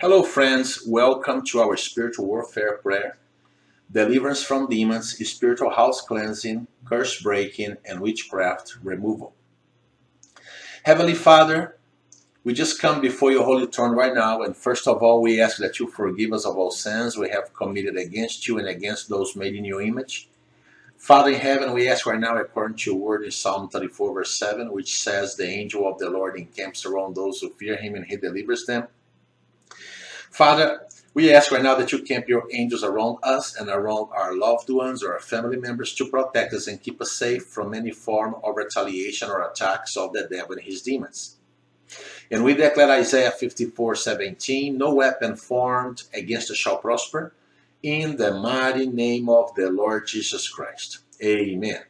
Hello, friends. Welcome to our spiritual warfare prayer. Deliverance from demons, spiritual house cleansing, curse breaking, and witchcraft removal. Heavenly Father, we just come before your holy throne right now, and first of all, we ask that you forgive us of all sins we have committed against you and against those made in your image. Father in heaven, we ask right now, according to your word in Psalm 34, verse 7, which says, The angel of the Lord encamps around those who fear him and he delivers them. Father, we ask right now that you camp your angels around us and around our loved ones or our family members to protect us and keep us safe from any form of retaliation or attacks of the devil and his demons. And we declare Isaiah 54 17, no weapon formed against us shall prosper, in the mighty name of the Lord Jesus Christ. Amen.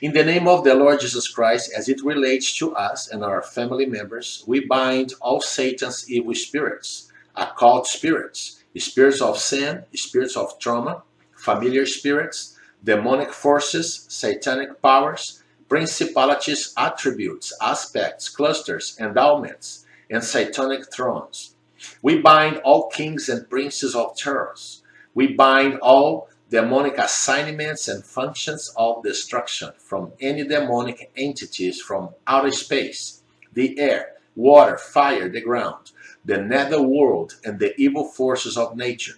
In the name of the Lord Jesus Christ, as it relates to us and our family members, we bind all Satan's evil spirits, occult spirits, spirits of sin, spirits of trauma, familiar spirits, demonic forces, satanic powers, principalities, attributes, aspects, clusters, endowments, and satanic thrones. We bind all kings and princes of terrors. We bind all demonic assignments and functions of destruction from any demonic entities from outer space, the air, water, fire, the ground, the nether world, and the evil forces of nature.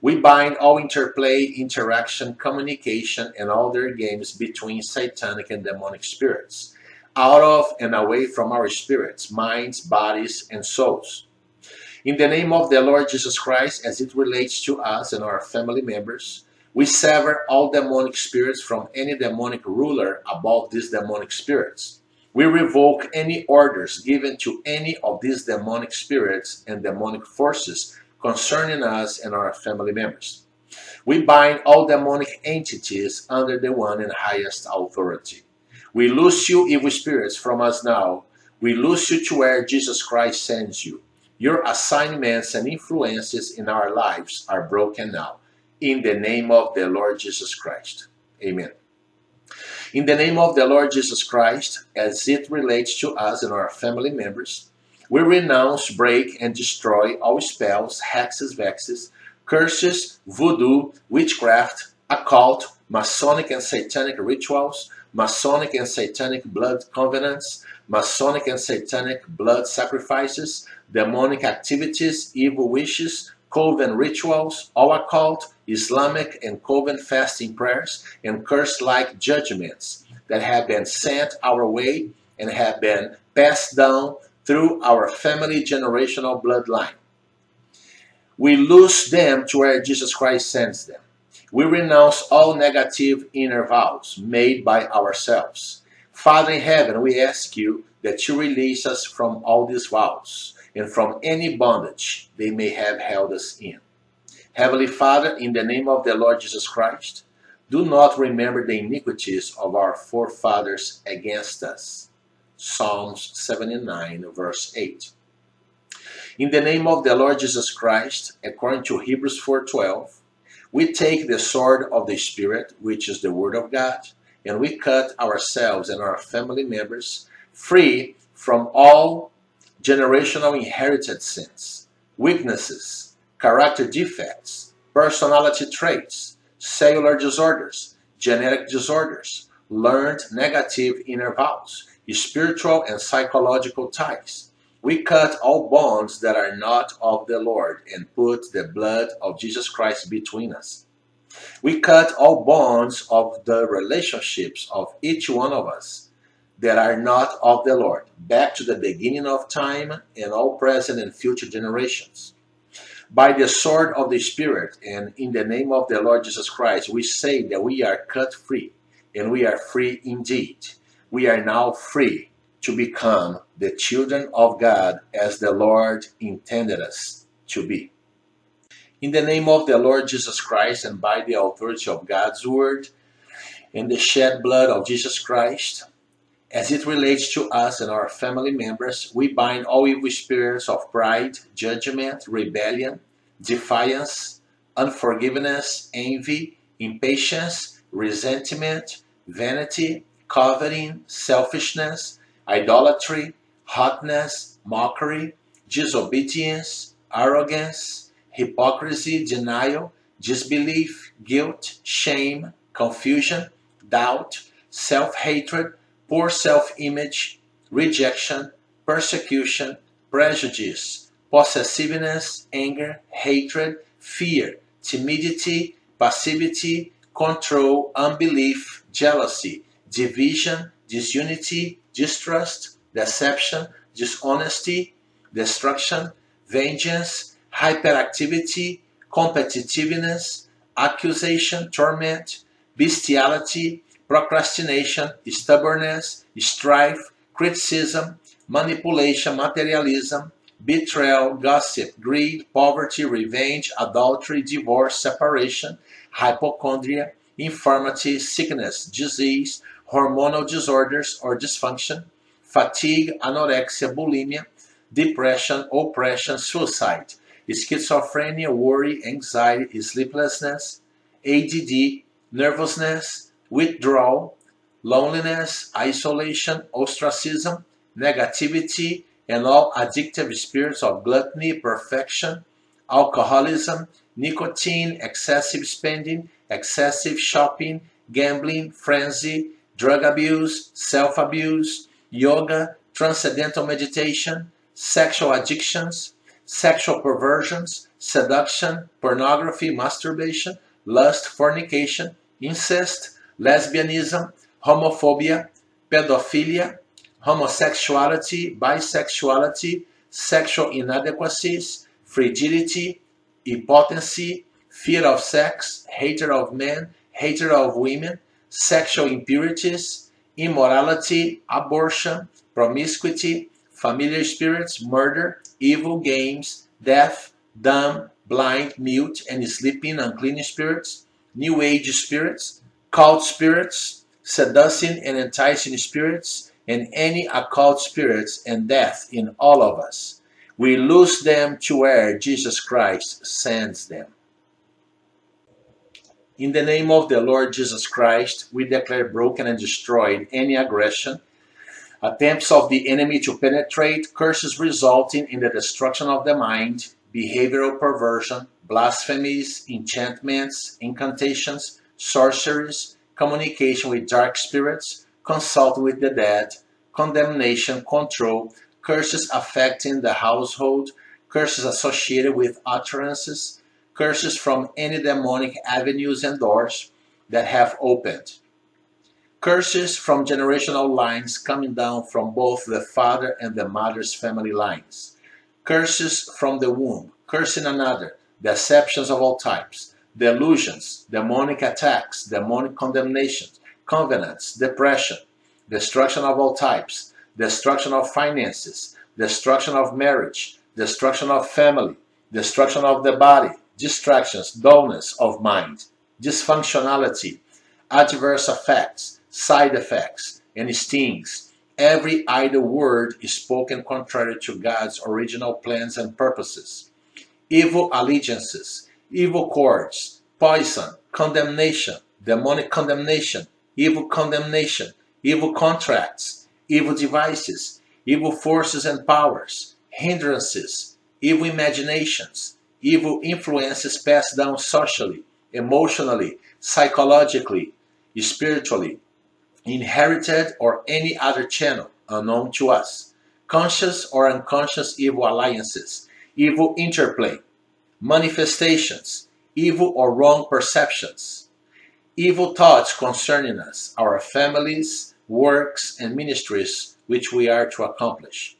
We bind all interplay, interaction, communication, and all their games between satanic and demonic spirits, out of and away from our spirits, minds, bodies, and souls. In the name of the Lord Jesus Christ, as it relates to us and our family members, we sever all demonic spirits from any demonic ruler above these demonic spirits. We revoke any orders given to any of these demonic spirits and demonic forces concerning us and our family members. We bind all demonic entities under the one and highest authority. We loose you, evil spirits, from us now. We loose you to where Jesus Christ sends you. Your assignments and influences in our lives are broken now. In the name of the Lord Jesus Christ. Amen. In the name of the Lord Jesus Christ, as it relates to us and our family members, we renounce, break, and destroy all spells, hexes, vexes, curses, voodoo, witchcraft, occult, Masonic and Satanic rituals, Masonic and Satanic blood covenants, Masonic and Satanic blood sacrifices, demonic activities, evil wishes, coven rituals, all occult, Islamic and coven fasting prayers, and curse-like judgments that have been sent our way and have been passed down through our family generational bloodline. We lose them to where Jesus Christ sends them. We renounce all negative inner vows made by ourselves. Father in heaven, we ask you that you release us from all these vows and from any bondage they may have held us in. Heavenly Father, in the name of the Lord Jesus Christ, do not remember the iniquities of our forefathers against us Psalms 79, verse 8. In the name of the Lord Jesus Christ, according to Hebrews 4:12, we take the sword of the Spirit, which is the Word of God, and we cut ourselves and our family members free from all generational inherited sins, weaknesses, character defects, personality traits, cellular disorders, genetic disorders, learned negative inner vows, spiritual and psychological ties. We cut all bonds that are not of the Lord and put the blood of Jesus Christ between us. We cut all bonds of the relationships of each one of us that are not of the Lord, back to the beginning of time and all present and future generations. By the sword of the Spirit and in the name of the Lord Jesus Christ, we say that we are cut free, and we are free indeed we are now free to become the children of God as the Lord intended us to be. In the name of the Lord Jesus Christ and by the authority of God's word and the shed blood of Jesus Christ, as it relates to us and our family members, we bind all evil spirits of pride, judgment, rebellion, defiance, unforgiveness, envy, impatience, resentment, vanity, coveting, selfishness, idolatry, hotness, mockery, disobedience, arrogance, hypocrisy, denial, disbelief, guilt, shame, confusion, doubt, self hatred, poor self image, rejection, persecution, prejudice, possessiveness, anger, hatred, fear, timidity, passivity, control, unbelief, jealousy, division, disunity, distrust, deception, dishonesty, destruction, vengeance, hyperactivity, competitiveness, accusation, torment, bestiality, procrastination, stubbornness, strife, criticism, manipulation, materialism, betrayal, gossip, greed, poverty, revenge, adultery, divorce, separation, hypochondria, infirmity, sickness, disease, hormonal disorders or dysfunction, fatigue, anorexia, bulimia, depression, oppression, suicide, schizophrenia, worry, anxiety, sleeplessness, ADD, nervousness, withdrawal, loneliness, isolation, ostracism, negativity, and all addictive spirits of gluttony, perfection, alcoholism, nicotine, excessive spending, excessive shopping, gambling, frenzy, drug abuse, self abuse, yoga, transcendental meditation, sexual addictions, sexual perversions, seduction, pornography, masturbation, lust, fornication, incest, lesbianism, homophobia, pedophilia, homosexuality, bisexuality, sexual inadequacies, frigidity, impotency, fear of sex, hatred of men, hatred of women, sexual impurities, immorality, abortion, promiscuity, familiar spirits, murder, evil games, deaf, dumb, blind, mute, and sleeping unclean spirits, new age spirits, cult spirits, seducing and enticing spirits, and any occult spirits and death in all of us. We lose them to where Jesus Christ sends them. In the name of the Lord Jesus Christ, we declare broken and destroyed any aggression, attempts of the enemy to penetrate, curses resulting in the destruction of the mind, behavioral perversion, blasphemies, enchantments, incantations, sorceries, communication with dark spirits, consulting with the dead, condemnation, control, curses affecting the household, curses associated with utterances, curses from any demonic avenues and doors that have opened. Curses from generational lines coming down from both the father and the mother's family lines. Curses from the womb, cursing another, deceptions of all types, delusions, demonic attacks, demonic condemnations, covenants, depression, destruction of all types, destruction of finances, destruction of marriage, destruction of family, destruction of the body, distractions, dullness of mind, dysfunctionality, adverse effects, side effects, and stings. Every idle word is spoken contrary to God's original plans and purposes. Evil allegiances, evil cords, poison, condemnation, demonic condemnation, evil condemnation, evil contracts, evil devices, evil forces and powers, hindrances, evil imaginations, evil influences passed down socially, emotionally, psychologically, spiritually, inherited or any other channel unknown to us, conscious or unconscious evil alliances, evil interplay, manifestations, evil or wrong perceptions, evil thoughts concerning us, our families, works, and ministries which we are to accomplish,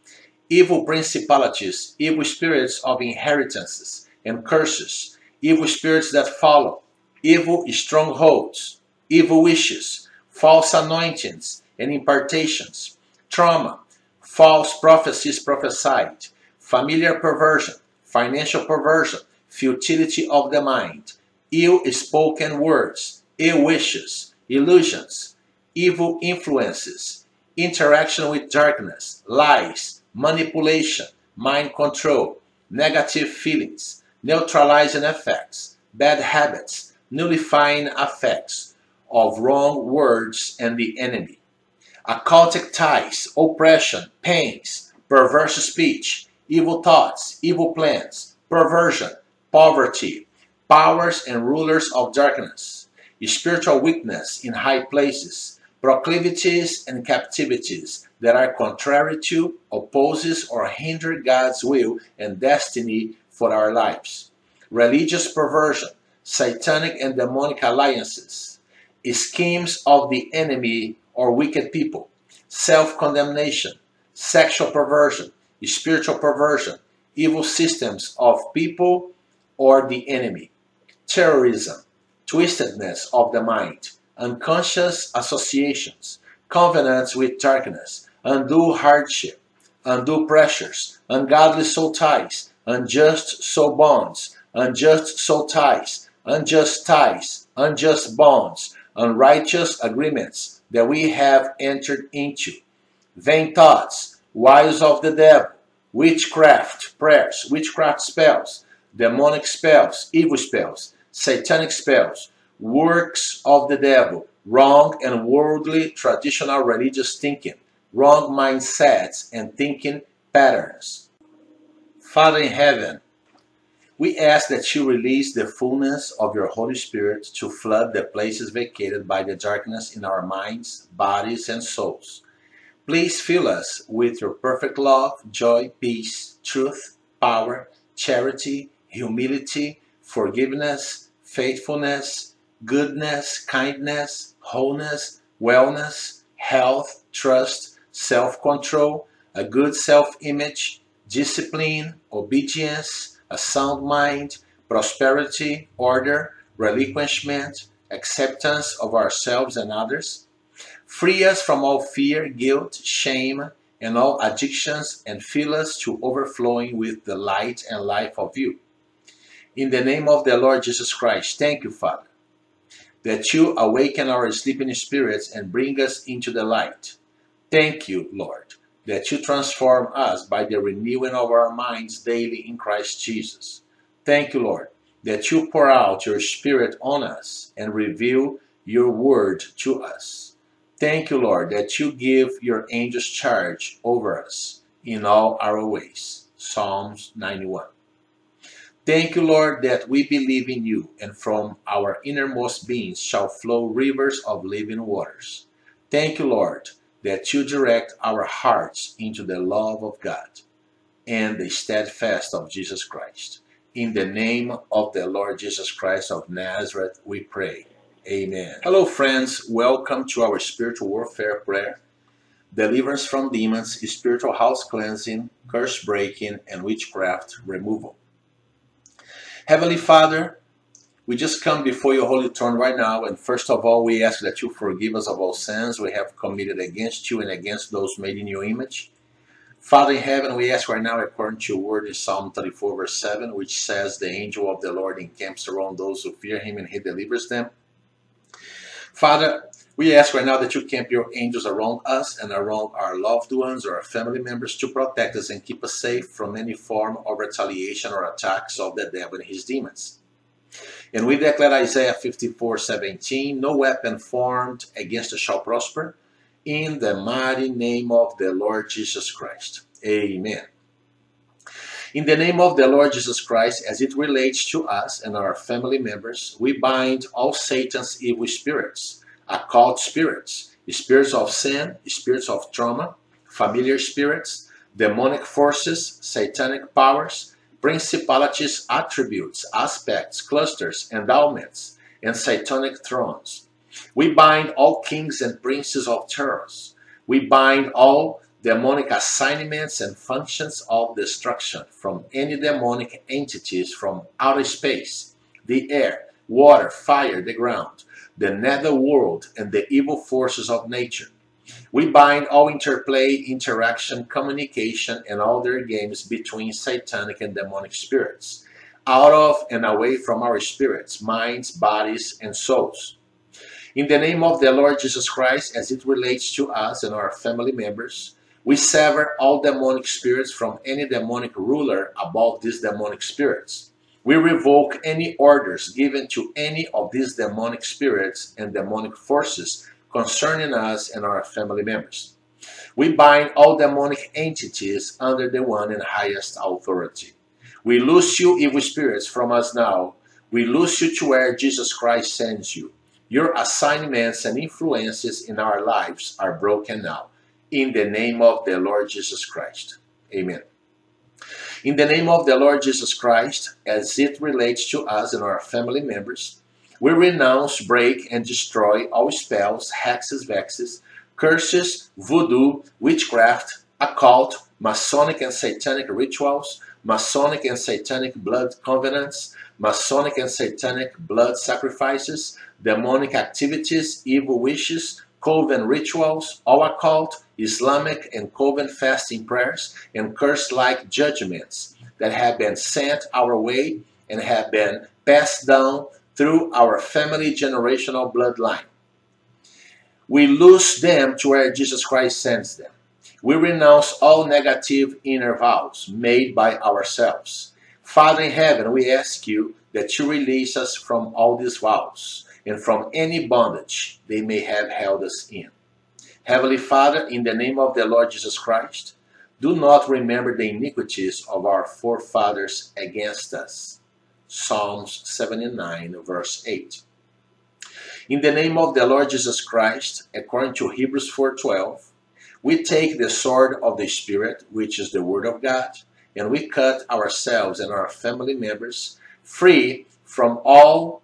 evil principalities, evil spirits of inheritances, and curses, evil spirits that follow, evil strongholds, evil wishes, false anointings and impartations, trauma, false prophecies prophesied, familiar perversion, financial perversion, futility of the mind, ill spoken words, ill wishes, illusions, evil influences, interaction with darkness, lies, manipulation, mind control, negative feelings, neutralizing effects, bad habits, nullifying effects of wrong words and the enemy, occultic ties, oppression, pains, perverse speech, evil thoughts, evil plans, perversion, poverty, powers and rulers of darkness, spiritual weakness in high places, proclivities and captivities that are contrary to, opposes, or hinder God's will and destiny for our lives, religious perversion, satanic and demonic alliances, schemes of the enemy or wicked people, self condemnation, sexual perversion, spiritual perversion, evil systems of people or the enemy, terrorism, twistedness of the mind, unconscious associations, covenants with darkness, undue hardship, undue pressures, ungodly soul ties, unjust soul bonds, unjust soul ties, unjust ties, unjust bonds, unrighteous agreements that we have entered into, vain thoughts, wiles of the devil, witchcraft prayers, witchcraft spells, demonic spells, evil spells, satanic spells, works of the devil, wrong and worldly traditional religious thinking, wrong mindsets and thinking patterns. Father in heaven, we ask that you release the fullness of your Holy Spirit to flood the places vacated by the darkness in our minds, bodies, and souls. Please fill us with your perfect love, joy, peace, truth, power, charity, humility, forgiveness, faithfulness, goodness, kindness, wholeness, wellness, health, trust, self control, a good self image, discipline, obedience, a sound mind, prosperity, order, relinquishment, acceptance of ourselves and others. Free us from all fear, guilt, shame, and all addictions, and fill us to overflowing with the light and life of you. In the name of the Lord Jesus Christ, thank you, Father, that you awaken our sleeping spirits and bring us into the light. Thank you, Lord, that you transform us by the renewing of our minds daily in Christ Jesus. Thank you, Lord, that you pour out your Spirit on us and reveal your word to us. Thank you, Lord, that you give your angels charge over us in all our ways. Psalms 91. Thank you, Lord, that we believe in you, and from our innermost beings shall flow rivers of living waters. Thank you, Lord, that you direct our hearts into the love of God and the steadfast of Jesus Christ. In the name of the Lord Jesus Christ of Nazareth, we pray. Amen. Hello, friends. Welcome to our spiritual warfare prayer. Deliverance from demons, spiritual house cleansing, curse breaking, and witchcraft removal. Heavenly Father, we just come before your holy throne right now, and first of all, we ask that you forgive us of all sins we have committed against you and against those made in your image. Father in heaven, we ask right now, according to your word in Psalm 34, verse 7, which says, The angel of the Lord encamps around those who fear him and he delivers them. Father, we ask right now that you camp your angels around us and around our loved ones or our family members to protect us and keep us safe from any form of retaliation or attacks of the devil and his demons. And we declare Isaiah 54 17, no weapon formed against us shall prosper, in the mighty name of the Lord Jesus Christ. Amen. In the name of the Lord Jesus Christ, as it relates to us and our family members, we bind all Satan's evil spirits, occult spirits, spirits of sin, spirits of trauma, familiar spirits, demonic forces, satanic powers, principalities, attributes, aspects, clusters, endowments, and satanic thrones. We bind all kings and princes of terrors. We bind all demonic assignments and functions of destruction from any demonic entities from outer space, the air, water, fire, the ground, the nether world, and the evil forces of nature. We bind all interplay, interaction, communication, and all their games between satanic and demonic spirits, out of and away from our spirits, minds, bodies, and souls. In the name of the Lord Jesus Christ, as it relates to us and our family members, we sever all demonic spirits from any demonic ruler above these demonic spirits. We revoke any orders given to any of these demonic spirits and demonic forces concerning us and our family members. We bind all demonic entities under the one and highest authority. We loose you, evil spirits, from us now. We loose you to where Jesus Christ sends you. Your assignments and influences in our lives are broken now. In the name of the Lord Jesus Christ. Amen. In the name of the Lord Jesus Christ, as it relates to us and our family members, we renounce, break, and destroy all spells, hexes, vexes, curses, voodoo, witchcraft, occult, Masonic and Satanic rituals, Masonic and Satanic blood covenants, Masonic and Satanic blood sacrifices, demonic activities, evil wishes, coven rituals, all occult, Islamic and coven fasting prayers, and curse like judgments that have been sent our way and have been passed down through our family generational bloodline. We lose them to where Jesus Christ sends them. We renounce all negative inner vows made by ourselves. Father in heaven, we ask you that you release us from all these vows and from any bondage they may have held us in. Heavenly Father, in the name of the Lord Jesus Christ, do not remember the iniquities of our forefathers against us. Psalms 79, verse 8. In the name of the Lord Jesus Christ, according to Hebrews 4:12, we take the sword of the Spirit, which is the Word of God, and we cut ourselves and our family members free from all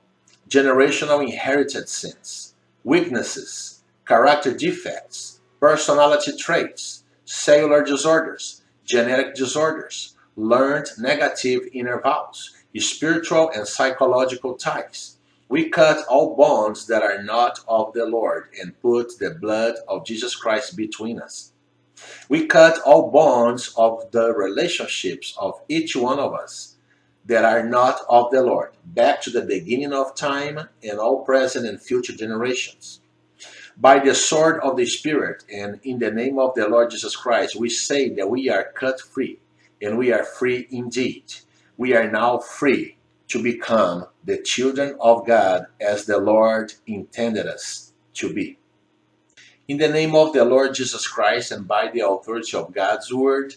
generational inherited sins, weaknesses, character defects, personality traits, cellular disorders, genetic disorders, learned negative inner vows, spiritual and psychological ties, we cut all bonds that are not of the Lord and put the blood of Jesus Christ between us. We cut all bonds of the relationships of each one of us that are not of the Lord, back to the beginning of time and all present and future generations. By the sword of the Spirit and in the name of the Lord Jesus Christ, we say that we are cut free, and we are free indeed. We are now free to become the children of God as the Lord intended us to be. In the name of the Lord Jesus Christ and by the authority of God's word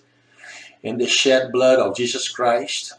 and the shed blood of Jesus Christ,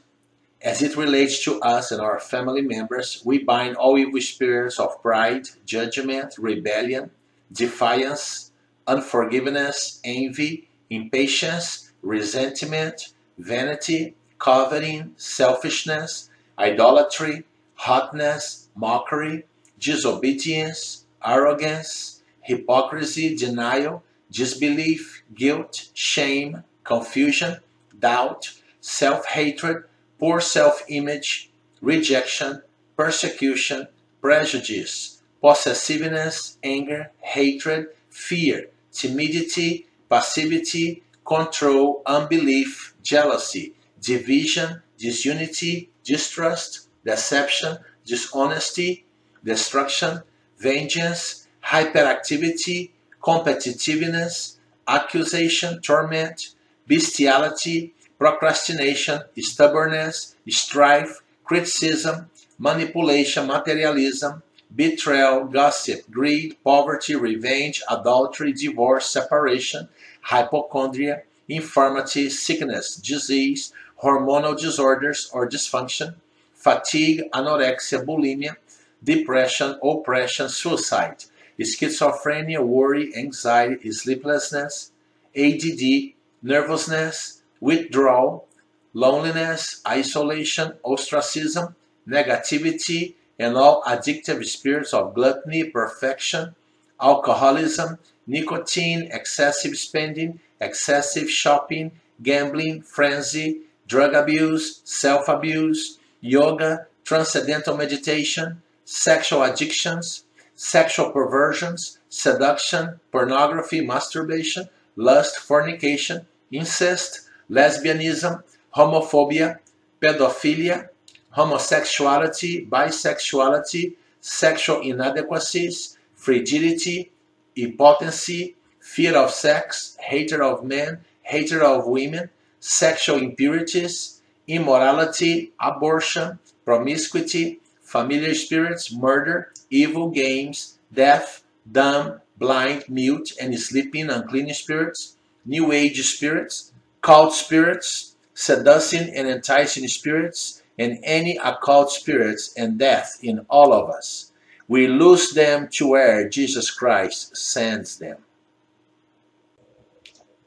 as it relates to us and our family members, we bind all evil spirits of pride, judgment, rebellion, defiance, unforgiveness, envy, impatience, resentment, vanity, coveting, selfishness, idolatry, hotness, mockery, disobedience, arrogance, hypocrisy, denial, disbelief, guilt, shame, confusion, doubt, self hatred, poor self image, rejection, persecution, prejudice, possessiveness, anger, hatred, fear, timidity, passivity, control, unbelief, jealousy, division, disunity, distrust, deception, dishonesty, destruction, vengeance, hyperactivity, competitiveness, accusation, torment, bestiality, procrastination, stubbornness, strife, criticism, manipulation, materialism, betrayal, gossip, greed, poverty, revenge, adultery, divorce, separation, hypochondria, infirmity, sickness, disease, hormonal disorders or dysfunction, fatigue, anorexia, bulimia, depression, oppression, suicide, schizophrenia, worry, anxiety, sleeplessness, ADD, nervousness, withdrawal, loneliness, isolation, ostracism, negativity, and all addictive spirits of gluttony, perfection, alcoholism, nicotine, excessive spending, excessive shopping, gambling, frenzy, drug abuse, self abuse, yoga, transcendental meditation, sexual addictions, sexual perversions, seduction, pornography, masturbation, lust, fornication, incest, lesbianism, homophobia, pedophilia, homosexuality, bisexuality, sexual inadequacies, frigidity, impotency, fear of sex, hatred of men, hatred of women, sexual impurities, immorality, abortion, promiscuity, familiar spirits, murder, evil games, deaf, dumb, blind, mute, and sleeping unclean spirits, new age spirits, cult spirits, seducing and enticing spirits, and any occult spirits and death in all of us. We lose them to where Jesus Christ sends them.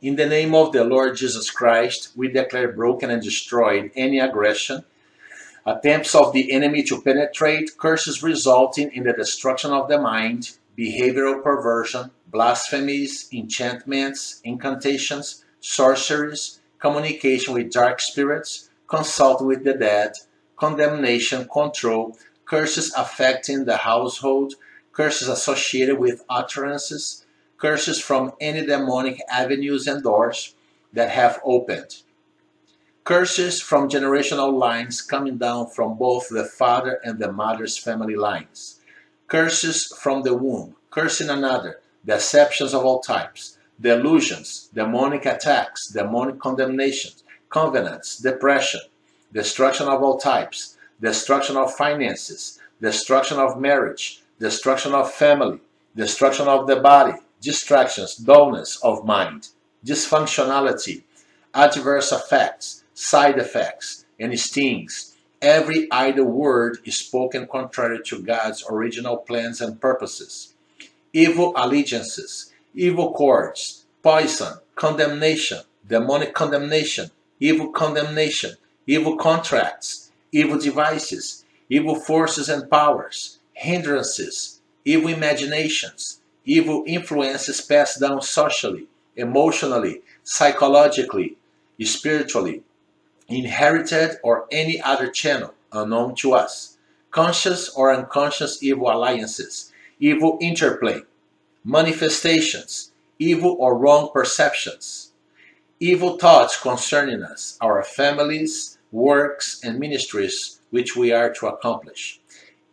In the name of the Lord Jesus Christ, we declare broken and destroyed any aggression, attempts of the enemy to penetrate, curses resulting in the destruction of the mind, behavioral perversion, blasphemies, enchantments, incantations, sorceries, communication with dark spirits, consult with the dead, condemnation, control, curses affecting the household, curses associated with utterances, curses from any demonic avenues and doors that have opened. Curses from generational lines coming down from both the father and the mother's family lines. Curses from the womb, cursing another, deceptions of all types, delusions, demonic attacks, demonic condemnations, covenants, depression, destruction of all types, destruction of finances, destruction of marriage, destruction of family, destruction of the body, distractions, dullness of mind, dysfunctionality, adverse effects, side effects, and stings. Every idle word is spoken contrary to God's original plans and purposes. Evil allegiances, evil cords, poison, condemnation, demonic condemnation, evil condemnation, evil contracts, evil devices, evil forces and powers, hindrances, evil imaginations, evil influences passed down socially, emotionally, psychologically, spiritually, inherited or any other channel unknown to us, conscious or unconscious evil alliances, evil interplay, manifestations, evil or wrong perceptions, evil thoughts concerning us, our families, works, and ministries which we are to accomplish,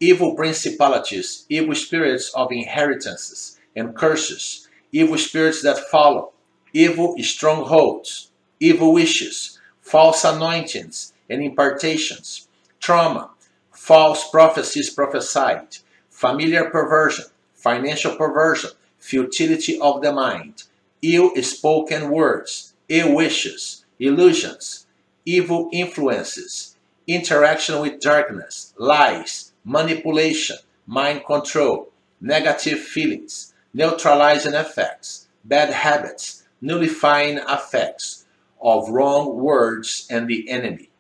evil principalities, evil spirits of inheritances and curses, evil spirits that follow, evil strongholds, evil wishes, false anointings and impartations, trauma, false prophecies prophesied, familiar perversion, financial perversion, futility of the mind, ill spoken words, ill wishes, illusions, evil influences, interaction with darkness, lies, manipulation, mind control, negative feelings, neutralizing effects, bad habits, nullifying effects of wrong words and the enemy,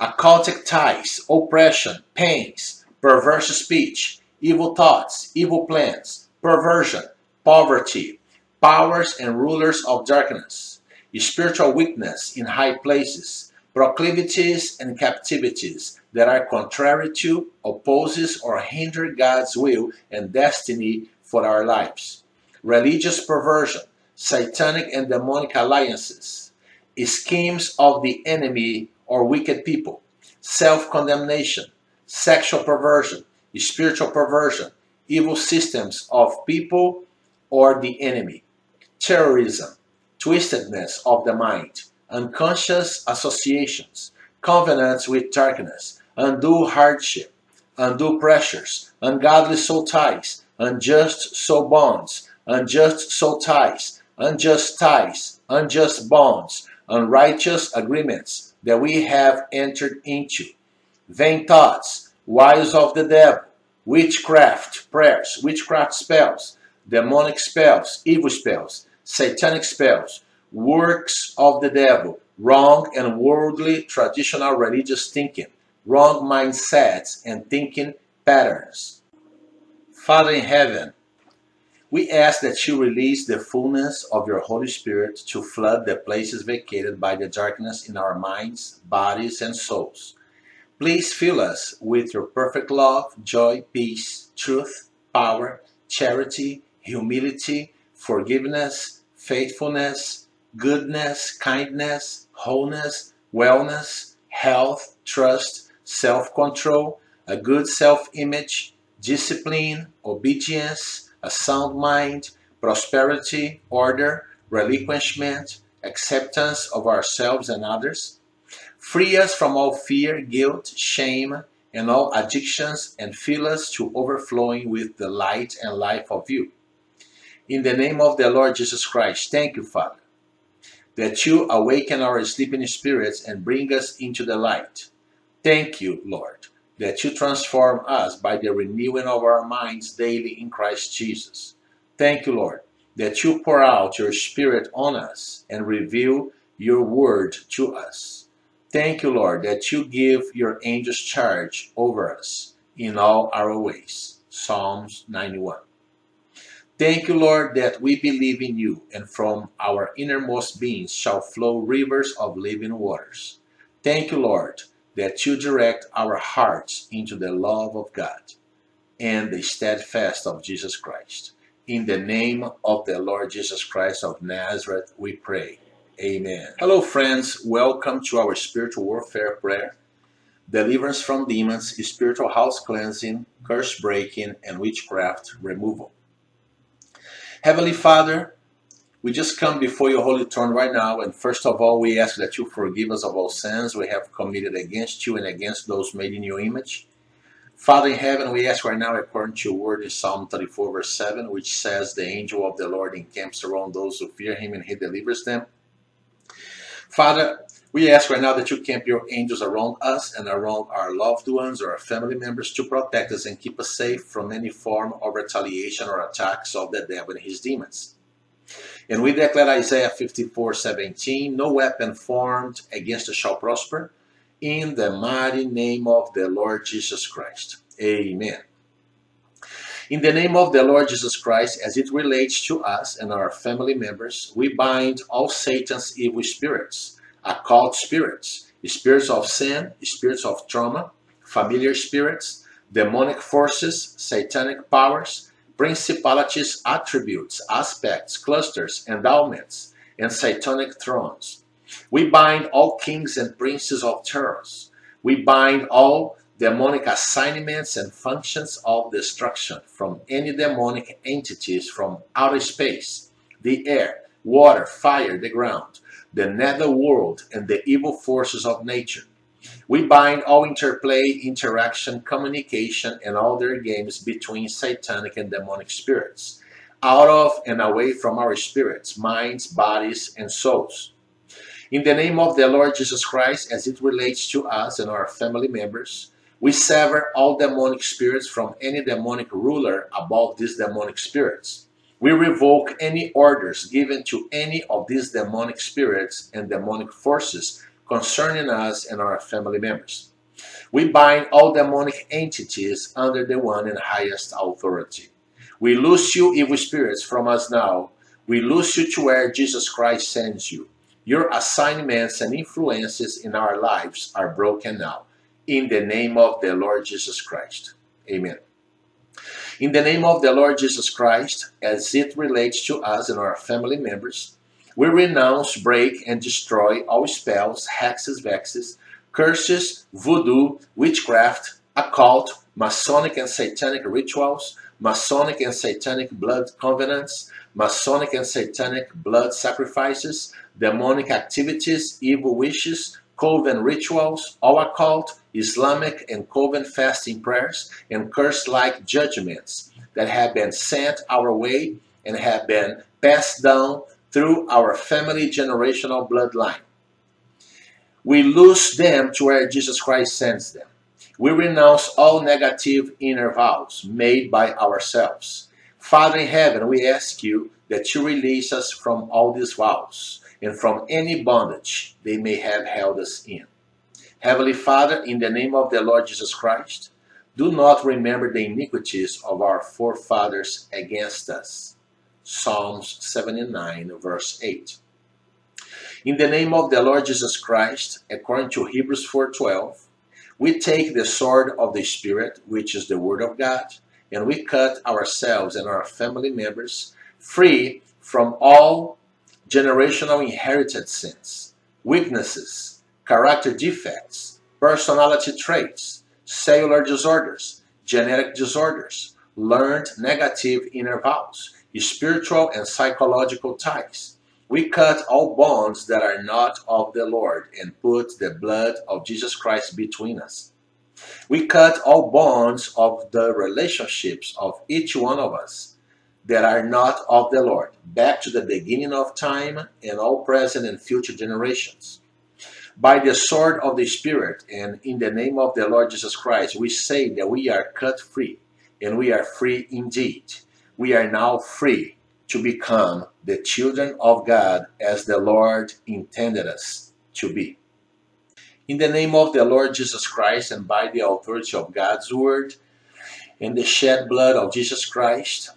occultic ties, oppression, pains, perverse speech, evil thoughts, evil plans, perversion, poverty, powers and rulers of darkness, spiritual weakness in high places, proclivities and captivities that are contrary to, opposes, or hinder God's will and destiny for our lives, religious perversion, satanic and demonic alliances, schemes of the enemy or wicked people, self condemnation, sexual perversion, spiritual perversion, evil systems of people or the enemy, terrorism, twistedness of the mind, unconscious associations, covenants with darkness, undue hardship, undue pressures, ungodly soul ties, unjust soul bonds, unjust soul ties, unjust ties, unjust bonds, unrighteous agreements that we have entered into, vain thoughts, wiles of the devil, witchcraft prayers, witchcraft spells, demonic spells, evil spells, satanic spells, works of the devil, wrong and worldly traditional religious thinking, wrong mindsets and thinking patterns. Father in heaven, we ask that you release the fullness of your Holy Spirit to flood the places vacated by the darkness in our minds, bodies, and souls. Please fill us with your perfect love, joy, peace, truth, power, charity, humility, forgiveness, faithfulness, goodness, kindness, wholeness, wellness, health, trust, self control, a good self image, discipline, obedience, a sound mind, prosperity, order, relinquishment, acceptance of ourselves and others. Free us from all fear, guilt, shame, and all addictions, and fill us to overflowing with the light and life of you. In the name of the Lord Jesus Christ, thank you, Father, that you awaken our sleeping spirits and bring us into the light. Thank you, Lord, that you transform us by the renewing of our minds daily in Christ Jesus. Thank you, Lord, that you pour out your Spirit on us and reveal your word to us. Thank you, Lord, that you give your angels charge over us in all our ways. Psalms 91. Thank you, Lord, that we believe in you, and from our innermost beings shall flow rivers of living waters. Thank you, Lord, that you direct our hearts into the love of God and the steadfast of Jesus Christ. In the name of the Lord Jesus Christ of Nazareth, we pray. Amen. Hello, friends. Welcome to our spiritual warfare prayer. Deliverance from demons, spiritual house cleansing, curse breaking, and witchcraft removal. Heavenly Father, we just come before your holy throne right now, and first of all, we ask that you forgive us of all sins we have committed against you and against those made in your image. Father in heaven, we ask right now, according to your word in Psalm 34, verse 7, which says, The angel of the Lord encamps around those who fear him and he delivers them. Father, we ask right now that you camp your angels around us and around our loved ones or our family members to protect us and keep us safe from any form of retaliation or attacks of the devil and his demons. And we declare Isaiah 54 17, no weapon formed against us shall prosper in the mighty name of the Lord Jesus Christ. Amen. In the name of the Lord Jesus Christ, as it relates to us and our family members, we bind all Satan's evil spirits, occult spirits, spirits of sin, spirits of trauma, familiar spirits, demonic forces, satanic powers, principalities, attributes, aspects, clusters, endowments, and satanic thrones. We bind all kings and princes of terrors. We bind all demonic assignments and functions of destruction from any demonic entities from outer space, the air, water, fire, the ground, the nether world, and the evil forces of nature. We bind all interplay, interaction, communication, and all their games between satanic and demonic spirits, out of and away from our spirits, minds, bodies, and souls. In the name of the Lord Jesus Christ, as it relates to us and our family members, we sever all demonic spirits from any demonic ruler above these demonic spirits. We revoke any orders given to any of these demonic spirits and demonic forces concerning us and our family members. We bind all demonic entities under the one and highest authority. We loose you, evil spirits, from us now. We loose you to where Jesus Christ sends you. Your assignments and influences in our lives are broken now. In the name of the Lord Jesus Christ. Amen. In the name of the Lord Jesus Christ, as it relates to us and our family members, we renounce, break, and destroy all spells, hexes, vexes, curses, voodoo, witchcraft, occult, Masonic and Satanic rituals, Masonic and Satanic blood covenants, Masonic and Satanic blood sacrifices, demonic activities, evil wishes, coven rituals, all occult, Islamic and coven fasting prayers, and curse like judgments that have been sent our way and have been passed down through our family generational bloodline. We lose them to where Jesus Christ sends them. We renounce all negative inner vows made by ourselves. Father in heaven, we ask you that you release us from all these vows and from any bondage they may have held us in. Heavenly Father, in the name of the Lord Jesus Christ, do not remember the iniquities of our forefathers against us. Psalms 79, verse 8. In the name of the Lord Jesus Christ, according to Hebrews 4:12, we take the sword of the Spirit, which is the Word of God, and we cut ourselves and our family members free from all generational inherited sins, weaknesses, character defects, personality traits, cellular disorders, genetic disorders, learned negative inner vows, spiritual and psychological ties. We cut all bonds that are not of the Lord and put the blood of Jesus Christ between us. We cut all bonds of the relationships of each one of us that are not of the Lord, back to the beginning of time and all present and future generations. By the sword of the Spirit and in the name of the Lord Jesus Christ, we say that we are cut free, and we are free indeed. We are now free to become the children of God as the Lord intended us to be. In the name of the Lord Jesus Christ and by the authority of God's word and the shed blood of Jesus Christ,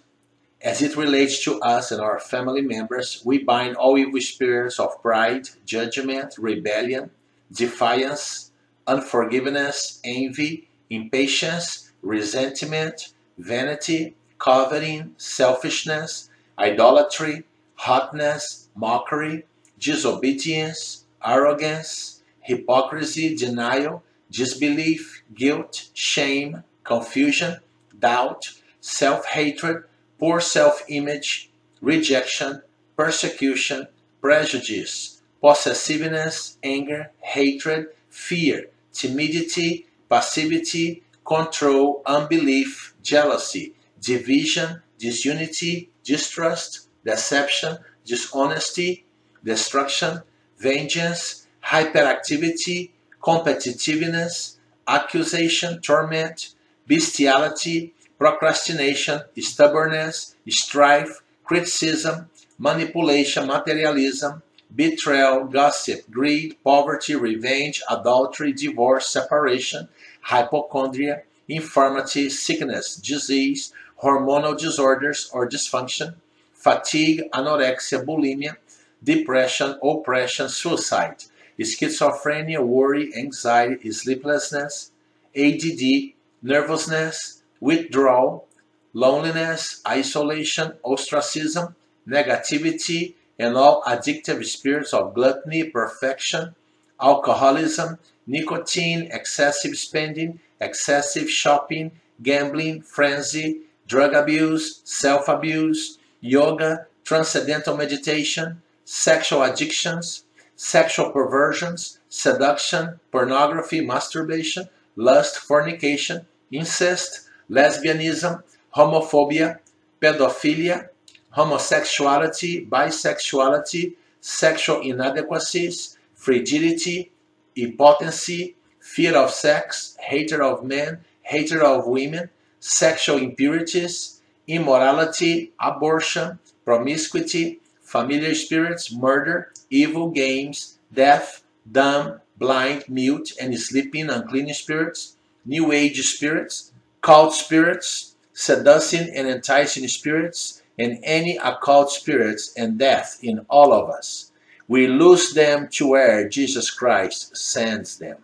as it relates to us and our family members, we bind all evil spirits of pride, judgment, rebellion, defiance, unforgiveness, envy, impatience, resentment, vanity, coveting, selfishness, idolatry, hotness, mockery, disobedience, arrogance, hypocrisy, denial, disbelief, guilt, shame, confusion, doubt, self hatred poor self image, rejection, persecution, prejudice, possessiveness, anger, hatred, fear, timidity, passivity, control, unbelief, jealousy, division, disunity, distrust, deception, dishonesty, destruction, vengeance, hyperactivity, competitiveness, accusation, torment, bestiality, procrastination, stubbornness, strife, criticism, manipulation, materialism, betrayal, gossip, greed, poverty, revenge, adultery, divorce, separation, hypochondria, infirmity, sickness, disease, hormonal disorders or dysfunction, fatigue, anorexia, bulimia, depression, oppression, suicide, schizophrenia, worry, anxiety, sleeplessness, ADD, nervousness, withdrawal, loneliness, isolation, ostracism, negativity, and all addictive spirits of gluttony, perfection, alcoholism, nicotine, excessive spending, excessive shopping, gambling, frenzy, drug abuse, self abuse, yoga, transcendental meditation, sexual addictions, sexual perversions, seduction, pornography, masturbation, lust, fornication, incest, lesbianism, homophobia, pedophilia, homosexuality, bisexuality, sexual inadequacies, frigidity, impotency, fear of sex, hatred of men, hatred of women, sexual impurities, immorality, abortion, promiscuity, familiar spirits, murder, evil games, deaf, dumb, blind, mute, and sleeping unclean spirits, new age spirits, occult spirits, seducing and enticing spirits, and any occult spirits and death in all of us. We lose them to where Jesus Christ sends them.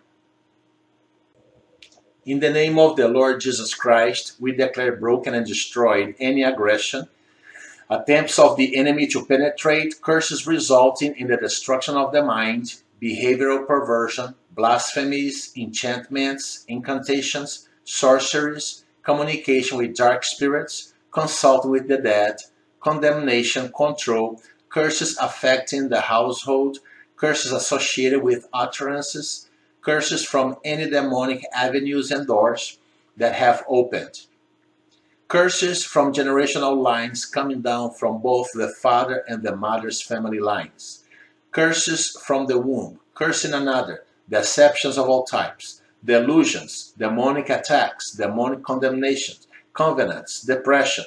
In the name of the Lord Jesus Christ, we declare broken and destroyed any aggression, attempts of the enemy to penetrate, curses resulting in the destruction of the mind, behavioral perversion, blasphemies, enchantments, incantations, sorceries, communication with dark spirits, consult with the dead, condemnation, control, curses affecting the household, curses associated with utterances, curses from any demonic avenues and doors that have opened. Curses from generational lines coming down from both the father and the mother's family lines. Curses from the womb, cursing another, deceptions of all types, delusions, demonic attacks, demonic condemnations, covenants, depression,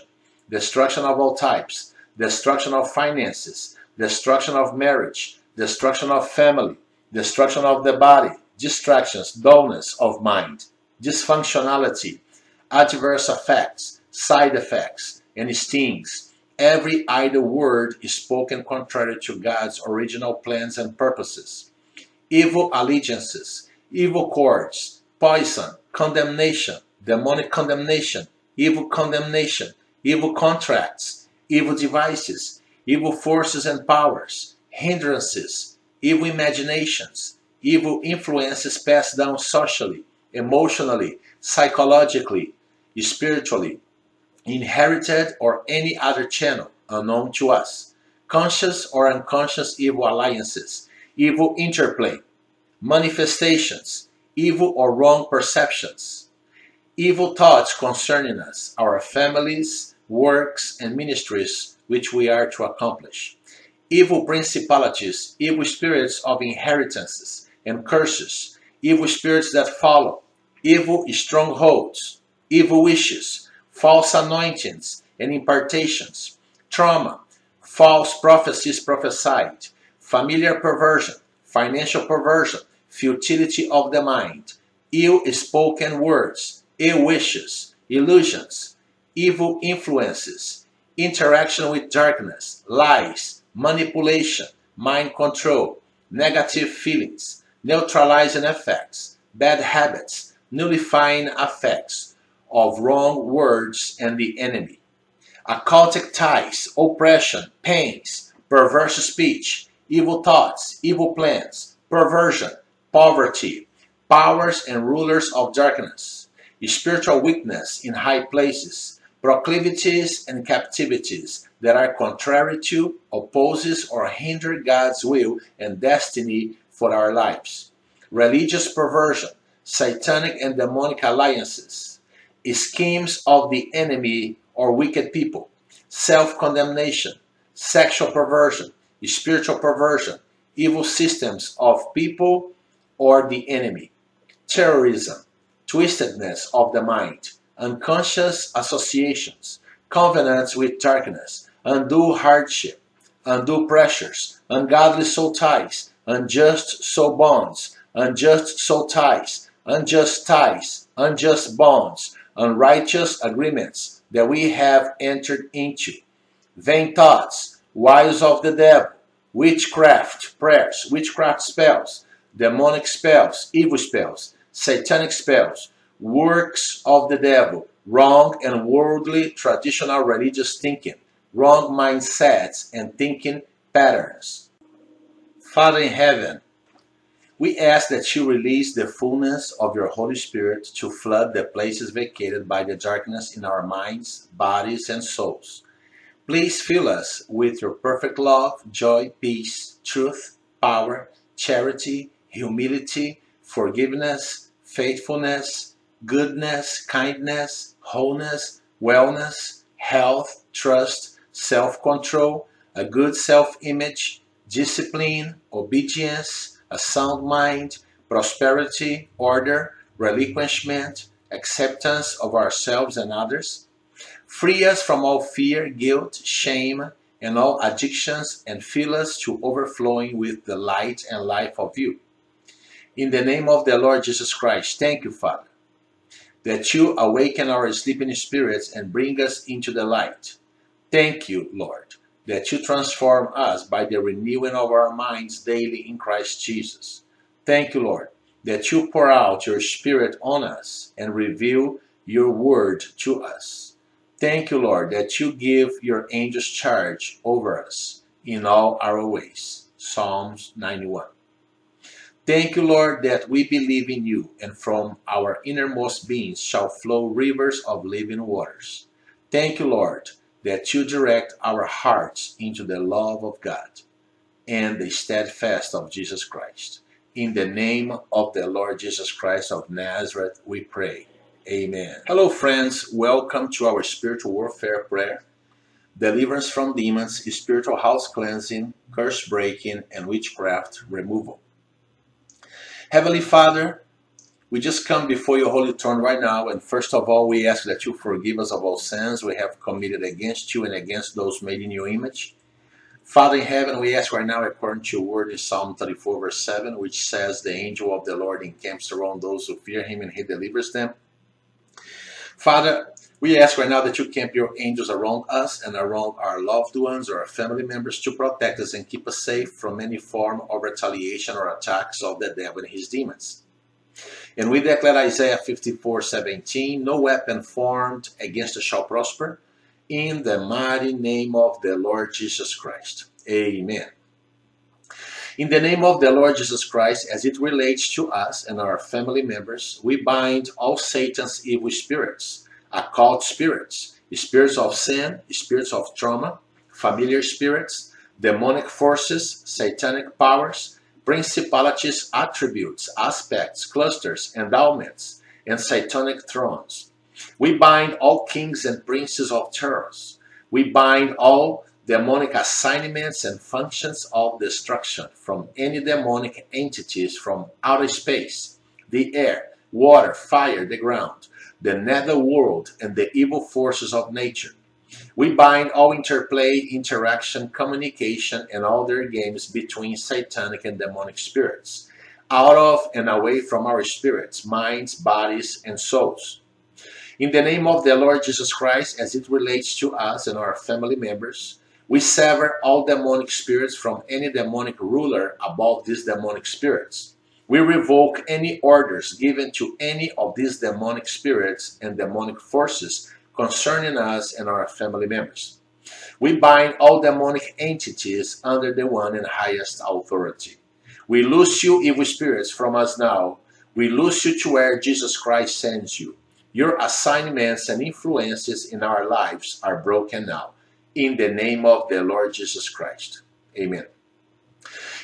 destruction of all types, destruction of finances, destruction of marriage, destruction of family, destruction of the body, distractions, dullness of mind, dysfunctionality, adverse effects, side effects, and stings. Every idle word is spoken contrary to God's original plans and purposes. Evil allegiances, evil cords, poison, condemnation, demonic condemnation, evil condemnation, evil contracts, evil devices, evil forces and powers, hindrances, evil imaginations, evil influences passed down socially, emotionally, psychologically, spiritually, inherited or any other channel unknown to us, conscious or unconscious evil alliances, evil interplay, manifestations, evil or wrong perceptions, evil thoughts concerning us, our families, works, and ministries which we are to accomplish. Evil principalities, evil spirits of inheritances and curses, evil spirits that follow, evil strongholds, evil wishes, false anointings and impartations, trauma, false prophecies prophesied, familiar perversion, financial perversion, futility of the mind, ill spoken words, ill wishes, illusions, evil influences, interaction with darkness, lies, manipulation, mind control, negative feelings, neutralizing effects, bad habits, nullifying effects of wrong words and the enemy, occultic ties, oppression, pains, perverse speech, evil thoughts, evil plans, perversion, poverty, powers and rulers of darkness, spiritual weakness in high places, proclivities and captivities that are contrary to, opposes, or hinder God's will and destiny for our lives, religious perversion, satanic and demonic alliances, schemes of the enemy or wicked people, self condemnation, sexual perversion, spiritual perversion, evil systems of people or the enemy, terrorism, twistedness of the mind, unconscious associations, covenants with darkness, undue hardship, undue pressures, ungodly soul ties, unjust soul bonds, unjust soul ties, unjust ties, unjust bonds, unrighteous agreements that we have entered into, vain thoughts, wiles of the devil, witchcraft prayers, witchcraft spells, demonic spells, evil spells, satanic spells, works of the devil, wrong and worldly traditional religious thinking, wrong mindsets and thinking patterns. Father in heaven, we ask that you release the fullness of your Holy Spirit to flood the places vacated by the darkness in our minds, bodies, and souls. Please fill us with your perfect love, joy, peace, truth, power, charity, humility, forgiveness, faithfulness, goodness, kindness, wholeness, wellness, health, trust, self control, a good self image, discipline, obedience, a sound mind, prosperity, order, relinquishment, acceptance of ourselves and others. Free us from all fear, guilt, shame, and all addictions, and fill us to overflowing with the light and life of you. In the name of the Lord Jesus Christ, thank you, Father, that you awaken our sleeping spirits and bring us into the light. Thank you, Lord, that you transform us by the renewing of our minds daily in Christ Jesus. Thank you, Lord, that you pour out your Spirit on us and reveal your word to us. Thank you, Lord, that you give your angels charge over us in all our ways. Psalms 91. Thank you, Lord, that we believe in you, and from our innermost beings shall flow rivers of living waters. Thank you, Lord, that you direct our hearts into the love of God and the steadfast of Jesus Christ. In the name of the Lord Jesus Christ of Nazareth, we pray. Amen. Hello, friends. Welcome to our spiritual warfare prayer. Deliverance from demons, spiritual house cleansing, curse breaking, and witchcraft removal. Heavenly Father, we just come before your holy throne right now, and first of all, we ask that you forgive us of all sins we have committed against you and against those made in your image. Father in heaven, we ask right now, according to your word in Psalm 34, verse 7, which says, The angel of the Lord encamps around those who fear him and he delivers them. Father, we ask right now that you camp your angels around us and around our loved ones or our family members to protect us and keep us safe from any form of retaliation or attacks of the devil and his demons. And we declare Isaiah 54 17, no weapon formed against us shall prosper, in the mighty name of the Lord Jesus Christ. Amen. In the name of the Lord Jesus Christ, as it relates to us and our family members, we bind all Satan's evil spirits occult spirits, spirits of sin, spirits of trauma, familiar spirits, demonic forces, satanic powers, principalities, attributes, aspects, clusters, endowments, and satanic thrones. We bind all kings and princes of terrors. We bind all demonic assignments and functions of destruction from any demonic entities from outer space, the air, water, fire, the ground, the nether world, and the evil forces of nature. We bind all interplay, interaction, communication, and all their games between satanic and demonic spirits, out of and away from our spirits, minds, bodies, and souls. In the name of the Lord Jesus Christ, as it relates to us and our family members, we sever all demonic spirits from any demonic ruler above these demonic spirits. We revoke any orders given to any of these demonic spirits and demonic forces concerning us and our family members. We bind all demonic entities under the one and highest authority. We loose you, evil spirits, from us now. We loose you to where Jesus Christ sends you. Your assignments and influences in our lives are broken now in the name of the Lord Jesus Christ. Amen.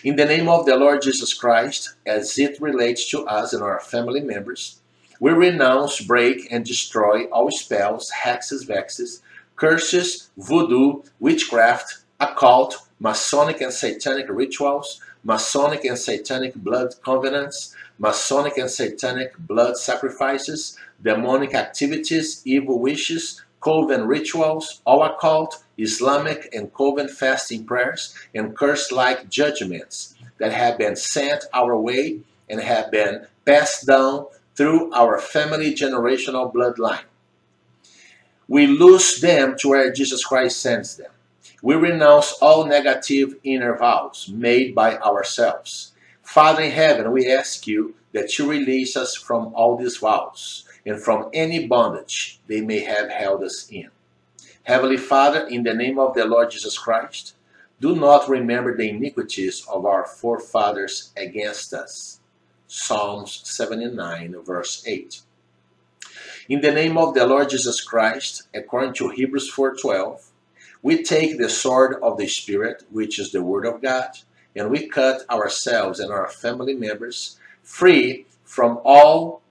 In the name of the Lord Jesus Christ, as it relates to us and our family members, we renounce, break, and destroy all spells, hexes, vexes, curses, voodoo, witchcraft, occult, Masonic and Satanic rituals, Masonic and Satanic blood covenants, Masonic and Satanic blood sacrifices, demonic activities, evil wishes, coven rituals, all occult, Islamic and coven fasting prayers, and curse-like judgments that have been sent our way and have been passed down through our family generational bloodline. We lose them to where Jesus Christ sends them. We renounce all negative inner vows made by ourselves. Father in heaven, we ask you that you release us from all these vows and from any bondage they may have held us in. Heavenly Father, in the name of the Lord Jesus Christ, do not remember the iniquities of our forefathers against us. Psalms 79, verse 8. In the name of the Lord Jesus Christ, according to Hebrews 4:12, we take the sword of the Spirit, which is the Word of God, and we cut ourselves and our family members free from all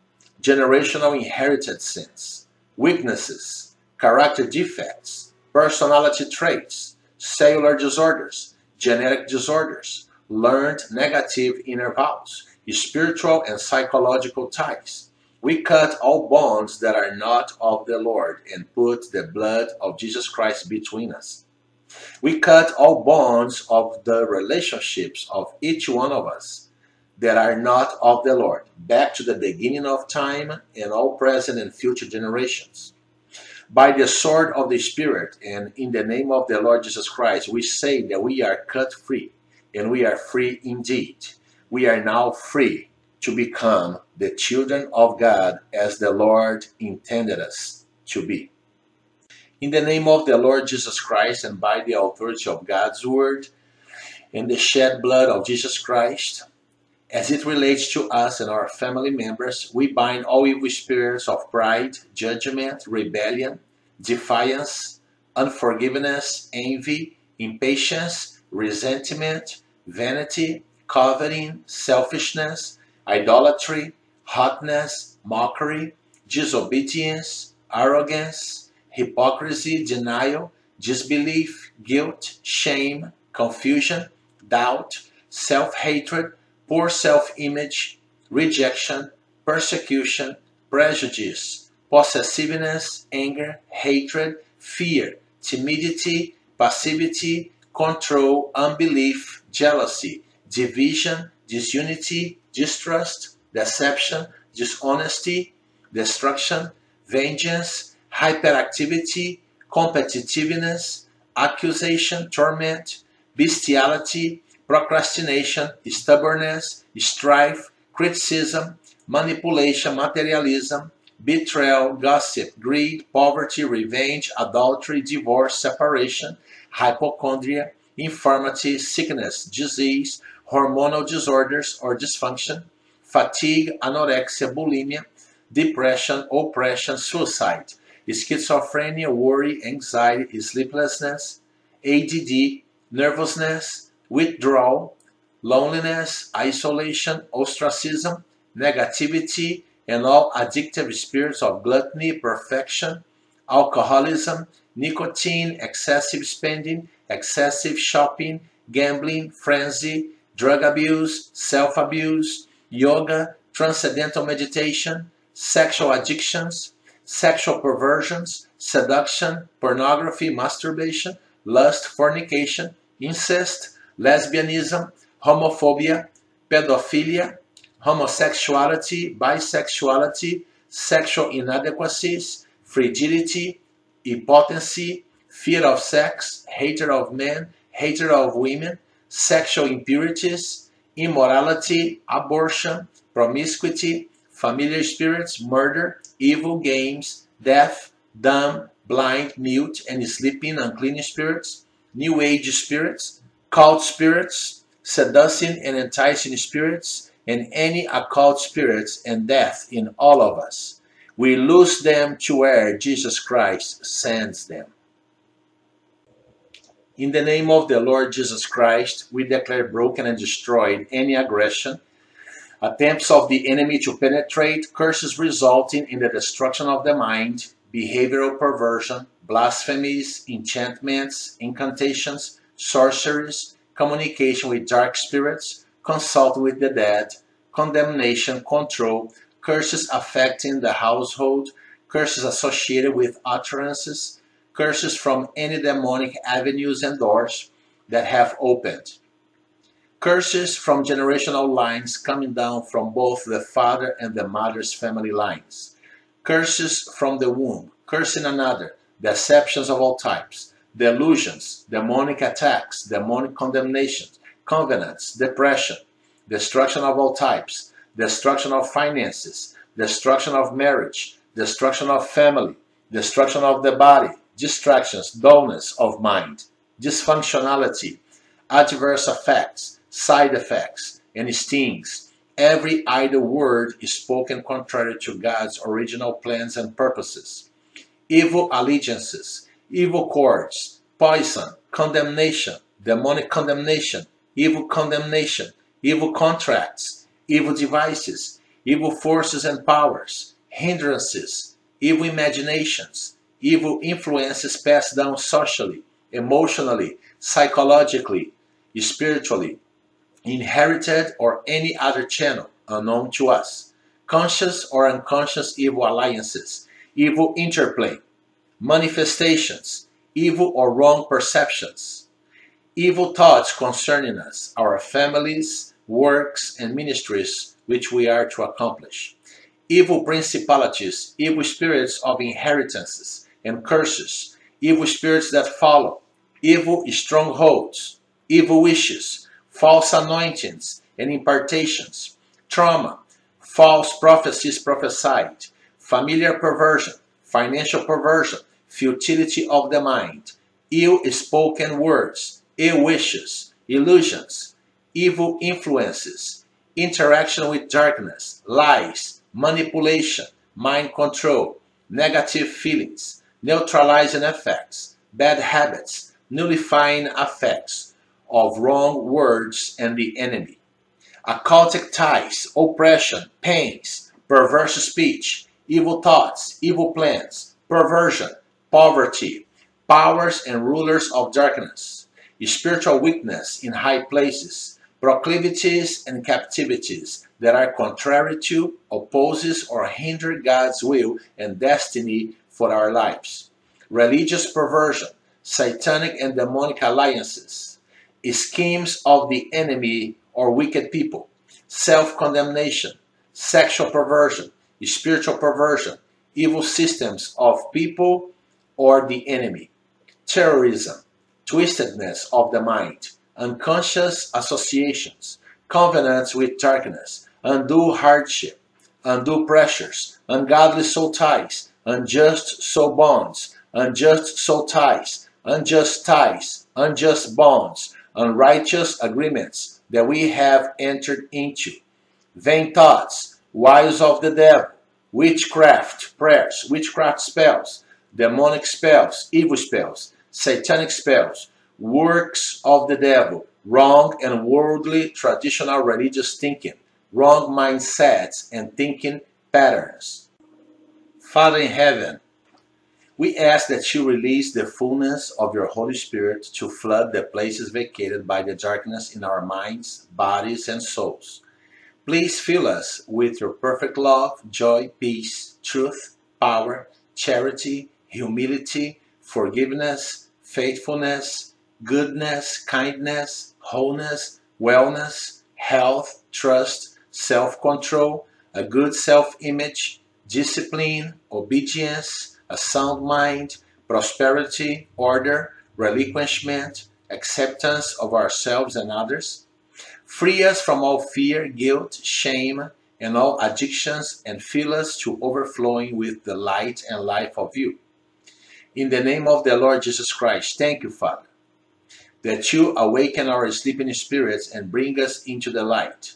generational inherited sins, weaknesses, character defects, personality traits, cellular disorders, genetic disorders, learned negative inner vows, spiritual and psychological ties. We cut all bonds that are not of the Lord and put the blood of Jesus Christ between us. We cut all bonds of the relationships of each one of us that are not of the Lord, back to the beginning of time and all present and future generations. By the sword of the Spirit and in the name of the Lord Jesus Christ, we say that we are cut free, and we are free indeed. We are now free to become the children of God as the Lord intended us to be. In the name of the Lord Jesus Christ and by the authority of God's word and the shed blood of Jesus Christ, as it relates to us and our family members, we bind all evil spirits of pride, judgment, rebellion, defiance, unforgiveness, envy, impatience, resentment, vanity, coveting, selfishness, idolatry, hotness, mockery, disobedience, arrogance, hypocrisy, denial, disbelief, guilt, shame, confusion, doubt, self hatred poor self image, rejection, persecution, prejudice, possessiveness, anger, hatred, fear, timidity, passivity, control, unbelief, jealousy, division, disunity, distrust, deception, dishonesty, destruction, vengeance, hyperactivity, competitiveness, accusation, torment, bestiality, procrastination, stubbornness, strife, criticism, manipulation, materialism, betrayal, gossip, greed, poverty, revenge, adultery, divorce, separation, hypochondria, infirmity, sickness, disease, hormonal disorders or dysfunction, fatigue, anorexia, bulimia, depression, oppression, suicide, schizophrenia, worry, anxiety, sleeplessness, ADD, nervousness, withdrawal, loneliness, isolation, ostracism, negativity, and all addictive spirits of gluttony, perfection, alcoholism, nicotine, excessive spending, excessive shopping, gambling, frenzy, drug abuse, self abuse, yoga, transcendental meditation, sexual addictions, sexual perversions, seduction, pornography, masturbation, lust, fornication, incest, lesbianism, homophobia, pedophilia, homosexuality, bisexuality, sexual inadequacies, frigidity, impotency, fear of sex, hatred of men, hatred of women, sexual impurities, immorality, abortion, promiscuity, familiar spirits, murder, evil games, deaf, dumb, blind, mute, and sleeping unclean spirits, new age spirits, cult spirits, seducing and enticing spirits, and any occult spirits and death in all of us. We lose them to where Jesus Christ sends them. In the name of the Lord Jesus Christ, we declare broken and destroyed any aggression, attempts of the enemy to penetrate, curses resulting in the destruction of the mind, behavioral perversion, blasphemies, enchantments, incantations, sorceries, communication with dark spirits, consulting with the dead, condemnation, control, curses affecting the household, curses associated with utterances, curses from any demonic avenues and doors that have opened. Curses from generational lines coming down from both the father and the mother's family lines. Curses from the womb, cursing another, deceptions of all types, delusions, demonic attacks, demonic condemnations, covenants, depression, destruction of all types, destruction of finances, destruction of marriage, destruction of family, destruction of the body, distractions, dullness of mind, dysfunctionality, adverse effects, side effects, and stings. Every idle word is spoken contrary to God's original plans and purposes. Evil allegiances, evil cords, poison, condemnation, demonic condemnation, evil condemnation, evil contracts, evil devices, evil forces and powers, hindrances, evil imaginations, evil influences passed down socially, emotionally, psychologically, spiritually, inherited or any other channel unknown to us, conscious or unconscious evil alliances, evil interplay, manifestations, evil or wrong perceptions, evil thoughts concerning us, our families, works, and ministries which we are to accomplish, evil principalities, evil spirits of inheritances and curses, evil spirits that follow, evil strongholds, evil wishes, false anointings and impartations, trauma, false prophecies prophesied, familiar perversion, financial perversion, futility of the mind, ill spoken words, ill wishes, illusions, evil influences, interaction with darkness, lies, manipulation, mind control, negative feelings, neutralizing effects, bad habits, nullifying effects of wrong words and the enemy, occultic ties, oppression, pains, perverse speech, evil thoughts, evil plans, perversion, poverty, powers and rulers of darkness, spiritual weakness in high places, proclivities and captivities that are contrary to, opposes, or hinder God's will and destiny for our lives, religious perversion, satanic and demonic alliances, schemes of the enemy or wicked people, self condemnation, sexual perversion, spiritual perversion, evil systems of people or the enemy, terrorism, twistedness of the mind, unconscious associations, covenants with darkness, undue hardship, undue pressures, ungodly soul ties, unjust soul bonds, unjust soul ties, unjust ties, unjust bonds, unrighteous agreements that we have entered into, vain thoughts, wiles of the devil, witchcraft prayers, witchcraft spells, demonic spells, evil spells, satanic spells, works of the devil, wrong and worldly traditional religious thinking, wrong mindsets and thinking patterns. Father in heaven, we ask that you release the fullness of your Holy Spirit to flood the places vacated by the darkness in our minds, bodies, and souls. Please fill us with your perfect love, joy, peace, truth, power, charity, humility, forgiveness, faithfulness, goodness, kindness, wholeness, wellness, health, trust, self control, a good self image, discipline, obedience, a sound mind, prosperity, order, relinquishment, acceptance of ourselves and others. Free us from all fear, guilt, shame, and all addictions, and fill us to overflowing with the light and life of you. In the name of the Lord Jesus Christ, thank you, Father, that you awaken our sleeping spirits and bring us into the light.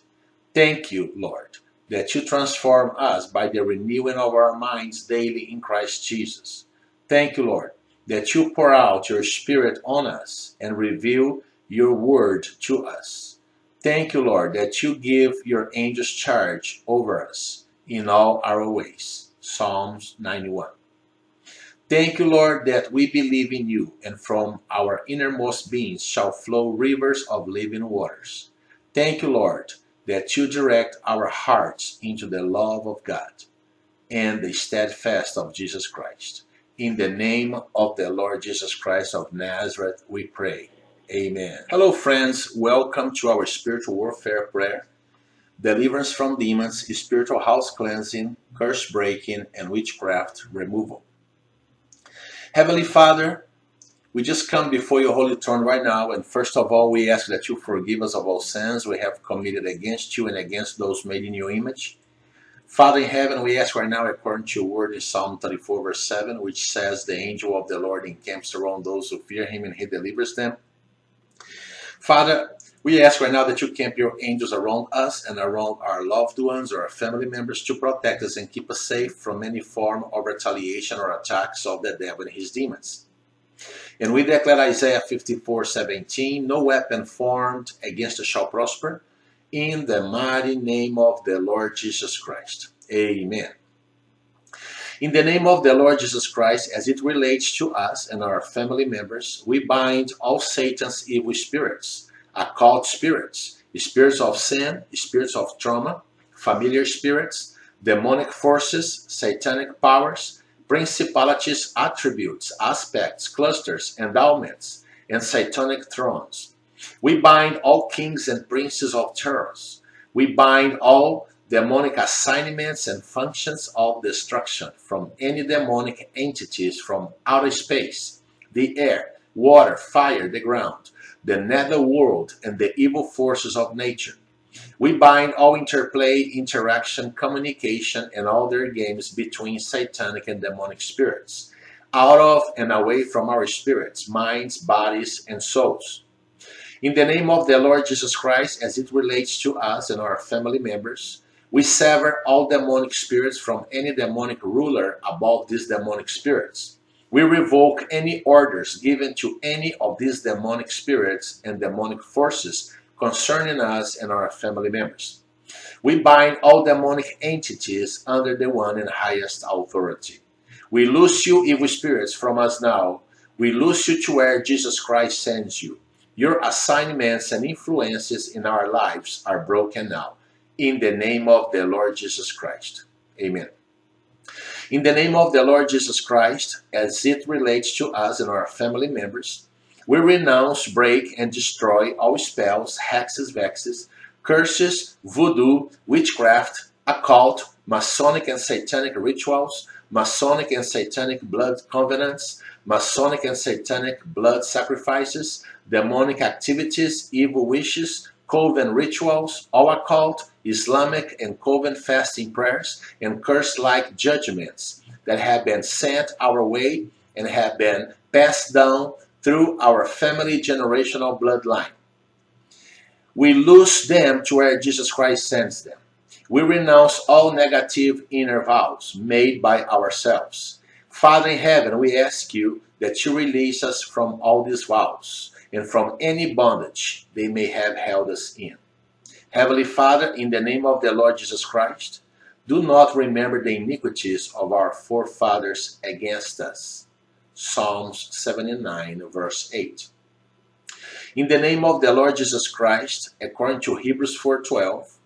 Thank you, Lord, that you transform us by the renewing of our minds daily in Christ Jesus. Thank you, Lord, that you pour out your Spirit on us and reveal your word to us. Thank you, Lord, that you give your angels charge over us in all our ways. Psalms 91. Thank you, Lord, that we believe in you, and from our innermost beings shall flow rivers of living waters. Thank you, Lord, that you direct our hearts into the love of God and the steadfast of Jesus Christ. In the name of the Lord Jesus Christ of Nazareth, we pray. Amen. Hello, friends. Welcome to our spiritual warfare prayer. Deliverance from demons, spiritual house cleansing, curse breaking, and witchcraft removal. Heavenly Father, we just come before your holy throne right now, and first of all, we ask that you forgive us of all sins we have committed against you and against those made in your image. Father in heaven, we ask right now, according to your word in Psalm 34, verse 7, which says, The angel of the Lord encamps around those who fear him and he delivers them. Father, we ask right now that you camp your angels around us and around our loved ones or our family members to protect us and keep us safe from any form of retaliation or attacks of the devil and his demons. And we declare Isaiah 54 17, no weapon formed against us shall prosper, in the mighty name of the Lord Jesus Christ. Amen. In the name of the Lord Jesus Christ, as it relates to us and our family members, we bind all Satan's evil spirits, occult spirits, spirits of sin, spirits of trauma, familiar spirits, demonic forces, satanic powers, principalities, attributes, aspects, clusters, endowments, and satanic thrones. We bind all kings and princes of terrors. We bind all demonic assignments and functions of destruction from any demonic entities from outer space, the air, water, fire, the ground, the nether world, and the evil forces of nature. We bind all interplay, interaction, communication, and all their games between satanic and demonic spirits, out of and away from our spirits, minds, bodies, and souls. In the name of the Lord Jesus Christ, as it relates to us and our family members, we sever all demonic spirits from any demonic ruler above these demonic spirits. We revoke any orders given to any of these demonic spirits and demonic forces concerning us and our family members. We bind all demonic entities under the one and highest authority. We loose you, evil spirits, from us now. We loose you to where Jesus Christ sends you. Your assignments and influences in our lives are broken now. In the name of the Lord Jesus Christ. Amen. In the name of the Lord Jesus Christ, as it relates to us and our family members, we renounce, break, and destroy all spells, hexes, vexes, curses, voodoo, witchcraft, occult, Masonic and Satanic rituals, Masonic and Satanic blood covenants, Masonic and Satanic blood sacrifices, demonic activities, evil wishes, coven rituals, occult, Islamic and coven fasting prayers, and curse like judgments that have been sent our way and have been passed down through our family generational bloodline. We lose them to where Jesus Christ sends them. We renounce all negative inner vows made by ourselves. Father in heaven, we ask you that you release us from all these vows and from any bondage they may have held us in. Heavenly Father, in the name of the Lord Jesus Christ, Do not remember the iniquities of our forefathers against us. Psalms 79, verse 8. In the name of the Lord Jesus Christ, according to Hebrews 4:12,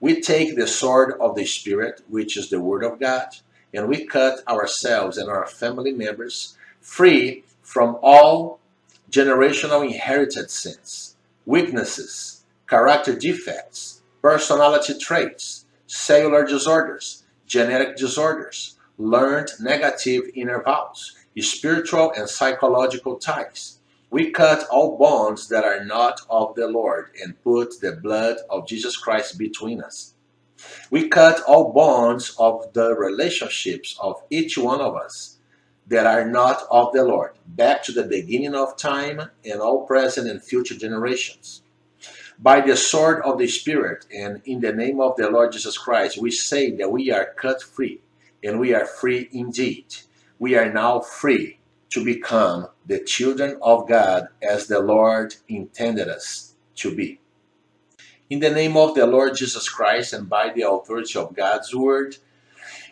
we take the sword of the Spirit, which is the Word of God, and we cut ourselves and our family members free from all generational inherited sins, weaknesses, character defects, personality traits, cellular disorders, genetic disorders, learned negative inner vows, spiritual and psychological ties. We cut all bonds that are not of the Lord and put the blood of Jesus Christ between us. We cut all bonds of the relationships of each one of us that are not of the Lord, back to the beginning of time and all present and future generations. By the sword of the Spirit and in the name of the Lord Jesus Christ, we say that we are cut free, and we are free indeed. We are now free to become the children of God as the Lord intended us to be. In the name of the Lord Jesus Christ and by the authority of God's word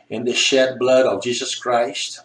and the shed blood of Jesus Christ,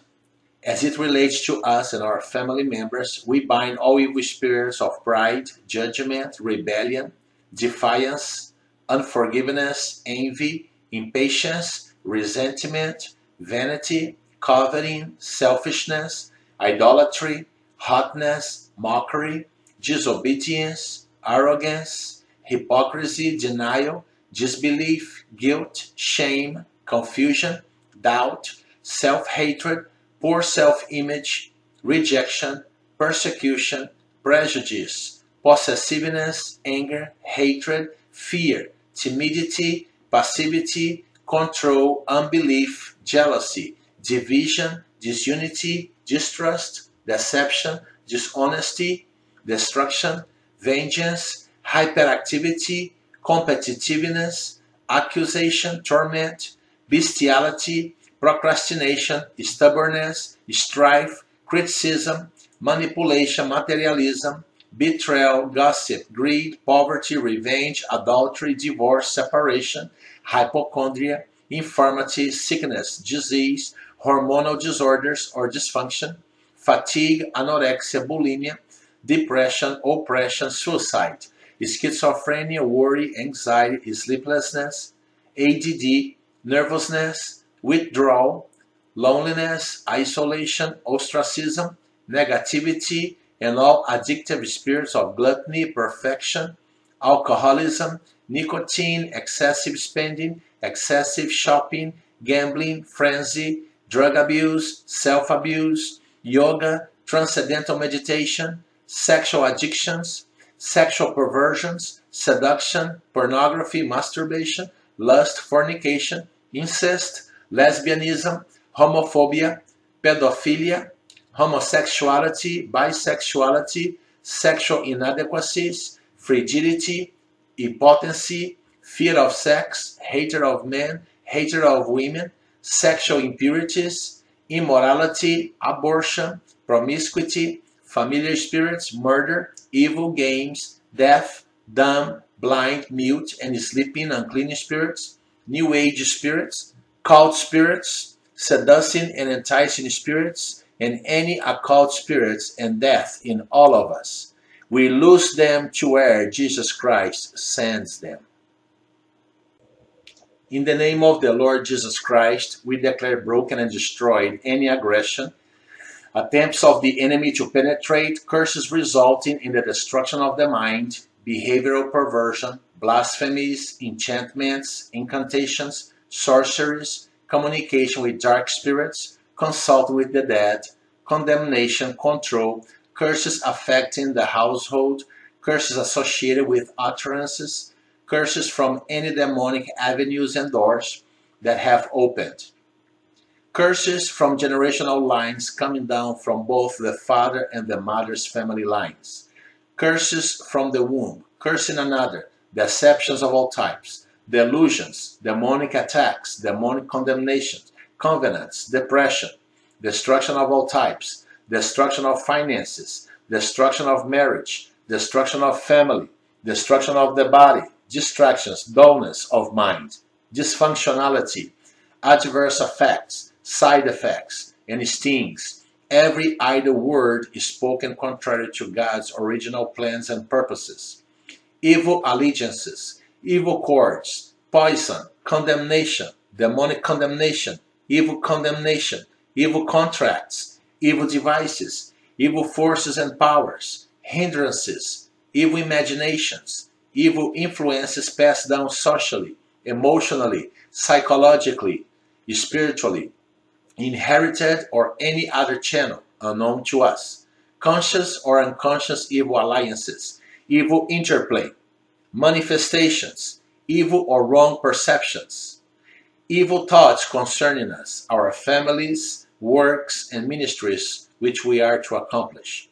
as it relates to us and our family members, we bind all evil spirits of pride, judgment, rebellion, defiance, unforgiveness, envy, impatience, resentment, vanity, coveting, selfishness, idolatry, hotness, mockery, disobedience, arrogance, hypocrisy, denial, disbelief, guilt, shame, confusion, doubt, self hatred, poor self image, rejection, persecution, prejudice, possessiveness, anger, hatred, fear, timidity, passivity, control, unbelief, jealousy, division, disunity, distrust, deception, dishonesty, destruction, vengeance, hyperactivity, competitiveness, accusation, torment, bestiality, procrastination, stubbornness, strife, criticism, manipulation, materialism, betrayal, gossip, greed, poverty, revenge, adultery, divorce, separation, hypochondria, infirmity, sickness, disease, hormonal disorders or dysfunction, fatigue, anorexia, bulimia, depression, oppression, suicide, schizophrenia, worry, anxiety, sleeplessness, ADD, nervousness, withdrawal, loneliness, isolation, ostracism, negativity, and all addictive spirits of gluttony, perfection, alcoholism, nicotine, excessive spending, excessive shopping, gambling, frenzy, drug abuse, self abuse, yoga, transcendental meditation, sexual addictions, sexual perversions, seduction, pornography, masturbation, lust, fornication, incest, lesbianism, homophobia, pedophilia, homosexuality, bisexuality, sexual inadequacies, frigidity, impotency, fear of sex, hatred of men, hatred of women, sexual impurities, immorality, abortion, promiscuity, familiar spirits, murder, evil games, deaf, dumb, blind, mute, and sleeping unclean spirits, new age spirits, cult spirits, seducing and enticing spirits, and any occult spirits and death in all of us. We lose them to where Jesus Christ sends them. In the name of the Lord Jesus Christ, we declare broken and destroyed any aggression, attempts of the enemy to penetrate, curses resulting in the destruction of the mind, behavioral perversion, blasphemies, enchantments, incantations, sorceries, communication with dark spirits, consulting with the dead, condemnation, control, curses affecting the household, curses associated with utterances, curses from any demonic avenues and doors that have opened. Curses from generational lines coming down from both the father and the mother's family lines. Curses from the womb, cursing another, deceptions of all types, delusions, demonic attacks, demonic condemnations, covenants, depression, destruction of all types, destruction of finances, destruction of marriage, destruction of family, destruction of the body, distractions, dullness of mind, dysfunctionality, adverse effects, side effects, and stings. Every idle word is spoken contrary to God's original plans and purposes. Evil allegiances, evil cords, poison, condemnation, demonic condemnation, evil condemnation, evil contracts, evil devices, evil forces and powers, hindrances, evil imaginations, evil influences passed down socially, emotionally, psychologically, spiritually, inherited or any other channel unknown to us, conscious or unconscious evil alliances, evil interplay, manifestations, evil or wrong perceptions, evil thoughts concerning us, our families, works, and ministries which we are to accomplish,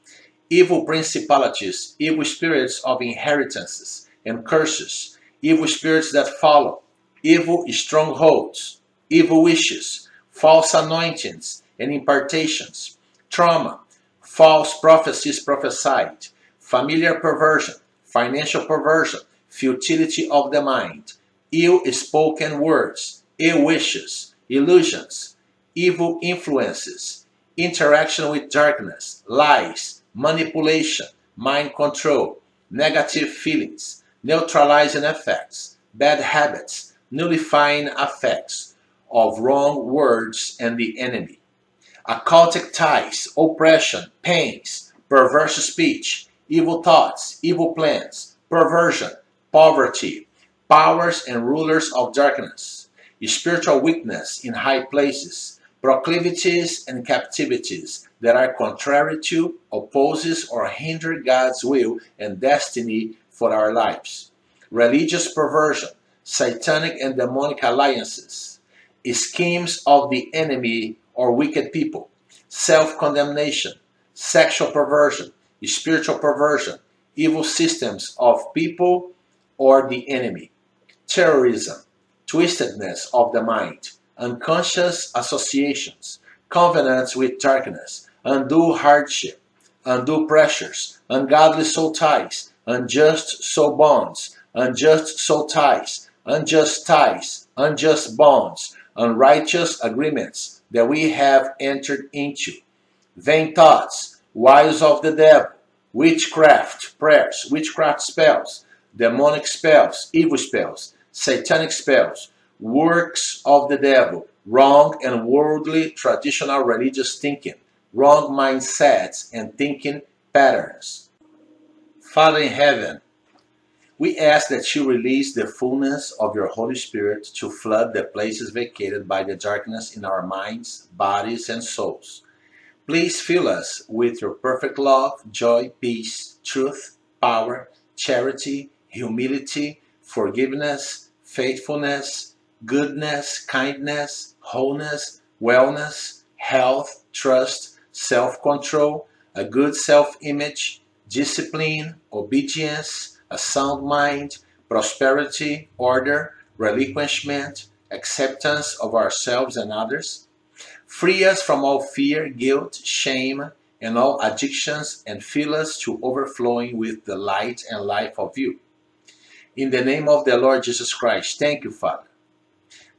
evil principalities, evil spirits of inheritances and curses, evil spirits that follow, evil strongholds, evil wishes, false anointings and impartations, trauma, false prophecies prophesied, familiar perversion, financial perversion, futility of the mind, ill spoken words, ill wishes, illusions, evil influences, interaction with darkness, lies, manipulation, mind control, negative feelings, neutralizing effects, bad habits, nullifying effects of wrong words and the enemy, occultic ties, oppression, pains, perverse speech, evil thoughts, evil plans, perversion, poverty, powers and rulers of darkness, spiritual weakness in high places, proclivities and captivities that are contrary to, opposes, or hinder God's will and destiny for our lives, religious perversion, satanic and demonic alliances, schemes of the enemy or wicked people, self condemnation, sexual perversion, spiritual perversion, evil systems of people or the enemy, terrorism, twistedness of the mind, unconscious associations, covenants with darkness, undue hardship, undue pressures, ungodly soul ties, unjust soul bonds, unjust soul ties, unjust ties, unjust bonds, unrighteous agreements that we have entered into, vain thoughts, wiles of the devil, witchcraft prayers, witchcraft spells, demonic spells, evil spells, satanic spells, works of the devil, wrong and worldly traditional religious thinking, wrong mindsets and thinking patterns. Father in heaven, we ask that you release the fullness of your Holy Spirit to flood the places vacated by the darkness in our minds, bodies, and souls. Please fill us with your perfect love, joy, peace, truth, power, charity, humility, forgiveness, faithfulness, goodness, kindness, wholeness, wellness, health, trust, self control, a good self image, discipline, obedience a sound mind, prosperity, order, relinquishment, acceptance of ourselves and others. Free us from all fear, guilt, shame, and all addictions, and fill us to overflowing with the light and life of you. In the name of the Lord Jesus Christ, thank you, Father,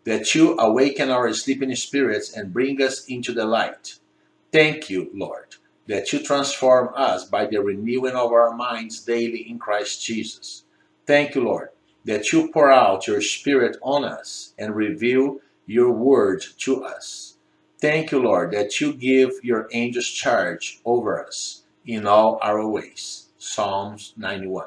that you awaken our sleeping spirits and bring us into the light. Thank you, Lord, that you transform us by the renewing of our minds daily in Christ Jesus. Thank you, Lord, that you pour out your Spirit on us and reveal your word to us. Thank you, Lord, that you give your angels charge over us in all our ways. Psalms 91.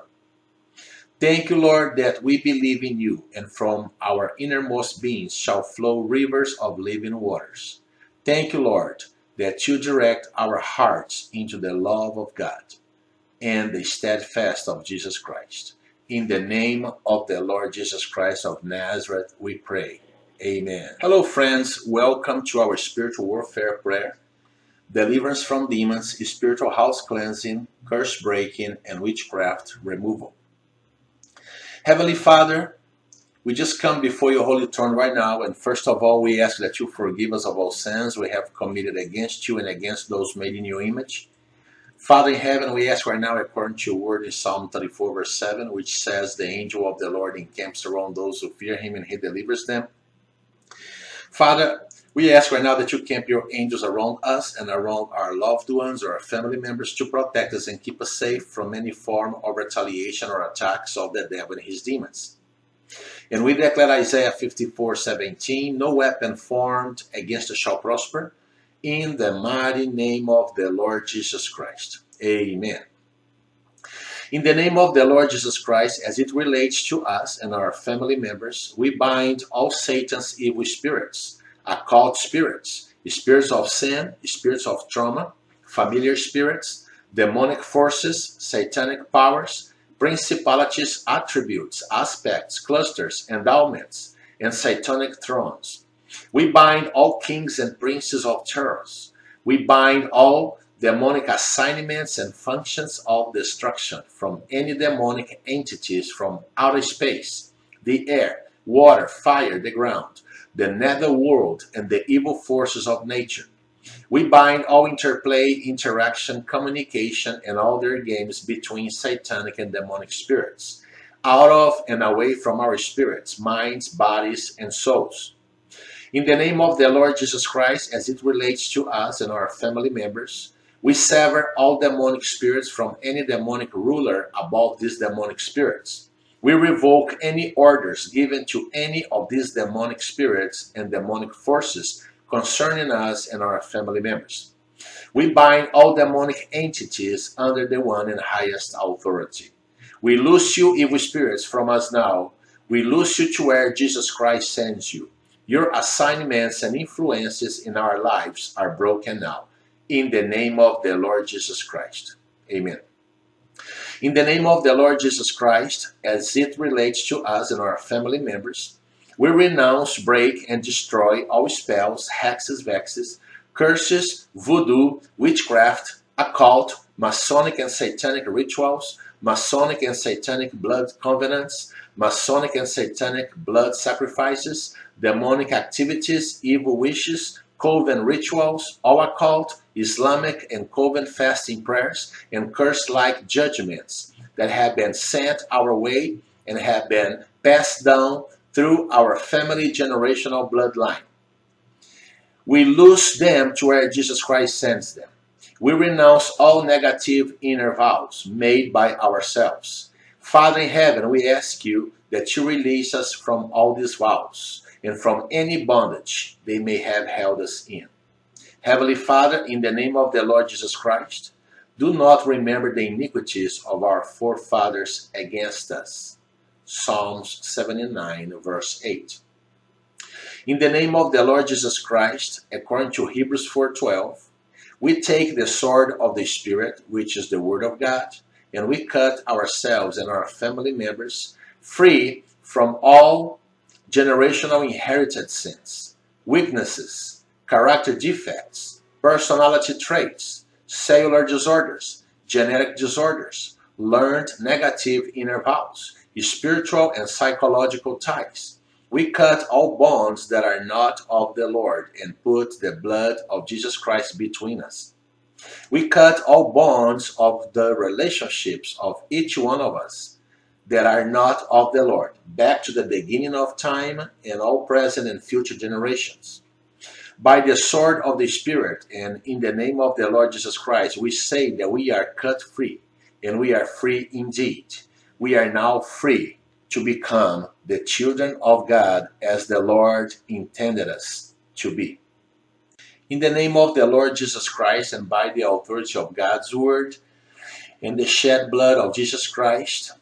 Thank you, Lord, that we believe in you, and from our innermost beings shall flow rivers of living waters. Thank you, Lord, that you direct our hearts into the love of God and the steadfast of Jesus Christ. In the name of the Lord Jesus Christ of Nazareth, we pray. Amen. Hello, friends. Welcome to our spiritual warfare prayer. Deliverance from demons, spiritual house cleansing, curse breaking, and witchcraft removal. Heavenly Father, we just come before your holy throne right now, and first of all, we ask that you forgive us of all sins we have committed against you and against those made in your image. Father in heaven, we ask right now, according to your word in Psalm 34, verse 7, which says, The angel of the Lord encamps around those who fear him and he delivers them. Father, we ask right now that you camp your angels around us and around our loved ones or our family members to protect us and keep us safe from any form of retaliation or attacks of the devil and his demons. And we declare Isaiah 54 17, no weapon formed against us shall prosper, in the mighty name of the Lord Jesus Christ. Amen. In the name of the Lord Jesus Christ, as it relates to us and our family members, we bind all Satan's evil spirits occult spirits, spirits of sin, spirits of trauma, familiar spirits, demonic forces, satanic powers, principalities, attributes, aspects, clusters, endowments, and satanic thrones. We bind all kings and princes of terrors. We bind all demonic assignments and functions of destruction from any demonic entities from outer space, the air, water, fire, the ground, the nether world, and the evil forces of nature. We bind all interplay, interaction, communication, and all their games between satanic and demonic spirits, out of and away from our spirits, minds, bodies, and souls. In the name of the Lord Jesus Christ, as it relates to us and our family members, we sever all demonic spirits from any demonic ruler above these demonic spirits. We revoke any orders given to any of these demonic spirits and demonic forces concerning us and our family members. We bind all demonic entities under the one and highest authority. We loose you, evil spirits, from us now. We loose you to where Jesus Christ sends you. Your assignments and influences in our lives are broken now. In the name of the Lord Jesus Christ. Amen. In the name of the Lord Jesus Christ, as it relates to us and our family members, we renounce, break, and destroy all spells, hexes, vexes, curses, voodoo, witchcraft, occult, Masonic and Satanic rituals, Masonic and Satanic blood covenants, Masonic and Satanic blood sacrifices, demonic activities, evil wishes, coven rituals, all occult, Islamic and Coven fasting prayers, and curse like judgments that have been sent our way and have been passed down through our family generational bloodline. We lose them to where Jesus Christ sends them. We renounce all negative inner vows made by ourselves. Father in heaven, we ask you that you release us from all these vows and from any bondage they may have held us in. Heavenly Father, in the name of the Lord Jesus Christ, do not remember the iniquities of our forefathers against us. Psalms 79, verse 8. In the name of the Lord Jesus Christ, according to Hebrews 4:12, we take the sword of the Spirit, which is the Word of God, and we cut ourselves and our family members free from all generational inherited sins, weaknesses, character defects, personality traits, cellular disorders, genetic disorders, learned negative inner vows, spiritual and psychological ties. We cut all bonds that are not of the Lord and put the blood of Jesus Christ between us. We cut all bonds of the relationships of each one of us that are not of the Lord, back to the beginning of time and all present and future generations by the sword of the Spirit and in the name of the Lord Jesus Christ, we say that we are cut free and we are free indeed. We are now free to become the children of God as the Lord intended us to be. In the name of the Lord Jesus Christ and by the authority of God's word and the shed blood of Jesus Christ,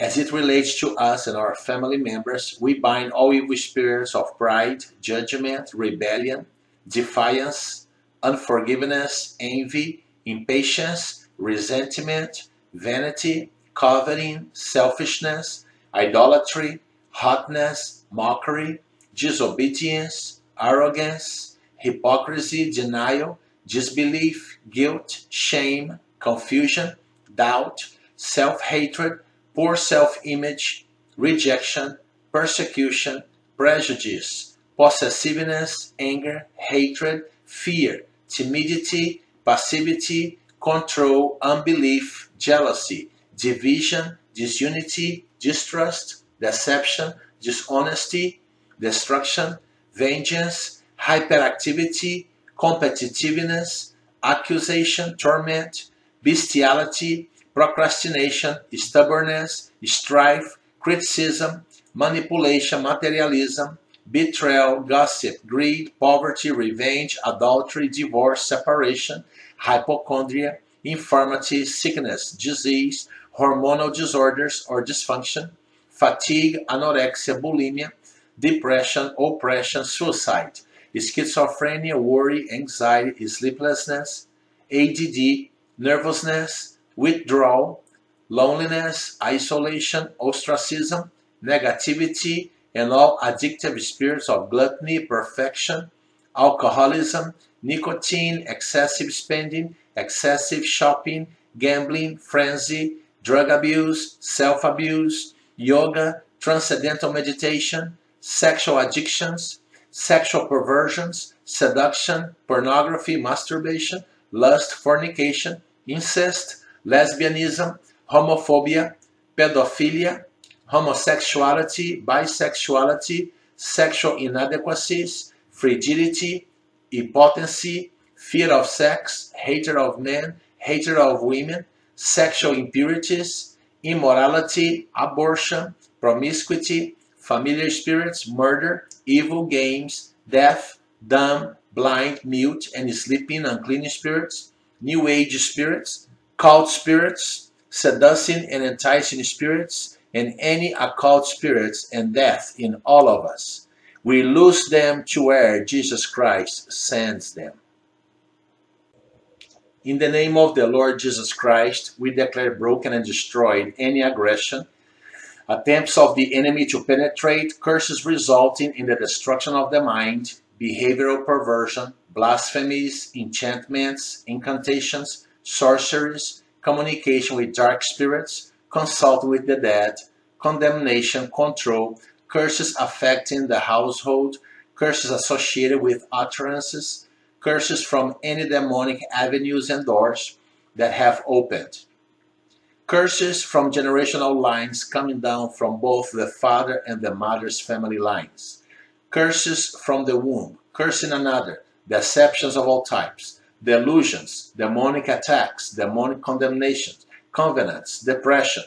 as it relates to us and our family members, we bind all evil spirits of pride, judgment, rebellion, defiance, unforgiveness, envy, impatience, resentment, vanity, coveting, selfishness, idolatry, hotness, mockery, disobedience, arrogance, hypocrisy, denial, disbelief, guilt, shame, confusion, doubt, self hatred poor self image, rejection, persecution, prejudice, possessiveness, anger, hatred, fear, timidity, passivity, control, unbelief, jealousy, division, disunity, distrust, deception, dishonesty, destruction, vengeance, hyperactivity, competitiveness, accusation, torment, bestiality, procrastination, stubbornness, strife, criticism, manipulation, materialism, betrayal, gossip, greed, poverty, revenge, adultery, divorce, separation, hypochondria, infirmity, sickness, disease, hormonal disorders or dysfunction, fatigue, anorexia, bulimia, depression, oppression, suicide, schizophrenia, worry, anxiety, sleeplessness, ADD, nervousness, withdrawal, loneliness, isolation, ostracism, negativity, and all addictive spirits of gluttony, perfection, alcoholism, nicotine, excessive spending, excessive shopping, gambling, frenzy, drug abuse, self abuse, yoga, transcendental meditation, sexual addictions, sexual perversions, seduction, pornography, masturbation, lust, fornication, incest, lesbianism, homophobia, pedophilia, homosexuality, bisexuality, sexual inadequacies, frigidity, impotency, fear of sex, hatred of men, hatred of women, sexual impurities, immorality, abortion, promiscuity, familiar spirits, murder, evil games, deaf, dumb, blind, mute, and sleeping unclean spirits, new age spirits, cult spirits, seducing and enticing spirits, and any occult spirits and death in all of us. We lose them to where Jesus Christ sends them. In the name of the Lord Jesus Christ, we declare broken and destroyed any aggression, attempts of the enemy to penetrate, curses resulting in the destruction of the mind, behavioral perversion, blasphemies, enchantments, incantations, sorceries, communication with dark spirits, consult with the dead, condemnation, control, curses affecting the household, curses associated with utterances, curses from any demonic avenues and doors that have opened. Curses from generational lines coming down from both the father and the mother's family lines. Curses from the womb, cursing another, deceptions of all types, delusions, demonic attacks, demonic condemnations, covenants, depression,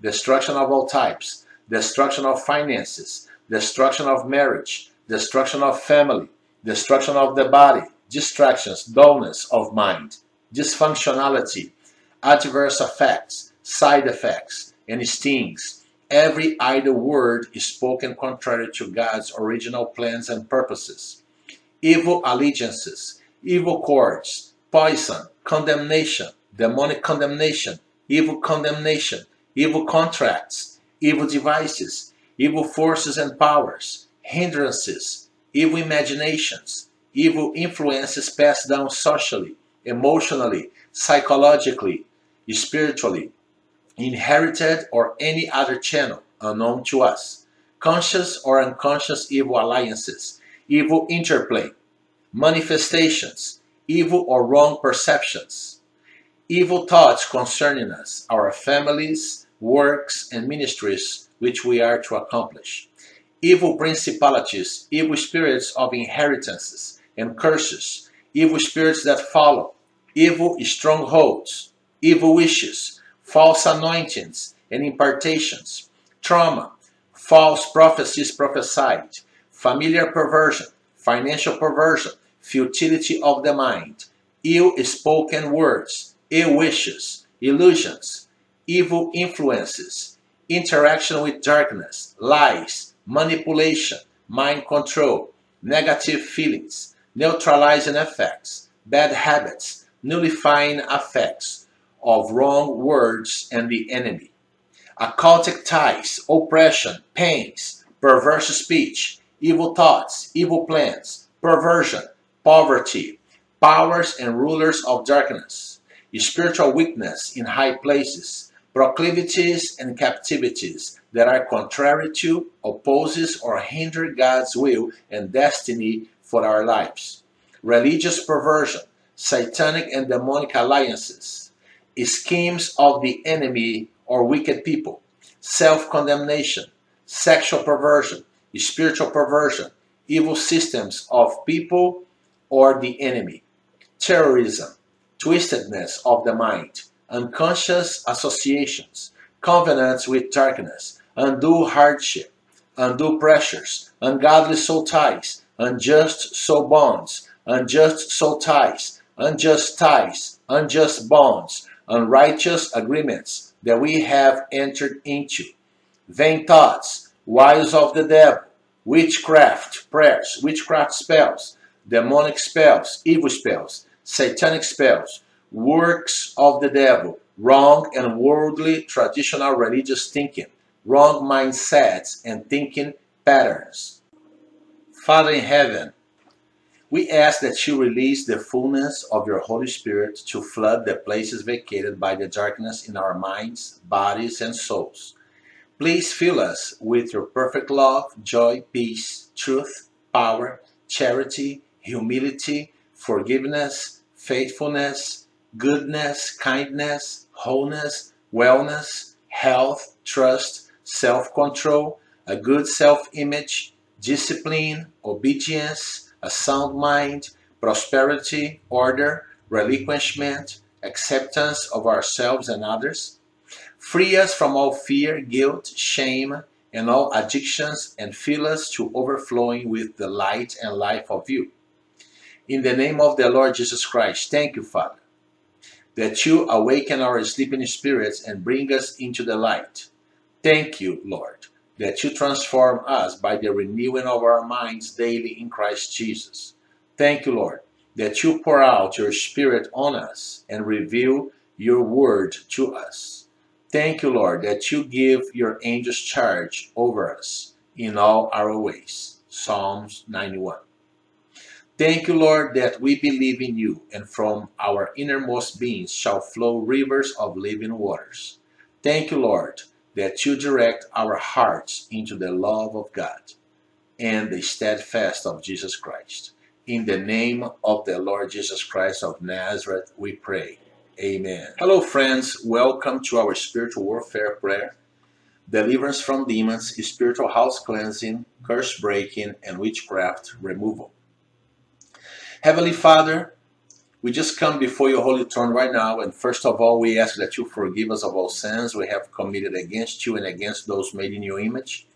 destruction of all types, destruction of finances, destruction of marriage, destruction of family, destruction of the body, distractions, dullness of mind, dysfunctionality, adverse effects, side effects, and stings. Every idle word is spoken contrary to God's original plans and purposes. Evil allegiances, evil cords, poison, condemnation, demonic condemnation, evil condemnation, evil contracts, evil devices, evil forces and powers, hindrances, evil imaginations, evil influences passed down socially, emotionally, psychologically, spiritually, inherited or any other channel unknown to us, conscious or unconscious evil alliances, evil interplay, manifestations, evil or wrong perceptions, evil thoughts concerning us, our families, works, and ministries which we are to accomplish, evil principalities, evil spirits of inheritances and curses, evil spirits that follow, evil strongholds, evil wishes, false anointings and impartations, trauma, false prophecies prophesied, familiar perversion, financial perversion, futility of the mind, ill spoken words, ill wishes, illusions, evil influences, interaction with darkness, lies, manipulation, mind control, negative feelings, neutralizing effects, bad habits, nullifying effects of wrong words and the enemy, occultic ties, oppression, pains, perverse speech, evil thoughts, evil plans, perversion, poverty, powers and rulers of darkness, spiritual weakness in high places, proclivities and captivities that are contrary to, opposes, or hinder God's will and destiny for our lives, religious perversion, satanic and demonic alliances, schemes of the enemy or wicked people, self condemnation, sexual perversion, spiritual perversion, evil systems of people or the enemy, terrorism, twistedness of the mind, unconscious associations, covenants with darkness, undue hardship, undue pressures, ungodly soul ties, unjust soul bonds, unjust soul ties, unjust ties, unjust bonds, unrighteous agreements that we have entered into, vain thoughts, wiles of the devil, witchcraft prayers, witchcraft spells, demonic spells, evil spells, satanic spells, works of the devil, wrong and worldly traditional religious thinking, wrong mindsets and thinking patterns. Father in heaven, we ask that you release the fullness of your Holy Spirit to flood the places vacated by the darkness in our minds, bodies, and souls. Please fill us with your perfect love, joy, peace, truth, power, charity, humility, forgiveness, faithfulness, goodness, kindness, wholeness, wellness, health, trust, self control, a good self image, discipline, obedience, a sound mind, prosperity, order, relinquishment, acceptance of ourselves and others. Free us from all fear, guilt, shame, and all addictions, and fill us to overflowing with the light and life of you. In the name of the Lord Jesus Christ, thank you, Father, that you awaken our sleeping spirits and bring us into the light. Thank you, Lord, that you transform us by the renewing of our minds daily in Christ Jesus. Thank you, Lord, that you pour out your Spirit on us and reveal your word to us. Thank you, Lord, that you give your angels charge over us in all our ways. Psalms 91. Thank you, Lord, that we believe in you, and from our innermost beings shall flow rivers of living waters. Thank you, Lord, that you direct our hearts into the love of God and the steadfast of Jesus Christ. In the name of the Lord Jesus Christ of Nazareth, we pray. Amen. Hello, friends. Welcome to our spiritual warfare prayer. Deliverance from demons, spiritual house cleansing, curse breaking, and witchcraft removal. Heavenly Father, we just come before your holy throne right now, and first of all, we ask that you forgive us of all sins we have committed against you and against those made in your image.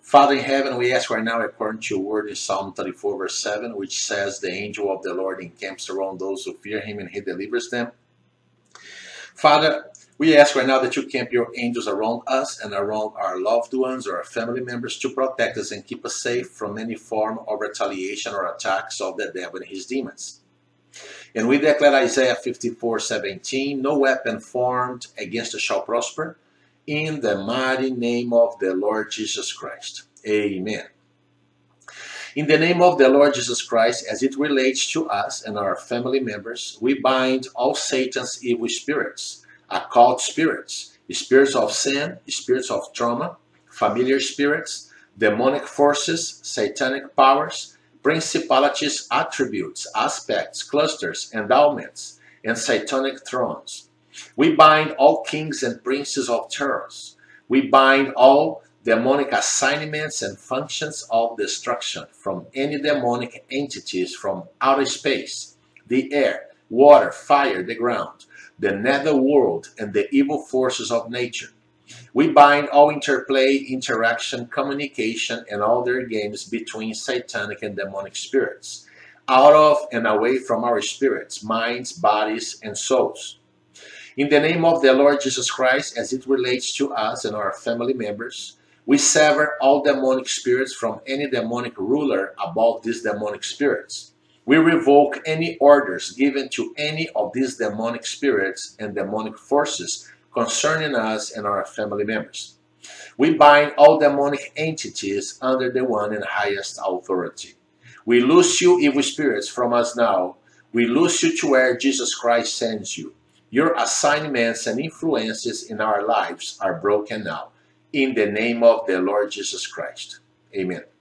Father in heaven, we ask right now, according to your word in Psalm 34, verse 7, which says, The angel of the Lord encamps around those who fear him and he delivers them. Father, we ask right now that you camp your angels around us and around our loved ones or our family members to protect us and keep us safe from any form of retaliation or attacks of the devil and his demons. And we declare Isaiah 54 17, no weapon formed against us shall prosper, in the mighty name of the Lord Jesus Christ. Amen. In the name of the Lord Jesus Christ, as it relates to us and our family members, we bind all Satan's evil spirits, occult spirits, spirits of sin, spirits of trauma, familiar spirits, demonic forces, satanic powers, principalities, attributes, aspects, clusters, endowments, and satanic thrones. We bind all kings and princes of terrors. We bind all demonic assignments and functions of destruction from any demonic entities from outer space, the air, water, fire, the ground, the nether world, and the evil forces of nature. We bind all interplay, interaction, communication, and all their games between satanic and demonic spirits, out of and away from our spirits, minds, bodies, and souls. In the name of the Lord Jesus Christ, as it relates to us and our family members, we sever all demonic spirits from any demonic ruler above these demonic spirits. We revoke any orders given to any of these demonic spirits and demonic forces concerning us and our family members. We bind all demonic entities under the one and highest authority. We loose you, evil spirits, from us now. We loose you to where Jesus Christ sends you. Your assignments and influences in our lives are broken now. In the name of the Lord Jesus Christ. Amen.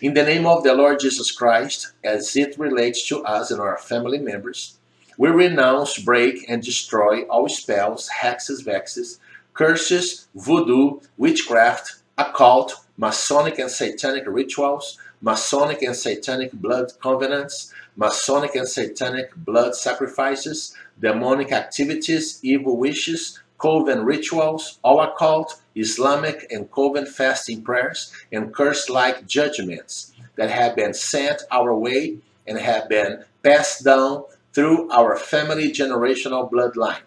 In the name of the Lord Jesus Christ, as it relates to us and our family members, we renounce, break, and destroy all spells, hexes, vexes, curses, voodoo, witchcraft, occult, Masonic and Satanic rituals, Masonic and Satanic blood covenants, Masonic and Satanic blood sacrifices, demonic activities, evil wishes, coven rituals, all occult, Islamic and coven fasting prayers, and curse like judgments that have been sent our way and have been passed down through our family generational bloodline.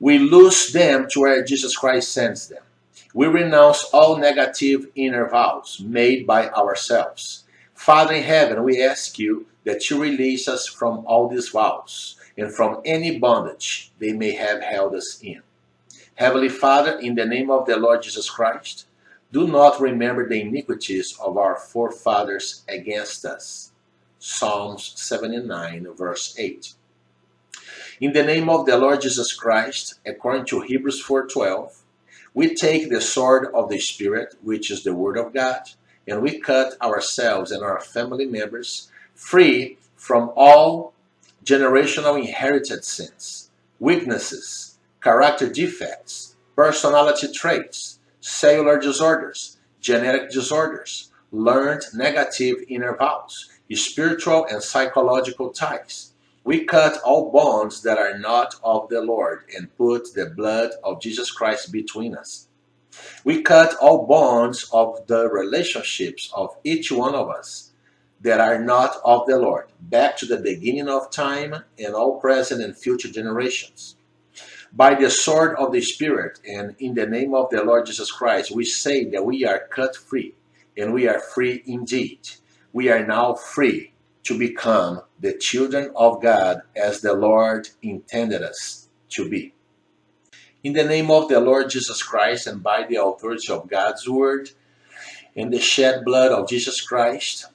We lose them to where Jesus Christ sends them. We renounce all negative inner vows made by ourselves. Father in heaven, we ask you that you release us from all these vows and from any bondage they may have held us in. Heavenly Father, in the name of the Lord Jesus Christ, do not remember the iniquities of our forefathers against us. Psalms 79, verse 8. In the name of the Lord Jesus Christ, according to Hebrews 4:12, we take the sword of the Spirit, which is the Word of God, and we cut ourselves and our family members free from all generational inherited sins, weaknesses, character defects, personality traits, cellular disorders, genetic disorders, learned negative inner vows, spiritual and psychological ties. We cut all bonds that are not of the Lord and put the blood of Jesus Christ between us. We cut all bonds of the relationships of each one of us that are not of the Lord, back to the beginning of time and all present and future generations. By the sword of the Spirit and in the name of the Lord Jesus Christ, we say that we are cut free, and we are free indeed. We are now free to become the children of God as the Lord intended us to be. In the name of the Lord Jesus Christ and by the authority of God's word and the shed blood of Jesus Christ,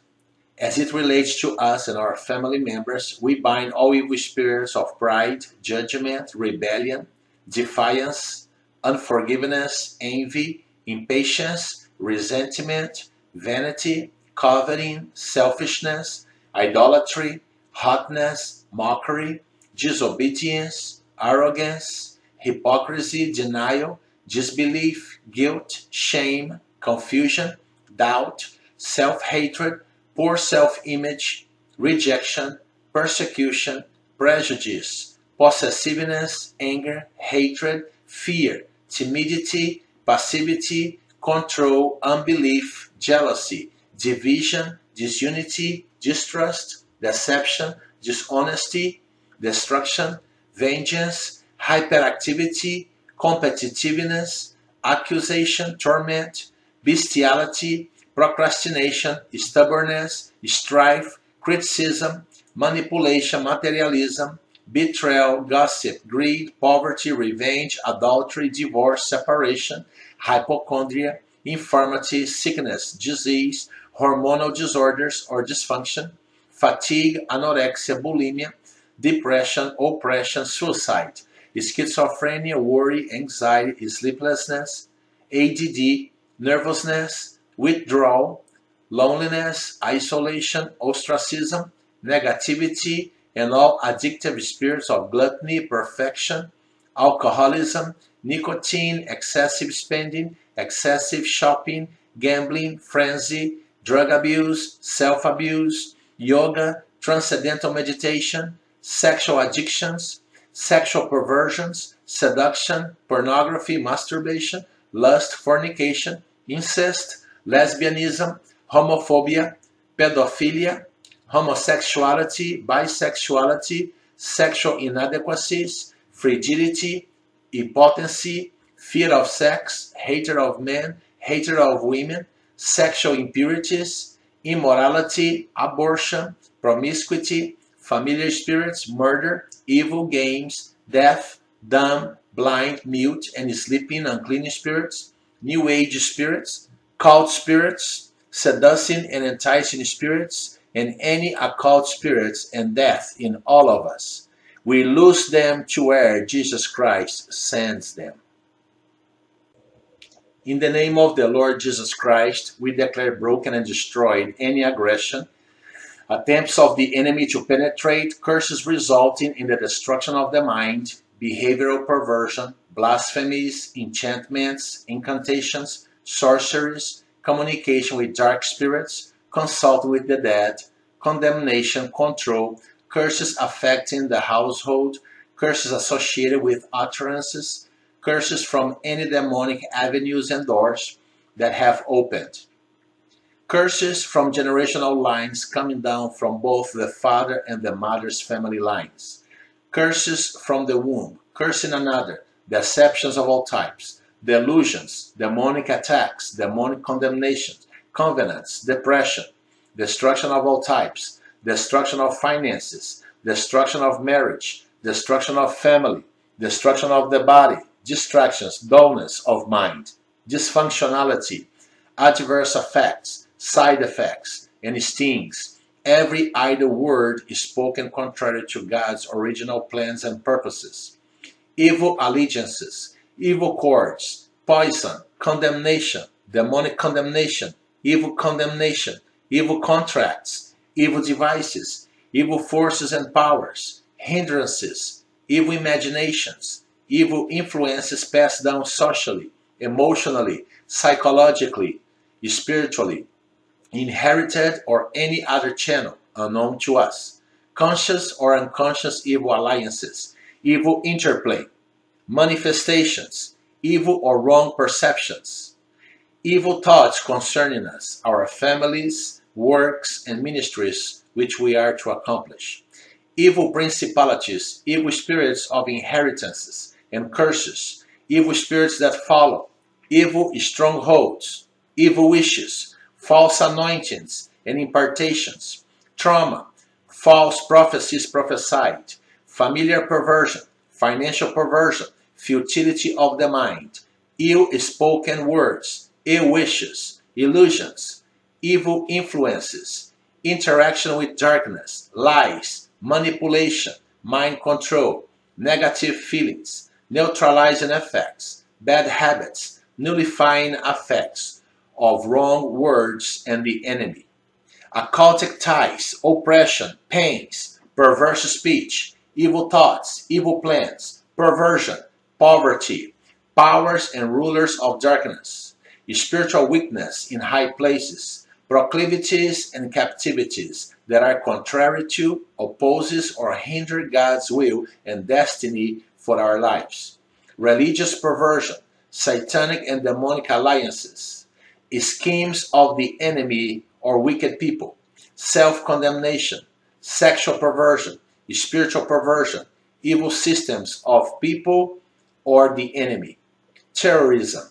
as it relates to us and our family members, we bind all evil spirits of pride, judgment, rebellion, defiance, unforgiveness, envy, impatience, resentment, vanity, coveting, selfishness, idolatry, hotness, mockery, disobedience, arrogance, hypocrisy, denial, disbelief, guilt, shame, confusion, doubt, self hatred poor self image, rejection, persecution, prejudice, possessiveness, anger, hatred, fear, timidity, passivity, control, unbelief, jealousy, division, disunity, distrust, deception, dishonesty, destruction, vengeance, hyperactivity, competitiveness, accusation, torment, bestiality, procrastination, stubbornness, strife, criticism, manipulation, materialism, betrayal, gossip, greed, poverty, revenge, adultery, divorce, separation, hypochondria, infirmity, sickness, disease, hormonal disorders or dysfunction, fatigue, anorexia, bulimia, depression, oppression, suicide, schizophrenia, worry, anxiety, sleeplessness, ADD, nervousness, withdrawal, loneliness, isolation, ostracism, negativity, and all addictive spirits of gluttony, perfection, alcoholism, nicotine, excessive spending, excessive shopping, gambling, frenzy, drug abuse, self abuse, yoga, transcendental meditation, sexual addictions, sexual perversions, seduction, pornography, masturbation, lust, fornication, incest, lesbianism, homophobia, pedophilia, homosexuality, bisexuality, sexual inadequacies, frigidity, impotency, fear of sex, hatred of men, hatred of women, sexual impurities, immorality, abortion, promiscuity, familiar spirits, murder, evil games, deaf, dumb, blind, mute, and sleeping unclean spirits, new age spirits, cult spirits, seducing and enticing spirits, and any occult spirits and death in all of us. We lose them to where Jesus Christ sends them. In the name of the Lord Jesus Christ, we declare broken and destroyed any aggression, attempts of the enemy to penetrate, curses resulting in the destruction of the mind, behavioral perversion, blasphemies, enchantments, incantations, sorceries, communication with dark spirits, consulting with the dead, condemnation, control, curses affecting the household, curses associated with utterances, curses from any demonic avenues and doors that have opened. Curses from generational lines coming down from both the father and the mother's family lines. Curses from the womb, cursing another, deceptions of all types, delusions, demonic attacks, demonic condemnations, covenants, depression, destruction of all types, destruction of finances, destruction of marriage, destruction of family, destruction of the body, distractions, dullness of mind, dysfunctionality, adverse effects, side effects, and stings. Every idle word is spoken contrary to God's original plans and purposes. Evil allegiances, evil cords, poison, condemnation, demonic condemnation, evil condemnation, evil contracts, evil devices, evil forces and powers, hindrances, evil imaginations, evil influences passed down socially, emotionally, psychologically, spiritually, inherited or any other channel unknown to us, conscious or unconscious evil alliances, evil interplay, manifestations, evil or wrong perceptions, evil thoughts concerning us, our families, works, and ministries which we are to accomplish, evil principalities, evil spirits of inheritances and curses, evil spirits that follow, evil strongholds, evil wishes, false anointings and impartations, trauma, false prophecies prophesied, familiar perversion, financial perversion, futility of the mind, ill spoken words, ill wishes, illusions, evil influences, interaction with darkness, lies, manipulation, mind control, negative feelings, neutralizing effects, bad habits, nullifying effects of wrong words and the enemy, occultic ties, oppression, pains, perverse speech, evil thoughts, evil plans, perversion, poverty, powers and rulers of darkness, spiritual weakness in high places, proclivities and captivities that are contrary to, opposes, or hinder God's will and destiny for our lives, religious perversion, satanic and demonic alliances, schemes of the enemy or wicked people, self condemnation, sexual perversion, spiritual perversion, evil systems of people or the enemy, terrorism,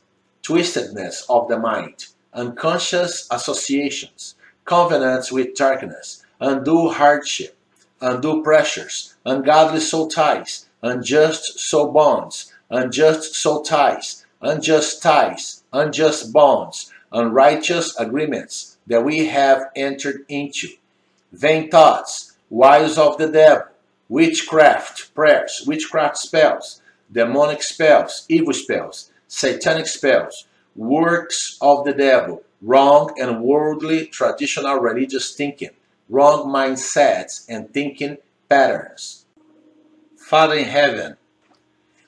twistedness of the mind, unconscious associations, covenants with darkness, undue hardship, undue pressures, ungodly soul ties, unjust soul bonds, unjust soul ties, unjust ties, unjust bonds, unrighteous agreements that we have entered into, vain thoughts, wiles of the devil, witchcraft prayers, witchcraft spells, demonic spells, evil spells, satanic spells, works of the devil, wrong and worldly traditional religious thinking, wrong mindsets and thinking patterns. Father in heaven,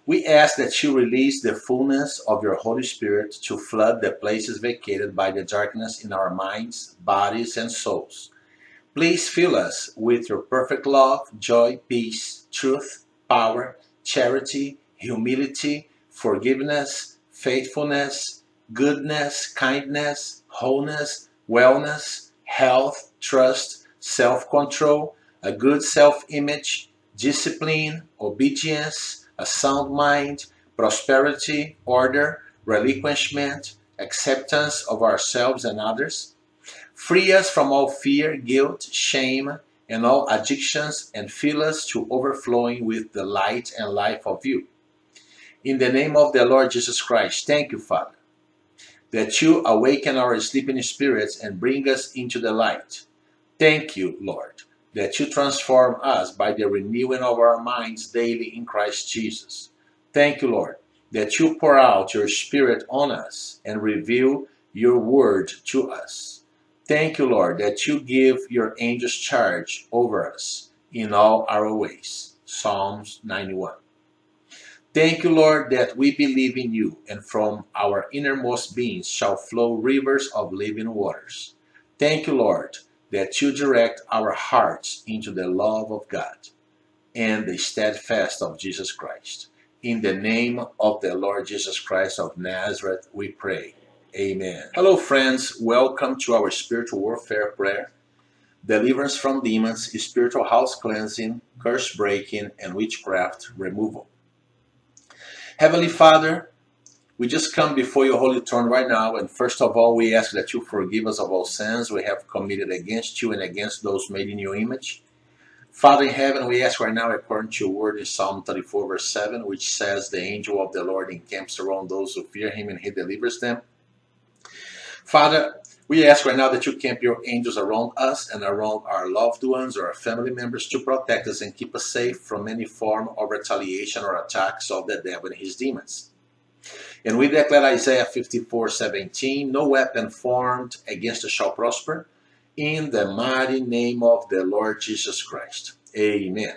we ask that you release the fullness of your Holy Spirit to flood the places vacated by the darkness in our minds, bodies, and souls. Please fill us with your perfect love, joy, peace, truth, power, charity, humility, forgiveness, faithfulness, goodness, kindness, wholeness, wellness, health, trust, self control, a good self image, discipline, obedience, a sound mind, prosperity, order, relinquishment, acceptance of ourselves and others. Free us from all fear, guilt, shame, and all addictions, and fill us to overflowing with the light and life of you. In the name of the Lord Jesus Christ, thank you, Father, that you awaken our sleeping spirits and bring us into the light. Thank you, Lord, that you transform us by the renewing of our minds daily in Christ Jesus. Thank you, Lord, that you pour out your Spirit on us and reveal your word to us. Thank you, Lord, that you give your angels charge over us in all our ways. Psalms 91. Thank you, Lord, that we believe in you, and from our innermost beings shall flow rivers of living waters. Thank you, Lord, that you direct our hearts into the love of God and the steadfast of Jesus Christ. In the name of the Lord Jesus Christ of Nazareth, we pray. Amen. Hello, friends. Welcome to our spiritual warfare prayer deliverance from demons, spiritual house cleansing, curse breaking, and witchcraft removal. Heavenly Father, we just come before your holy throne right now, and first of all, we ask that you forgive us of all sins we have committed against you and against those made in your image. Father in heaven, we ask right now, according to your word in Psalm 34, verse 7, which says, The angel of the Lord encamps around those who fear him and he delivers them. Father, we ask right now that you camp your angels around us and around our loved ones or our family members to protect us and keep us safe from any form of retaliation or attacks of the devil and his demons. And we declare Isaiah 54 17, no weapon formed against us shall prosper, in the mighty name of the Lord Jesus Christ. Amen.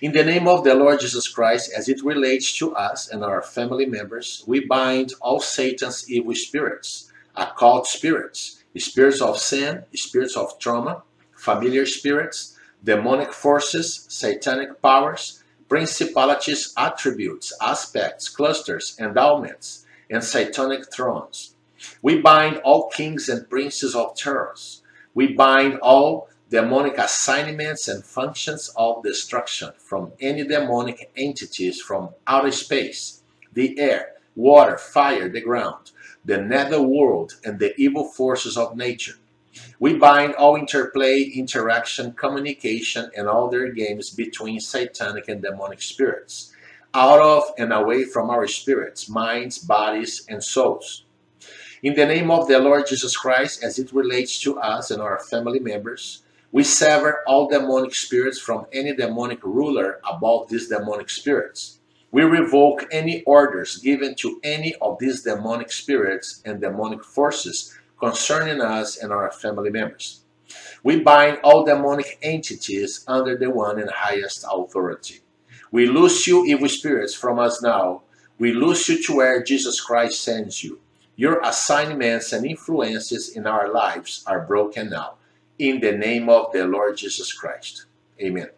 In the name of the Lord Jesus Christ, as it relates to us and our family members, we bind all Satan's evil spirits occult spirits, spirits of sin, spirits of trauma, familiar spirits, demonic forces, satanic powers, principalities, attributes, aspects, clusters, endowments, and satanic thrones. We bind all kings and princes of terrors. We bind all demonic assignments and functions of destruction from any demonic entities from outer space, the air, water, fire, the ground, the nether world, and the evil forces of nature. We bind all interplay, interaction, communication, and all their games between satanic and demonic spirits, out of and away from our spirits, minds, bodies, and souls. In the name of the Lord Jesus Christ, as it relates to us and our family members, we sever all demonic spirits from any demonic ruler above these demonic spirits. We revoke any orders given to any of these demonic spirits and demonic forces concerning us and our family members. We bind all demonic entities under the one and highest authority. We loose you, evil spirits, from us now. We loose you to where Jesus Christ sends you. Your assignments and influences in our lives are broken now. In the name of the Lord Jesus Christ. Amen.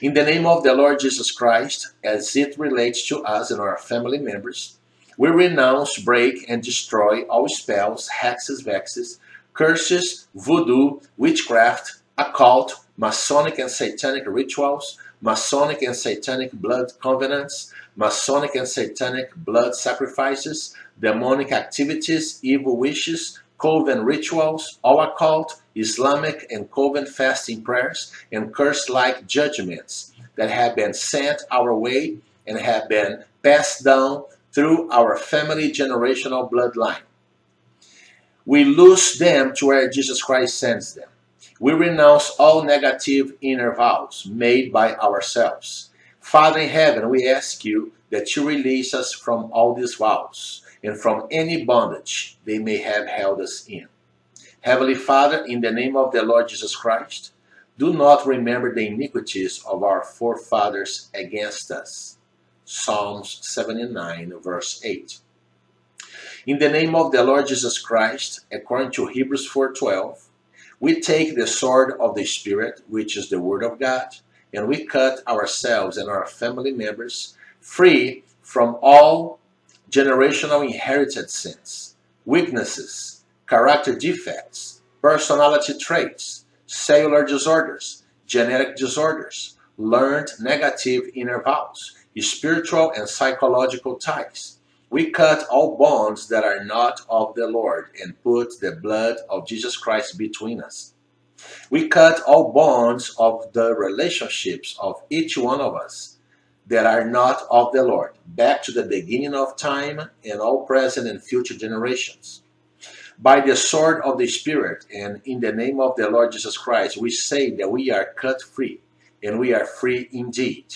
In the name of the Lord Jesus Christ, as it relates to us and our family members, we renounce, break, and destroy all spells, hexes, vexes, curses, voodoo, witchcraft, occult, Masonic and Satanic rituals, Masonic and Satanic blood covenants, Masonic and Satanic blood sacrifices, demonic activities, evil wishes, coven rituals, all occult, Islamic and coven fasting prayers, and curse like judgments that have been sent our way and have been passed down through our family generational bloodline. We lose them to where Jesus Christ sends them. We renounce all negative inner vows made by ourselves. Father in heaven, we ask you that you release us from all these vows and from any bondage they may have held us in. Heavenly Father, in the name of the Lord Jesus Christ, do not remember the iniquities of our forefathers against us. Psalms 79, verse 8. In the name of the Lord Jesus Christ, according to Hebrews 4:12, we take the sword of the Spirit, which is the Word of God, and we cut ourselves and our family members free from all generational inherited sins, weaknesses, character defects, personality traits, cellular disorders, genetic disorders, learned negative inner vows, spiritual and psychological ties. We cut all bonds that are not of the Lord and put the blood of Jesus Christ between us. We cut all bonds of the relationships of each one of us that are not of the Lord, back to the beginning of time and all present and future generations. By the sword of the Spirit and in the name of the Lord Jesus Christ, we say that we are cut free, and we are free indeed.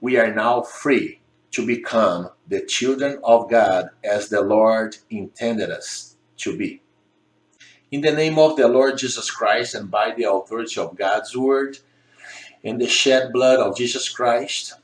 We are now free to become the children of God as the Lord intended us to be. In the name of the Lord Jesus Christ and by the authority of God's word and the shed blood of Jesus Christ,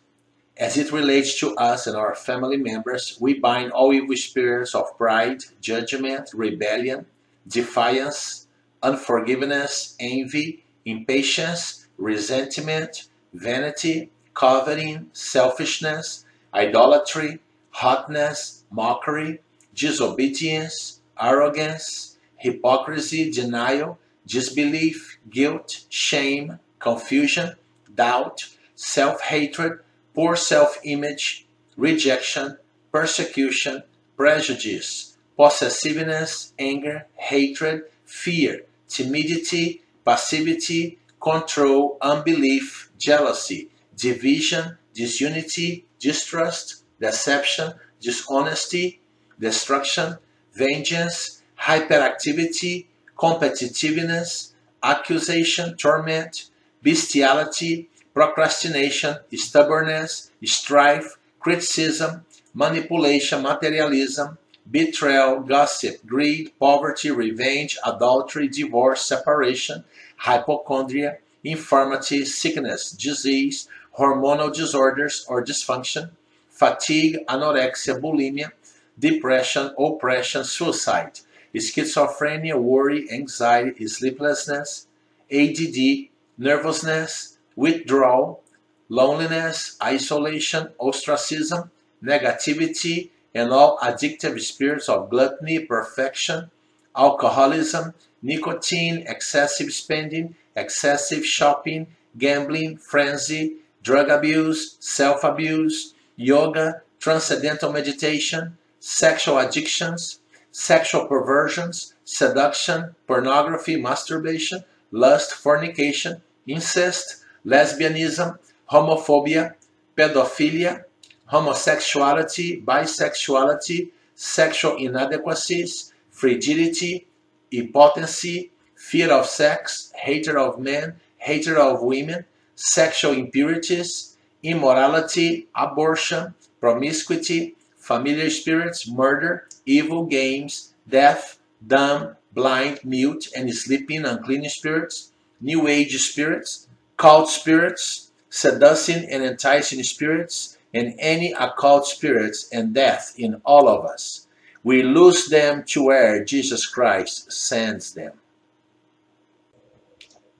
As it relates to us and our family members, we bind all evil spirits of pride, judgment, rebellion, defiance, unforgiveness, envy, impatience, resentment, vanity, coveting, selfishness, idolatry, hotness, mockery, disobedience, arrogance, hypocrisy, denial, disbelief, guilt, shame, confusion, doubt, self hatred, poor self image, rejection, persecution, prejudice, possessiveness, anger, hatred, fear, timidity, passivity, control, unbelief, jealousy, division, disunity, distrust, deception, dishonesty, destruction, vengeance, hyperactivity, competitiveness, accusation, torment, bestiality, procrastination, stubbornness, strife, criticism, manipulation, materialism, betrayal, gossip, greed, poverty, revenge, adultery, divorce, separation, hypochondria, infirmity, sickness, disease, hormonal disorders or dysfunction, fatigue, anorexia, bulimia, depression, oppression, suicide, schizophrenia, worry, anxiety, sleeplessness, ADD, nervousness, withdrawal, loneliness, isolation, ostracism, negativity, and all addictive spirits of gluttony, perfection, alcoholism, nicotine, excessive spending, excessive shopping, gambling, frenzy, drug abuse, self abuse, yoga, transcendental meditation, sexual addictions, sexual perversions, seduction, pornography, masturbation, lust, fornication, incest, lesbianism, homophobia, pedophilia, homosexuality, bisexuality, sexual inadequacies, frigidity, impotency, fear of sex, hatred of men, hatred of women, sexual impurities, immorality, abortion, promiscuity, familiar spirits, murder, evil games, deaf, dumb, blind, mute, and sleeping unclean spirits, new age spirits, cult spirits, seducing and enticing spirits, and any occult spirits and death in all of us. We lose them to where Jesus Christ sends them.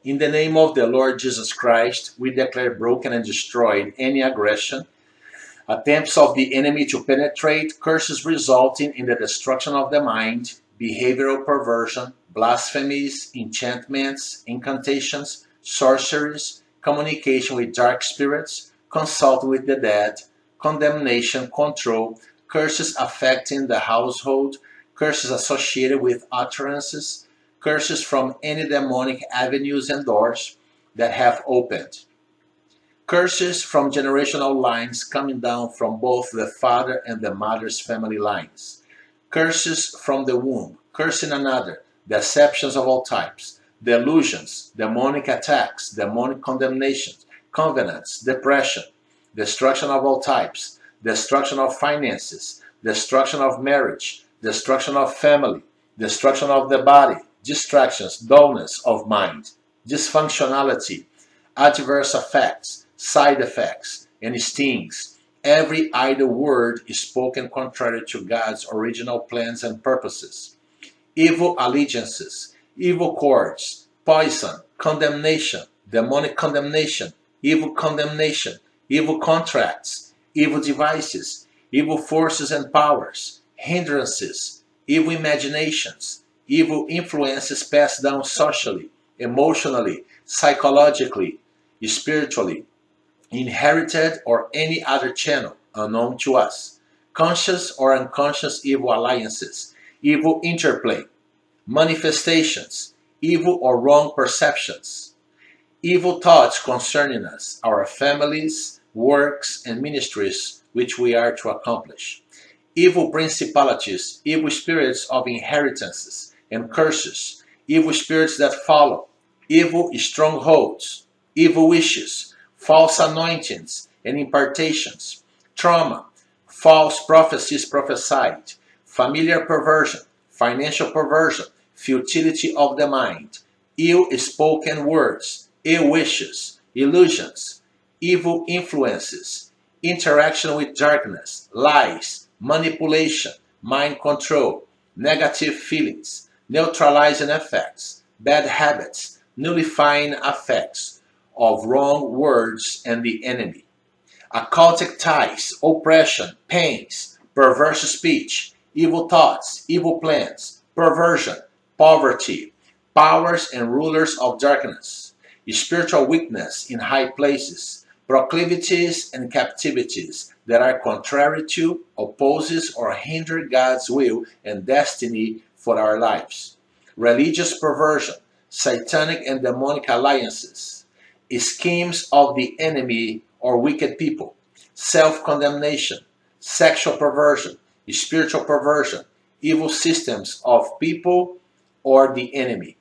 In the name of the Lord Jesus Christ, we declare broken and destroyed any aggression, attempts of the enemy to penetrate, curses resulting in the destruction of the mind, behavioral perversion, blasphemies, enchantments, incantations, sorceries, communication with dark spirits, consult with the dead, condemnation, control, curses affecting the household, curses associated with utterances, curses from any demonic avenues and doors that have opened. Curses from generational lines coming down from both the father and the mother's family lines. Curses from the womb, cursing another, deceptions of all types, delusions, demonic attacks, demonic condemnations, covenants, depression, destruction of all types, destruction of finances, destruction of marriage, destruction of family, destruction of the body, distractions, dullness of mind, dysfunctionality, adverse effects, side effects, and stings. Every idle word is spoken contrary to God's original plans and purposes. Evil allegiances, evil cords, poison, condemnation, demonic condemnation, evil condemnation, evil contracts, evil devices, evil forces and powers, hindrances, evil imaginations, evil influences passed down socially, emotionally, psychologically, spiritually, inherited or any other channel unknown to us, conscious or unconscious evil alliances, evil interplay, manifestations, evil or wrong perceptions, evil thoughts concerning us, our families, works, and ministries which we are to accomplish, evil principalities, evil spirits of inheritances, and curses, evil spirits that follow, evil strongholds, evil wishes, false anointings and impartations, trauma, false prophecies prophesied, familiar perversion, financial perversion, futility of the mind, ill spoken words, ill wishes, illusions, evil influences, interaction with darkness, lies, manipulation, mind control, negative feelings, neutralizing effects, bad habits, nullifying effects of wrong words and the enemy, occultic ties, oppression, pains, perverse speech, evil thoughts, evil plans, perversion, poverty, powers and rulers of darkness, spiritual weakness in high places, proclivities and captivities that are contrary to, opposes, or hinder God's will and destiny for our lives, religious perversion, satanic and demonic alliances, schemes of the enemy or wicked people, self condemnation, sexual perversion, spiritual perversion, evil systems of people or the enemy,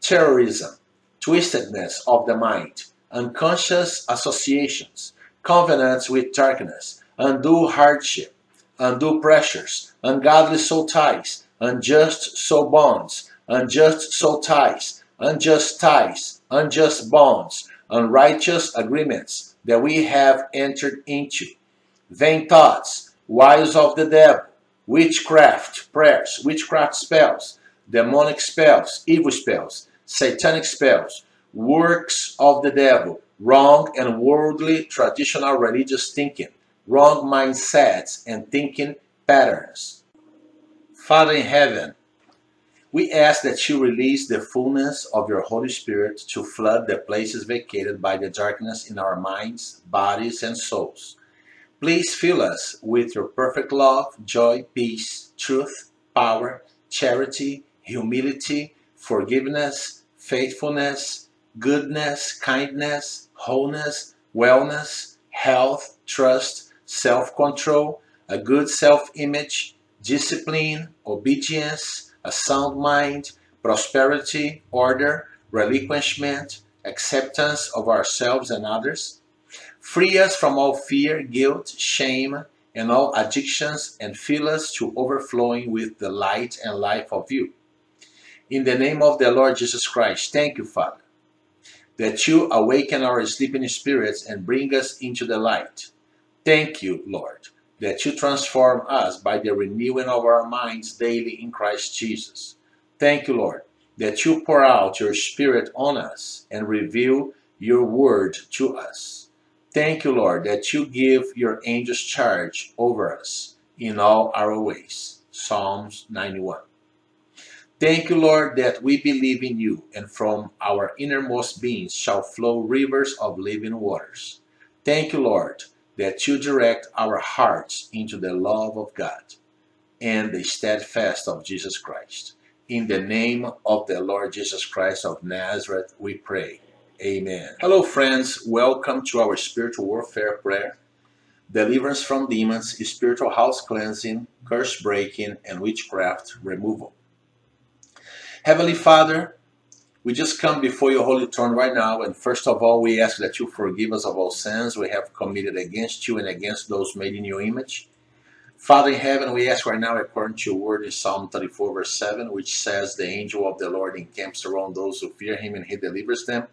terrorism, twistedness of the mind, unconscious associations, covenants with darkness, undue hardship, undue pressures, ungodly soul ties, unjust soul bonds, unjust soul ties, unjust ties, unjust bonds, unrighteous agreements that we have entered into, vain thoughts, wiles of the devil, witchcraft prayers, witchcraft spells, demonic spells, evil spells, satanic spells, works of the devil, wrong and worldly traditional religious thinking, wrong mindsets and thinking patterns. Father in heaven, we ask that you release the fullness of your Holy Spirit to flood the places vacated by the darkness in our minds, bodies, and souls. Please fill us with your perfect love, joy, peace, truth, power, charity, humility, forgiveness, faithfulness, goodness, kindness, wholeness, wellness, health, trust, self control, a good self image, discipline, obedience, a sound mind, prosperity, order, relinquishment, acceptance of ourselves and others. Free us from all fear, guilt, shame, and all addictions, and fill us to overflowing with the light and life of you. In the name of the Lord Jesus Christ, thank you, Father that you awaken our sleeping spirits and bring us into the light. Thank you, Lord, that you transform us by the renewing of our minds daily in Christ Jesus. Thank you, Lord, that you pour out your Spirit on us and reveal your word to us. Thank you, Lord, that you give your angels charge over us in all our ways. Psalms 91. Thank you, Lord, that we believe in you, and from our innermost beings shall flow rivers of living waters. Thank you, Lord, that you direct our hearts into the love of God and the steadfast of Jesus Christ. In the name of the Lord Jesus Christ of Nazareth, we pray. Amen. Hello, friends. Welcome to our spiritual warfare prayer. Deliverance from demons, spiritual house cleansing, curse breaking, and witchcraft removal. Heavenly Father, we just come before your holy throne right now, and first of all, we ask that you forgive us of all sins we have committed against you and against those made in your image. Father in heaven, we ask right now, according to your word in Psalm 34, verse 7, which says, The angel of the Lord encamps around those who fear him and he delivers them.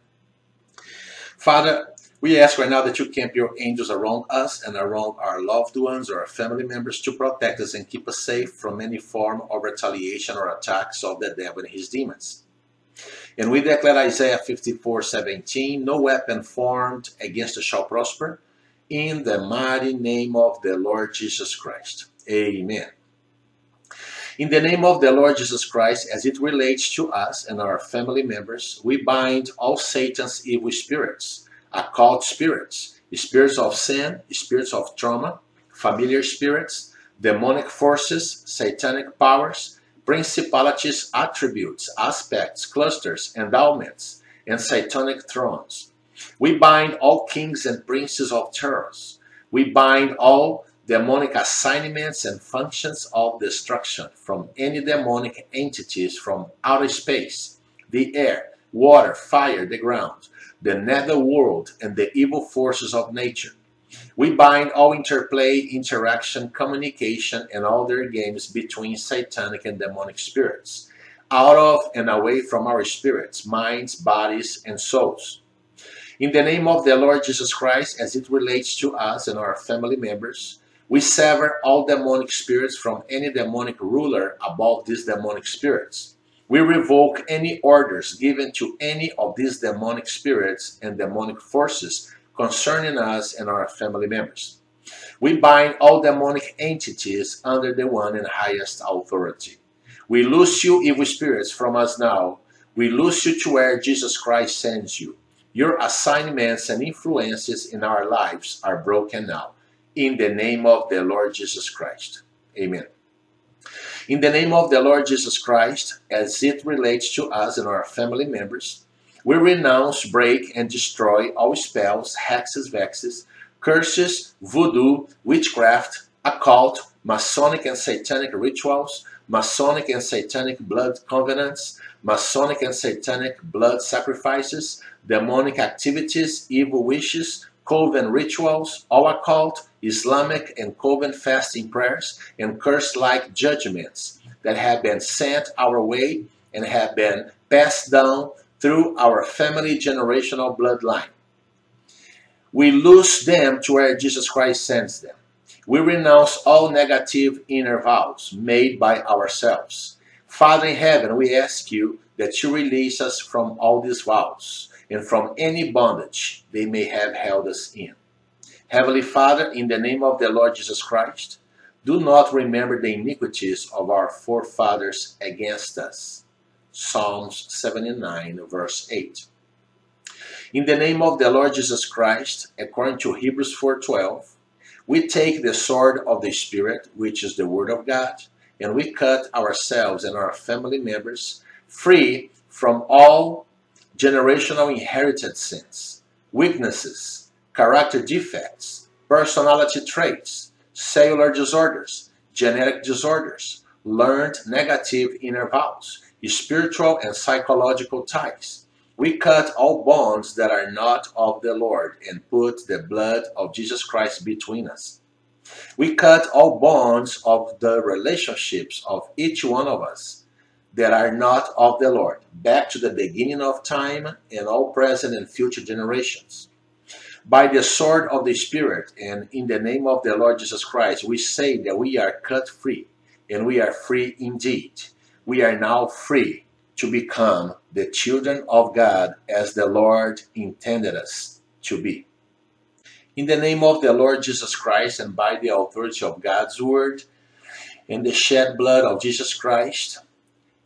Father, we ask right now that you camp your angels around us and around our loved ones or our family members to protect us and keep us safe from any form of retaliation or attacks of the devil and his demons. And we declare Isaiah 54 17, no weapon formed against us shall prosper, in the mighty name of the Lord Jesus Christ. Amen. In the name of the Lord Jesus Christ, as it relates to us and our family members, we bind all Satan's evil spirits occult spirits, spirits of sin, spirits of trauma, familiar spirits, demonic forces, satanic powers, principalities, attributes, aspects, clusters, endowments, and satanic thrones. We bind all kings and princes of terrors. We bind all demonic assignments and functions of destruction from any demonic entities from outer space, the air, water, fire, the ground, the nether world, and the evil forces of nature. We bind all interplay, interaction, communication, and all their games between satanic and demonic spirits, out of and away from our spirits, minds, bodies, and souls. In the name of the Lord Jesus Christ, as it relates to us and our family members, we sever all demonic spirits from any demonic ruler above these demonic spirits. We revoke any orders given to any of these demonic spirits and demonic forces concerning us and our family members. We bind all demonic entities under the one and highest authority. We loose you, evil spirits, from us now. We loose you to where Jesus Christ sends you. Your assignments and influences in our lives are broken now in the name of the Lord Jesus Christ. Amen. In the name of the Lord Jesus Christ, as it relates to us and our family members, we renounce, break, and destroy all spells, hexes, vexes, curses, voodoo, witchcraft, occult, Masonic and Satanic rituals, Masonic and Satanic blood covenants, Masonic and Satanic blood sacrifices, demonic activities, evil wishes, coven rituals, all occult, Islamic and coven fasting prayers, and curse like judgments that have been sent our way and have been passed down through our family generational bloodline. We lose them to where Jesus Christ sends them. We renounce all negative inner vows made by ourselves. Father in heaven, we ask you that you release us from all these vows and from any bondage they may have held us in. Heavenly Father, in the name of the Lord Jesus Christ, do not remember the iniquities of our forefathers against us. Psalms 79, verse 8. In the name of the Lord Jesus Christ, according to Hebrews 4:12, we take the sword of the Spirit, which is the word of God, and we cut ourselves and our family members free from all generational inherited sins, weaknesses, character defects, personality traits, cellular disorders, genetic disorders, learned negative inner vows, spiritual and psychological ties. We cut all bonds that are not of the Lord and put the blood of Jesus Christ between us. We cut all bonds of the relationships of each one of us that are not of the Lord, back to the beginning of time and all present and future generations. By the sword of the Spirit and in the name of the Lord Jesus Christ, we say that we are cut free, and we are free indeed. We are now free to become the children of God as the Lord intended us to be. In the name of the Lord Jesus Christ and by the authority of God's word and the shed blood of Jesus Christ,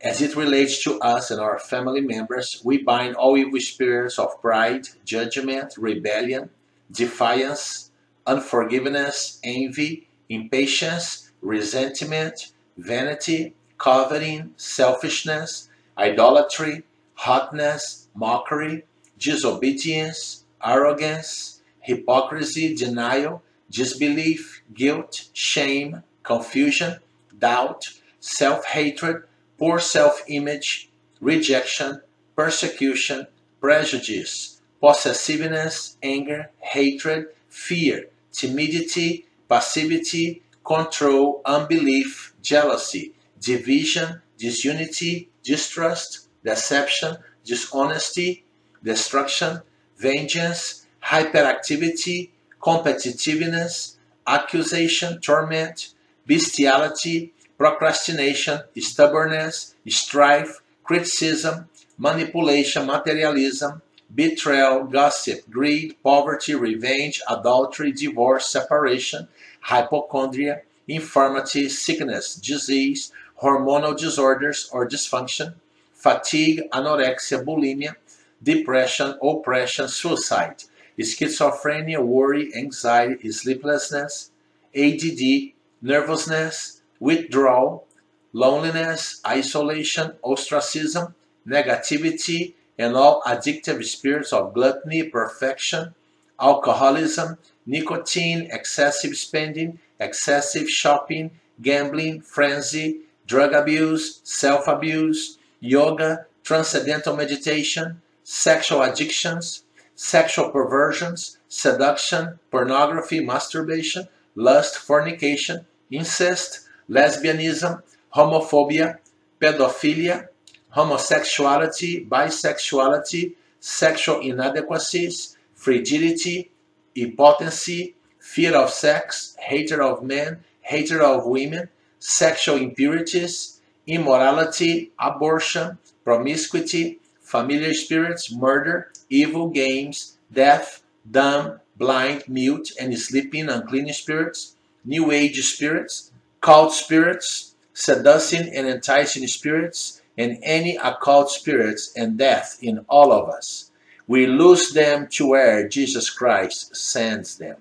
as it relates to us and our family members, we bind all evil spirits of pride, judgment, rebellion, defiance, unforgiveness, envy, impatience, resentment, vanity, coveting, selfishness, idolatry, hotness, mockery, disobedience, arrogance, hypocrisy, denial, disbelief, guilt, shame, confusion, doubt, self hatred poor self image, rejection, persecution, prejudice, possessiveness, anger, hatred, fear, timidity, passivity, control, unbelief, jealousy, division, disunity, distrust, deception, dishonesty, destruction, vengeance, hyperactivity, competitiveness, accusation, torment, bestiality, procrastination, stubbornness, strife, criticism, manipulation, materialism, betrayal, gossip, greed, poverty, revenge, adultery, divorce, separation, hypochondria, infirmity, sickness, disease, hormonal disorders or dysfunction, fatigue, anorexia, bulimia, depression, oppression, suicide, schizophrenia, worry, anxiety, sleeplessness, ADD, nervousness, withdrawal, loneliness, isolation, ostracism, negativity, and all addictive spirits of gluttony, perfection, alcoholism, nicotine, excessive spending, excessive shopping, gambling, frenzy, drug abuse, self abuse, yoga, transcendental meditation, sexual addictions, sexual perversions, seduction, pornography, masturbation, lust, fornication, incest, lesbianism, homophobia, pedophilia, homosexuality, bisexuality, sexual inadequacies, frigidity, impotency, fear of sex, hatred of men, hatred of women, sexual impurities, immorality, abortion, promiscuity, familiar spirits, murder, evil games, deaf, dumb, blind, mute, and sleeping unclean spirits, new age spirits, cult spirits, seducing and enticing spirits, and any occult spirits and death in all of us. We lose them to where Jesus Christ sends them.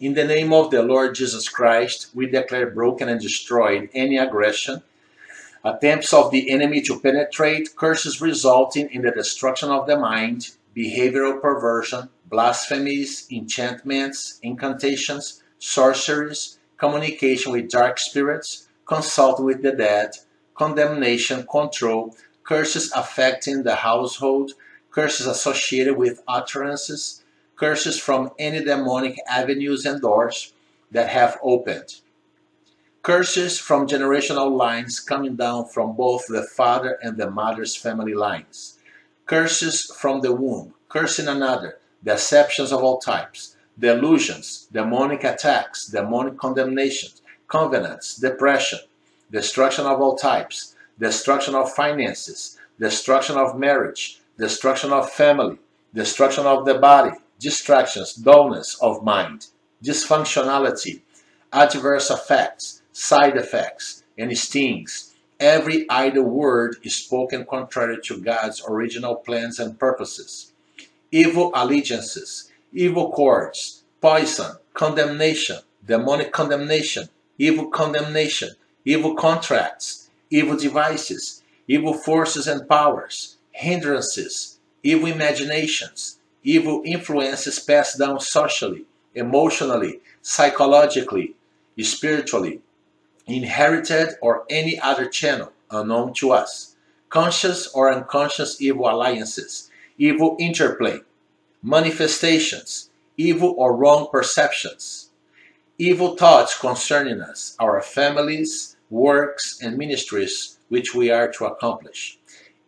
In the name of the Lord Jesus Christ, we declare broken and destroyed any aggression, attempts of the enemy to penetrate, curses resulting in the destruction of the mind, behavioral perversion, blasphemies, enchantments, incantations, sorceries, communication with dark spirits, consult with the dead, condemnation, control, curses affecting the household, curses associated with utterances, curses from any demonic avenues and doors that have opened. Curses from generational lines coming down from both the father and the mother's family lines. Curses from the womb, cursing another, deceptions of all types, delusions, demonic attacks, demonic condemnations, covenants, depression, destruction of all types, destruction of finances, destruction of marriage, destruction of family, destruction of the body, distractions, dullness of mind, dysfunctionality, adverse effects, side effects, and stings. Every idle word is spoken contrary to God's original plans and purposes. Evil allegiances, evil cords, poison, condemnation, demonic condemnation, evil condemnation, evil contracts, evil devices, evil forces and powers, hindrances, evil imaginations, evil influences passed down socially, emotionally, psychologically, spiritually, inherited or any other channel unknown to us, conscious or unconscious evil alliances, evil interplay, manifestations, evil or wrong perceptions, evil thoughts concerning us, our families, works, and ministries which we are to accomplish.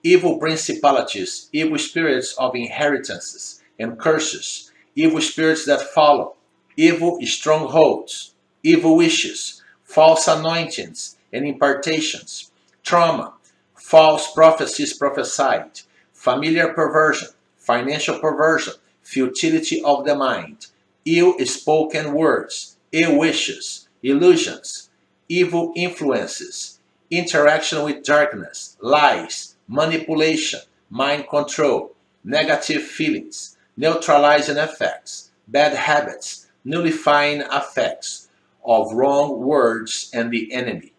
Evil principalities, evil spirits of inheritances and curses, evil spirits that follow, evil strongholds, evil wishes, false anointings and impartations, trauma, false prophecies prophesied, familiar perversion, financial perversion, futility of the mind, ill spoken words, ill wishes, illusions, evil influences, interaction with darkness, lies, manipulation, mind control, negative feelings, neutralizing effects, bad habits, nullifying effects of wrong words and the enemy,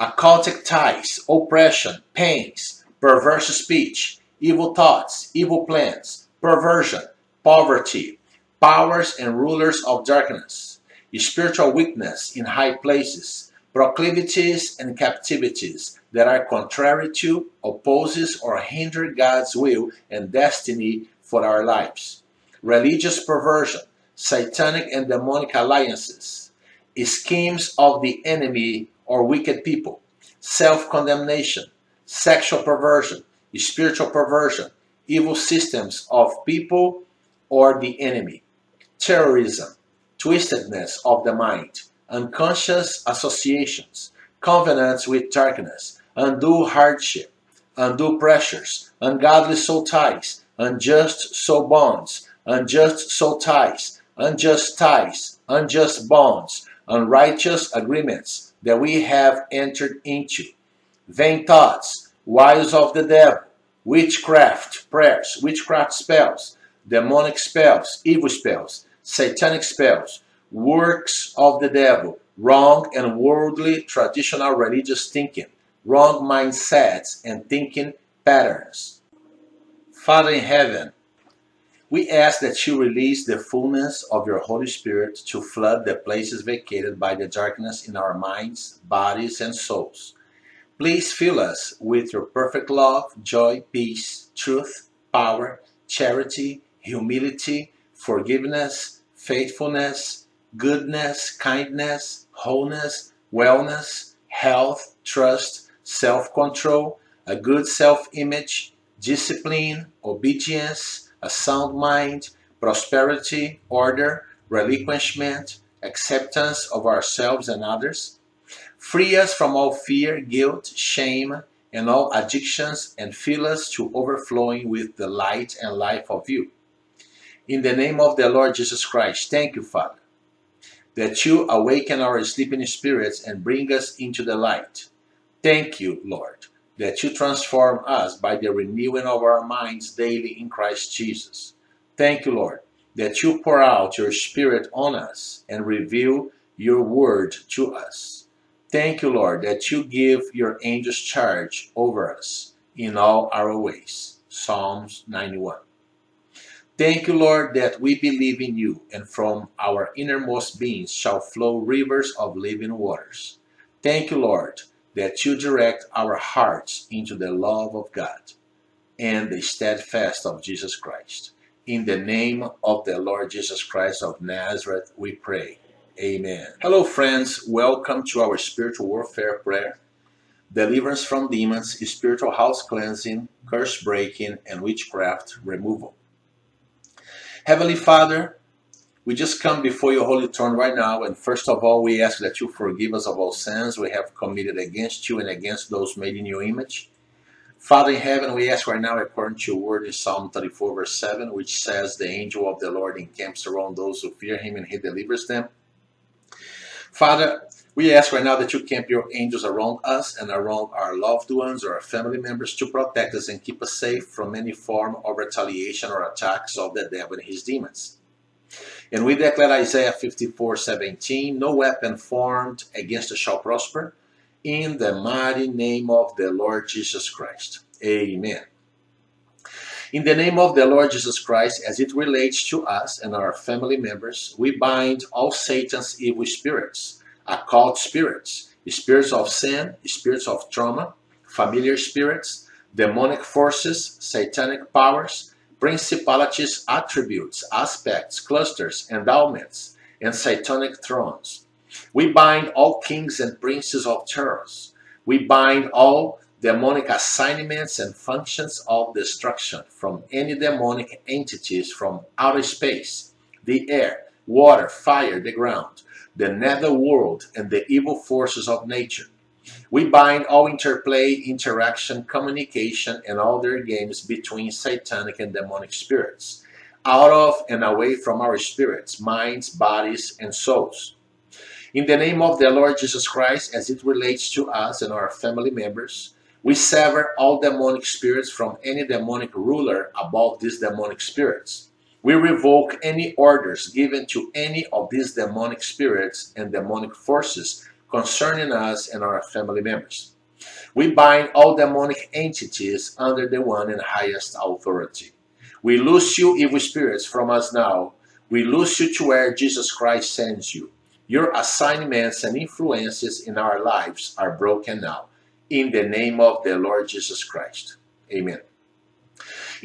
occultic ties, oppression, pains, perverse speech, evil thoughts, evil plans, perversion, poverty, powers and rulers of darkness, spiritual weakness in high places, proclivities and captivities that are contrary to, opposes, or hinder God's will and destiny for our lives. Religious perversion, satanic and demonic alliances, schemes of the enemy or wicked people, self condemnation, sexual perversion, spiritual perversion, evil systems of people or the enemy, terrorism, twistedness of the mind unconscious associations, covenants with darkness, undue hardship, undue pressures, ungodly soul ties, unjust soul bonds, unjust soul ties, unjust ties, unjust bonds, unrighteous agreements that we have entered into, vain thoughts, wiles of the devil, witchcraft prayers, witchcraft spells, demonic spells, evil spells, satanic spells, works of the devil, wrong and worldly traditional religious thinking, wrong mindsets and thinking patterns. Father in heaven, we ask that you release the fullness of your Holy Spirit to flood the places vacated by the darkness in our minds, bodies, and souls. Please fill us with your perfect love, joy, peace, truth, power, charity, humility, forgiveness, faithfulness, goodness, kindness, wholeness, wellness, health, trust, self control, a good self image, discipline, obedience, a sound mind, prosperity, order, relinquishment, acceptance of ourselves and others. Free us from all fear, guilt, shame, and all addictions, and fill us to overflowing with the light and life of you. In the name of the Lord Jesus Christ, thank you, Father, that you awaken our sleeping spirits and bring us into the light. Thank you, Lord, that you transform us by the renewing of our minds daily in Christ Jesus. Thank you, Lord, that you pour out your Spirit on us and reveal your word to us. Thank you, Lord, that you give your angels charge over us in all our ways. Psalms 91. Thank you, Lord, that we believe in you, and from our innermost beings shall flow rivers of living waters. Thank you, Lord, that you direct our hearts into the love of God and the steadfast of Jesus Christ. In the name of the Lord Jesus Christ of Nazareth, we pray. Amen. Hello, friends. Welcome to our spiritual warfare prayer. Deliverance from demons, spiritual house cleansing, curse breaking, and witchcraft removal. Heavenly Father, we just come before your holy throne right now, and first of all, we ask that you forgive us of all sins we have committed against you and against those made in your image. Father in heaven, we ask right now, according to your word in Psalm 34, verse 7, which says, The angel of the Lord encamps around those who fear him and he delivers them. Father, we ask right now that you camp your angels around us and around our loved ones or our family members to protect us and keep us safe from any form of retaliation or attacks of the devil and his demons. And we declare Isaiah 54 17, no weapon formed against us shall prosper, in the mighty name of the Lord Jesus Christ. Amen. In the name of the Lord Jesus Christ, as it relates to us and our family members, we bind all Satan's evil spirits, occult spirits, spirits of sin, spirits of trauma, familiar spirits, demonic forces, satanic powers, principalities, attributes, aspects, clusters, endowments, and satanic thrones. We bind all kings and princes of terrors. We bind all demonic assignments and functions of destruction from any demonic entities from outer space, the air, water, fire, the ground, the nether world, and the evil forces of nature. We bind all interplay, interaction, communication, and all their games between satanic and demonic spirits, out of and away from our spirits, minds, bodies, and souls. In the name of the Lord Jesus Christ, as it relates to us and our family members, we sever all demonic spirits from any demonic ruler above these demonic spirits. We revoke any orders given to any of these demonic spirits and demonic forces concerning us and our family members. We bind all demonic entities under the one and highest authority. We loose you, evil spirits, from us now. We loose you to where Jesus Christ sends you. Your assignments and influences in our lives are broken now. In the name of the Lord Jesus Christ. Amen.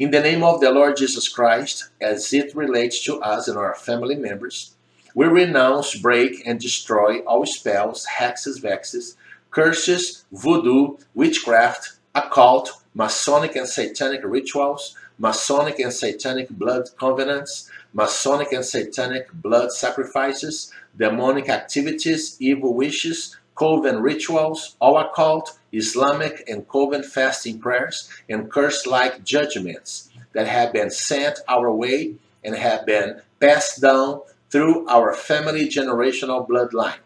In the name of the Lord Jesus Christ, as it relates to us and our family members, we renounce, break, and destroy all spells, hexes, vexes, curses, voodoo, witchcraft, occult, Masonic and Satanic rituals, Masonic and Satanic blood covenants, Masonic and Satanic blood sacrifices, demonic activities, evil wishes, coven rituals, all occult, Islamic and coven fasting prayers, and curse like judgments that have been sent our way and have been passed down through our family generational bloodline.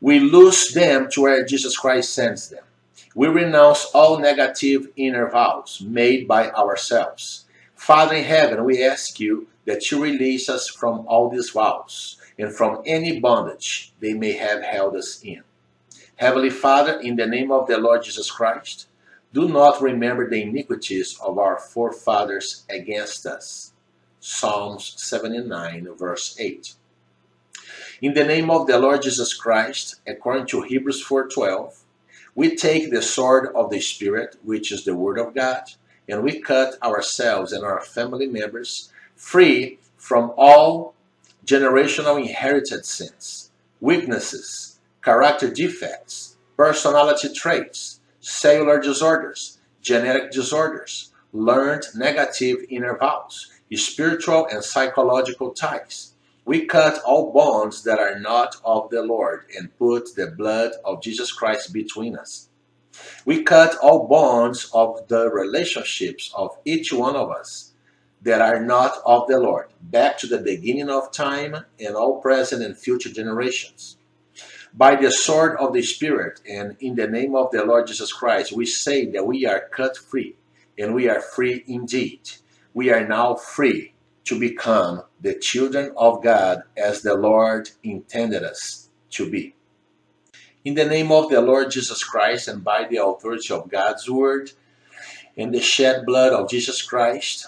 We lose them to where Jesus Christ sends them. We renounce all negative inner vows made by ourselves. Father in heaven, we ask you that you release us from all these vows and from any bondage they may have held us in. Heavenly Father, in the name of the Lord Jesus Christ, do not remember the iniquities of our forefathers against us. Psalms 79, verse 8. In the name of the Lord Jesus Christ, according to Hebrews 4:12, we take the sword of the Spirit, which is the Word of God, and we cut ourselves and our family members free from all generational inherited sins, weaknesses, character defects, personality traits, cellular disorders, genetic disorders, learned negative inner vows, spiritual and psychological ties. We cut all bonds that are not of the Lord and put the blood of Jesus Christ between us. We cut all bonds of the relationships of each one of us that are not of the Lord, back to the beginning of time and all present and future generations. By the sword of the Spirit and in the name of the Lord Jesus Christ, we say that we are cut free, and we are free indeed. We are now free to become the children of God as the Lord intended us to be. In the name of the Lord Jesus Christ and by the authority of God's word and the shed blood of Jesus Christ,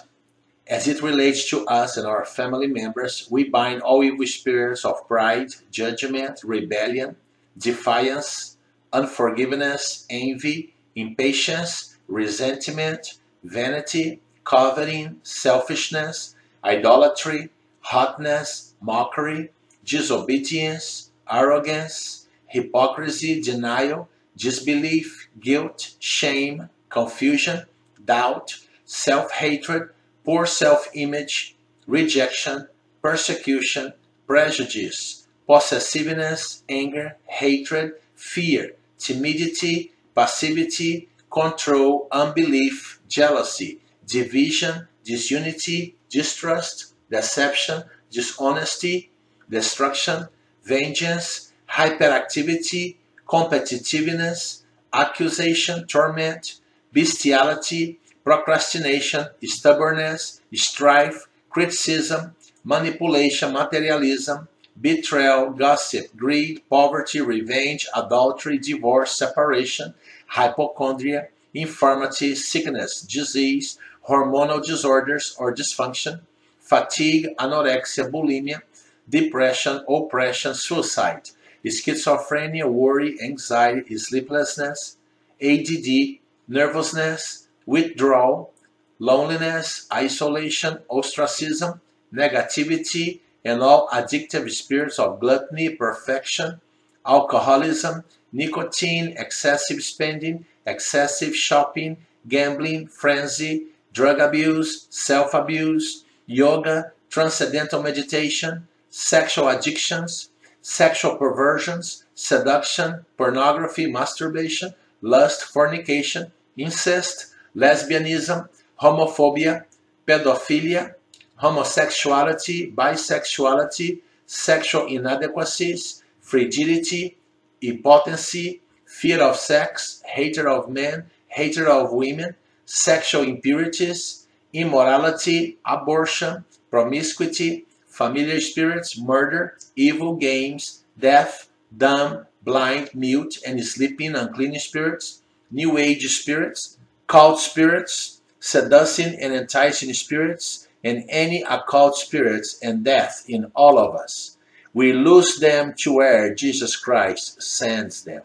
as it relates to us and our family members, we bind all evil spirits of pride, judgment, rebellion, defiance, unforgiveness, envy, impatience, resentment, vanity, coveting, selfishness, idolatry, hotness, mockery, disobedience, arrogance, hypocrisy, denial, disbelief, guilt, shame, confusion, doubt, self hatred, poor self image, rejection, persecution, prejudice, possessiveness, anger, hatred, fear, timidity, passivity, control, unbelief, jealousy, division, disunity, distrust, deception, dishonesty, destruction, vengeance, hyperactivity, competitiveness, accusation, torment, bestiality, procrastination, stubbornness, strife, criticism, manipulation, materialism, betrayal, gossip, greed, poverty, revenge, adultery, divorce, separation, hypochondria, infirmity, sickness, disease, hormonal disorders or dysfunction, fatigue, anorexia, bulimia, depression, oppression, suicide, schizophrenia, worry, anxiety, sleeplessness, ADD, nervousness, withdrawal, loneliness, isolation, ostracism, negativity, and all addictive spirits of gluttony, perfection, alcoholism, nicotine, excessive spending, excessive shopping, gambling, frenzy, drug abuse, self abuse, yoga, transcendental meditation, sexual addictions, sexual perversions, seduction, pornography, masturbation, lust, fornication, incest, lesbianism, homophobia, pedophilia, homosexuality, bisexuality, sexual inadequacies, frigidity, impotency, fear of sex, hatred of men, hatred of women, sexual impurities, immorality, abortion, promiscuity, familiar spirits, murder, evil games, deaf, dumb, blind, mute, and sleeping unclean spirits, new age spirits, cult spirits, seducing and enticing spirits, and any occult spirits and death in all of us. We lose them to where Jesus Christ sends them.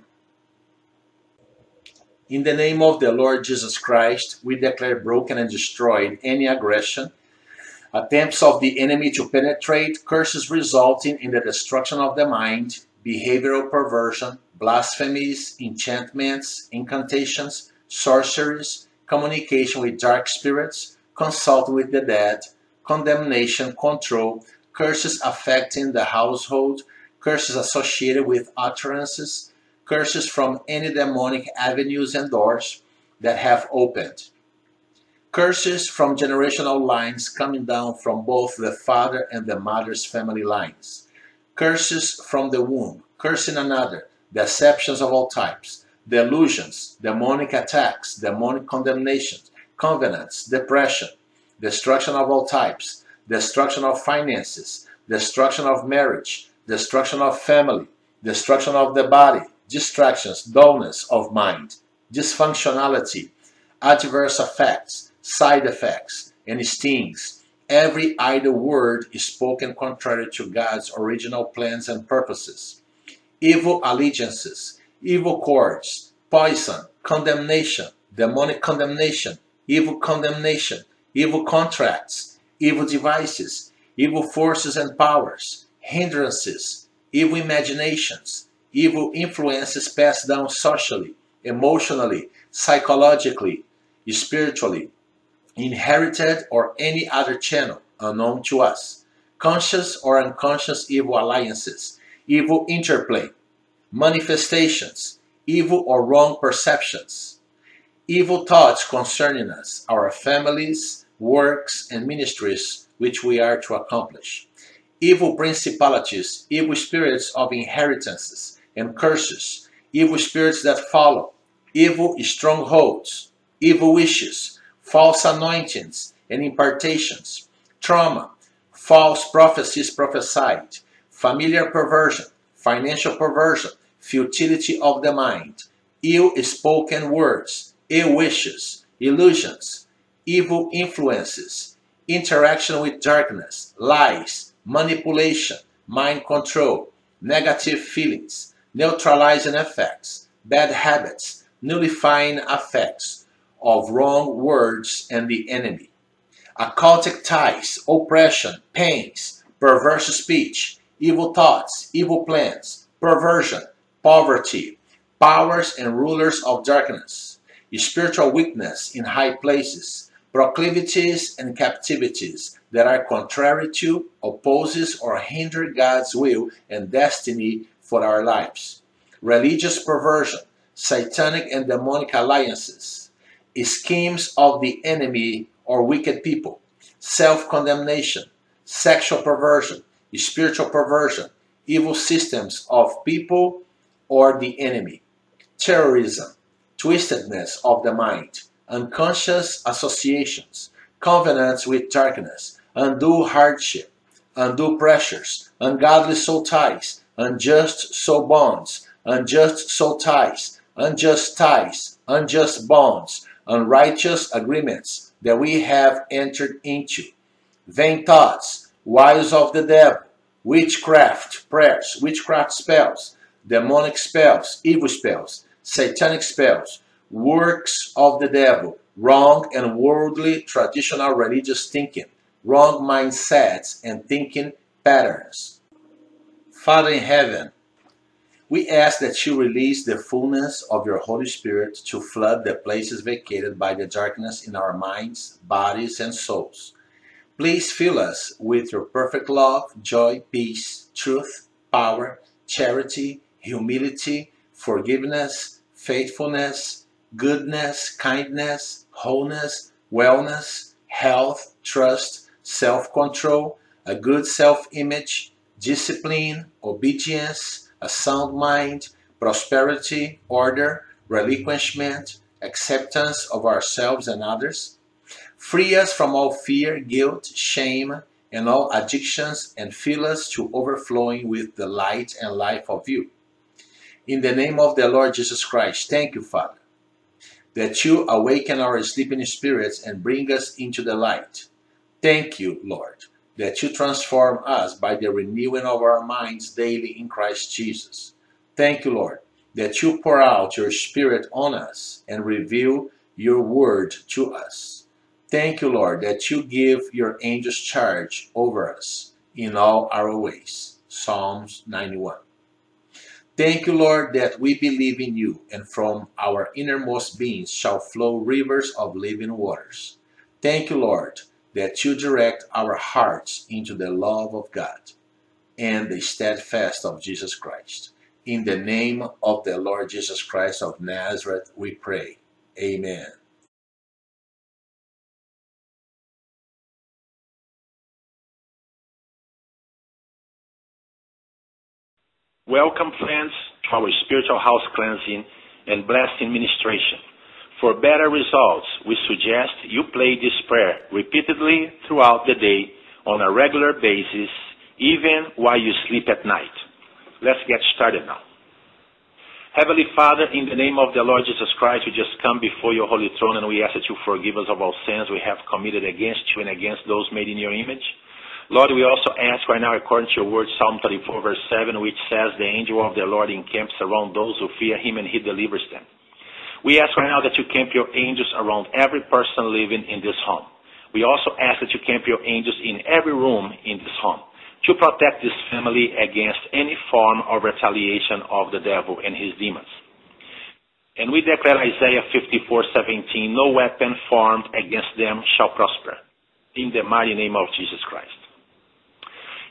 In the name of the Lord Jesus Christ, we declare broken and destroyed any aggression, attempts of the enemy to penetrate, curses resulting in the destruction of the mind, behavioral perversion, blasphemies, enchantments, incantations, sorceries, communication with dark spirits, consulting with the dead, condemnation, control, curses affecting the household, curses associated with utterances, curses from any demonic avenues and doors that have opened. Curses from generational lines coming down from both the father and the mother's family lines. Curses from the womb, cursing another, deceptions of all types, delusions, demonic attacks, demonic condemnations, covenants, depression, destruction of all types, destruction of finances, destruction of marriage, destruction of family, destruction of the body, distractions, dullness of mind, dysfunctionality, adverse effects, side effects, and stings. Every idle word is spoken contrary to God's original plans and purposes. Evil allegiances, evil cords, poison, condemnation, demonic condemnation, evil condemnation, evil contracts, evil devices, evil forces and powers, hindrances, evil imaginations, evil influences passed down socially, emotionally, psychologically, spiritually, inherited, or any other channel unknown to us, conscious or unconscious evil alliances, evil interplay, manifestations, evil or wrong perceptions, evil thoughts concerning us, our families, works, and ministries which we are to accomplish, evil principalities, evil spirits of inheritances and curses, evil spirits that follow, evil strongholds, evil wishes, false anointings and impartations, trauma, false prophecies prophesied, familiar perversion, financial perversion, futility of the mind, ill spoken words, ill wishes, illusions, evil influences, interaction with darkness, lies, manipulation, mind control, negative feelings, neutralizing effects, bad habits, nullifying effects of wrong words and the enemy, occultic ties, oppression, pains, perverse speech, evil thoughts, evil plans, perversion, poverty, powers and rulers of darkness, spiritual weakness in high places, proclivities and captivities that are contrary to, opposes, or hinder God's will and destiny for our lives, religious perversion, satanic and demonic alliances, schemes of the enemy or wicked people, self condemnation, sexual perversion, spiritual perversion, evil systems of people or the enemy, terrorism, twistedness of the mind, unconscious associations, covenants with darkness, undue hardship, undue pressures, ungodly soul ties, unjust soul bonds, unjust soul ties, unjust ties, unjust bonds, unrighteous agreements that we have entered into, vain thoughts, wiles of the devil, witchcraft prayers, witchcraft spells, demonic spells, evil spells, satanic spells, works of the devil, wrong and worldly traditional religious thinking, wrong mindsets and thinking patterns. Father in heaven, we ask that you release the fullness of your Holy Spirit to flood the places vacated by the darkness in our minds, bodies, and souls. Please fill us with your perfect love, joy, peace, truth, power, charity, humility, forgiveness, faithfulness, goodness, kindness, wholeness, wellness, health, trust, self control, a good self image, discipline, obedience a sound mind, prosperity, order, relinquishment, acceptance of ourselves and others. Free us from all fear, guilt, shame, and all addictions, and fill us to overflowing with the light and life of you. In the name of the Lord Jesus Christ, thank you, Father, that you awaken our sleeping spirits and bring us into the light. Thank you, Lord, that you transform us by the renewing of our minds daily in Christ Jesus. Thank you, Lord, that you pour out your Spirit on us and reveal your word to us. Thank you, Lord, that you give your angels charge over us in all our ways. Psalms 91. Thank you, Lord, that we believe in you, and from our innermost beings shall flow rivers of living waters. Thank you, Lord, that you direct our hearts into the love of God and the steadfast of Jesus Christ. In the name of the Lord Jesus Christ of Nazareth, we pray. Amen. Welcome, friends, to our spiritual house cleansing and blessing ministration. For better results, we suggest you play this prayer repeatedly throughout the day on a regular basis, even while you sleep at night. Let's get started now. Heavenly Father, in the name of the Lord Jesus Christ, we just come before your holy throne and we ask that you forgive us of all sins we have committed against you and against those made in your image. Lord, we also ask right now, according to your word, Psalm 34, verse 7, which says, The angel of the Lord encamps around those who fear him and he delivers them. We ask right now that you camp your angels around every person living in this home. We also ask that you camp your angels in every room in this home to protect this family against any form of retaliation of the devil and his demons. And we declare Isaiah 54:17, no weapon formed against them shall prosper. In the mighty name of Jesus Christ.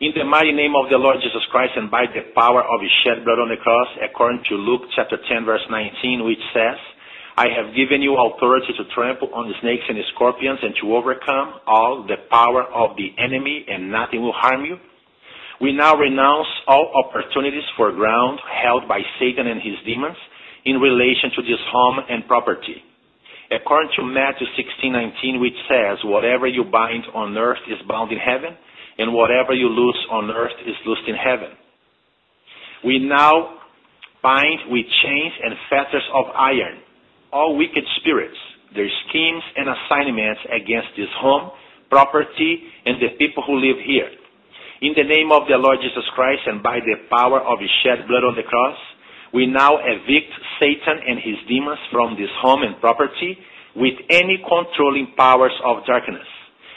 In the mighty name of the Lord Jesus Christ and by the power of his shed blood on the cross, according to Luke chapter 10 verse 19, which says, I have given you authority to trample on the snakes and the scorpions and to overcome all the power of the enemy and nothing will harm you. We now renounce all opportunities for ground held by Satan and his demons in relation to this home and property. According to Matthew 16:19, which says, "Whatever you bind on earth is bound in heaven, and whatever you loose on earth is loosed in heaven." We now bind with chains and fetters of iron all wicked spirits, their schemes and assignments against this home, property, and the people who live here. In the name of the Lord Jesus Christ and by the power of his shed blood on the cross, we now evict Satan and his demons from this home and property with any controlling powers of darkness.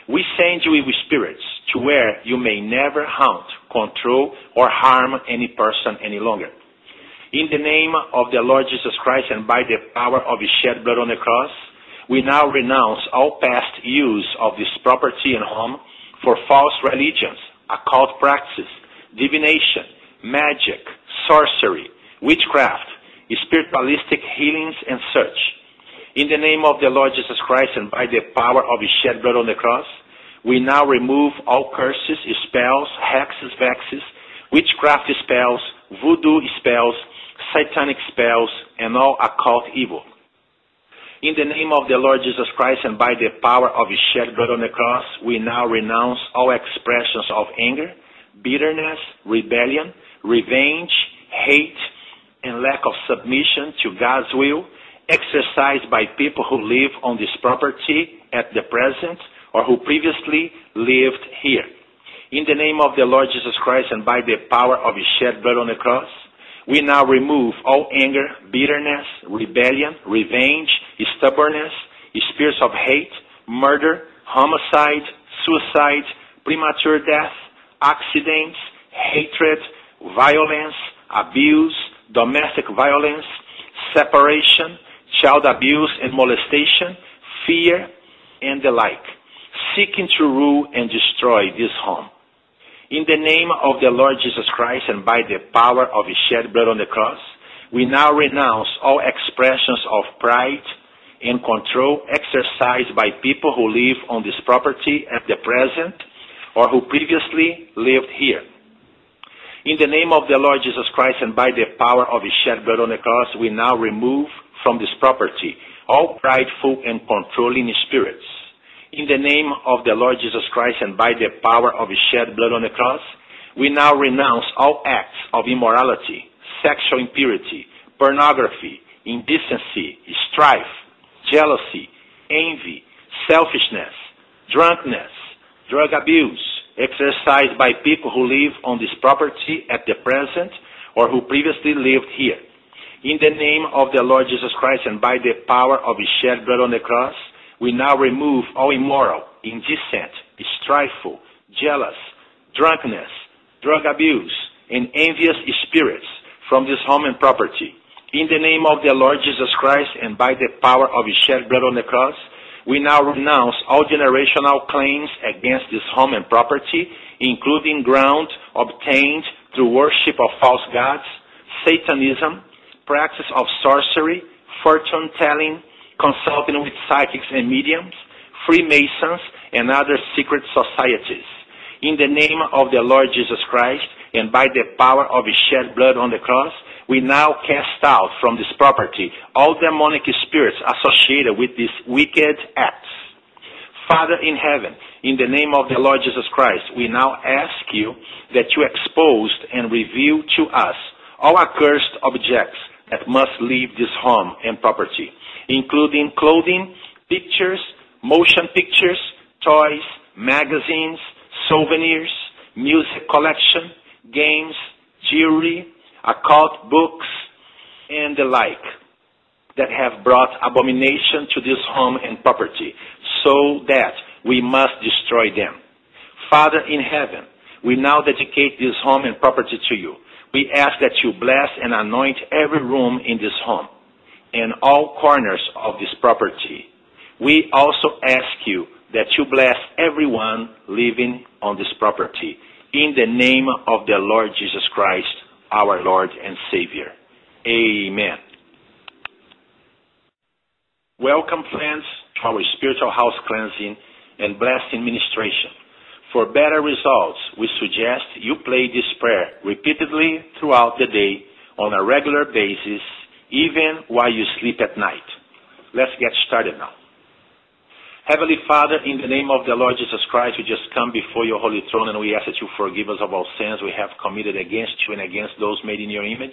We send you evil spirits to where you may never haunt, control, or harm any person any longer. In the name of the Lord Jesus Christ and by the power of his shed blood on the cross, we now renounce all past use of this property and home for false religions, occult practices, divination, magic, sorcery, witchcraft, spiritualistic healings, and such. In the name of the Lord Jesus Christ and by the power of his shed blood on the cross, we now remove all curses, spells, hexes, vexes, witchcraft spells, voodoo spells, satanic spells, and all occult evil. In the name of the Lord Jesus Christ and by the power of his shed blood on the cross, we now renounce all expressions of anger, bitterness, rebellion, revenge, hate, and lack of submission to God's will exercised by people who live on this property at the present or who previously lived here. In the name of the Lord Jesus Christ and by the power of his shed blood on the cross, we now remove all anger, bitterness, rebellion, revenge, stubbornness, spirits of hate, murder, homicide, suicide, premature death, accidents, hatred, violence, abuse, domestic violence, separation, child abuse and molestation, fear, and the like, seeking to rule and destroy this home. In the name of the Lord Jesus Christ and by the power of his shed blood on the cross, we now renounce all expressions of pride and control exercised by people who live on this property at the present or who previously lived here. In the name of the Lord Jesus Christ and by the power of his shed blood on the cross, we now remove from this property all prideful and controlling spirits in the name of the Lord Jesus Christ and by the power of his shed blood on the cross, we now renounce all acts of immorality, sexual impurity, pornography, indecency, strife, jealousy, envy, selfishness, drunkenness, drug abuse, exercised by people who live on this property at the present or who previously lived here. In the name of the Lord Jesus Christ and by the power of his shed blood on the cross, we now remove all immoral, indecent, strifeful, jealous, drunkenness, drug abuse, and envious spirits from this home and property. In the name of the Lord Jesus Christ and by the power of his shed blood on the cross, we now renounce all generational claims against this home and property, including ground obtained through worship of false gods, Satanism, practice of sorcery, fortune telling, consulting with psychics and mediums, Freemasons, and other secret societies. In the name of the Lord Jesus Christ, and by the power of his shed blood on the cross, we now cast out from this property all demonic spirits associated with these wicked acts. Father in heaven, in the name of the Lord Jesus Christ, we now ask you that you expose and reveal to us all accursed objects that must leave this home and property including clothing, pictures, motion pictures, toys, magazines, souvenirs, music collection, games, jewelry, occult books, and the like that have brought abomination to this home and property, so that we must destroy them. Father in heaven, we now dedicate this home and property to you. We ask that you bless and anoint every room in this home and all corners of this property. We also ask you that you bless everyone living on this property in the name of the Lord Jesus Christ, our Lord and Savior. Amen. Welcome, friends, to our spiritual house cleansing and blessing ministration. For better results, we suggest you play this prayer repeatedly throughout the day on a regular basis, even while you sleep at night. Let's get started now. Heavenly Father, in the name of the Lord Jesus Christ, we just come before your holy throne and we ask that you forgive us of all sins we have committed against you and against those made in your image.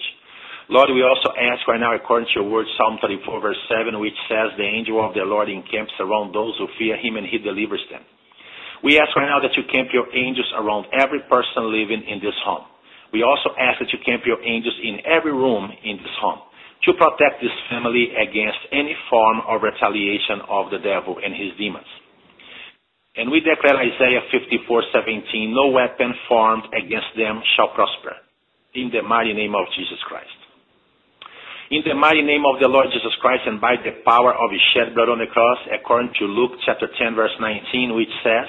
Lord, we also ask right now, according to your word, Psalm 34, verse 7, which says, The angel of the Lord encamps around those who fear him and he delivers them. We ask right now that you camp your angels around every person living in this home. We also ask that you camp your angels in every room in this home to protect this family against any form of retaliation of the devil and his demons. And we declare Isaiah 54:17, no weapon formed against them shall prosper, in the mighty name of Jesus Christ. In the mighty name of the Lord Jesus Christ and by the power of his shed blood on the cross, according to Luke chapter 10 verse 19, which says,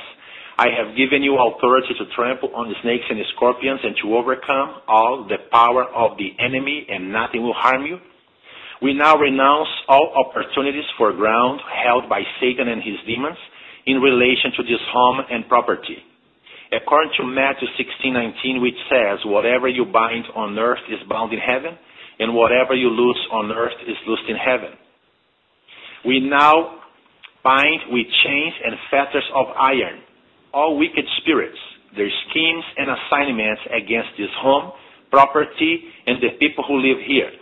I have given you authority to trample on the snakes and the scorpions and to overcome all the power of the enemy and nothing will harm you. We now renounce all opportunities for ground held by Satan and his demons in relation to this home and property. According to Matthew 16:19, which says, "Whatever you bind on earth is bound in heaven, and whatever you loose on earth is loosed in heaven." We now bind with chains and fetters of iron all wicked spirits, their schemes and assignments against this home, property, and the people who live here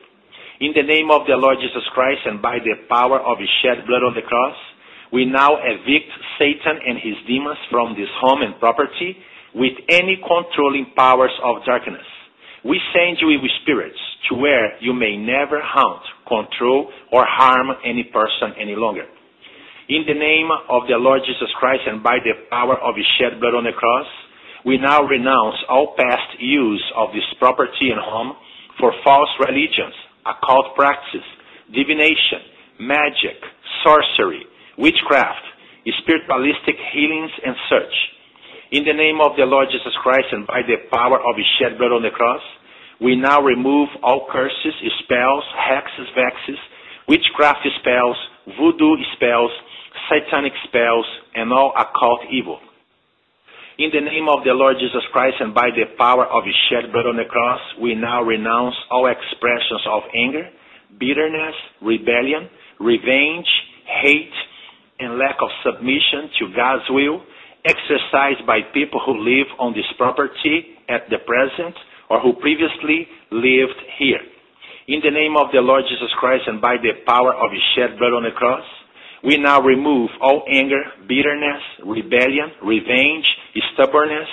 in the name of the Lord Jesus Christ and by the power of his shed blood on the cross, we now evict Satan and his demons from this home and property with any controlling powers of darkness. We send you with spirits to where you may never haunt, control, or harm any person any longer. In the name of the Lord Jesus Christ and by the power of his shed blood on the cross, we now renounce all past use of this property and home for false religions, occult practices, divination, magic, sorcery, witchcraft, spiritualistic healings, and such. In the name of the Lord Jesus Christ and by the power of his shed blood on the cross, we now remove all curses, spells, hexes, vexes, witchcraft spells, voodoo spells, satanic spells, and all occult evil. In the name of the Lord Jesus Christ and by the power of his shed blood on the cross, we now renounce all expressions of anger, bitterness, rebellion, revenge, hate, and lack of submission to God's will exercised by people who live on this property at the present or who previously lived here. In the name of the Lord Jesus Christ and by the power of his shed blood on the cross, we now remove all anger, bitterness, rebellion, revenge, stubbornness,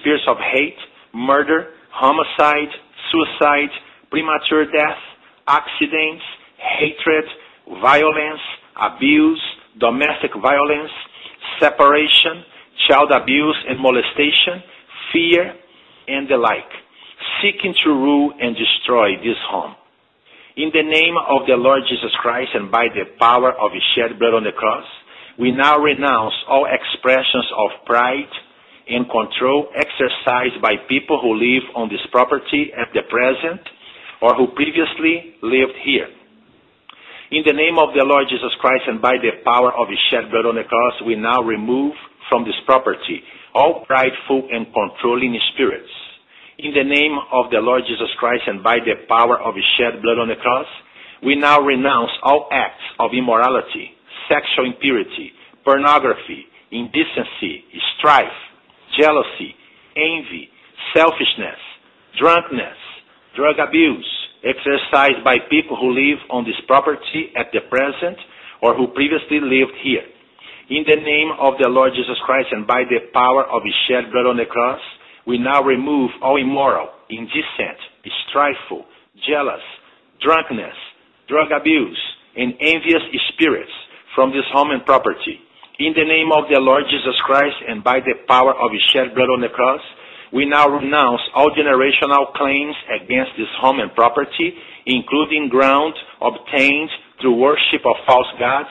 spirits of hate, murder, homicide, suicide, premature death, accidents, hatred, violence, abuse, domestic violence, separation, child abuse and molestation, fear, and the like, seeking to rule and destroy this home. In the name of the Lord Jesus Christ and by the power of his shed blood on the cross, we now renounce all expressions of pride and control exercised by people who live on this property at the present or who previously lived here. In the name of the Lord Jesus Christ and by the power of his shed blood on the cross, we now remove from this property all prideful and controlling spirits in the name of the Lord Jesus Christ and by the power of his shed blood on the cross, we now renounce all acts of immorality, sexual impurity, pornography, indecency, strife, jealousy, envy, selfishness, drunkenness, drug abuse, exercised by people who live on this property at the present or who previously lived here. In the name of the Lord Jesus Christ and by the power of his shed blood on the cross, we now remove all immoral, indecent, strifeful, jealous, drunkenness, drug abuse, and envious spirits from this home and property. In the name of the Lord Jesus Christ and by the power of his shed blood on the cross, we now renounce all generational claims against this home and property, including ground obtained through worship of false gods,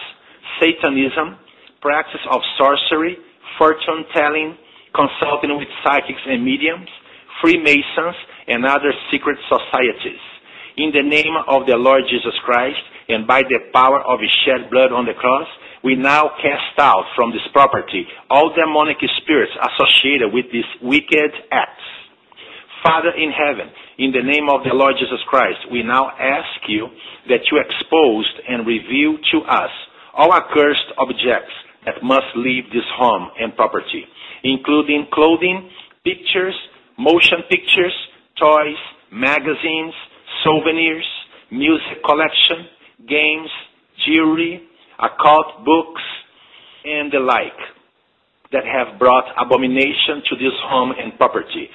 Satanism, practice of sorcery, fortune telling, consulting with psychics and mediums, Freemasons, and other secret societies. In the name of the Lord Jesus Christ, and by the power of his shed blood on the cross, we now cast out from this property all demonic spirits associated with these wicked acts. Father in heaven, in the name of the Lord Jesus Christ, we now ask you that you expose and reveal to us all accursed objects that must leave this home and property, including clothing, pictures, motion pictures, toys, magazines, souvenirs, music collection, games, jewelry, occult books, and the like that have brought abomination to this home and property,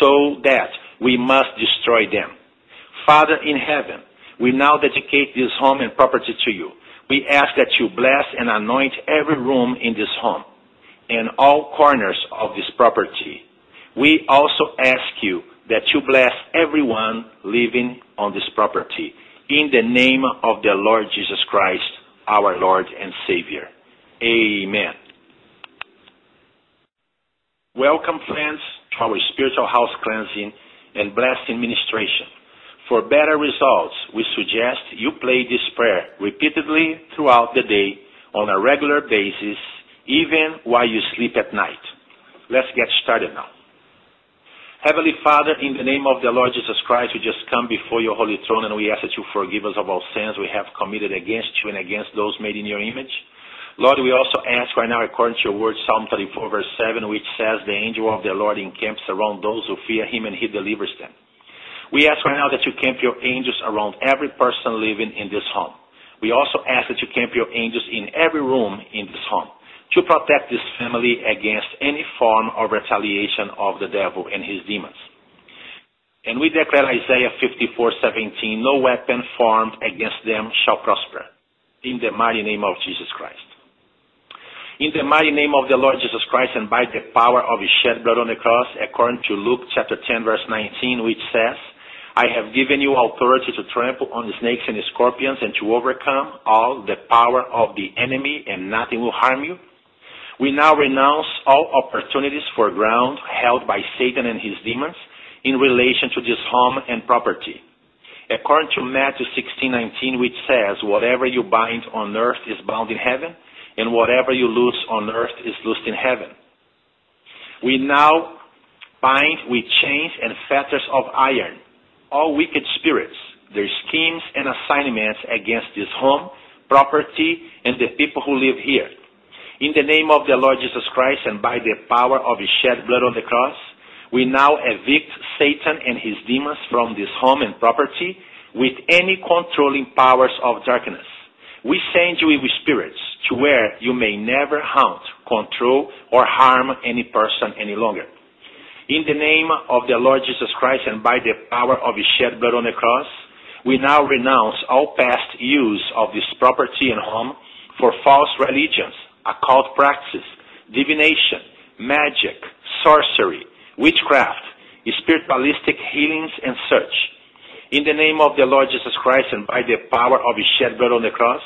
so that we must destroy them. Father in heaven, we now dedicate this home and property to you. We ask that you bless and anoint every room in this home and all corners of this property. We also ask you that you bless everyone living on this property. In the name of the Lord Jesus Christ, our Lord and Savior. Amen. Welcome, friends, to our spiritual house cleansing and blessing ministration. For better results, we suggest you play this prayer repeatedly throughout the day on a regular basis, even while you sleep at night. Let's get started now. Heavenly Father, in the name of the Lord Jesus Christ, we just come before your holy throne and we ask that you forgive us of all sins we have committed against you and against those made in your image. Lord, we also ask right now, according to your word, Psalm 34, verse 7, which says, The angel of the Lord encamps around those who fear him and he delivers them. We ask right now that you camp your angels around every person living in this home. We also ask that you camp your angels in every room in this home to protect this family against any form of retaliation of the devil and his demons. And we declare Isaiah 54:17, no weapon formed against them shall prosper. In the mighty name of Jesus Christ. In the mighty name of the Lord Jesus Christ and by the power of his shed blood on the cross, according to Luke chapter 10 verse 19, which says, I have given you authority to trample on the snakes and the scorpions and to overcome all the power of the enemy and nothing will harm you. We now renounce all opportunities for ground held by Satan and his demons in relation to this home and property. According to Matthew 16:19, which says, "Whatever you bind on earth is bound in heaven, and whatever you loose on earth is loosed in heaven." We now bind with chains and fetters of iron all wicked spirits, their schemes and assignments against this home, property, and the people who live here in the name of the Lord Jesus Christ and by the power of his shed blood on the cross, we now evict Satan and his demons from this home and property with any controlling powers of darkness. We send you evil spirits to where you may never haunt, control, or harm any person any longer. In the name of the Lord Jesus Christ and by the power of his shed blood on the cross, we now renounce all past use of this property and home for false religions, occult practices, divination, magic, sorcery, witchcraft, spiritualistic healings, and such. In the name of the Lord Jesus Christ and by the power of his shed blood on the cross,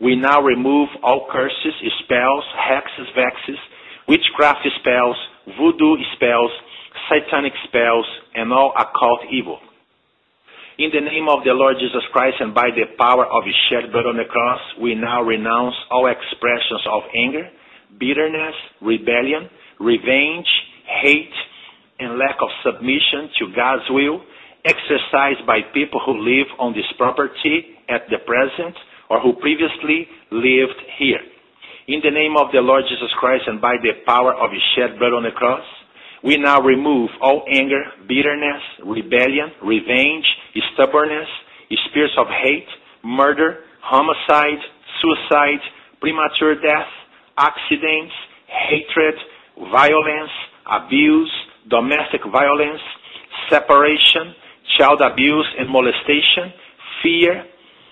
we now remove all curses, spells, hexes, vexes, witchcraft spells, voodoo spells, satanic spells, and all occult evil. In the name of the Lord Jesus Christ and by the power of his shed blood on the cross, we now renounce all expressions of anger, bitterness, rebellion, revenge, hate, and lack of submission to God's will exercised by people who live on this property at the present or who previously lived here. In the name of the Lord Jesus Christ and by the power of his shed blood on the cross, we now remove all anger, bitterness, rebellion, revenge, stubbornness, spirits of hate, murder, homicide, suicide, premature death, accidents, hatred, violence, abuse, domestic violence, separation, child abuse and molestation, fear,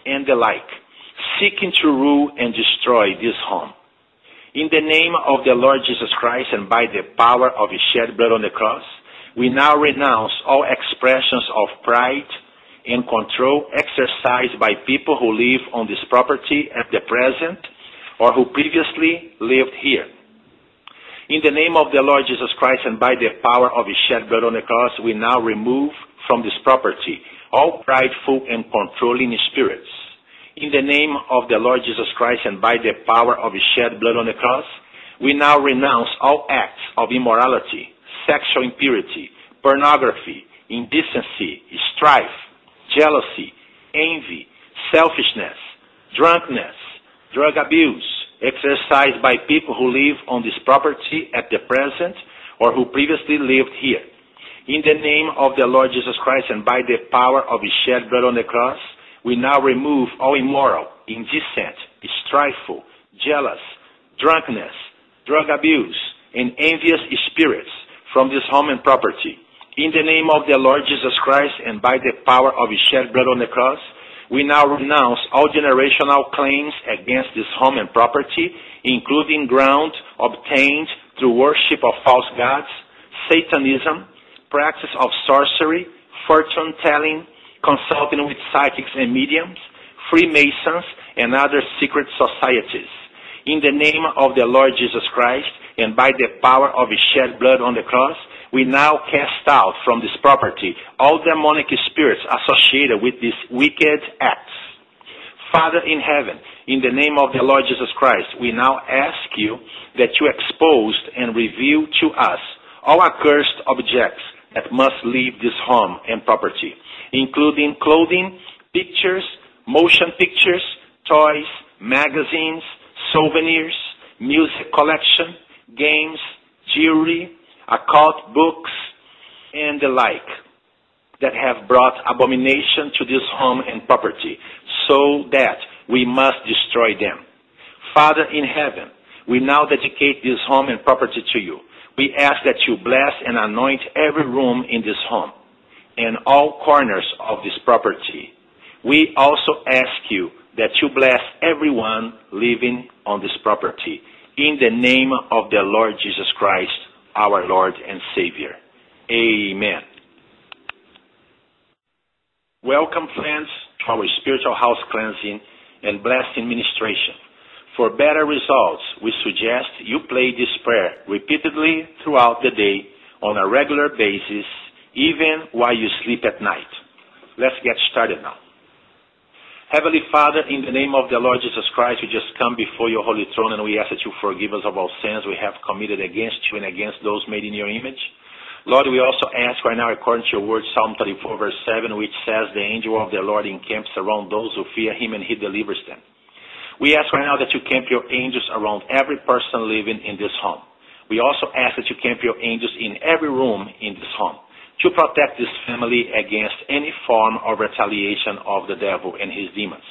and the like, seeking to rule and destroy this home. In the name of the Lord Jesus Christ and by the power of his shed blood on the cross, we now renounce all expressions of pride, and control exercised by people who live on this property at the present or who previously lived here. In the name of the Lord Jesus Christ and by the power of his shed blood on the cross, we now remove from this property all prideful and controlling spirits. In the name of the Lord Jesus Christ and by the power of his shed blood on the cross, we now renounce all acts of immorality, sexual impurity, pornography, indecency, strife, jealousy, envy, selfishness, drunkenness, drug abuse, exercised by people who live on this property at the present or who previously lived here. In the name of the Lord Jesus Christ and by the power of his shed blood on the cross, we now remove all immoral, indecent, strifeful, jealous, drunkenness, drug abuse, and envious spirits from this home and property. In the name of the Lord Jesus Christ and by the power of his shed blood on the cross, we now renounce all generational claims against this home and property, including ground obtained through worship of false gods, Satanism, practice of sorcery, fortune telling, consulting with psychics and mediums, Freemasons, and other secret societies. In the name of the Lord Jesus Christ and by the power of his shed blood on the cross, we now cast out from this property all demonic spirits associated with these wicked acts. Father in heaven, in the name of the Lord Jesus Christ, we now ask you that you expose and reveal to us all accursed objects that must leave this home and property, including clothing, pictures, motion pictures, toys, magazines, souvenirs, music collection, games, jewelry, occult books, and the like that have brought abomination to this home and property, so that we must destroy them. Father in heaven, we now dedicate this home and property to you. We ask that you bless and anoint every room in this home and all corners of this property. We also ask you that you bless everyone living on this property. In the name of the Lord Jesus Christ, our Lord and Savior. Amen. Welcome, friends, to our spiritual house cleansing and blessing ministration. For better results, we suggest you play this prayer repeatedly throughout the day on a regular basis, even while you sleep at night. Let's get started now. Heavenly Father, in the name of the Lord Jesus Christ, we just come before your holy throne and we ask that you forgive us of all sins we have committed against you and against those made in your image. Lord, we also ask right now, according to your word, Psalm 34, verse 7, which says, The angel of the Lord encamps around those who fear him and he delivers them. We ask right now that you camp your angels around every person living in this home. We also ask that you camp your angels in every room in this home to protect this family against any form of retaliation of the devil and his demons.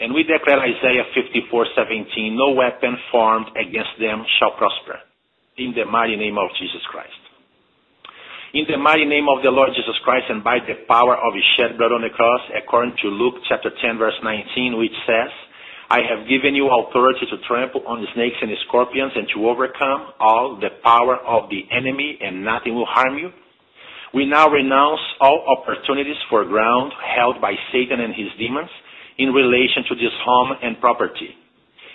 And we declare Isaiah 54:17, no weapon formed against them shall prosper. In the mighty name of Jesus Christ. In the mighty name of the Lord Jesus Christ and by the power of his shed blood on the cross, according to Luke chapter 10 verse 19, which says, I have given you authority to trample on snakes and scorpions and to overcome all the power of the enemy and nothing will harm you. We now renounce all opportunities for ground held by Satan and his demons in relation to this home and property.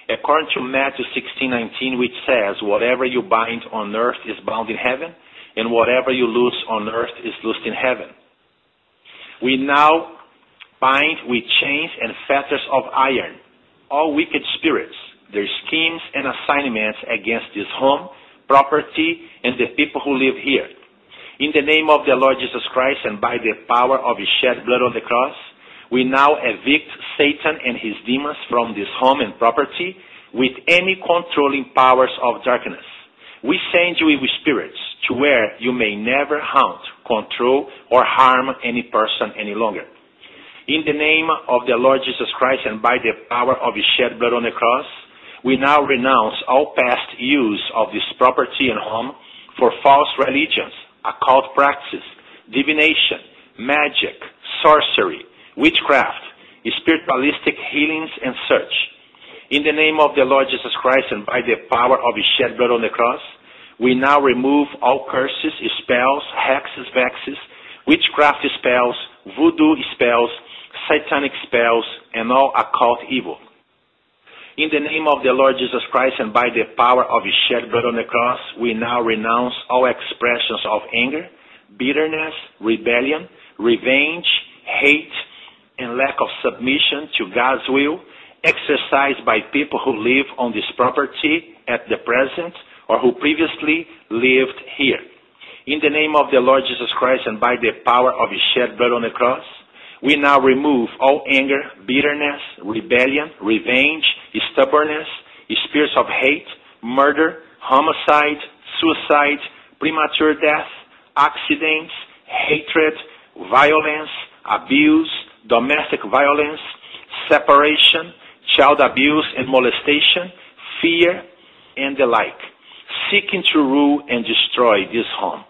According to Matthew 16:19, which says, "Whatever you bind on earth is bound in heaven, and whatever you loose on earth is loosed in heaven." We now bind with chains and fetters of iron all wicked spirits, their schemes and assignments against this home, property, and the people who live here in the name of the Lord Jesus Christ and by the power of his shed blood on the cross, we now evict Satan and his demons from this home and property with any controlling powers of darkness. We send you evil spirits to where you may never haunt, control, or harm any person any longer. In the name of the Lord Jesus Christ and by the power of his shed blood on the cross, we now renounce all past use of this property and home for false religions occult practices, divination, magic, sorcery, witchcraft, spiritualistic healings, and such. In the name of the Lord Jesus Christ and by the power of his shed blood on the cross, we now remove all curses, spells, hexes, vexes, witchcraft spells, voodoo spells, satanic spells, and all occult evil. In the name of the Lord Jesus Christ and by the power of his shed blood on the cross, we now renounce all expressions of anger, bitterness, rebellion, revenge, hate, and lack of submission to God's will exercised by people who live on this property at the present or who previously lived here. In the name of the Lord Jesus Christ and by the power of his shed blood on the cross, we now remove all anger, bitterness, rebellion, revenge, stubbornness, spirits of hate, murder, homicide, suicide, premature death, accidents, hatred, violence, abuse, domestic violence, separation, child abuse and molestation, fear, and the like, seeking to rule and destroy this home.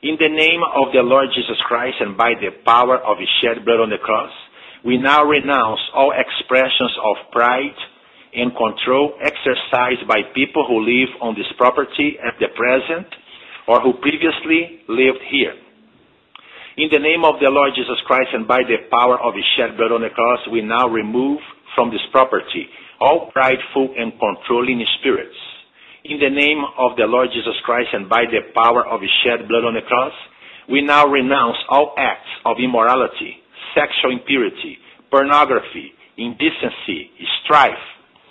In the name of the Lord Jesus Christ and by the power of his shed blood on the cross, we now renounce all expressions of pride and control exercised by people who live on this property at the present or who previously lived here. In the name of the Lord Jesus Christ and by the power of his shed blood on the cross, we now remove from this property all prideful and controlling spirits. In the name of the Lord Jesus Christ and by the power of his shed blood on the cross, we now renounce all acts of immorality, sexual impurity, pornography, indecency, strife,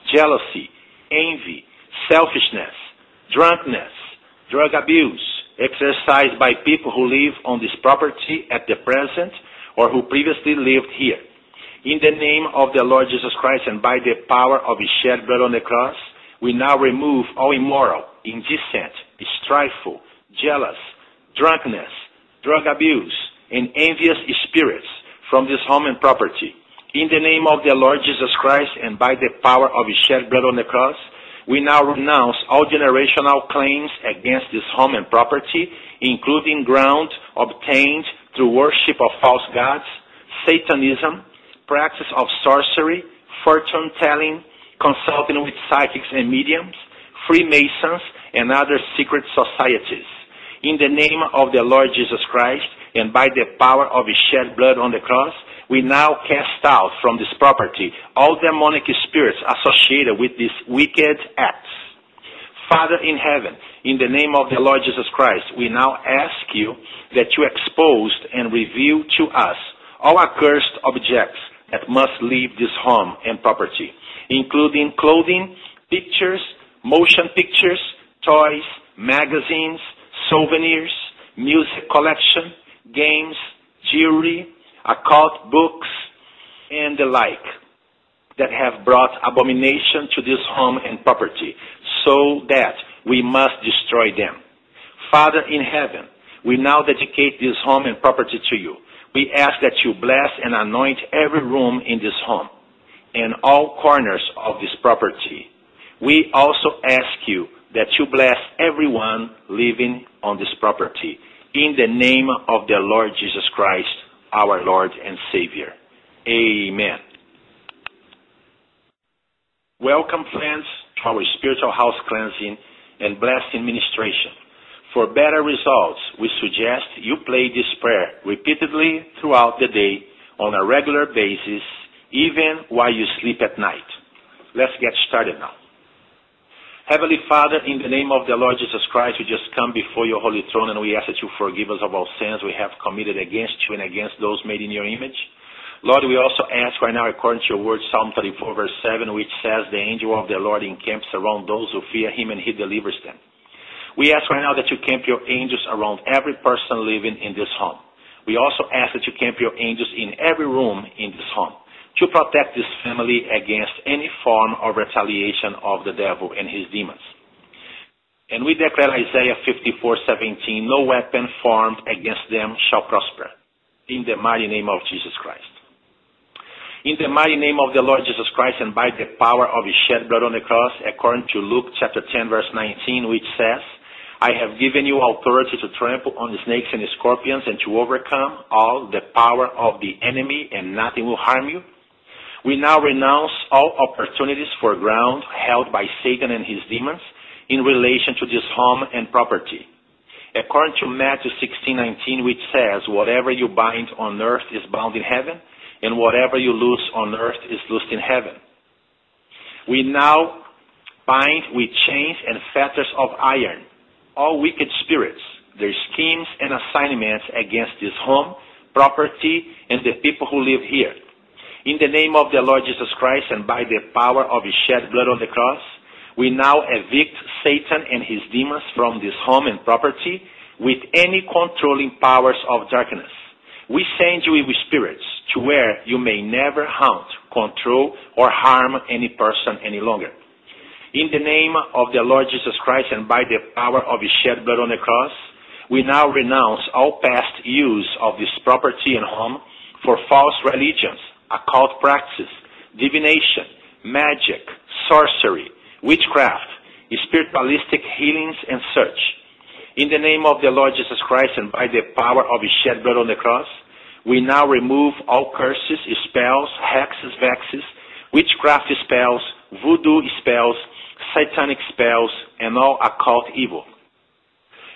jealousy, envy, selfishness, drunkenness, drug abuse, exercised by people who live on this property at the present or who previously lived here. In the name of the Lord Jesus Christ and by the power of his shed blood on the cross, we now remove all immoral, indecent, strifeful, jealous, drunkenness, drug abuse, and envious spirits from this home and property. In the name of the Lord Jesus Christ and by the power of his shed blood on the cross, we now renounce all generational claims against this home and property, including ground obtained through worship of false gods, Satanism, practice of sorcery, fortune telling, consulting with psychics and mediums, Freemasons, and other secret societies. In the name of the Lord Jesus Christ, and by the power of his shed blood on the cross, we now cast out from this property all demonic spirits associated with these wicked acts. Father in heaven, in the name of the Lord Jesus Christ, we now ask you that you expose and reveal to us all accursed objects that must leave this home and property, including clothing, pictures, motion pictures, toys, magazines, souvenirs, music collection, games, jewelry, occult books, and the like that have brought abomination to this home and property, so that we must destroy them. Father in heaven, we now dedicate this home and property to you. We ask that you bless and anoint every room in this home and all corners of this property. We also ask you that you bless everyone living on this property. In the name of the Lord Jesus Christ, our Lord and Savior. Amen. Welcome, friends, to our spiritual house cleansing and blessing ministration. For better results, we suggest you play this prayer repeatedly throughout the day on a regular basis, even while you sleep at night. Let's get started now. Heavenly Father, in the name of the Lord Jesus Christ, we just come before your holy throne and we ask that you forgive us of all sins we have committed against you and against those made in your image. Lord, we also ask right now, according to your word, Psalm 34, verse 7, which says, The angel of the Lord encamps around those who fear him and he delivers them. We ask right now that you camp your angels around every person living in this home. We also ask that you camp your angels in every room in this home to protect this family against any form of retaliation of the devil and his demons. And we declare Isaiah 54:17, no weapon formed against them shall prosper. In the mighty name of Jesus Christ. In the mighty name of the Lord Jesus Christ and by the power of his shed blood on the cross, according to Luke chapter 10 verse 19, which says, I have given you authority to trample on the snakes and the scorpions and to overcome all the power of the enemy and nothing will harm you. We now renounce all opportunities for ground held by Satan and his demons in relation to this home and property. according to Matthew 16:19, which says, "Whatever you bind on earth is bound in heaven, and whatever you loose on earth is loosed in heaven." We now bind with chains and fetters of iron all wicked spirits, their schemes and assignments against this home, property, and the people who live here. In the name of the Lord Jesus Christ and by the power of his shed blood on the cross, we now evict Satan and his demons from this home and property with any controlling powers of darkness. We send you evil spirits to where you may never haunt, control, or harm any person any longer. In the name of the Lord Jesus Christ and by the power of his shed blood on the cross, we now renounce all past use of this property and home for false religions, occult practices, divination, magic, sorcery, witchcraft, spiritualistic healings, and such. In the name of the Lord Jesus Christ and by the power of his shed blood on the cross, we now remove all curses, spells, hexes, vexes, witchcraft spells, voodoo spells, satanic spells, and all occult evil.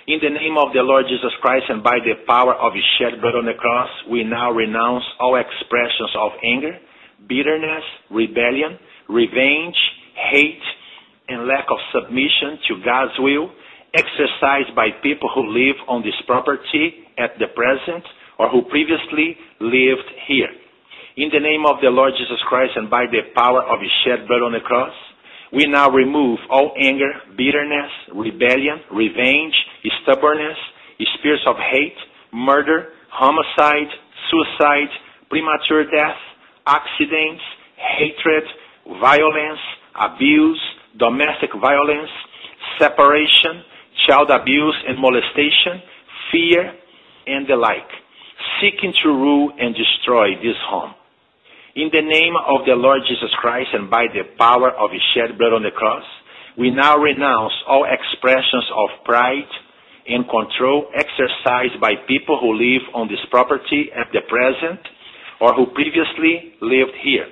In the name of the Lord Jesus Christ and by the power of his shed blood on the cross, we now renounce all expressions of anger, bitterness, rebellion, revenge, hate, and lack of submission to God's will exercised by people who live on this property at the present or who previously lived here. In the name of the Lord Jesus Christ and by the power of his shed blood on the cross, we now remove all anger, bitterness, rebellion, revenge, stubbornness, spirits of hate, murder, homicide, suicide, premature death, accidents, hatred, violence, abuse, domestic violence, separation, child abuse and molestation, fear, and the like, seeking to rule and destroy this home. In the name of the Lord Jesus Christ and by the power of his shed blood on the cross, we now renounce all expressions of pride and control exercised by people who live on this property at the present or who previously lived here.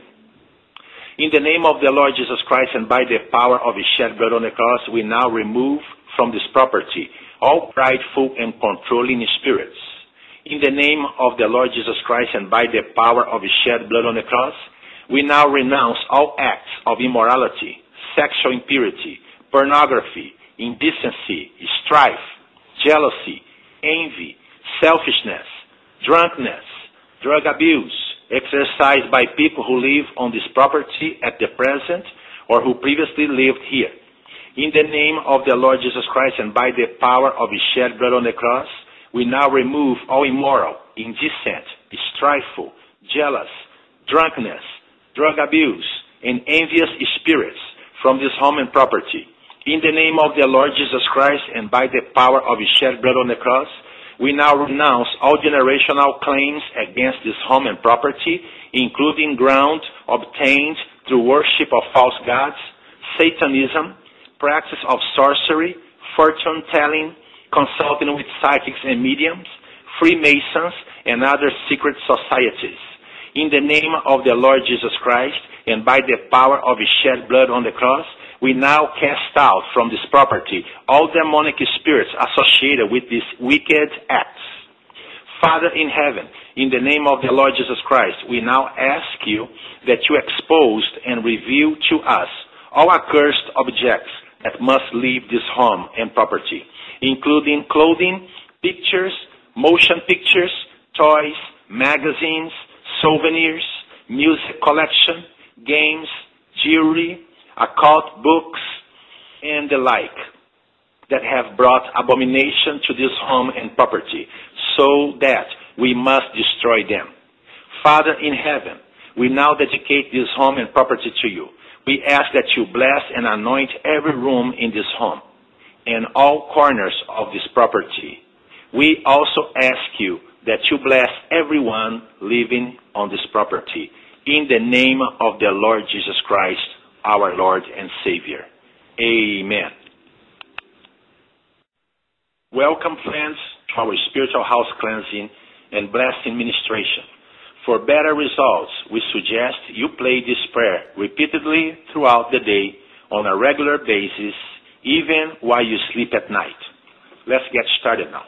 In the name of the Lord Jesus Christ and by the power of his shed blood on the cross, we now remove from this property all prideful and controlling spirits. In the name of the Lord Jesus Christ and by the power of his shed blood on the cross, we now renounce all acts of immorality, sexual impurity, pornography, indecency, strife, jealousy, envy, selfishness, drunkenness, drug abuse, exercised by people who live on this property at the present or who previously lived here. In the name of the Lord Jesus Christ and by the power of his shed blood on the cross, we now remove all immoral, indecent, strifeful, jealous, drunkenness, drug abuse, and envious spirits from this home and property. In the name of the Lord Jesus Christ and by the power of his shed blood on the cross, we now renounce all generational claims against this home and property, including ground obtained through worship of false gods, Satanism, practice of sorcery, fortune telling, consulting with psychics and mediums, Freemasons, and other secret societies. In the name of the Lord Jesus Christ and by the power of his shed blood on the cross, we now cast out from this property all demonic spirits associated with these wicked acts. Father in heaven, in the name of the Lord Jesus Christ, we now ask you that you expose and reveal to us all accursed objects that must leave this home and property, including clothing, pictures, motion pictures, toys, magazines, souvenirs, music collection, games, jewelry, occult books, and the like that have brought abomination to this home and property, so that we must destroy them. Father in heaven, we now dedicate this home and property to you. We ask that you bless and anoint every room in this home and all corners of this property. We also ask you that you bless everyone living on this property. In the name of the Lord Jesus Christ, our Lord and Savior. Amen. Welcome, friends, to our spiritual house cleansing and blessing ministration. For better results, we suggest you play this prayer repeatedly throughout the day on a regular basis, even while you sleep at night. Let's get started now.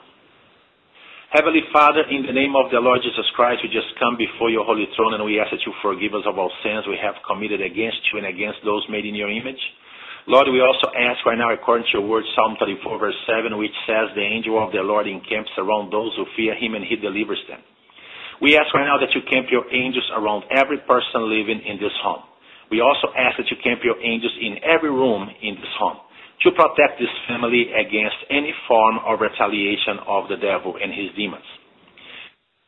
Heavenly Father, in the name of the Lord Jesus Christ, we just come before your holy throne and we ask that you forgive us of all sins we have committed against you and against those made in your image. Lord, we also ask right now, according to your word, Psalm 34, verse 7, which says, The angel of the Lord encamps around those who fear him and he delivers them. We ask right now that you camp your angels around every person living in this home. We also ask that you camp your angels in every room in this home to protect this family against any form of retaliation of the devil and his demons.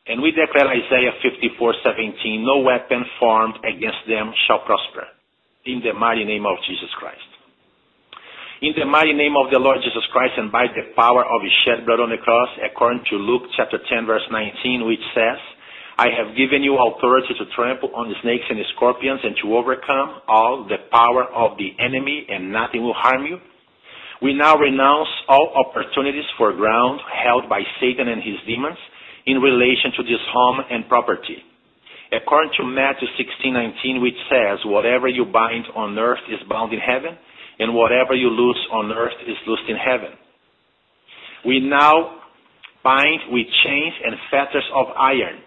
And we declare Isaiah 54:17, no weapon formed against them shall prosper, in the mighty name of Jesus Christ. In the mighty name of the Lord Jesus Christ and by the power of his shed blood on the cross, according to Luke chapter 10 verse 19, which says, I have given you authority to trample on the snakes and the scorpions and to overcome all the power of the enemy and nothing will harm you. We now renounce all opportunities for ground held by Satan and his demons in relation to this home and property. According to Matthew 16:19, which says, "Whatever you bind on earth is bound in heaven, and whatever you loose on earth is loosed in heaven. We now bind with chains and fetters of iron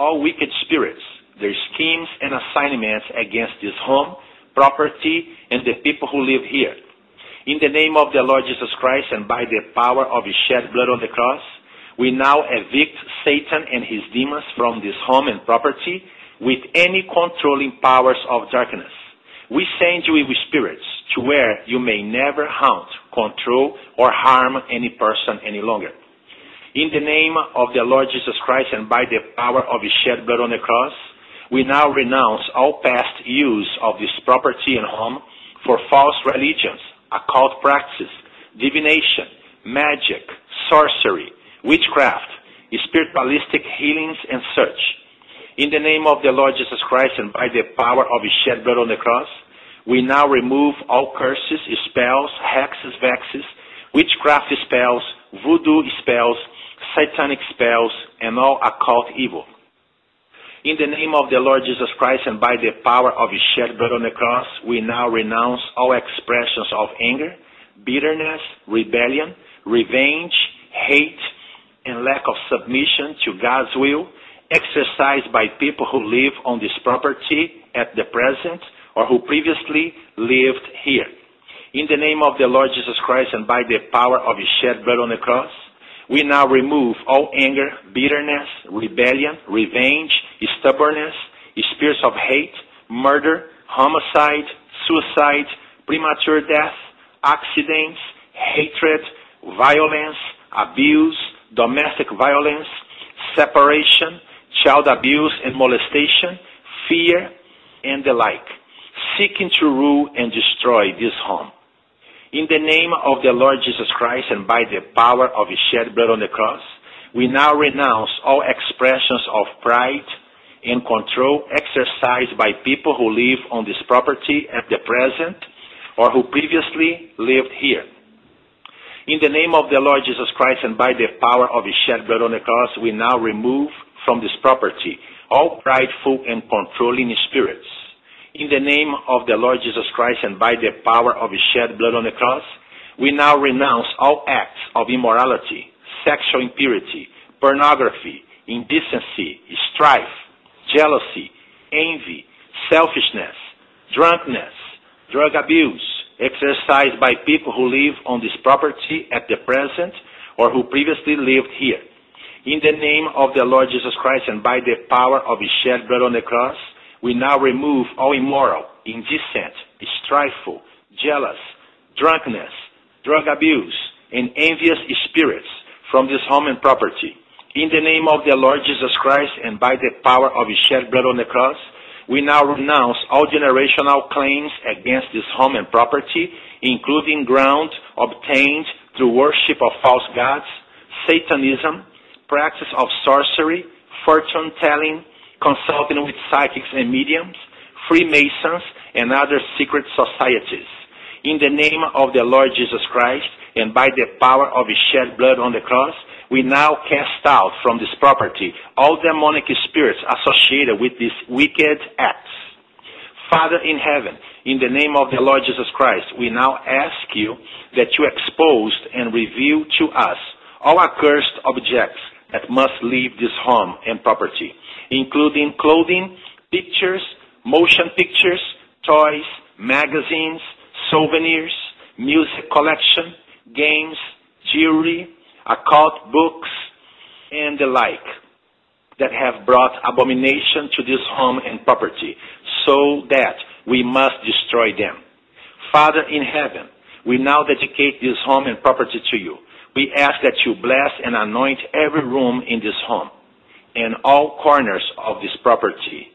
all wicked spirits, their schemes and assignments against this home, property, and the people who live here. In the name of the Lord Jesus Christ and by the power of his shed blood on the cross, we now evict Satan and his demons from this home and property with any controlling powers of darkness. We send you with spirits to where you may never haunt, control, or harm any person any longer. In the name of the Lord Jesus Christ and by the power of his shed blood on the cross, we now renounce all past use of this property and home for false religions, occult practices, divination, magic, sorcery, witchcraft, spiritualistic healings, and such. In the name of the Lord Jesus Christ and by the power of his shed blood on the cross, we now remove all curses, spells, hexes, vexes, witchcraft spells, voodoo spells, satanic spells, and all occult evil. In the name of the Lord Jesus Christ and by the power of his shed blood on the cross, we now renounce all expressions of anger, bitterness, rebellion, revenge, hate, and lack of submission to God's will exercised by people who live on this property at the present or who previously lived here. In the name of the Lord Jesus Christ and by the power of his shed blood on the cross, we now remove all anger, bitterness, rebellion, revenge, stubbornness, spirits of hate, murder, homicide, suicide, premature death, accidents, hatred, violence, abuse, domestic violence, separation, child abuse and molestation, fear, and the like seeking to rule and destroy this home. In the name of the Lord Jesus Christ and by the power of his shed blood on the cross, we now renounce all expressions of pride and control exercised by people who live on this property at the present or who previously lived here. In the name of the Lord Jesus Christ and by the power of his shed blood on the cross, we now remove from this property all prideful and controlling spirits in the name of the Lord Jesus Christ and by the power of his shed blood on the cross, we now renounce all acts of immorality, sexual impurity, pornography, indecency, strife, jealousy, envy, selfishness, drunkenness, drug abuse, exercised by people who live on this property at the present or who previously lived here. In the name of the Lord Jesus Christ and by the power of his shed blood on the cross, we now remove all immoral, indecent, strifeful, jealous, drunkenness, drug abuse, and envious spirits from this home and property. In the name of the Lord Jesus Christ and by the power of his shed blood on the cross, we now renounce all generational claims against this home and property, including ground obtained through worship of false gods, Satanism, practice of sorcery, fortune telling, consulting with psychics and mediums, Freemasons, and other secret societies. In the name of the Lord Jesus Christ, and by the power of his shed blood on the cross, we now cast out from this property all demonic spirits associated with these wicked acts. Father in heaven, in the name of the Lord Jesus Christ, we now ask you that you expose and reveal to us all accursed objects that must leave this home and property, including clothing, pictures, motion pictures, toys, magazines, souvenirs, music collection, games, jewelry, occult books, and the like that have brought abomination to this home and property, so that we must destroy them. Father in heaven, we now dedicate this home and property to you. We ask that you bless and anoint every room in this home and all corners of this property.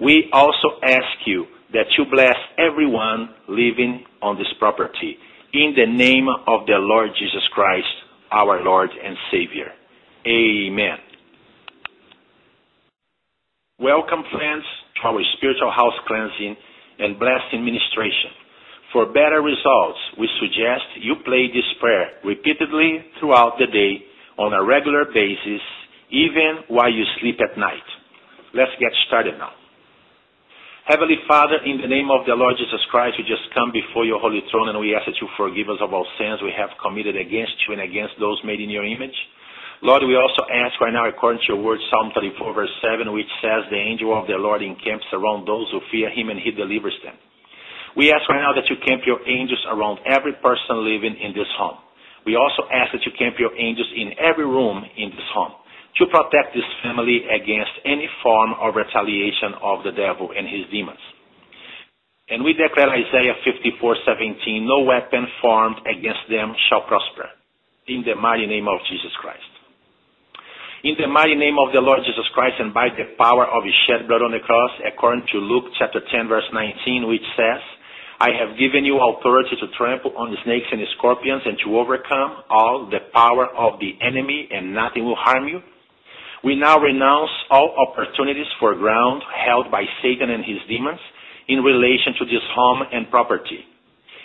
We also ask you that you bless everyone living on this property. In the name of the Lord Jesus Christ, our Lord and Savior. Amen. Welcome, friends, to our spiritual house cleansing and blessing ministration. For better results, we suggest you play this prayer repeatedly throughout the day on a regular basis, even while you sleep at night. Let's get started now. Heavenly Father, in the name of the Lord Jesus Christ, we just come before your holy throne and we ask that you forgive us of all sins we have committed against you and against those made in your image. Lord, we also ask right now, according to your word, Psalm 34, verse 7, which says, The angel of the Lord encamps around those who fear him and he delivers them. We ask right now that you camp your angels around every person living in this home. We also ask that you camp your angels in every room in this home to protect this family against any form of retaliation of the devil and his demons. And we declare Isaiah 54:17, no weapon formed against them shall prosper. In the mighty name of Jesus Christ. In the mighty name of the Lord Jesus Christ and by the power of his shed blood on the cross, according to Luke chapter 10 verse 19, which says, I have given you authority to trample on the snakes and the scorpions and to overcome all the power of the enemy and nothing will harm you. We now renounce all opportunities for ground held by Satan and his demons in relation to this home and property.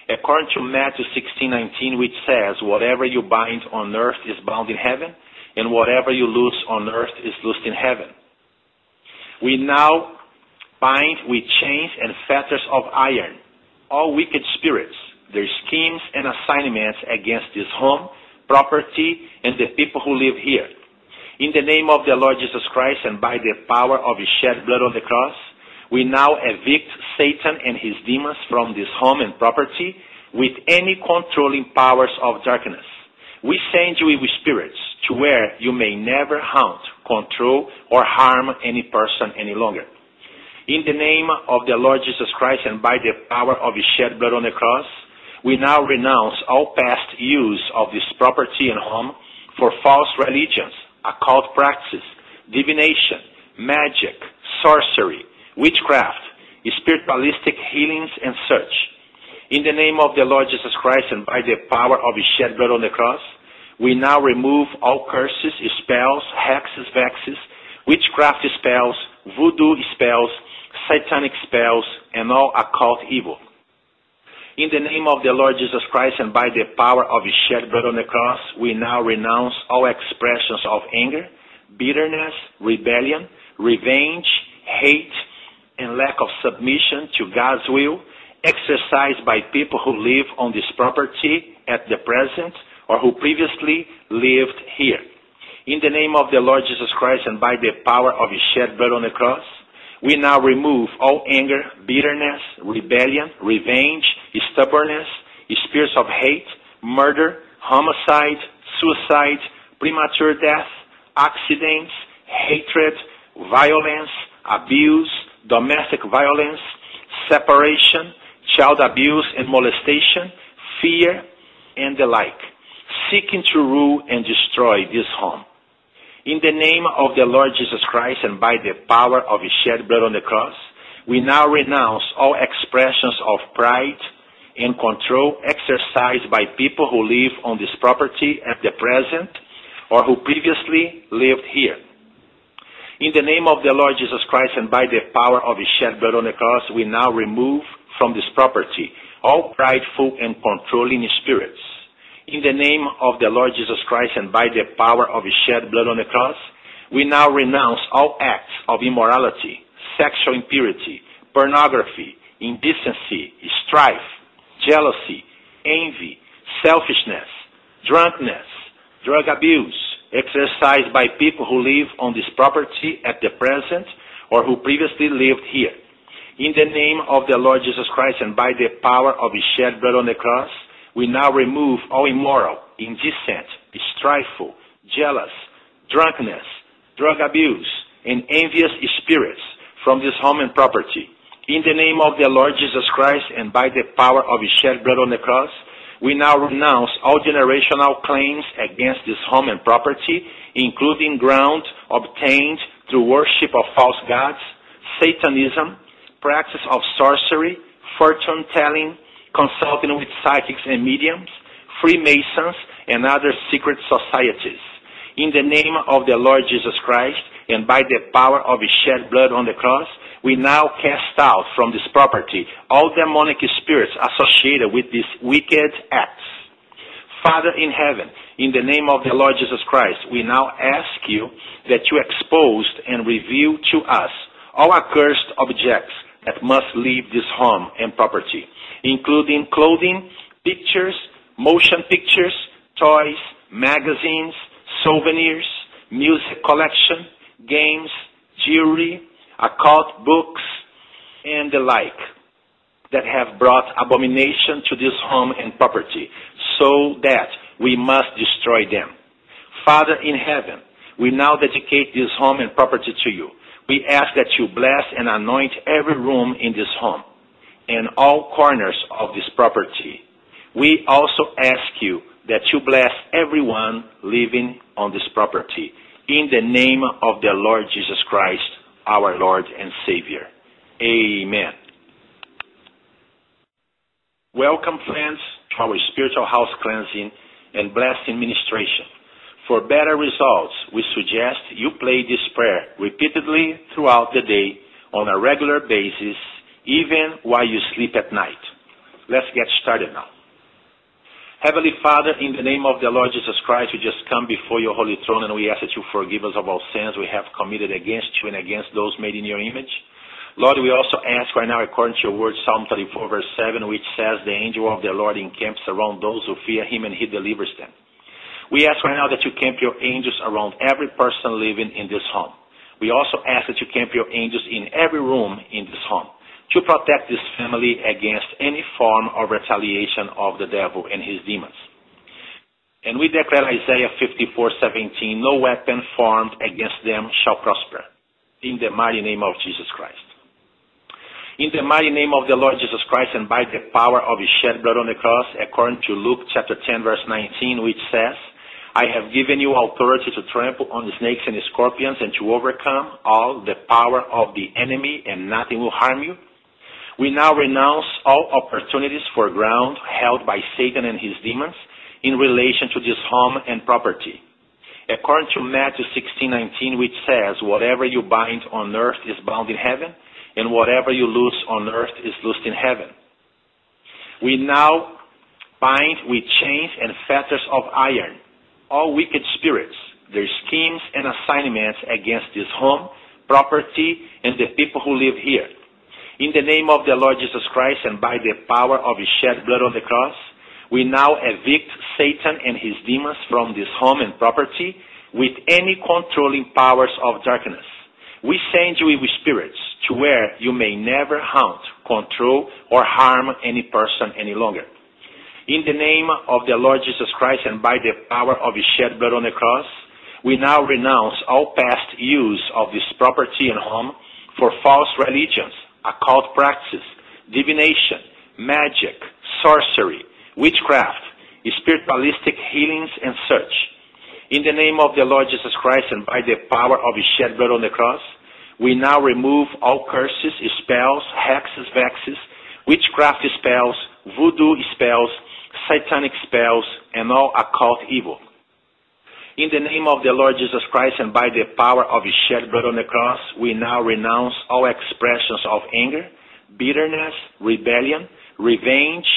According to Matthew 16:19, which says, "Whatever you bind on earth is bound in heaven, and whatever you loose on earth is loosed in heaven." We now bind with chains and fetters of iron all wicked spirits, their schemes and assignments against this home, property, and the people who live here in the name of the Lord Jesus Christ and by the power of his shed blood on the cross, we now evict Satan and his demons from this home and property with any controlling powers of darkness. We send you evil spirits to where you may never haunt, control, or harm any person any longer. In the name of the Lord Jesus Christ and by the power of his shed blood on the cross, we now renounce all past use of this property and home for false religions occult practices, divination, magic, sorcery, witchcraft, spiritualistic healings, and such. In the name of the Lord Jesus Christ and by the power of his shed blood on the cross, we now remove all curses, spells, hexes, vexes, witchcraft spells, voodoo spells, satanic spells, and all occult evil. In the name of the Lord Jesus Christ and by the power of his shed blood on the cross, we now renounce all expressions of anger, bitterness, rebellion, revenge, hate, and lack of submission to God's will exercised by people who live on this property at the present or who previously lived here. In the name of the Lord Jesus Christ and by the power of his shed blood on the cross, we now remove all anger, bitterness, rebellion, revenge, stubbornness, spirits of hate, murder, homicide, suicide, premature death, accidents, hatred, violence, abuse, domestic violence, separation, child abuse and molestation, fear, and the like, seeking to rule and destroy this home. In the name of the Lord Jesus Christ and by the power of his shed blood on the cross, we now renounce all expressions of pride and control exercised by people who live on this property at the present or who previously lived here. In the name of the Lord Jesus Christ and by the power of his shed blood on the cross, we now remove from this property all prideful and controlling spirits in the name of the Lord Jesus Christ and by the power of his shed blood on the cross, we now renounce all acts of immorality, sexual impurity, pornography, indecency, strife, jealousy, envy, selfishness, drunkenness, drug abuse, exercised by people who live on this property at the present or who previously lived here. In the name of the Lord Jesus Christ and by the power of his shed blood on the cross, we now remove all immoral, indecent, strifeful, jealous, drunkenness, drug abuse, and envious spirits from this home and property. In the name of the Lord Jesus Christ and by the power of his shed blood on the cross, we now renounce all generational claims against this home and property, including ground obtained through worship of false gods, Satanism, practice of sorcery, fortune telling, consulting with psychics and mediums, Freemasons, and other secret societies. In the name of the Lord Jesus Christ, and by the power of his shed blood on the cross, we now cast out from this property all demonic spirits associated with these wicked acts. Father in heaven, in the name of the Lord Jesus Christ, we now ask you that you expose and reveal to us all accursed objects that must leave this home and property, including clothing, pictures, motion pictures, toys, magazines, souvenirs, music collection, games, jewelry, occult books, and the like that have brought abomination to this home and property, so that we must destroy them. Father in heaven, we now dedicate this home and property to you. We ask that you bless and anoint every room in this home and all corners of this property. We also ask you that you bless everyone living on this property. In the name of the Lord Jesus Christ, our Lord and Savior. Amen. Welcome, friends, to our spiritual house cleansing and blessing ministration. For better results, we suggest you play this prayer repeatedly throughout the day on a regular basis, even while you sleep at night. Let's get started now. Heavenly Father, in the name of the Lord Jesus Christ, we just come before your holy throne and we ask that you forgive us of all sins we have committed against you and against those made in your image. Lord, we also ask right now, according to your word, Psalm 34, verse 7, which says, The angel of the Lord encamps around those who fear him and he delivers them. We ask right now that you camp your angels around every person living in this home. We also ask that you camp your angels in every room in this home to protect this family against any form of retaliation of the devil and his demons. And we declare Isaiah 54:17, no weapon formed against them shall prosper. In the mighty name of Jesus Christ. In the mighty name of the Lord Jesus Christ and by the power of his shed blood on the cross, according to Luke chapter 10 verse 19, which says, I have given you authority to trample on the snakes and the scorpions and to overcome all the power of the enemy and nothing will harm you. We now renounce all opportunities for ground held by Satan and his demons in relation to this home and property. According to Matthew 16:19, which says, "Whatever you bind on earth is bound in heaven, and whatever you loose on earth is loosed in heaven." We now bind with chains and fetters of iron all wicked spirits, their schemes and assignments against this home, property, and the people who live here in the name of the Lord Jesus Christ and by the power of his shed blood on the cross, we now evict Satan and his demons from this home and property with any controlling powers of darkness. We send you evil spirits to where you may never haunt, control, or harm any person any longer. In the name of the Lord Jesus Christ and by the power of his shed blood on the cross, we now renounce all past use of this property and home for false religions, occult practices, divination, magic, sorcery, witchcraft, spiritualistic healings, and such. In the name of the Lord Jesus Christ and by the power of his shed blood on the cross, we now remove all curses, spells, hexes, vexes, witchcraft spells, voodoo spells, satanic spells, and all occult evil. In the name of the Lord Jesus Christ and by the power of his shed blood on the cross, we now renounce all expressions of anger, bitterness, rebellion, revenge,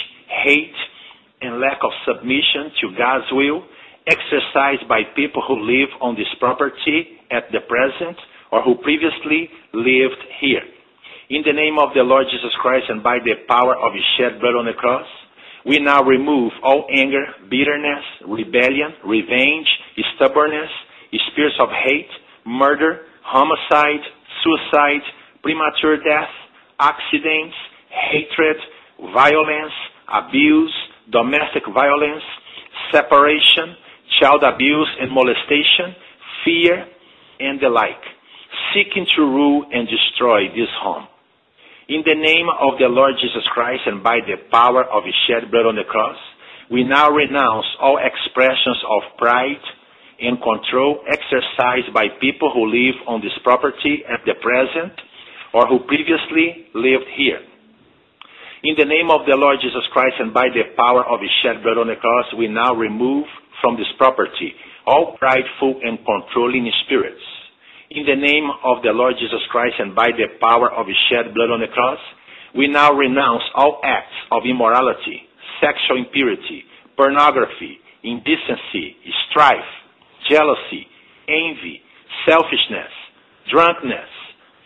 hate, and lack of submission to God's will exercised by people who live on this property at the present or who previously lived here. In the name of the Lord Jesus Christ and by the power of his shed blood on the cross, we now remove all anger, bitterness, rebellion, revenge, stubbornness, spirits of hate, murder, homicide, suicide, premature death, accidents, hatred, violence, abuse, domestic violence, separation, child abuse and molestation, fear, and the like, seeking to rule and destroy this home. In the name of the Lord Jesus Christ and by the power of his shed blood on the cross, we now renounce all expressions of pride and control exercised by people who live on this property at the present or who previously lived here. In the name of the Lord Jesus Christ and by the power of his shed blood on the cross, we now remove from this property all prideful and controlling spirits in the name of the Lord Jesus Christ and by the power of his shed blood on the cross, we now renounce all acts of immorality, sexual impurity, pornography, indecency, strife, jealousy, envy, selfishness, drunkenness,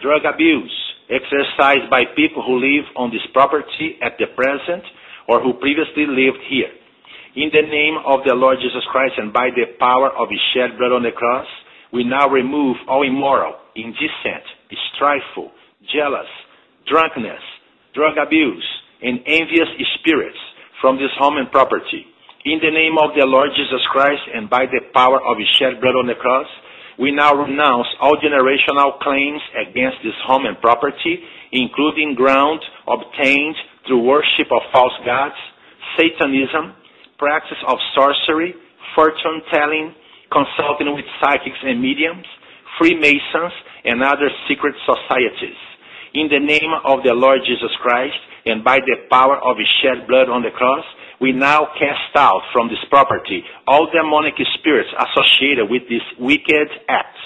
drug abuse, exercised by people who live on this property at the present or who previously lived here. In the name of the Lord Jesus Christ and by the power of his shed blood on the cross, we now remove all immoral, indecent, strifeful, jealous, drunkenness, drug abuse, and envious spirits from this home and property. In the name of the Lord Jesus Christ and by the power of his shed blood on the cross, we now renounce all generational claims against this home and property, including ground obtained through worship of false gods, Satanism, practice of sorcery, fortune telling, consulting with psychics and mediums, Freemasons, and other secret societies. In the name of the Lord Jesus Christ, and by the power of his shed blood on the cross, we now cast out from this property all demonic spirits associated with these wicked acts.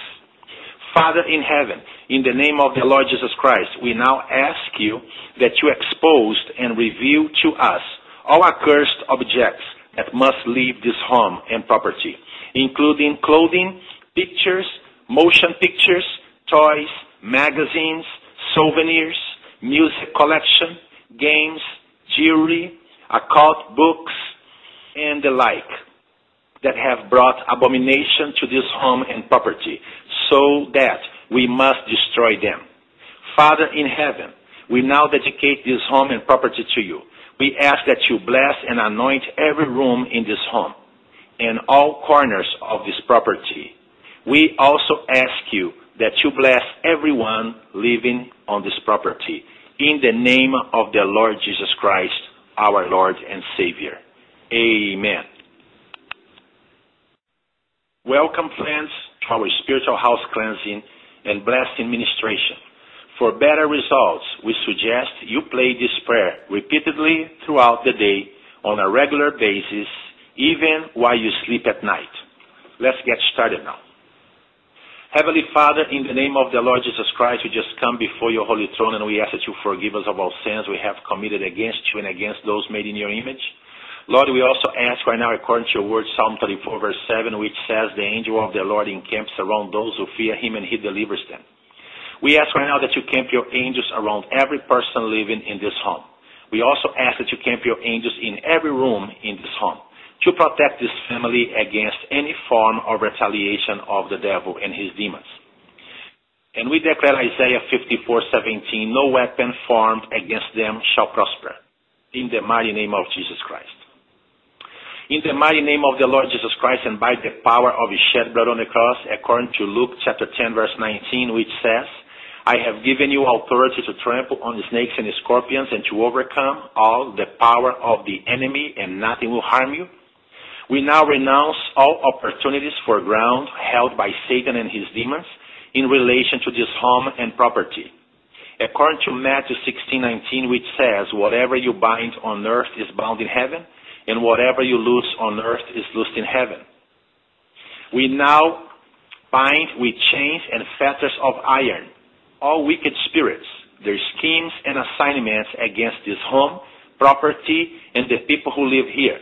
Father in heaven, in the name of the Lord Jesus Christ, we now ask you that you expose and reveal to us all accursed objects that must leave this home and property including clothing, pictures, motion pictures, toys, magazines, souvenirs, music collection, games, jewelry, occult books, and the like that have brought abomination to this home and property, so that we must destroy them. Father in heaven, we now dedicate this home and property to you. We ask that you bless and anoint every room in this home and all corners of this property. We also ask you that you bless everyone living on this property in the name of the Lord Jesus Christ, our Lord and Savior. Amen. Welcome, friends, to our spiritual house cleansing and blessing ministration. For better results, we suggest you play this prayer repeatedly throughout the day on a regular basis even while you sleep at night. Let's get started now. Heavenly Father, in the name of the Lord Jesus Christ, we just come before your holy throne and we ask that you forgive us of all sins we have committed against you and against those made in your image. Lord, we also ask right now, according to your word, Psalm 34, verse 7, which says, The angel of the Lord encamps around those who fear him and he delivers them. We ask right now that you camp your angels around every person living in this home. We also ask that you camp your angels in every room in this home to protect this family against any form of retaliation of the devil and his demons. And we declare Isaiah 54:17, no weapon formed against them shall prosper. In the mighty name of Jesus Christ. In the mighty name of the Lord Jesus Christ and by the power of his shed blood on the cross, according to Luke chapter 10 verse 19, which says, I have given you authority to trample on the snakes and the scorpions and to overcome all the power of the enemy and nothing will harm you. We now renounce all opportunities for ground held by Satan and his demons in relation to this home and property. According to Matthew 16:19, which says, "Whatever you bind on earth is bound in heaven, and whatever you loose on earth is loosed in heaven." We now bind with chains and fetters of iron all wicked spirits, their schemes and assignments against this home, property, and the people who live here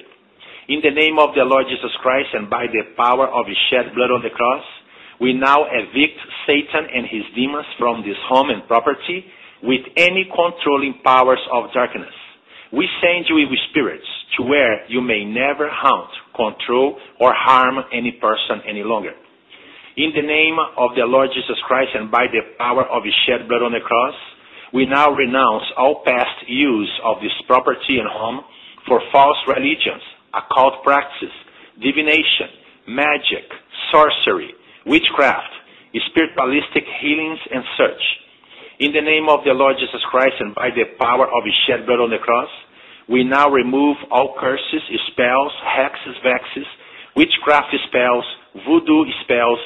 in the name of the Lord Jesus Christ and by the power of his shed blood on the cross, we now evict Satan and his demons from this home and property, with any controlling powers of darkness. We send you with spirits to where you may never haunt, control, or harm any person any longer. In the name of the Lord Jesus Christ and by the power of his shed blood on the cross, we now renounce all past use of this property and home for false religions, occult practices, divination, magic, sorcery, witchcraft, spiritualistic healings, and such. In the name of the Lord Jesus Christ and by the power of his shed blood on the cross, we now remove all curses, spells, hexes, vexes, witchcraft spells, voodoo spells,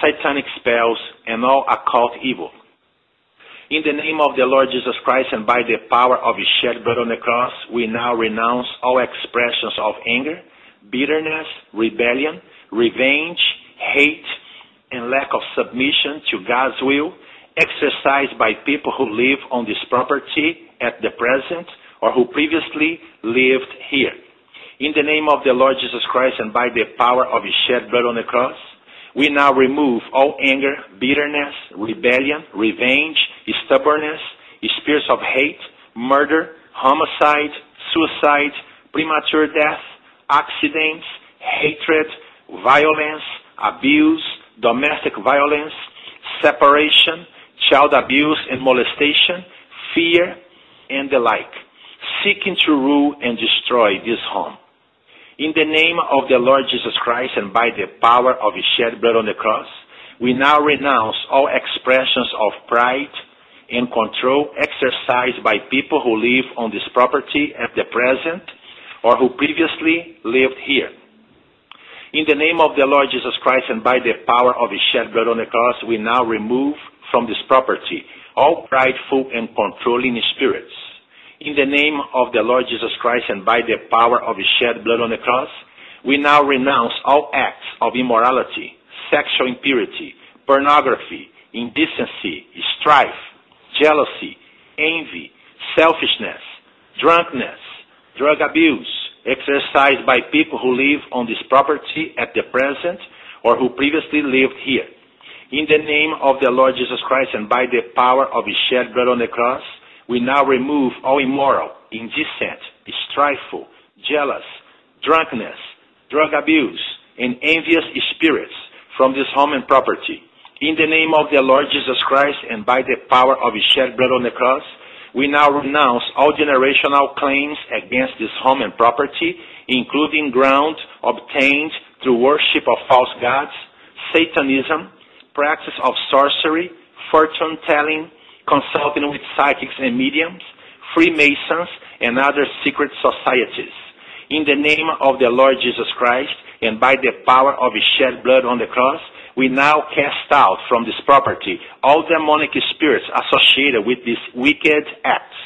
satanic spells, and all occult evil. In the name of the Lord Jesus Christ and by the power of his shed blood on the cross, we now renounce all expressions of anger, bitterness, rebellion, revenge, hate, and lack of submission to God's will exercised by people who live on this property at the present or who previously lived here. In the name of the Lord Jesus Christ and by the power of his shed blood on the cross, we now remove all anger, bitterness, rebellion, revenge, stubbornness, spirits of hate, murder, homicide, suicide, premature death, accidents, hatred, violence, abuse, domestic violence, separation, child abuse and molestation, fear, and the like, seeking to rule and destroy this home. In the name of the Lord Jesus Christ and by the power of his shed blood on the cross, we now renounce all expressions of pride and control exercised by people who live on this property at the present or who previously lived here. In the name of the Lord Jesus Christ and by the power of his shed blood on the cross, we now remove from this property all prideful and controlling spirits in the name of the Lord Jesus Christ and by the power of his shed blood on the cross, we now renounce all acts of immorality, sexual impurity, pornography, indecency, strife, jealousy, envy, selfishness, drunkenness, drug abuse, exercised by people who live on this property at the present or who previously lived here. In the name of the Lord Jesus Christ and by the power of his shed blood on the cross, we now remove all immoral, indecent, strifeful, jealous, drunkenness, drug abuse, and envious spirits from this home and property. In the name of the Lord Jesus Christ and by the power of his shed blood on the cross, we now renounce all generational claims against this home and property, including ground obtained through worship of false gods, Satanism, practice of sorcery, fortune telling, consulting with psychics and mediums, Freemasons, and other secret societies. In the name of the Lord Jesus Christ, and by the power of his shed blood on the cross, we now cast out from this property all demonic spirits associated with these wicked acts.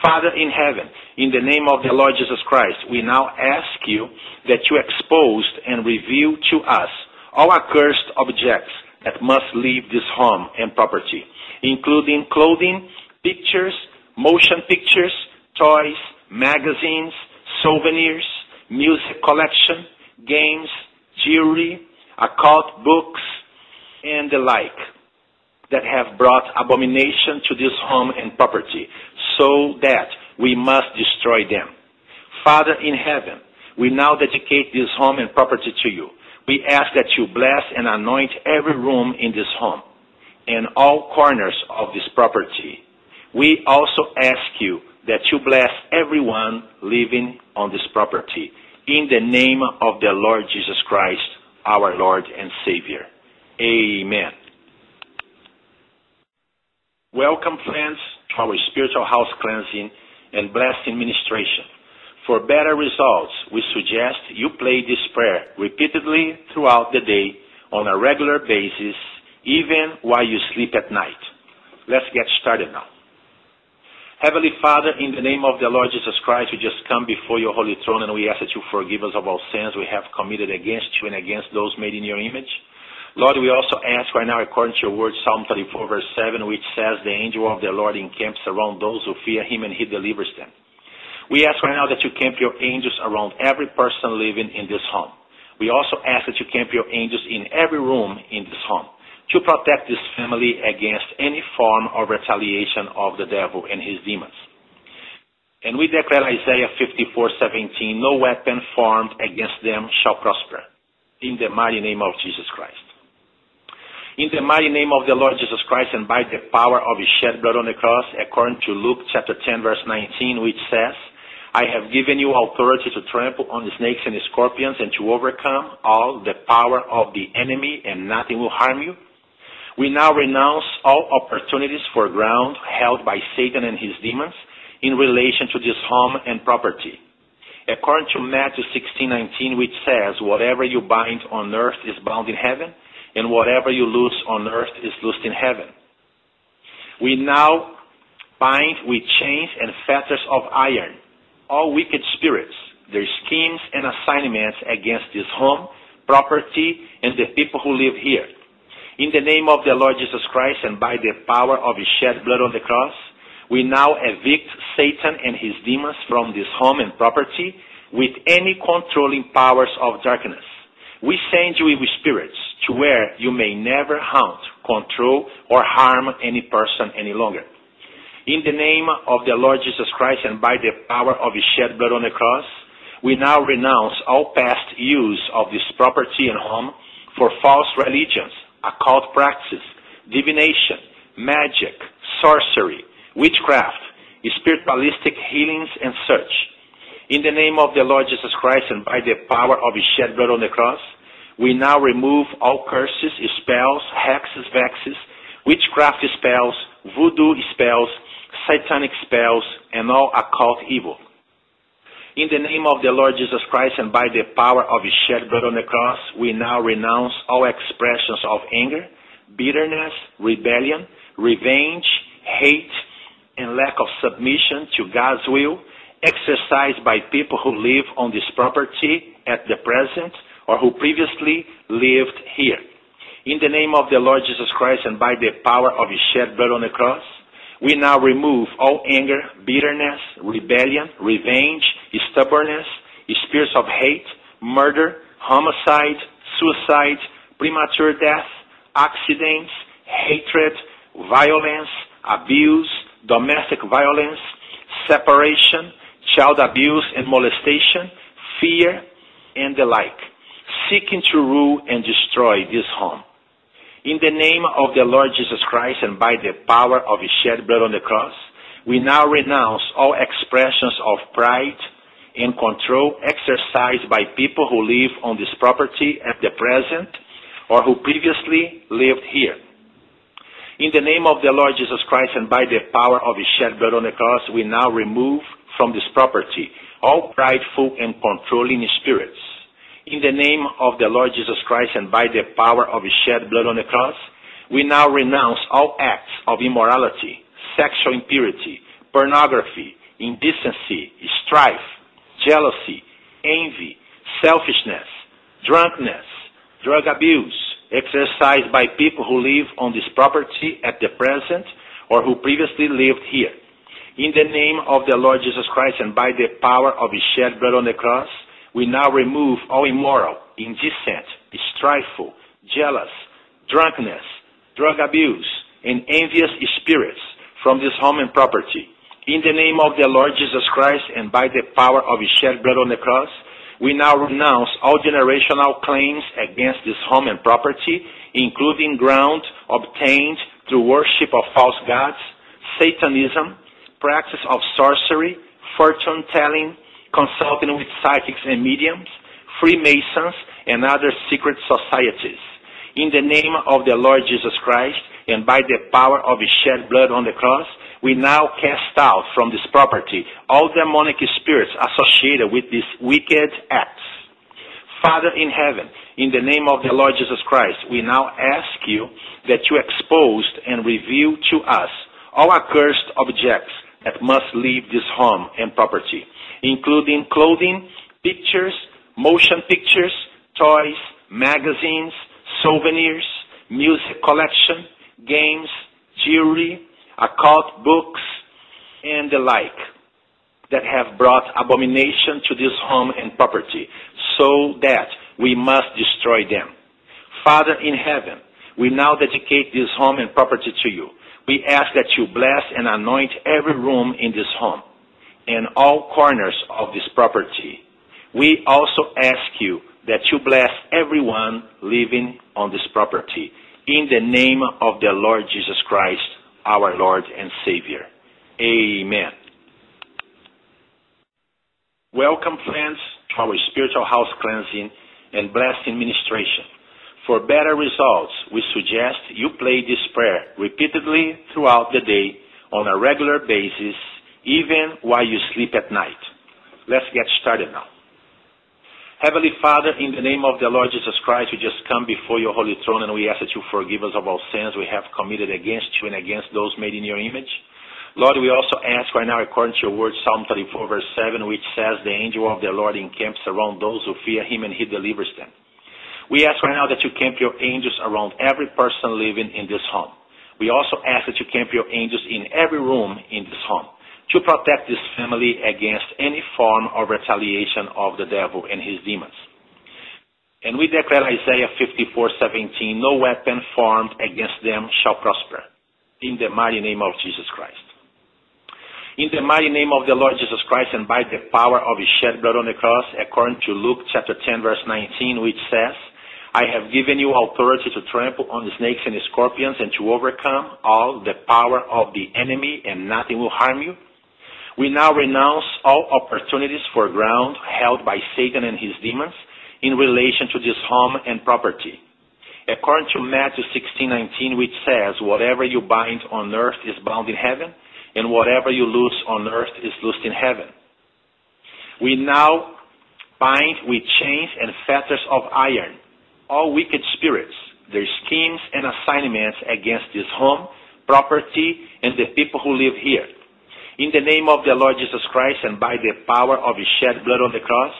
Father in heaven, in the name of the Lord Jesus Christ, we now ask you that you expose and reveal to us all accursed objects that must leave this home and property including clothing, pictures, motion pictures, toys, magazines, souvenirs, music collection, games, jewelry, occult books, and the like that have brought abomination to this home and property, so that we must destroy them. Father in heaven, we now dedicate this home and property to you. We ask that you bless and anoint every room in this home and all corners of this property. We also ask you that you bless everyone living on this property in the name of the Lord Jesus Christ, our Lord and Savior. Amen. Welcome, friends, to our spiritual house cleansing and blessing ministration. For better results, we suggest you play this prayer repeatedly throughout the day on a regular basis even while you sleep at night. Let's get started now. Heavenly Father, in the name of the Lord Jesus Christ, we just come before your holy throne and we ask that you forgive us of all sins we have committed against you and against those made in your image. Lord, we also ask right now, according to your word, Psalm 34, verse 7, which says, The angel of the Lord encamps around those who fear him and he delivers them. We ask right now that you camp your angels around every person living in this home. We also ask that you camp your angels in every room in this home to protect this family against any form of retaliation of the devil and his demons. And we declare Isaiah 54:17, no weapon formed against them shall prosper. In the mighty name of Jesus Christ. In the mighty name of the Lord Jesus Christ and by the power of his shed blood on the cross, according to Luke chapter 10 verse 19, which says, I have given you authority to trample on the snakes and the scorpions and to overcome all the power of the enemy and nothing will harm you. We now renounce all opportunities for ground held by Satan and his demons in relation to this home and property. According to Matthew 16:19, which says, "Whatever you bind on earth is bound in heaven, and whatever you loose on earth is loosed in heaven." We now bind with chains and fetters of iron all wicked spirits, their schemes and assignments against this home, property, and the people who live here. In the name of the Lord Jesus Christ and by the power of his shed blood on the cross, we now evict Satan and his demons from this home and property with any controlling powers of darkness. We send you evil spirits to where you may never haunt, control, or harm any person any longer. In the name of the Lord Jesus Christ and by the power of his shed blood on the cross, we now renounce all past use of this property and home for false religions, occult practices, divination, magic, sorcery, witchcraft, spiritualistic healings, and such. In the name of the Lord Jesus Christ and by the power of his shed blood on the cross, we now remove all curses, spells, hexes, vexes, witchcraft spells, voodoo spells, satanic spells, and all occult evil. In the name of the Lord Jesus Christ and by the power of his shed blood on the cross, we now renounce all expressions of anger, bitterness, rebellion, revenge, hate, and lack of submission to God's will exercised by people who live on this property at the present or who previously lived here. In the name of the Lord Jesus Christ and by the power of his shed blood on the cross, we now remove all anger, bitterness, rebellion, revenge, stubbornness, spirits of hate, murder, homicide, suicide, premature death, accidents, hatred, violence, abuse, domestic violence, separation, child abuse and molestation, fear, and the like, seeking to rule and destroy this home. In the name of the Lord Jesus Christ and by the power of his shed blood on the cross, we now renounce all expressions of pride and control exercised by people who live on this property at the present or who previously lived here. In the name of the Lord Jesus Christ and by the power of his shed blood on the cross, we now remove from this property all prideful and controlling spirits in the name of the Lord Jesus Christ and by the power of his shed blood on the cross, we now renounce all acts of immorality, sexual impurity, pornography, indecency, strife, jealousy, envy, selfishness, drunkenness, drug abuse, exercised by people who live on this property at the present or who previously lived here. In the name of the Lord Jesus Christ and by the power of his shed blood on the cross, we now remove all immoral, indecent, strifeful, jealous, drunkenness, drug abuse, and envious spirits from this home and property. In the name of the Lord Jesus Christ and by the power of his shed blood on the cross, we now renounce all generational claims against this home and property, including ground obtained through worship of false gods, Satanism, practice of sorcery, fortune telling, consulting with psychics and mediums, Freemasons, and other secret societies. In the name of the Lord Jesus Christ, and by the power of his shed blood on the cross, we now cast out from this property all demonic spirits associated with these wicked acts. Father in heaven, in the name of the Lord Jesus Christ, we now ask you that you expose and reveal to us all accursed objects that must leave this home and property including clothing, pictures, motion pictures, toys, magazines, souvenirs, music collection, games, jewelry, occult books, and the like that have brought abomination to this home and property, so that we must destroy them. Father in heaven, we now dedicate this home and property to you. We ask that you bless and anoint every room in this home and all corners of this property. We also ask you that you bless everyone living on this property in the name of the Lord Jesus Christ, our Lord and Savior. Amen. Welcome, friends, to our spiritual house cleansing and blessing ministration. For better results, we suggest you play this prayer repeatedly throughout the day on a regular basis, even while you sleep at night. Let's get started now. Heavenly Father, in the name of the Lord Jesus Christ, we just come before your holy throne and we ask that you forgive us of all sins we have committed against you and against those made in your image. Lord, we also ask right now, according to your word, Psalm 34, verse 7, which says, The angel of the Lord encamps around those who fear him and he delivers them. We ask right now that you camp your angels around every person living in this home. We also ask that you camp your angels in every room in this home to protect this family against any form of retaliation of the devil and his demons. And we declare Isaiah 54:17, no weapon formed against them shall prosper, in the mighty name of Jesus Christ. In the mighty name of the Lord Jesus Christ and by the power of his shed blood on the cross, according to Luke chapter 10 verse 19, which says, I have given you authority to trample on the snakes and the scorpions and to overcome all the power of the enemy and nothing will harm you. We now renounce all opportunities for ground held by Satan and his demons in relation to this home and property. According to Matthew 16:19, which says, "Whatever you bind on earth is bound in heaven, and whatever you loose on earth is loosed in heaven." We now bind with chains and fetters of iron all wicked spirits, their schemes and assignments against this home, property, and the people who live here in the name of the Lord Jesus Christ and by the power of his shed blood on the cross,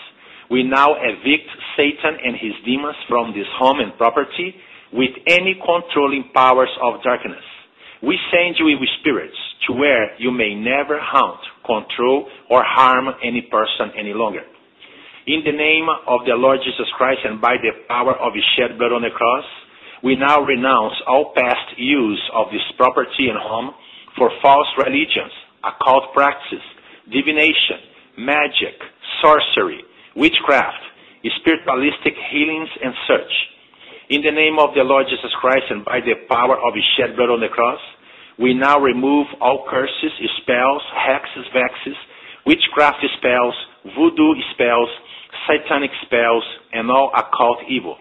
we now evict Satan and his demons from this home and property with any controlling powers of darkness. We send you with spirits to where you may never haunt, control, or harm any person any longer. In the name of the Lord Jesus Christ and by the power of his shed blood on the cross, we now renounce all past use of this property and home for false religions occult practices, divination, magic, sorcery, witchcraft, spiritualistic healings, and such. In the name of the Lord Jesus Christ and by the power of his shed blood on the cross, we now remove all curses, spells, hexes, vexes, witchcraft spells, voodoo spells, satanic spells, and all occult evil.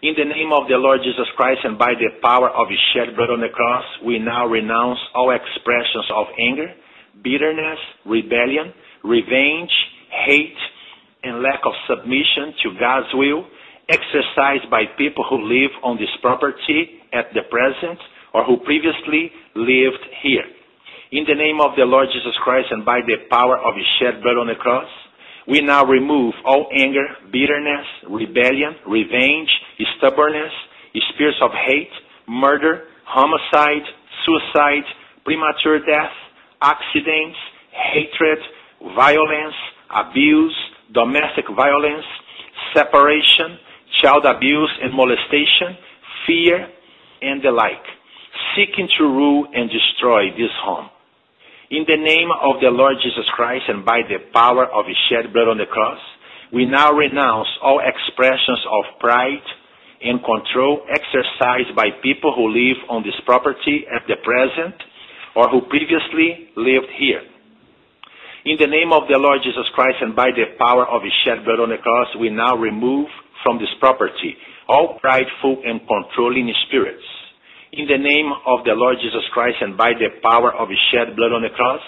In the name of the Lord Jesus Christ and by the power of his shed blood on the cross, we now renounce all expressions of anger, bitterness, rebellion, revenge, hate, and lack of submission to God's will exercised by people who live on this property at the present or who previously lived here. In the name of the Lord Jesus Christ and by the power of his shed blood on the cross, we now remove all anger, bitterness, rebellion, revenge, stubbornness, spirits of hate, murder, homicide, suicide, premature death, accidents, hatred, violence, abuse, domestic violence, separation, child abuse and molestation, fear, and the like, seeking to rule and destroy this home. In the name of the Lord Jesus Christ and by the power of his shed blood on the cross, we now renounce all expressions of pride and control exercised by people who live on this property at the present or who previously lived here. In the name of the Lord Jesus Christ and by the power of his shed blood on the cross, we now remove from this property all prideful and controlling spirits in the name of the Lord Jesus Christ and by the power of his shed blood on the cross,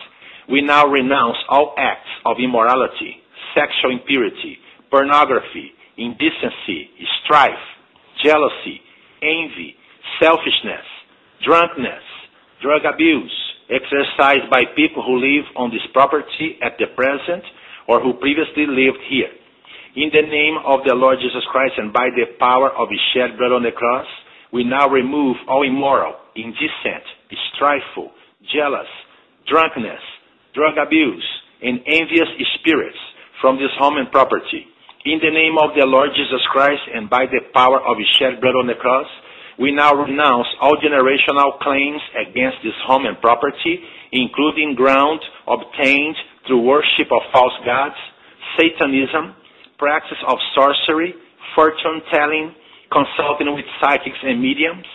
we now renounce all acts of immorality, sexual impurity, pornography, indecency, strife, jealousy, envy, selfishness, drunkenness, drug abuse, exercised by people who live on this property at the present or who previously lived here. In the name of the Lord Jesus Christ and by the power of his shed blood on the cross, we now remove all immoral, indecent, strifeful, jealous, drunkenness, drug abuse, and envious spirits from this home and property. In the name of the Lord Jesus Christ and by the power of his shed blood on the cross, we now renounce all generational claims against this home and property, including ground obtained through worship of false gods, Satanism, practice of sorcery, fortune telling, consulting with psychics and mediums,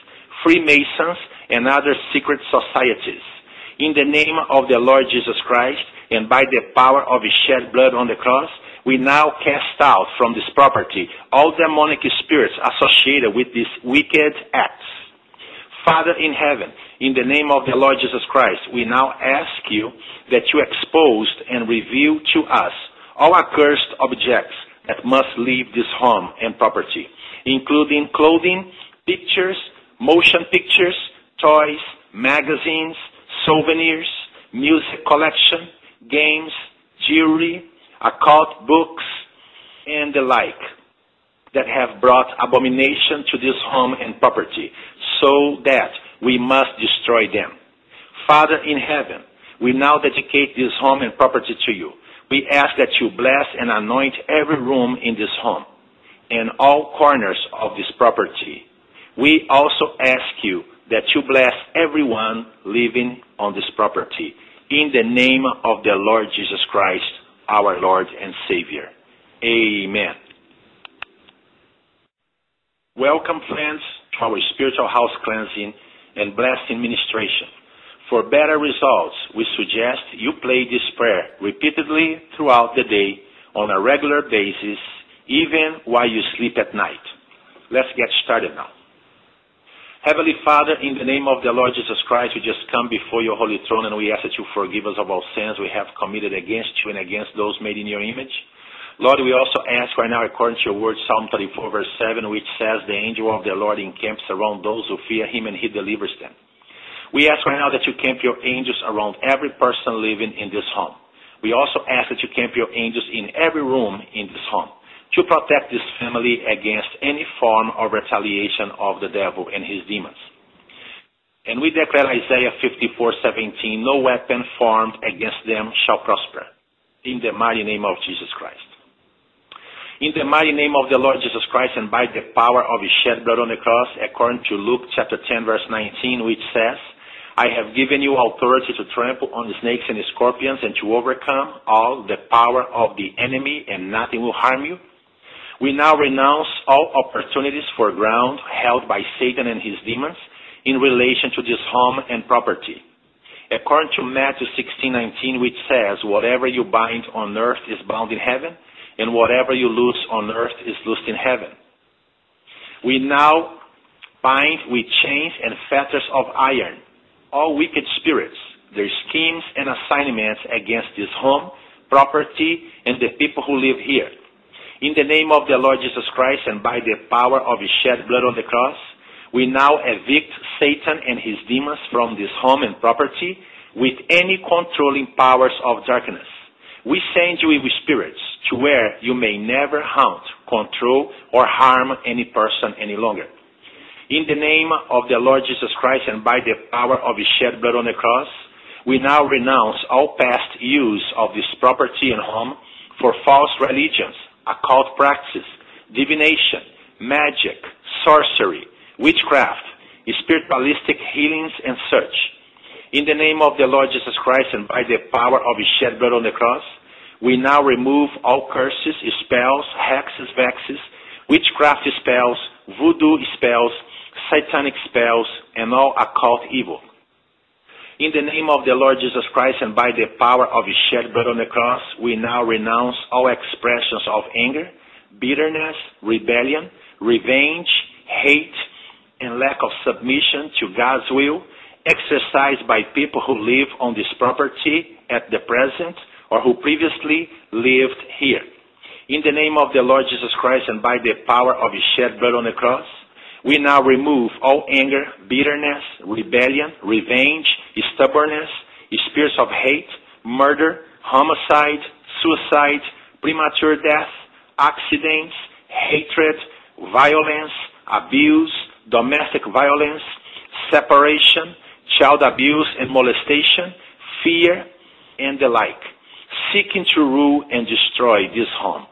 Freemasons, and other secret societies. In the name of the Lord Jesus Christ, and by the power of his shed blood on the cross, we now cast out from this property all demonic spirits associated with these wicked acts. Father in heaven, in the name of the Lord Jesus Christ, we now ask you that you expose and reveal to us all accursed objects that must leave this home and property, including clothing, pictures, motion pictures, toys, magazines, souvenirs, music collection, games, jewelry, occult books, and the like that have brought abomination to this home and property, so that we must destroy them. Father in heaven, we now dedicate this home and property to you. We ask that you bless and anoint every room in this home and all corners of this property. We also ask you that you bless everyone living on this property. In the name of the Lord Jesus Christ, our Lord and Savior. Amen. Welcome, friends, to our spiritual house cleansing and blessing ministration. For better results, we suggest you play this prayer repeatedly throughout the day on a regular basis, even while you sleep at night. Let's get started now. Heavenly Father, in the name of the Lord Jesus Christ, we just come before your holy throne and we ask that you forgive us of all sins we have committed against you and against those made in your image. Lord, we also ask right now, according to your word, Psalm 34, verse 7, which says, The angel of the Lord encamps around those who fear him and he delivers them. We ask right now that you camp your angels around every person living in this home. We also ask that you camp your angels in every room in this home to protect this family against any form of retaliation of the devil and his demons. And we declare Isaiah 54:17, no weapon formed against them shall prosper. In the mighty name of Jesus Christ. In the mighty name of the Lord Jesus Christ and by the power of his shed blood on the cross, according to Luke chapter 10 verse 19, which says, I have given you authority to trample on the snakes and scorpions and to overcome all the power of the enemy and nothing will harm you. We now renounce all opportunities for ground held by Satan and his demons in relation to this home and property. According to Matthew 16:19, which says, "Whatever you bind on earth is bound in heaven, and whatever you loose on earth is loosed in heaven." We now bind with chains and fetters of iron all wicked spirits, their schemes and assignments against this home, property, and the people who live here in the name of the Lord Jesus Christ and by the power of his shed blood on the cross, we now evict Satan and his demons from this home and property with any controlling powers of darkness. We send you evil spirits to where you may never haunt, control, or harm any person any longer. In the name of the Lord Jesus Christ and by the power of his shed blood on the cross, we now renounce all past use of this property and home for false religions occult practices, divination, magic, sorcery, witchcraft, spiritualistic healings, and such. In the name of the Lord Jesus Christ and by the power of his shed blood on the cross, we now remove all curses, spells, hexes, vexes, witchcraft spells, voodoo spells, satanic spells, and all occult evil. In the name of the Lord Jesus Christ and by the power of his shed blood on the cross, we now renounce all expressions of anger, bitterness, rebellion, revenge, hate, and lack of submission to God's will exercised by people who live on this property at the present or who previously lived here. In the name of the Lord Jesus Christ and by the power of his shed blood on the cross, we now remove all anger, bitterness, rebellion, revenge, stubbornness, spirits of hate, murder, homicide, suicide, premature death, accidents, hatred, violence, abuse, domestic violence, separation, child abuse and molestation, fear, and the like, seeking to rule and destroy this home.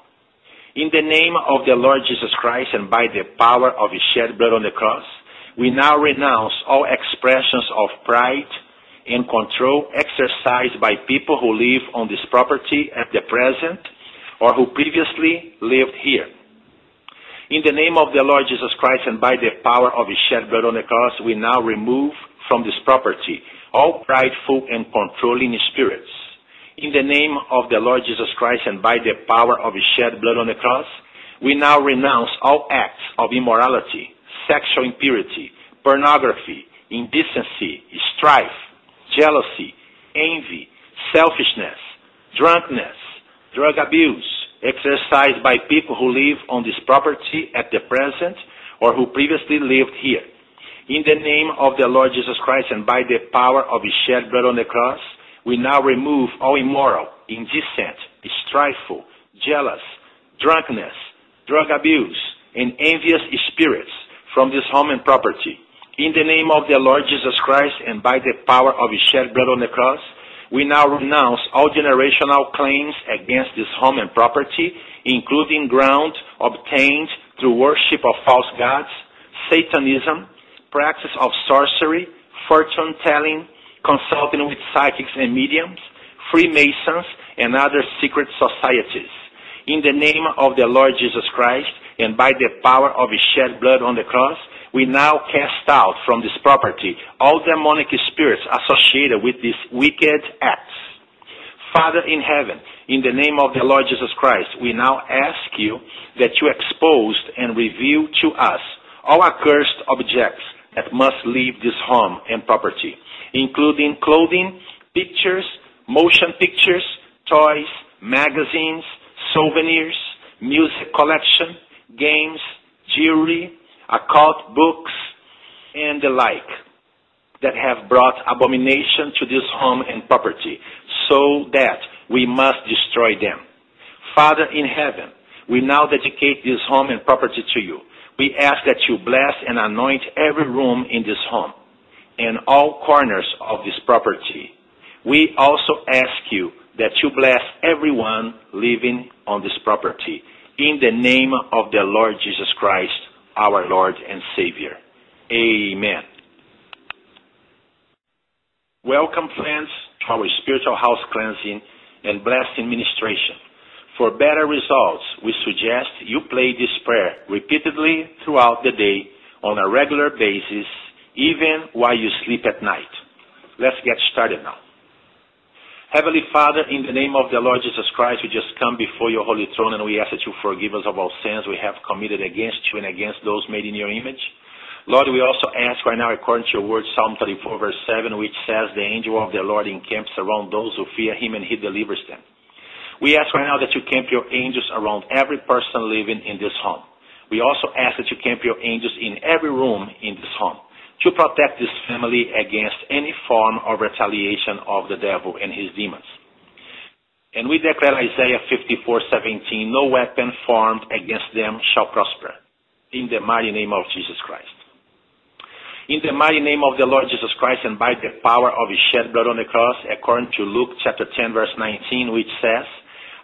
In the name of the Lord Jesus Christ and by the power of his shed blood on the cross, we now renounce all expressions of pride and control exercised by people who live on this property at the present or who previously lived here. In the name of the Lord Jesus Christ and by the power of his shed blood on the cross, we now remove from this property all prideful and controlling spirits. In the name of the Lord Jesus Christ and by the power of his shed blood on the cross, we now renounce all acts of immorality, sexual impurity, pornography, indecency, strife, jealousy, envy, selfishness, drunkenness, drug abuse, exercised by people who live on this property at the present or who previously lived here. In the name of the Lord Jesus Christ and by the power of his shed blood on the cross, we now remove all immoral, indecent, strifeful, jealous, drunkenness, drug abuse, and envious spirits from this home and property. In the name of the Lord Jesus Christ and by the power of his shed blood on the cross, we now renounce all generational claims against this home and property, including ground obtained through worship of false gods, Satanism, practice of sorcery, fortune telling, consulting with psychics and mediums, Freemasons, and other secret societies. In the name of the Lord Jesus Christ and by the power of his shed blood on the cross, we now cast out from this property all demonic spirits associated with these wicked acts. Father in heaven, in the name of the Lord Jesus Christ, we now ask you that you expose and reveal to us all accursed objects that must leave this home and property, including clothing, pictures, motion pictures, toys, magazines, souvenirs, music collection, games, jewelry, occult books, and the like that have brought abomination to this home and property, so that we must destroy them. Father in heaven, we now dedicate this home and property to you. We ask that you bless and anoint every room in this home and all corners of this property. We also ask you that you bless everyone living on this property. In the name of the Lord Jesus Christ, our Lord and Savior. Amen. Welcome, friends, to our spiritual house cleansing and blessing ministration. For better results, we suggest you play this prayer repeatedly throughout the day on a regular basis, even while you sleep at night. Let's get started now. Heavenly Father, in the name of the Lord Jesus Christ, we just come before your holy throne and we ask that you forgive us of all sins we have committed against you and against those made in your image. Lord, we also ask right now, according to your word, Psalm 34, verse 7, which says, The angel of the Lord encamps around those who fear him and he delivers them. We ask right now that you camp your angels around every person living in this home. We also ask that you camp your angels in every room in this home to protect this family against any form of retaliation of the devil and his demons. And we declare Isaiah 54:17, no weapon formed against them shall prosper. In the mighty name of Jesus Christ. In the mighty name of the Lord Jesus Christ and by the power of his shed blood on the cross, according to Luke chapter 10 verse 19, which says,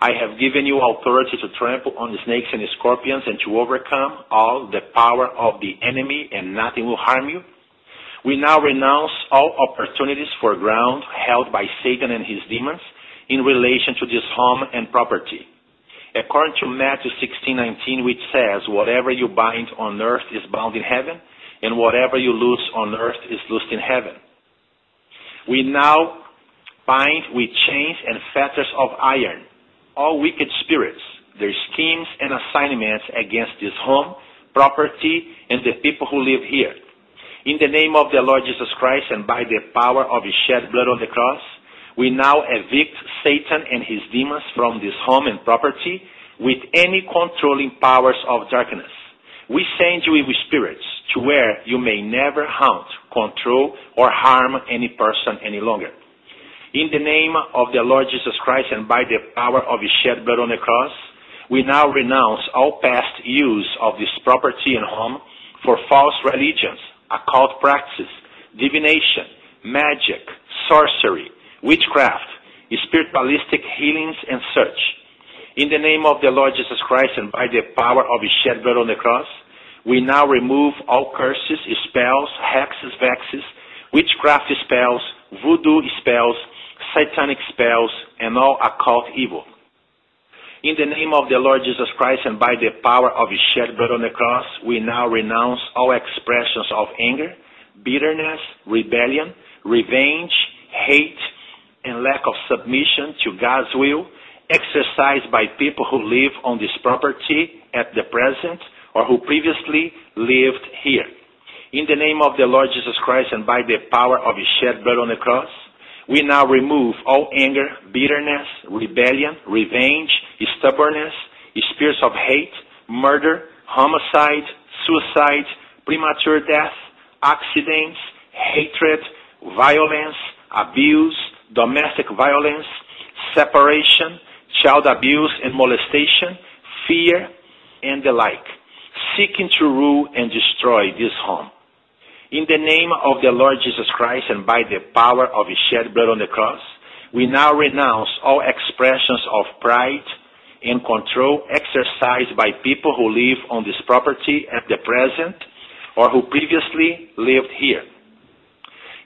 I have given you authority to trample on the snakes and the scorpions and to overcome all the power of the enemy and nothing will harm you. We now renounce all opportunities for ground held by Satan and his demons in relation to this home and property. According to Matthew 16:19, which says, "Whatever you bind on earth is bound in heaven, and whatever you loose on earth is loosed in heaven." We now bind with chains and fetters of iron all wicked spirits, their schemes and assignments against this home, property, and the people who live here in the name of the Lord Jesus Christ and by the power of his shed blood on the cross, we now evict Satan and his demons from this home and property with any controlling powers of darkness. We send you evil spirits to where you may never haunt, control, or harm any person any longer. In the name of the Lord Jesus Christ and by the power of his shed blood on the cross, we now renounce all past use of this property and home for false religions, occult practices, divination, magic, sorcery, witchcraft, spiritualistic healings, and such. In the name of the Lord Jesus Christ and by the power of his shed blood on the cross, we now remove all curses, spells, hexes, vexes, witchcraft spells, voodoo spells, satanic spells, and all occult evil. In the name of the Lord Jesus Christ and by the power of his shed blood on the cross, we now renounce all expressions of anger, bitterness, rebellion, revenge, hate, and lack of submission to God's will exercised by people who live on this property at the present or who previously lived here. In the name of the Lord Jesus Christ and by the power of his shed blood on the cross, we now remove all anger, bitterness, rebellion, revenge, stubbornness, spirits of hate, murder, homicide, suicide, premature death, accidents, hatred, violence, abuse, domestic violence, separation, child abuse and molestation, fear, and the like, seeking to rule and destroy this home. In the name of the Lord Jesus Christ and by the power of his shed blood on the cross, we now renounce all expressions of pride and control exercised by people who live on this property at the present or who previously lived here.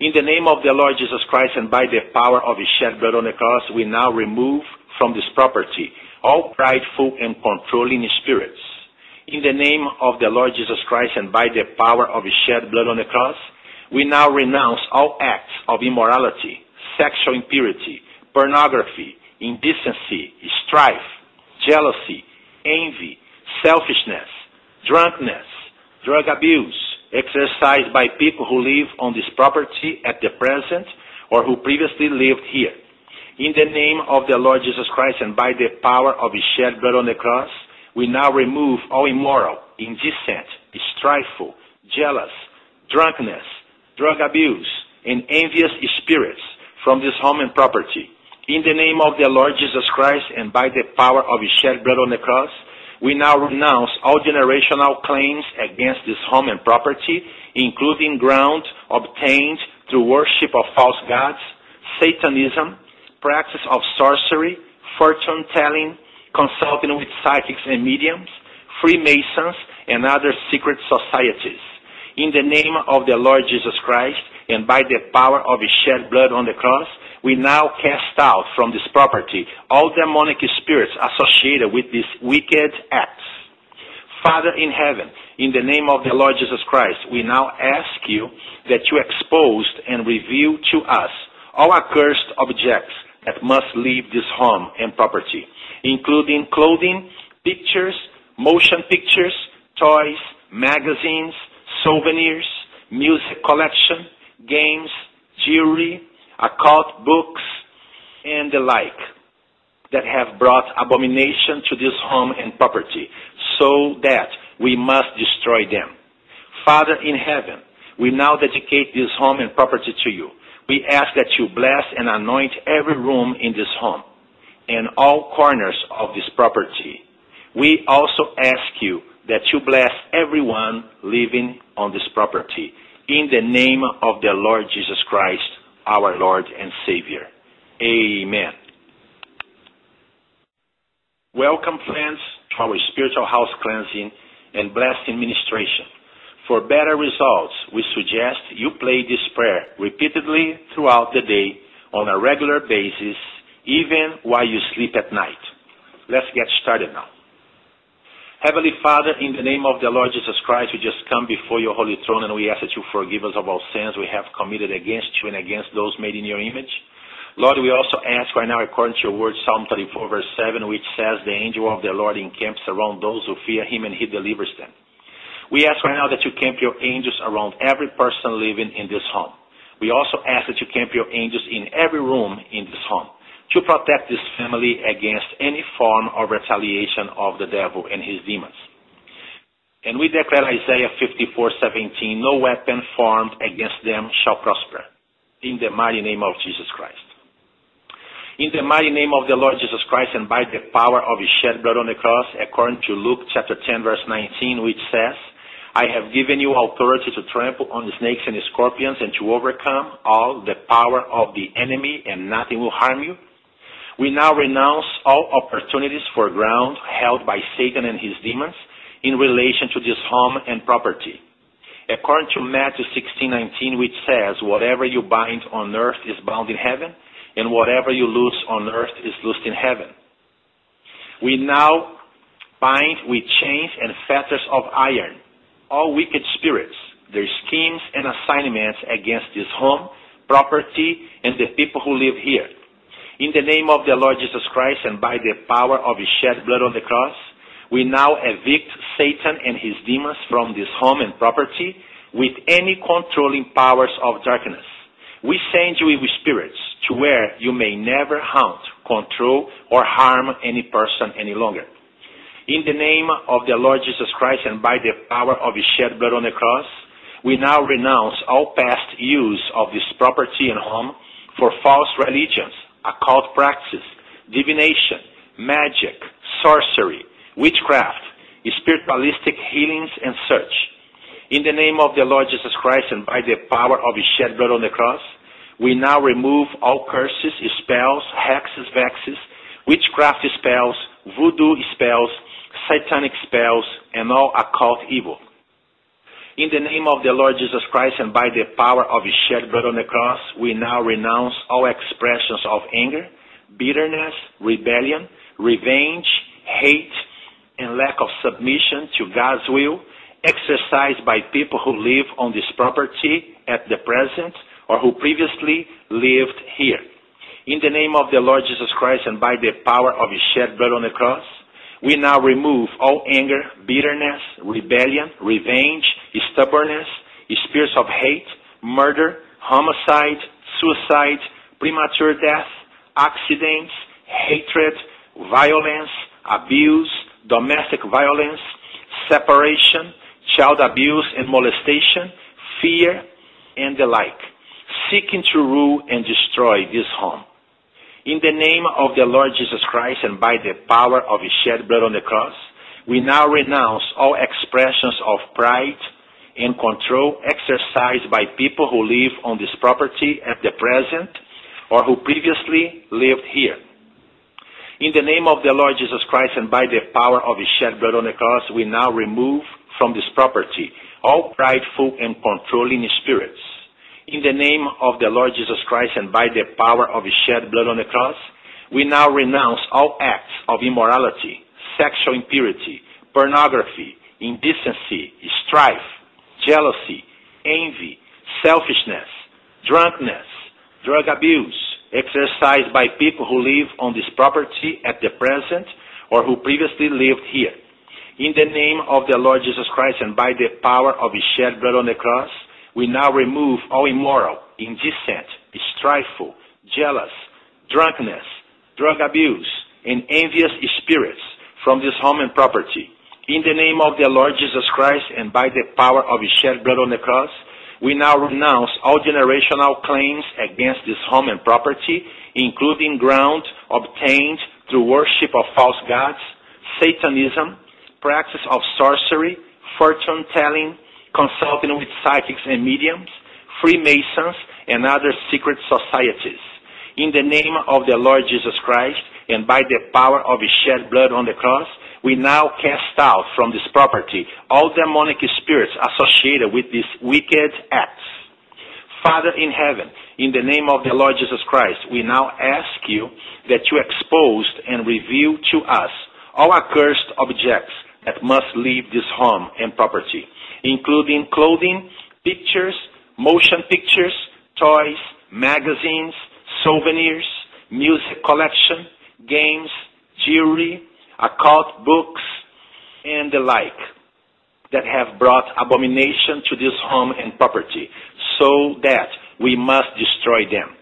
In the name of the Lord Jesus Christ and by the power of his shed blood on the cross, we now remove from this property all prideful and controlling spirits. In the name of the Lord Jesus Christ and by the power of his shed blood on the cross, we now renounce all acts of immorality, sexual impurity, pornography, indecency, strife, jealousy, envy, selfishness, drunkenness, drug abuse, exercised by people who live on this property at the present or who previously lived here. In the name of the Lord Jesus Christ and by the power of his shed blood on the cross, we now remove all immoral, indecent, strifeful, jealous, drunkenness, drug abuse, and envious spirits from this home and property. In the name of the Lord Jesus Christ and by the power of his shed blood on the cross, we now renounce all generational claims against this home and property, including ground obtained through worship of false gods, Satanism, practice of sorcery, fortune telling, consulting with psychics and mediums, Freemasons, and other secret societies. In the name of the Lord Jesus Christ, and by the power of his shed blood on the cross, we now cast out from this property all demonic spirits associated with these wicked acts. Father in heaven, in the name of the Lord Jesus Christ, we now ask you that you expose and reveal to us all accursed objects that must leave this home and property, including clothing, pictures, motion pictures, toys, magazines, souvenirs, music collection, games, jewelry, occult books, and the like that have brought abomination to this home and property, so that we must destroy them. Father in heaven, we now dedicate this home and property to you. We ask that you bless and anoint every room in this home and all corners of this property. We also ask you that you bless everyone living on this property. In the name of the Lord Jesus Christ, our Lord and Savior. Amen. Welcome, friends, to our spiritual house cleansing and blessing ministration. For better results, we suggest you play this prayer repeatedly throughout the day on a regular basis, even while you sleep at night. Let's get started now. Heavenly Father, in the name of the Lord Jesus Christ, we just come before your holy throne and we ask that you forgive us of all sins we have committed against you and against those made in your image. Lord, we also ask right now, according to your word, Psalm 34, verse 7, which says, The angel of the Lord encamps around those who fear him and he delivers them. We ask right now that you camp your angels around every person living in this home. We also ask that you camp your angels in every room in this home to protect this family against any form of retaliation of the devil and his demons. And we declare Isaiah 54:17, no weapon formed against them shall prosper. In the mighty name of Jesus Christ. In the mighty name of the Lord Jesus Christ and by the power of his shed blood on the cross, according to Luke chapter 10 verse 19, which says, I have given you authority to trample on the snakes and the scorpions and to overcome all the power of the enemy and nothing will harm you. We now renounce all opportunities for ground held by Satan and his demons in relation to this home and property. According to Matthew 16:19, which says, "Whatever you bind on earth is bound in heaven, and whatever you loose on earth is loosed in heaven." We now bind with chains and fetters of iron all wicked spirits, their schemes and assignments against this home, property, and the people who live here. In the name of the Lord Jesus Christ and by the power of his shed blood on the cross, we now evict Satan and his demons from this home and property with any controlling powers of darkness. We send you with spirits to where you may never haunt, control, or harm any person any longer. In the name of the Lord Jesus Christ and by the power of his shed blood on the cross, we now renounce all past use of this property and home for false religions, occult practices, divination, magic, sorcery, witchcraft, spiritualistic healings, and such. In the name of the Lord Jesus Christ and by the power of his shed blood on the cross, we now remove all curses, spells, hexes, vexes, witchcraft spells, voodoo spells, satanic spells, and all occult evil. In the name of the Lord Jesus Christ and by the power of his shed blood on the cross, we now renounce all expressions of anger, bitterness, rebellion, revenge, hate, and lack of submission to God's will exercised by people who live on this property at the present or who previously lived here. In the name of the Lord Jesus Christ and by the power of his shed blood on the cross, we now remove all anger, bitterness, rebellion, revenge, stubbornness, spirits of hate, murder, homicide, suicide, premature death, accidents, hatred, violence, abuse, domestic violence, separation, child abuse and molestation, fear, and the like, seeking to rule and destroy this home. In the name of the Lord Jesus Christ and by the power of his shed blood on the cross, we now renounce all expressions of pride and control exercised by people who live on this property at the present or who previously lived here. In the name of the Lord Jesus Christ and by the power of his shed blood on the cross, we now remove from this property all prideful and controlling spirits in the name of the Lord Jesus Christ and by the power of his shed blood on the cross, we now renounce all acts of immorality, sexual impurity, pornography, indecency, strife, jealousy, envy, selfishness, drunkenness, drug abuse, exercised by people who live on this property at the present or who previously lived here. In the name of the Lord Jesus Christ and by the power of his shed blood on the cross, we now remove all immoral, indecent, strifeful, jealous, drunkenness, drug abuse, and envious spirits from this home and property. In the name of the Lord Jesus Christ and by the power of his shed blood on the cross, we now renounce all generational claims against this home and property, including ground obtained through worship of false gods, Satanism, practice of sorcery, fortune telling, consulting with psychics and mediums, Freemasons, and other secret societies. In the name of the Lord Jesus Christ, and by the power of his shed blood on the cross, we now cast out from this property all demonic spirits associated with these wicked acts. Father in heaven, in the name of the Lord Jesus Christ, we now ask you that you expose and reveal to us all accursed objects that must leave this home and property including clothing, pictures, motion pictures, toys, magazines, souvenirs, music collection, games, jewelry, occult books, and the like that have brought abomination to this home and property, so that we must destroy them.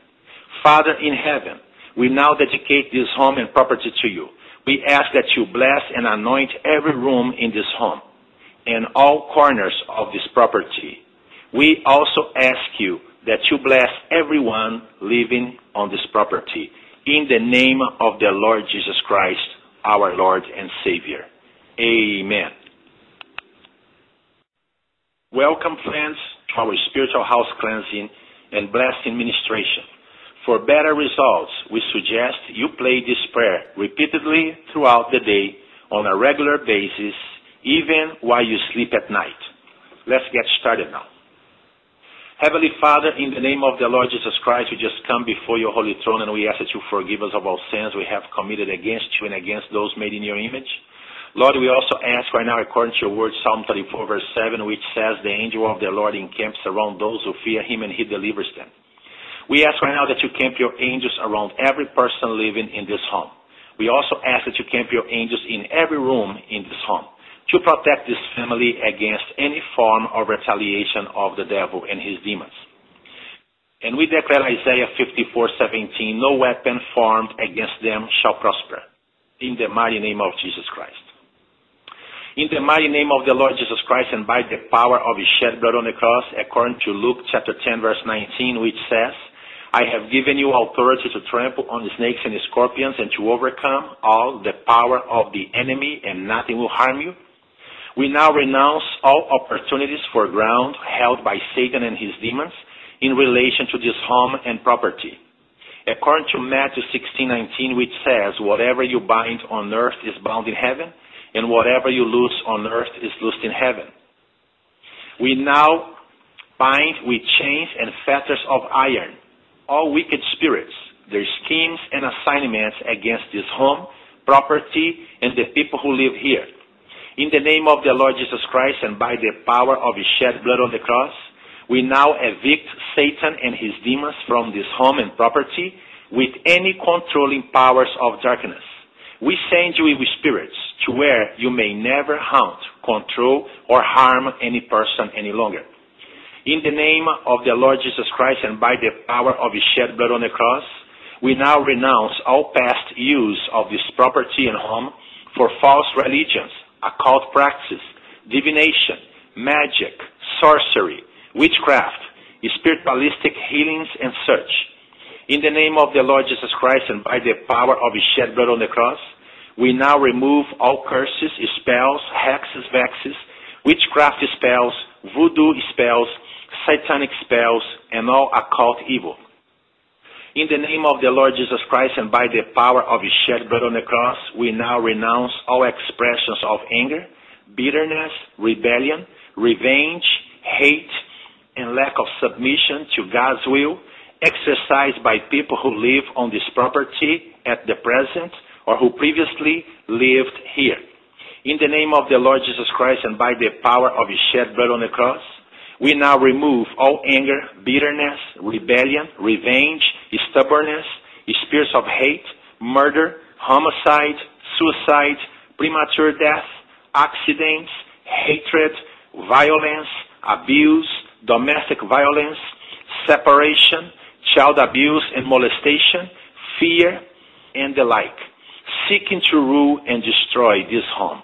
Father in heaven, we now dedicate this home and property to you. We ask that you bless and anoint every room in this home and all corners of this property. We also ask you that you bless everyone living on this property. In the name of the Lord Jesus Christ, our Lord and Savior. Amen. Welcome, friends, to our spiritual house cleansing and blessing ministration. For better results, we suggest you play this prayer repeatedly throughout the day on a regular basis even while you sleep at night. Let's get started now. Heavenly Father, in the name of the Lord Jesus Christ, we just come before your holy throne and we ask that you forgive us of all sins we have committed against you and against those made in your image. Lord, we also ask right now, according to your word, Psalm 34, verse 7, which says, The angel of the Lord encamps around those who fear him and he delivers them. We ask right now that you camp your angels around every person living in this home. We also ask that you camp your angels in every room in this home to protect this family against any form of retaliation of the devil and his demons. And we declare Isaiah 54:17, no weapon formed against them shall prosper. In the mighty name of Jesus Christ. In the mighty name of the Lord Jesus Christ and by the power of his shed blood on the cross, according to Luke chapter 10 verse 19, which says, I have given you authority to trample on the snakes and the scorpions and to overcome all the power of the enemy and nothing will harm you. We now renounce all opportunities for ground held by Satan and his demons in relation to this home and property. According to Matthew 16:19, which says, "Whatever you bind on earth is bound in heaven, and whatever you loose on earth is loosed in heaven." We now bind with chains and fetters of iron all wicked spirits, their schemes and assignments against this home, property, and the people who live here in the name of the Lord Jesus Christ and by the power of his shed blood on the cross, we now evict Satan and his demons from this home and property with any controlling powers of darkness. We send you with spirits to where you may never haunt, control, or harm any person any longer. In the name of the Lord Jesus Christ and by the power of his shed blood on the cross, we now renounce all past use of this property and home for false religions, occult practices, divination, magic, sorcery, witchcraft, spiritualistic healings, and such. In the name of the Lord Jesus Christ and by the power of his shed blood on the cross, we now remove all curses, spells, hexes, vexes, witchcraft spells, voodoo spells, satanic spells, and all occult evil. In the name of the Lord Jesus Christ and by the power of his shed blood on the cross, we now renounce all expressions of anger, bitterness, rebellion, revenge, hate, and lack of submission to God's will exercised by people who live on this property at the present or who previously lived here. In the name of the Lord Jesus Christ and by the power of his shed blood on the cross, we now remove all anger, bitterness, rebellion, revenge, stubbornness, spirits of hate, murder, homicide, suicide, premature death, accidents, hatred, violence, abuse, domestic violence, separation, child abuse and molestation, fear, and the like, seeking to rule and destroy this home.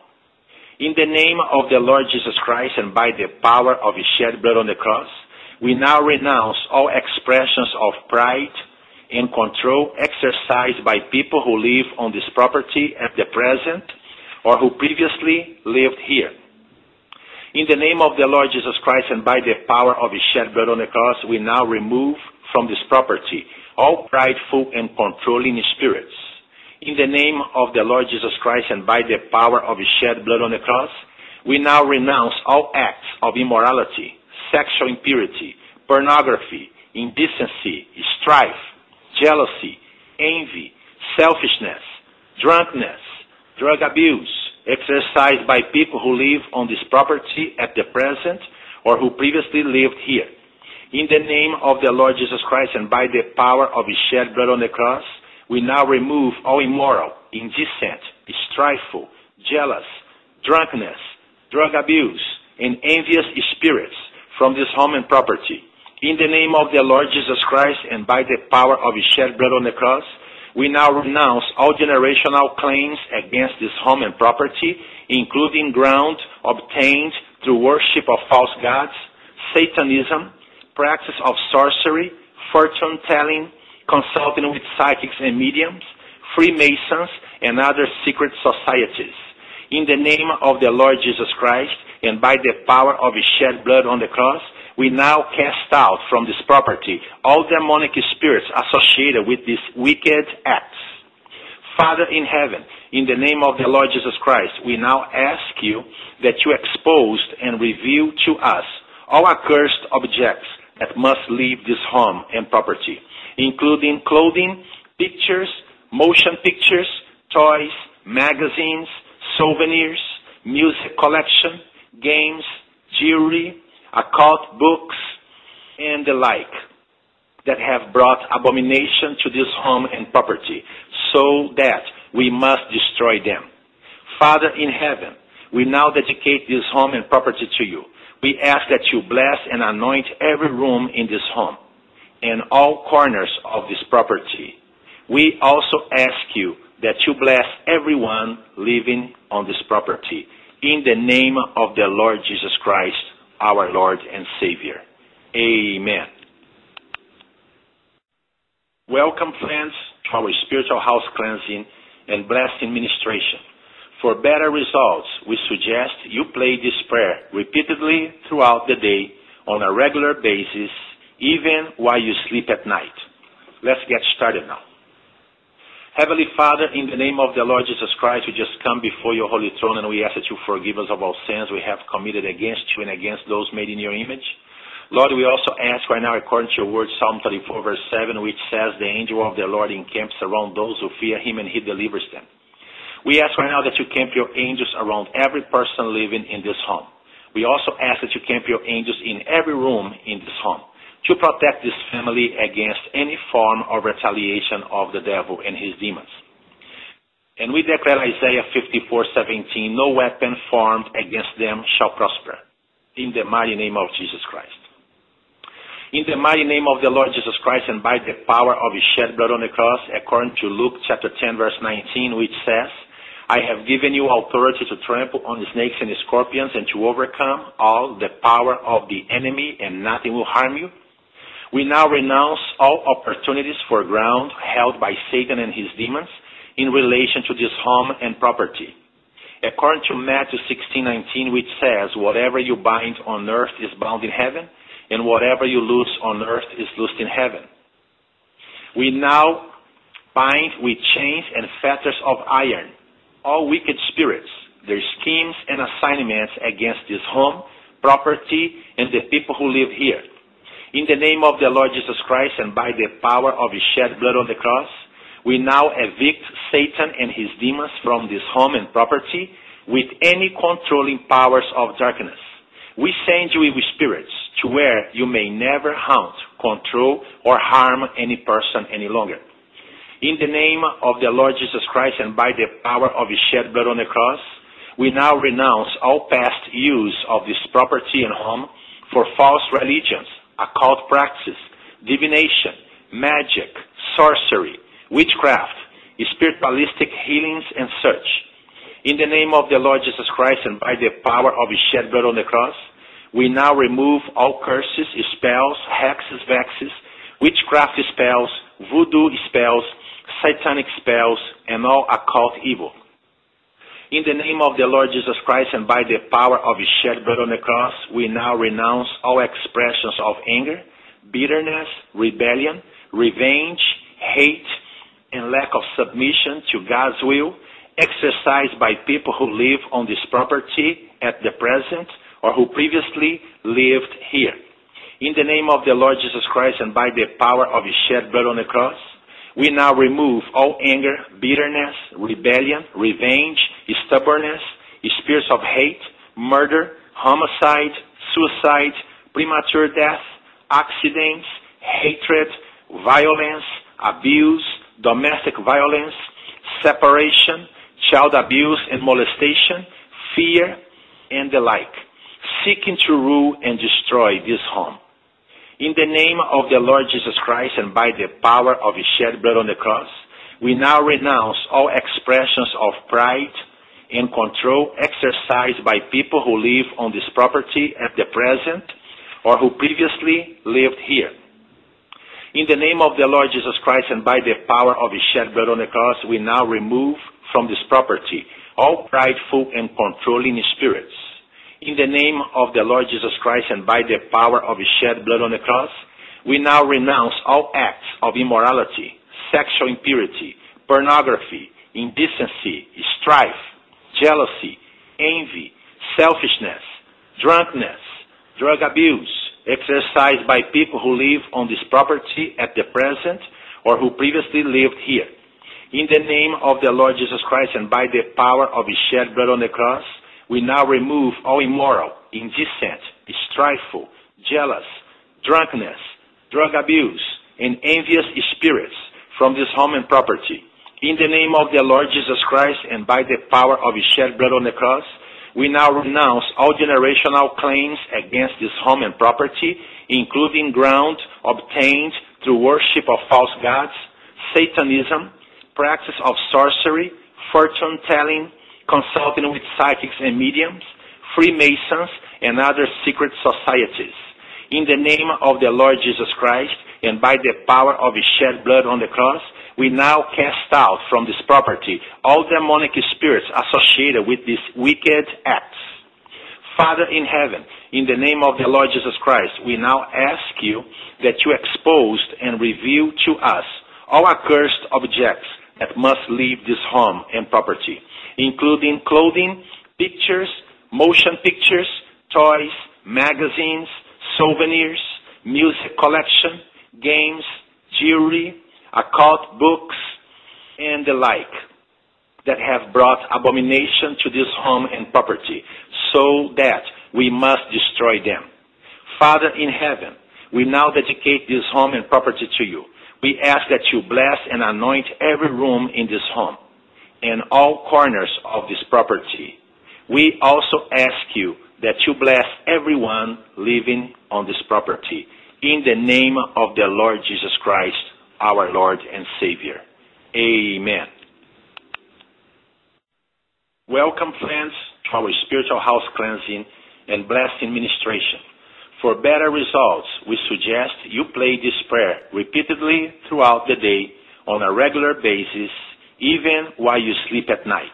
In the name of the Lord Jesus Christ and by the power of his shed blood on the cross, we now renounce all expressions of pride and control exercised by people who live on this property at the present or who previously lived here. In the name of the Lord Jesus Christ and by the power of his shed blood on the cross, we now remove from this property all prideful and controlling spirits in the name of the Lord Jesus Christ and by the power of his shed blood on the cross, we now renounce all acts of immorality, sexual impurity, pornography, indecency, strife, jealousy, envy, selfishness, drunkenness, drug abuse, exercised by people who live on this property at the present or who previously lived here. In the name of the Lord Jesus Christ and by the power of his shed blood on the cross, we now remove all immoral, indecent, strifeful, jealous, drunkenness, drug abuse, and envious spirits from this home and property. In the name of the Lord Jesus Christ and by the power of his shed blood on the cross, we now renounce all generational claims against this home and property, including ground obtained through worship of false gods, Satanism, practice of sorcery, fortune telling, consulting with psychics and mediums, Freemasons, and other secret societies. In the name of the Lord Jesus Christ, and by the power of his shed blood on the cross, we now cast out from this property all demonic spirits associated with these wicked acts. Father in heaven, in the name of the Lord Jesus Christ, we now ask you that you expose and reveal to us all accursed objects that must leave this home and property, including clothing, pictures, motion pictures, toys, magazines, souvenirs, music collection, games, jewelry, occult books, and the like that have brought abomination to this home and property, so that we must destroy them. Father in heaven, we now dedicate this home and property to you. We ask that you bless and anoint every room in this home and all corners of this property. We also ask you that you bless everyone living on this property. In the name of the Lord Jesus Christ, our Lord and Savior. Amen. Welcome, friends, to our spiritual house cleansing and blessing ministration. For better results, we suggest you play this prayer repeatedly throughout the day on a regular basis, even while you sleep at night. Let's get started now. Heavenly Father, in the name of the Lord Jesus Christ, we just come before your holy throne and we ask that you forgive us of all sins we have committed against you and against those made in your image. Lord, we also ask right now, according to your word, Psalm 34, verse 7, which says, The angel of the Lord encamps around those who fear him and he delivers them. We ask right now that you camp your angels around every person living in this home. We also ask that you camp your angels in every room in this home to protect this family against any form of retaliation of the devil and his demons. And we declare Isaiah 54:17, no weapon formed against them shall prosper. In the mighty name of Jesus Christ. In the mighty name of the Lord Jesus Christ and by the power of his shed blood on the cross, according to Luke chapter 10 verse 19, which says, I have given you authority to trample on snakes and scorpions and to overcome all the power of the enemy and nothing will harm you. We now renounce all opportunities for ground held by Satan and his demons in relation to this home and property. According to Matthew 16:19, which says, "Whatever you bind on earth is bound in heaven, and whatever you loose on earth is loosed in heaven. We now bind with chains and fetters of iron all wicked spirits, their schemes and assignments against this home, property, and the people who live here. In the name of the Lord Jesus Christ and by the power of his shed blood on the cross, we now evict Satan and his demons from this home and property with any controlling powers of darkness. We send you evil spirits to where you may never haunt, control, or harm any person any longer. In the name of the Lord Jesus Christ and by the power of his shed blood on the cross, we now renounce all past use of this property and home for false religions, occult practices, divination, magic, sorcery, witchcraft, spiritualistic healings, and such. In the name of the Lord Jesus Christ and by the power of his shed blood on the cross, we now remove all curses, spells, hexes, vexes, witchcraft spells, voodoo spells, satanic spells, and all occult evil. In the name of the Lord Jesus Christ and by the power of his shed blood on the cross, we now renounce all expressions of anger, bitterness, rebellion, revenge, hate, and lack of submission to God's will exercised by people who live on this property at the present or who previously lived here. In the name of the Lord Jesus Christ and by the power of his shed blood on the cross, we now remove all anger, bitterness, rebellion, revenge, stubbornness, spirits of hate, murder, homicide, suicide, premature death, accidents, hatred, violence, abuse, domestic violence, separation, child abuse and molestation, fear, and the like seeking to rule and destroy this home. In the name of the Lord Jesus Christ and by the power of his shed blood on the cross, we now renounce all expressions of pride and control exercised by people who live on this property at the present or who previously lived here. In the name of the Lord Jesus Christ and by the power of his shed blood on the cross, we now remove from this property all prideful and controlling spirits in the name of the Lord Jesus Christ and by the power of his shed blood on the cross, we now renounce all acts of immorality, sexual impurity, pornography, indecency, strife, jealousy, envy, selfishness, drunkenness, drug abuse, exercised by people who live on this property at the present or who previously lived here. In the name of the Lord Jesus Christ and by the power of his shed blood on the cross, we now remove all immoral, indecent, strifeful, jealous, drunkenness, drug abuse, and envious spirits from this home and property. In the name of the Lord Jesus Christ and by the power of his shed blood on the cross, we now renounce all generational claims against this home and property, including ground obtained through worship of false gods, Satanism, practice of sorcery, fortune telling, consulting with psychics and mediums, Freemasons, and other secret societies. In the name of the Lord Jesus Christ, and by the power of his shed blood on the cross, we now cast out from this property all demonic spirits associated with these wicked acts. Father in heaven, in the name of the Lord Jesus Christ, we now ask you that you expose and reveal to us all accursed objects that must leave this home and property, including clothing, pictures, motion pictures, toys, magazines, souvenirs, music collection, games, jewelry, occult books, and the like that have brought abomination to this home and property, so that we must destroy them. Father in heaven, we now dedicate this home and property to you. We ask that you bless and anoint every room in this home and all corners of this property. We also ask you that you bless everyone living on this property. In the name of the Lord Jesus Christ, our Lord and Savior. Amen. Welcome, friends, to our spiritual house cleansing and blessing ministration. For better results, we suggest you play this prayer repeatedly throughout the day on a regular basis, even while you sleep at night.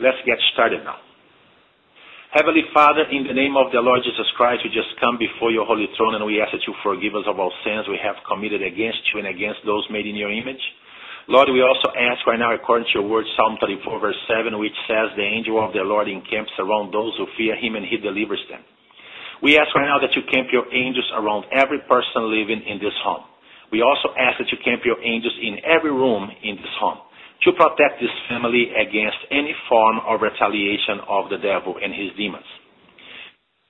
Let's get started now. Heavenly Father, in the name of the Lord Jesus Christ, we just come before your holy throne and we ask that you forgive us of all sins we have committed against you and against those made in your image. Lord, we also ask right now, according to your word, Psalm 34, verse 7, which says, The angel of the Lord encamps around those who fear him and he delivers them. We ask right now that you camp your angels around every person living in this home. We also ask that you camp your angels in every room in this home to protect this family against any form of retaliation of the devil and his demons.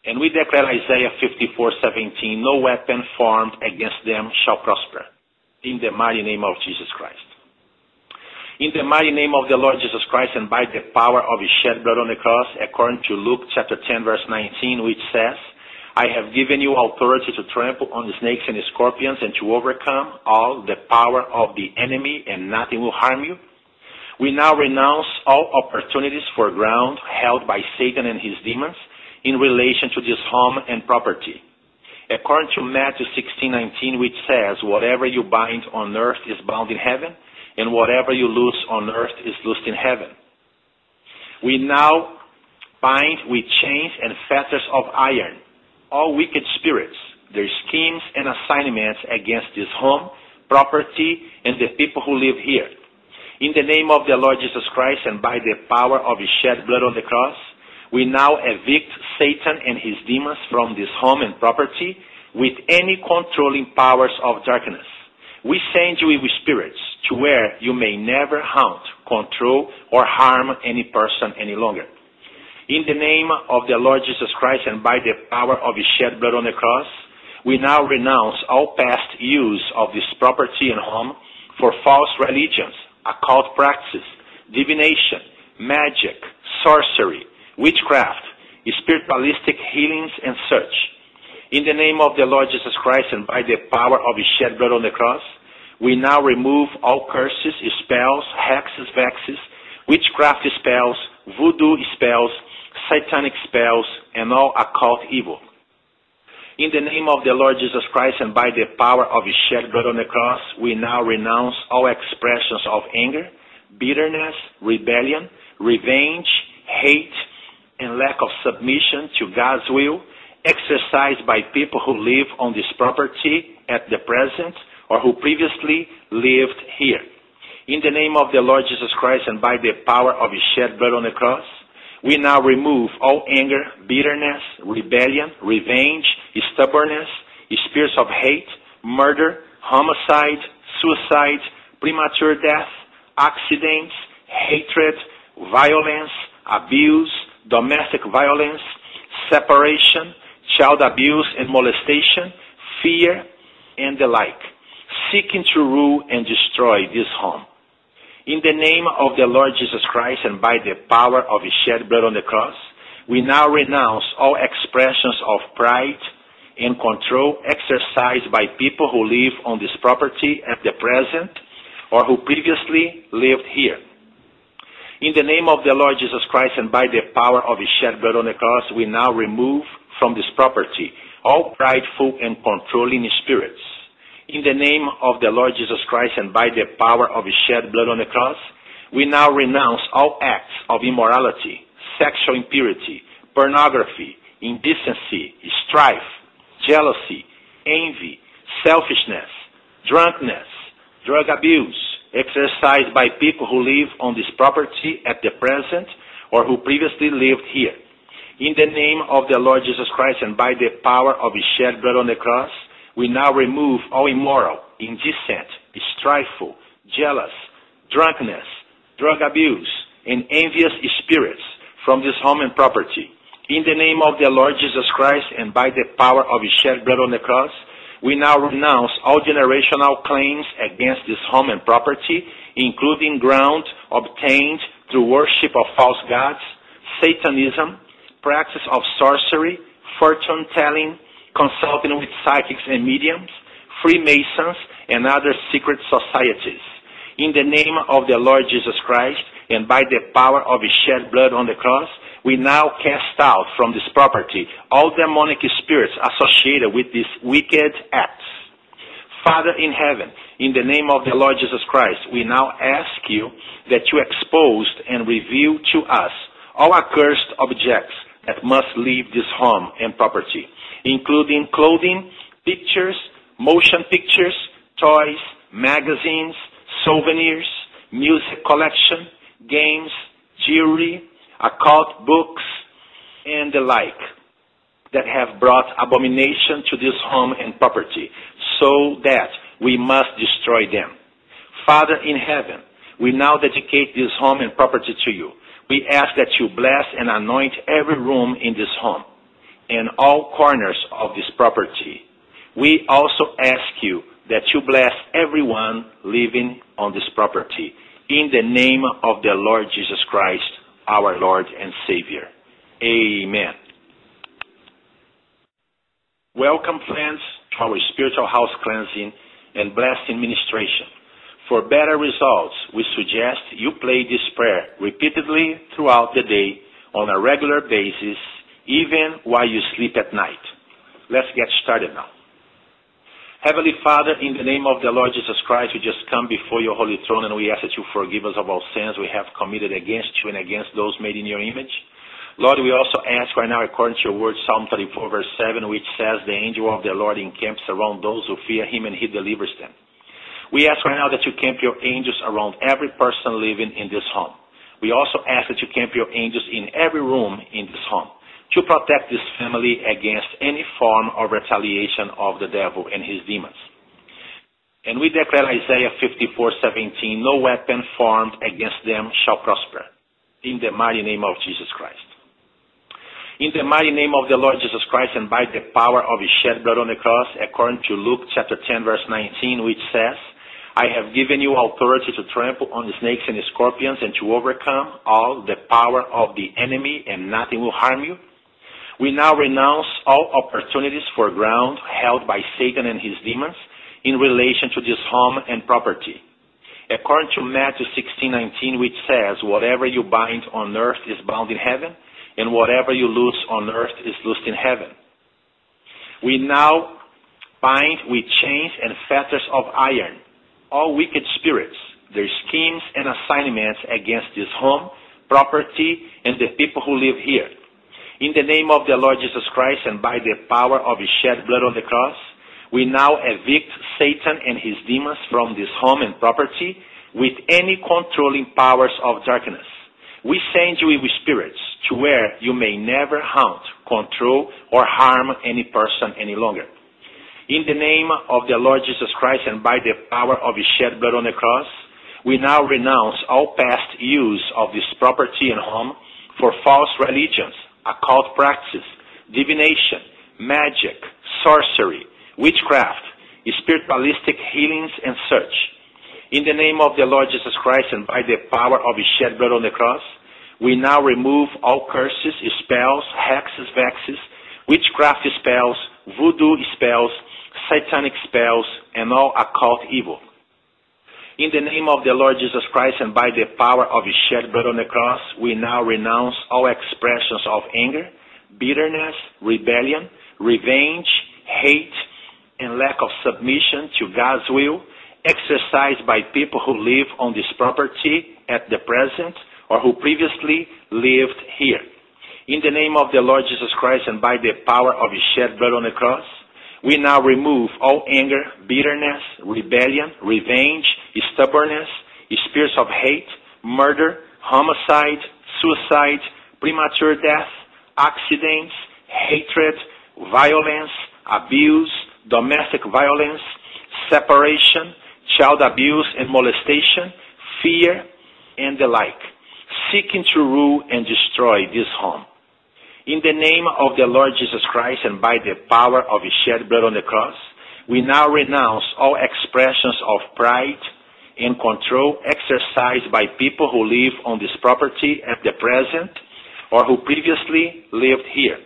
And we declare Isaiah 54:17, no weapon formed against them shall prosper. In the mighty name of Jesus Christ. In the mighty name of the Lord Jesus Christ and by the power of his shed blood on the cross, according to Luke chapter 10 verse 19, which says, I have given you authority to trample on the snakes and the scorpions and to overcome all the power of the enemy and nothing will harm you. We now renounce all opportunities for ground held by Satan and his demons in relation to this home and property. According to Matthew 16:19, which says, "Whatever you bind on earth is bound in heaven, and whatever you loose on earth is loosed in heaven." We now bind with chains and fetters of iron all wicked spirits, their schemes and assignments against this home, property, and the people who live here in the name of the Lord Jesus Christ and by the power of his shed blood on the cross, we now evict Satan and his demons from this home and property with any controlling powers of darkness. We send you evil spirits to where you may never haunt, control, or harm any person any longer. In the name of the Lord Jesus Christ and by the power of his shed blood on the cross, we now renounce all past use of this property and home for false religions occult practices, divination, magic, sorcery, witchcraft, spiritualistic healings, and such. In the name of the Lord Jesus Christ and by the power of his shed blood on the cross, we now remove all curses, spells, hexes, vexes, witchcraft spells, voodoo spells, satanic spells, and all occult evil. In the name of the Lord Jesus Christ and by the power of his shed blood on the cross, we now renounce all expressions of anger, bitterness, rebellion, revenge, hate, and lack of submission to God's will exercised by people who live on this property at the present or who previously lived here. In the name of the Lord Jesus Christ and by the power of his shed blood on the cross, we now remove all anger, bitterness, rebellion, revenge, stubbornness, spirits of hate, murder, homicide, suicide, premature death, accidents, hatred, violence, abuse, domestic violence, separation, child abuse and molestation, fear, and the like, seeking to rule and destroy this home. In the name of the Lord Jesus Christ and by the power of his shed blood on the cross, we now renounce all expressions of pride and control exercised by people who live on this property at the present or who previously lived here. In the name of the Lord Jesus Christ and by the power of his shed blood on the cross, we now remove from this property all prideful and controlling spirits. In the name of the Lord Jesus Christ and by the power of his shed blood on the cross, we now renounce all acts of immorality, sexual impurity, pornography, indecency, strife, jealousy, envy, selfishness, drunkenness, drug abuse, exercised by people who live on this property at the present or who previously lived here. In the name of the Lord Jesus Christ and by the power of his shed blood on the cross, we now remove all immoral, indecent, strifeful, jealous, drunkenness, drug abuse, and envious spirits from this home and property. In the name of the Lord Jesus Christ and by the power of his shed blood on the cross, we now renounce all generational claims against this home and property, including ground obtained through worship of false gods, Satanism, practice of sorcery, fortune telling, consulting with psychics and mediums, Freemasons, and other secret societies. In the name of the Lord Jesus Christ, and by the power of his shed blood on the cross, we now cast out from this property all demonic spirits associated with these wicked acts. Father in heaven, in the name of the Lord Jesus Christ, we now ask you that you expose and reveal to us all accursed objects that must leave this home and property, including clothing, pictures, motion pictures, toys, magazines, souvenirs, music collection, games, jewelry, occult books, and the like that have brought abomination to this home and property, so that we must destroy them. Father in heaven, we now dedicate this home and property to you. We ask that you bless and anoint every room in this home and all corners of this property. We also ask you that you bless everyone living on this property. In the name of the Lord Jesus Christ, our Lord and Savior. Amen. Welcome, friends, to our spiritual house cleansing and blessing ministration. For better results, we suggest you play this prayer repeatedly throughout the day on a regular basis, even while you sleep at night. Let's get started now. Heavenly Father, in the name of the Lord Jesus Christ, we just come before your holy throne and we ask that you forgive us of all sins we have committed against you and against those made in your image. Lord, we also ask right now, according to your word, Psalm 34, verse 7, which says, The angel of the Lord encamps around those who fear him and he delivers them. We ask right now that you camp your angels around every person living in this home. We also ask that you camp your angels in every room in this home to protect this family against any form of retaliation of the devil and his demons. And we declare Isaiah 54:17, no weapon formed against them shall prosper. In the mighty name of Jesus Christ. In the mighty name of the Lord Jesus Christ and by the power of his shed blood on the cross, according to Luke chapter 10 verse 19, which says, I have given you authority to trample on the snakes and the scorpions and to overcome all the power of the enemy and nothing will harm you. We now renounce all opportunities for ground held by Satan and his demons in relation to this home and property. According to Matthew 16:19, which says, "Whatever you bind on earth is bound in heaven, and whatever you loose on earth is loosed in heaven." We now bind with chains and fetters of iron all wicked spirits, their schemes and assignments against this home, property, and the people who live here. In the name of the Lord Jesus Christ and by the power of his shed blood on the cross, we now evict Satan and his demons from this home and property, with any controlling powers of darkness. We send you with spirits to where you may never haunt, control, or harm any person any longer. In the name of the Lord Jesus Christ and by the power of his shed blood on the cross, we now renounce all past use of this property and home for false religions, occult practices, divination, magic, sorcery, witchcraft, spiritualistic healings, and such. In the name of the Lord Jesus Christ and by the power of his shed blood on the cross, we now remove all curses, spells, hexes, vexes, witchcraft spells, voodoo spells, satanic spells, and all occult evil. In the name of the Lord Jesus Christ and by the power of his shed blood on the cross, we now renounce all expressions of anger, bitterness, rebellion, revenge, hate, and lack of submission to God's will exercised by people who live on this property at the present or who previously lived here. In the name of the Lord Jesus Christ and by the power of his shed blood on the cross, we now remove all anger, bitterness, rebellion, revenge, stubbornness, spirits of hate, murder, homicide, suicide, premature death, accidents, hatred, violence, abuse, domestic violence, separation, child abuse and molestation, fear, and the like, seeking to rule and destroy this home. In the name of the Lord Jesus Christ and by the power of his shed blood on the cross, we now renounce all expressions of pride and control exercised by people who live on this property at the present or who previously lived here.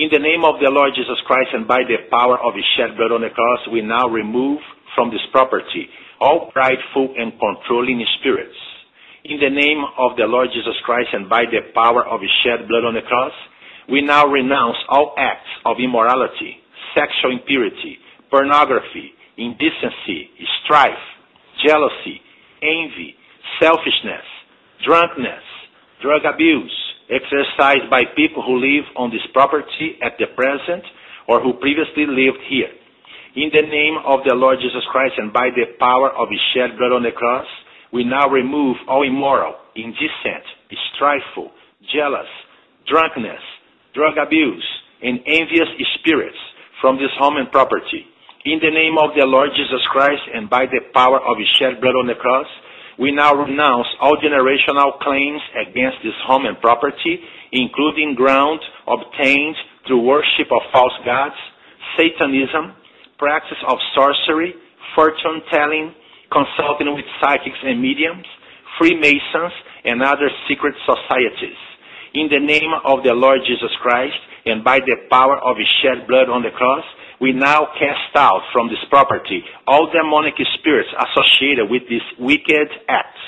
In the name of the Lord Jesus Christ and by the power of his shed blood on the cross, we now remove from this property all prideful and controlling spirits. In the name of the Lord Jesus Christ and by the power of his shed blood on the cross, we now renounce all acts of immorality, sexual impurity, pornography, indecency, strife, jealousy, envy, selfishness, drunkenness, drug abuse, exercised by people who live on this property at the present or who previously lived here. In the name of the Lord Jesus Christ and by the power of his shed blood on the cross, we now remove all immoral, indecent, strifeful, jealous, drunkenness, drug abuse, and envious spirits from this home and property. In the name of the Lord Jesus Christ and by the power of his shed blood on the cross, we now renounce all generational claims against this home and property, including ground obtained through worship of false gods, Satanism, practice of sorcery, fortune telling, consulting with psychics and mediums, Freemasons, and other secret societies. In the name of the Lord Jesus Christ, and by the power of his shed blood on the cross, we now cast out from this property all demonic spirits associated with these wicked acts.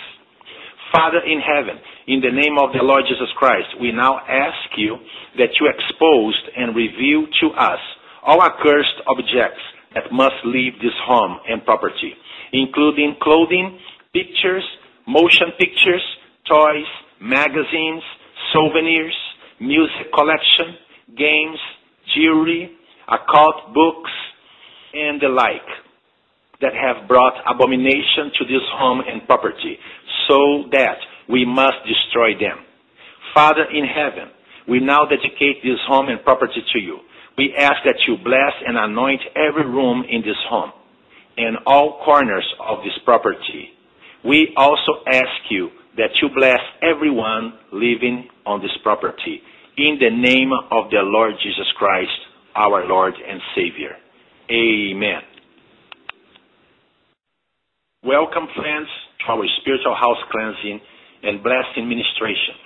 Father in heaven, in the name of the Lord Jesus Christ, we now ask you that you expose and reveal to us all accursed objects that must leave this home and property, including clothing, pictures, motion pictures, toys, magazines, souvenirs, music collection, games, jewelry, occult books, and the like that have brought abomination to this home and property, so that we must destroy them. Father in heaven, we now dedicate this home and property to you. We ask that you bless and anoint every room in this home and all corners of this property. We also ask you that you bless everyone living on this property. In the name of the Lord Jesus Christ, our Lord and Savior. Amen. Welcome, friends, to our spiritual house cleansing and blessing ministration.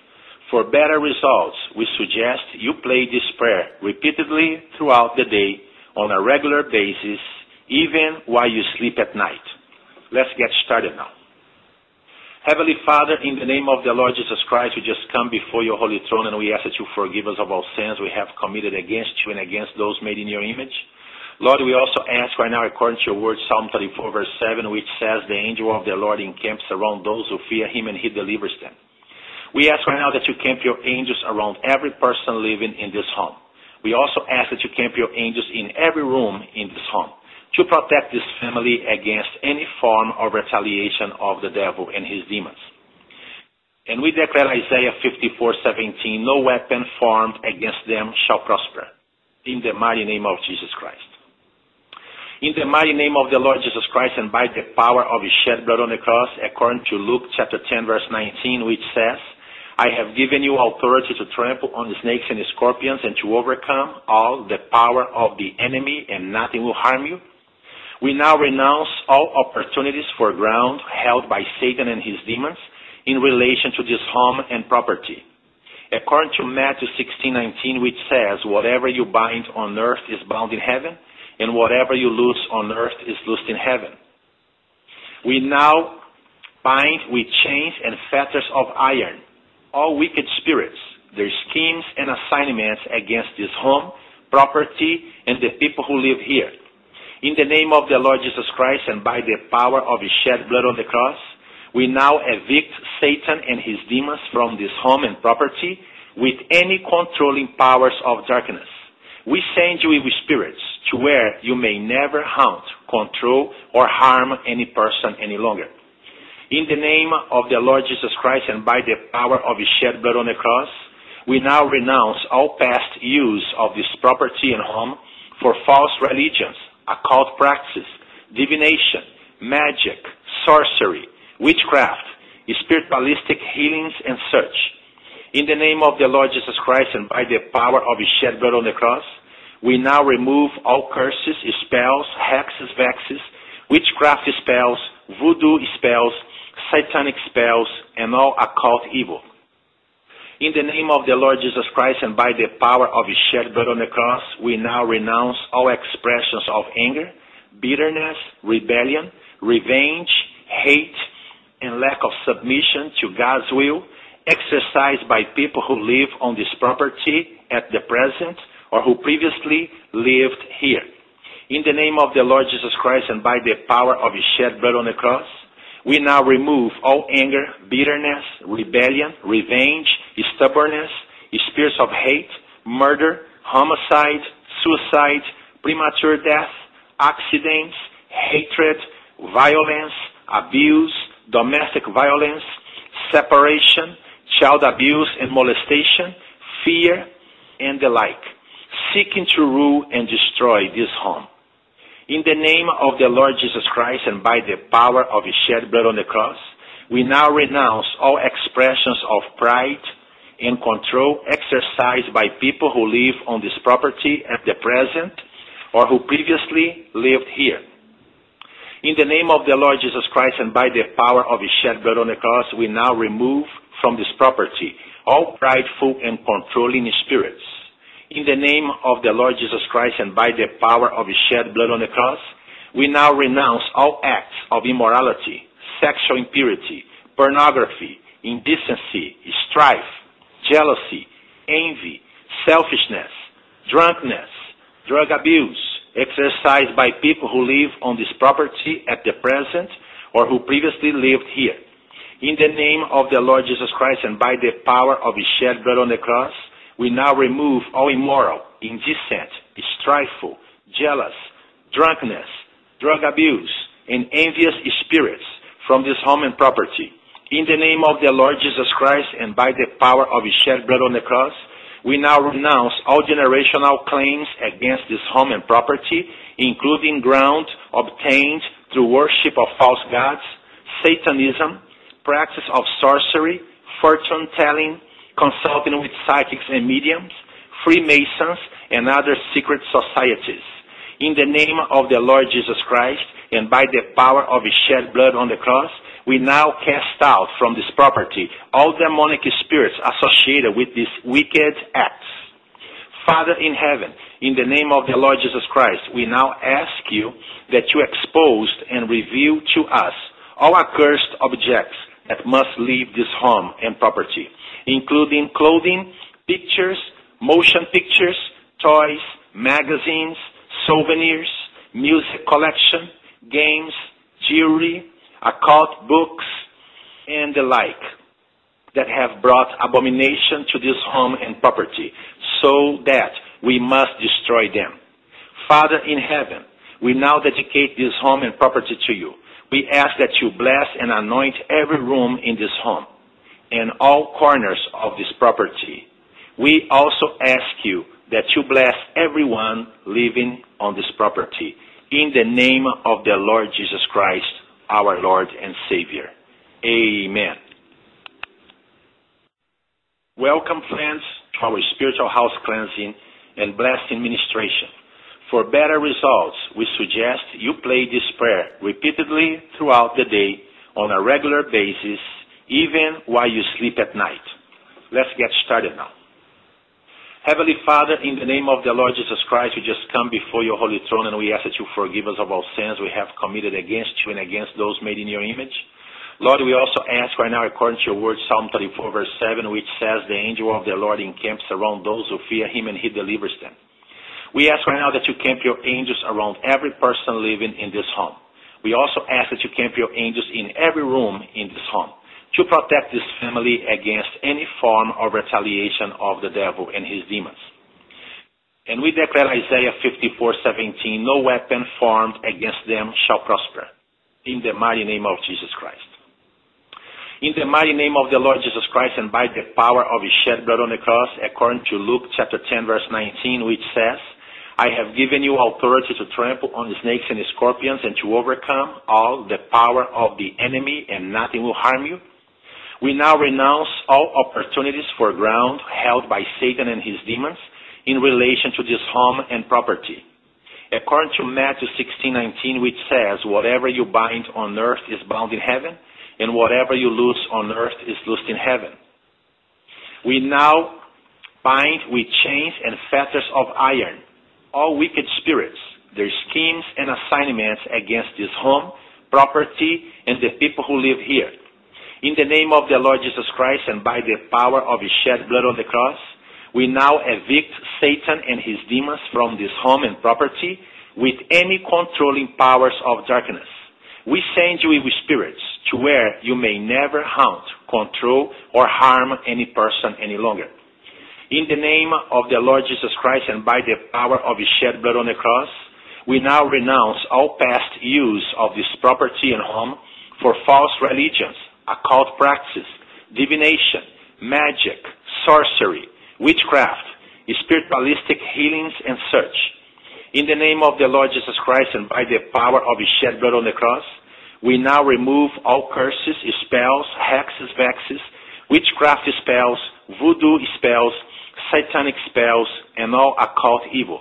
For better results, we suggest you play this prayer repeatedly throughout the day on a regular basis, even while you sleep at night. Let's get started now. Heavenly Father, in the name of the Lord Jesus Christ, we just come before your holy throne and we ask that you forgive us of all sins we have committed against you and against those made in your image. Lord, we also ask right now, according to your word, Psalm 34, verse 7, which says, The angel of the Lord encamps around those who fear him and he delivers them. We ask right now that you camp your angels around every person living in this home. We also ask that you camp your angels in every room in this home to protect this family against any form of retaliation of the devil and his demons. And we declare Isaiah 54:17, no weapon formed against them shall prosper, in the mighty name of Jesus Christ. In the mighty name of the Lord Jesus Christ and by the power of his shed blood on the cross, according to Luke chapter 10 verse 19, which says, I have given you authority to trample on the snakes and the scorpions and to overcome all the power of the enemy and nothing will harm you. We now renounce all opportunities for ground held by Satan and his demons in relation to this home and property. According to Matthew 16:19, which says, "Whatever you bind on earth is bound in heaven, and whatever you loose on earth is loosed in heaven." We now bind with chains and fetters of iron all wicked spirits, their schemes and assignments against this home, property, and the people who live here in the name of the Lord Jesus Christ and by the power of his shed blood on the cross, we now evict Satan and his demons from this home and property with any controlling powers of darkness. We send you evil spirits to where you may never haunt, control, or harm any person any longer. In the name of the Lord Jesus Christ and by the power of his shed blood on the cross, we now renounce all past use of this property and home for false religions, occult practices, divination, magic, sorcery, witchcraft, spiritualistic healings, and such. In the name of the Lord Jesus Christ and by the power of his shed blood on the cross, we now remove all curses, spells, hexes, vexes, witchcraft spells, voodoo spells, satanic spells, and all occult evil. In the name of the Lord Jesus Christ and by the power of his shed blood on the cross, we now renounce all expressions of anger, bitterness, rebellion, revenge, hate, and lack of submission to God's will exercised by people who live on this property at the present or who previously lived here. In the name of the Lord Jesus Christ and by the power of his shed blood on the cross, we now remove all anger, bitterness, rebellion, revenge, stubbornness, spirits of hate, murder, homicide, suicide, premature death, accidents, hatred, violence, abuse, domestic violence, separation, child abuse and molestation, fear, and the like, seeking to rule and destroy this home. In the name of the Lord Jesus Christ and by the power of his shed blood on the cross, we now renounce all expressions of pride and control exercised by people who live on this property at the present or who previously lived here. In the name of the Lord Jesus Christ and by the power of his shed blood on the cross, we now remove from this property all prideful and controlling spirits in the name of the Lord Jesus Christ and by the power of his shed blood on the cross, we now renounce all acts of immorality, sexual impurity, pornography, indecency, strife, jealousy, envy, selfishness, drunkenness, drug abuse, exercised by people who live on this property at the present or who previously lived here. In the name of the Lord Jesus Christ and by the power of his shed blood on the cross, we now remove all immoral, indecent, strifeful, jealous, drunkenness, drug abuse, and envious spirits from this home and property. In the name of the Lord Jesus Christ and by the power of his shed blood on the cross, we now renounce all generational claims against this home and property, including ground obtained through worship of false gods, Satanism, practice of sorcery, fortune telling, consulting with psychics and mediums, Freemasons, and other secret societies. In the name of the Lord Jesus Christ, and by the power of his shed blood on the cross, we now cast out from this property all demonic spirits associated with these wicked acts. Father in heaven, in the name of the Lord Jesus Christ, we now ask you that you expose and reveal to us all accursed objects that must leave this home and property including clothing, pictures, motion pictures, toys, magazines, souvenirs, music collection, games, jewelry, occult books, and the like that have brought abomination to this home and property, so that we must destroy them. Father in heaven, we now dedicate this home and property to you. We ask that you bless and anoint every room in this home and all corners of this property. We also ask you that you bless everyone living on this property in the name of the Lord Jesus Christ, our Lord and Savior. Amen. Welcome, friends, to our spiritual house cleansing and blessing ministration. For better results, we suggest you play this prayer repeatedly throughout the day on a regular basis, even while you sleep at night. Let's get started now. Heavenly Father, in the name of the Lord Jesus Christ, we just come before your holy throne and we ask that you forgive us of all sins we have committed against you and against those made in your image. Lord, we also ask right now, according to your word, Psalm 34, verse 7, which says, The angel of the Lord encamps around those who fear him and he delivers them. We ask right now that you camp your angels around every person living in this home. We also ask that you camp your angels in every room in this home to protect this family against any form of retaliation of the devil and his demons. And we declare Isaiah 54:17, no weapon formed against them shall prosper. In the mighty name of Jesus Christ. In the mighty name of the Lord Jesus Christ and by the power of his shed blood on the cross, according to Luke chapter 10 verse 19, which says, I have given you authority to trample on snakes and scorpions and to overcome all the power of the enemy and nothing will harm you. We now renounce all opportunities for ground held by Satan and his demons in relation to this home and property. According to Matthew 16:19, which says, "Whatever you bind on earth is bound in heaven, and whatever you loose on earth is loosed in heaven." We now bind with chains and fetters of iron all wicked spirits, their schemes and assignments against this home, property, and the people who live here in the name of the Lord Jesus Christ and by the power of his shed blood on the cross, we now evict Satan and his demons from this home and property with any controlling powers of darkness. We send you evil spirits to where you may never haunt, control, or harm any person any longer. In the name of the Lord Jesus Christ and by the power of his shed blood on the cross, we now renounce all past use of this property and home for false religions, occult practices, divination, magic, sorcery, witchcraft, spiritualistic healings, and such. In the name of the Lord Jesus Christ and by the power of his shed blood on the cross, we now remove all curses, spells, hexes, vexes, witchcraft spells, voodoo spells, satanic spells, and all occult evil.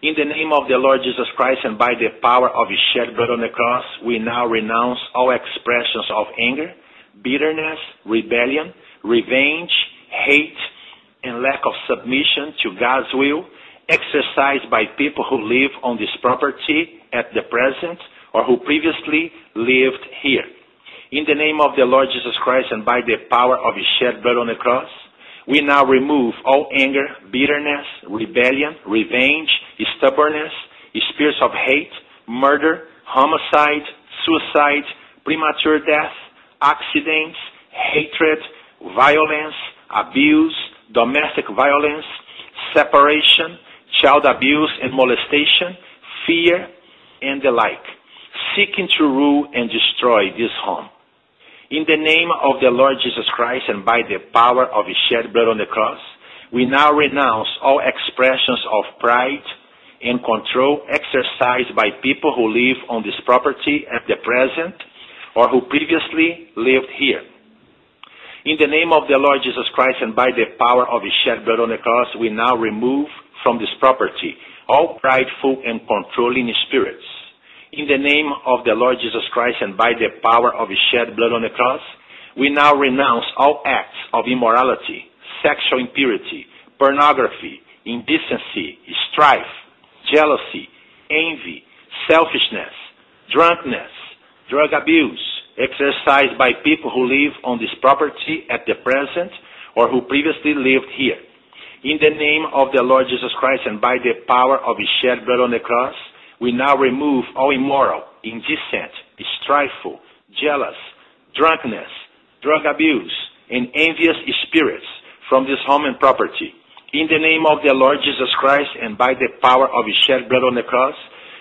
In the name of the Lord Jesus Christ and by the power of his shed blood on the cross, we now renounce all expressions of anger, bitterness, rebellion, revenge, hate, and lack of submission to God's will exercised by people who live on this property at the present or who previously lived here. In the name of the Lord Jesus Christ and by the power of his shed blood on the cross, we now remove all anger, bitterness, rebellion, revenge, stubbornness, spirits of hate, murder, homicide, suicide, premature death, accidents, hatred, violence, abuse, domestic violence, separation, child abuse and molestation, fear, and the like, seeking to rule and destroy this home. In the name of the Lord Jesus Christ and by the power of his shed blood on the cross, we now renounce all expressions of pride and control exercised by people who live on this property at the present or who previously lived here. In the name of the Lord Jesus Christ and by the power of his shed blood on the cross, we now remove from this property all prideful and controlling spirits in the name of the Lord Jesus Christ and by the power of his shed blood on the cross, we now renounce all acts of immorality, sexual impurity, pornography, indecency, strife, jealousy, envy, selfishness, drunkenness, drug abuse, exercised by people who live on this property at the present or who previously lived here. In the name of the Lord Jesus Christ and by the power of his shed blood on the cross, we now remove all immoral, indecent, strifeful, jealous, drunkenness, drug abuse, and envious spirits from this home and property. In the name of the Lord Jesus Christ and by the power of his shed blood on the cross,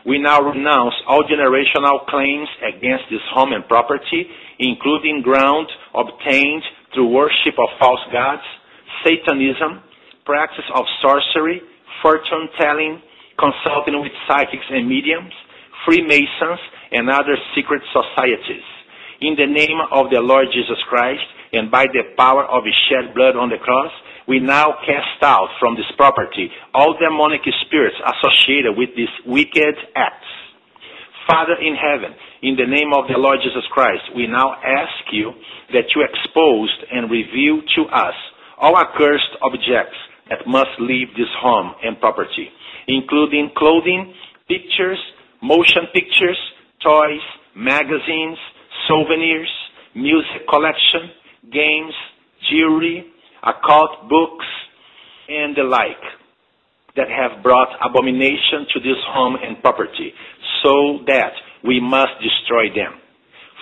we now renounce all generational claims against this home and property, including ground obtained through worship of false gods, Satanism, practice of sorcery, fortune telling, consulting with psychics and mediums, Freemasons, and other secret societies. In the name of the Lord Jesus Christ, and by the power of his shed blood on the cross, we now cast out from this property all demonic spirits associated with these wicked acts. Father in heaven, in the name of the Lord Jesus Christ, we now ask you that you expose and reveal to us all accursed objects that must leave this home and property, including clothing, pictures, motion pictures, toys, magazines, souvenirs, music collection, games, jewelry, occult books, and the like that have brought abomination to this home and property, so that we must destroy them.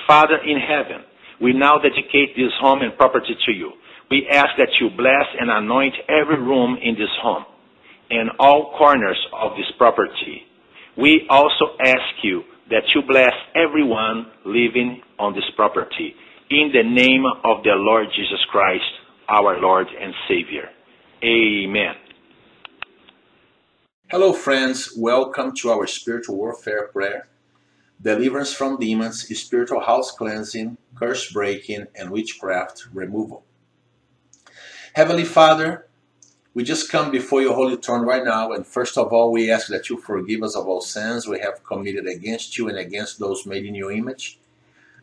Father in heaven, we now dedicate this home and property to you. We ask that you bless and anoint every room in this home and all corners of this property. We also ask you that you bless everyone living on this property. In the name of the Lord Jesus Christ, our Lord and Savior. Amen. Hello, friends. Welcome to our spiritual warfare prayer. Deliverance from demons, spiritual house cleansing, curse breaking, and witchcraft removal. Heavenly Father, we just come before your holy throne right now, and first of all, we ask that you forgive us of all sins we have committed against you and against those made in your image.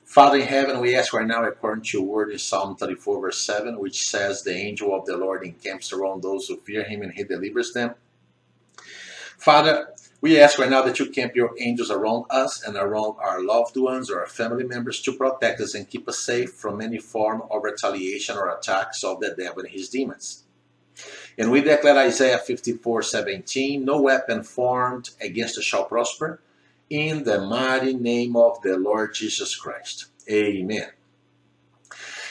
Father in heaven, we ask right now, according to your word in Psalm 34, verse 7, which says, The angel of the Lord encamps around those who fear him and he delivers them. Father, we ask right now that you camp your angels around us and around our loved ones or our family members to protect us and keep us safe from any form of retaliation or attacks of the devil and his demons. And we declare Isaiah 54 17, no weapon formed against us shall prosper, in the mighty name of the Lord Jesus Christ. Amen.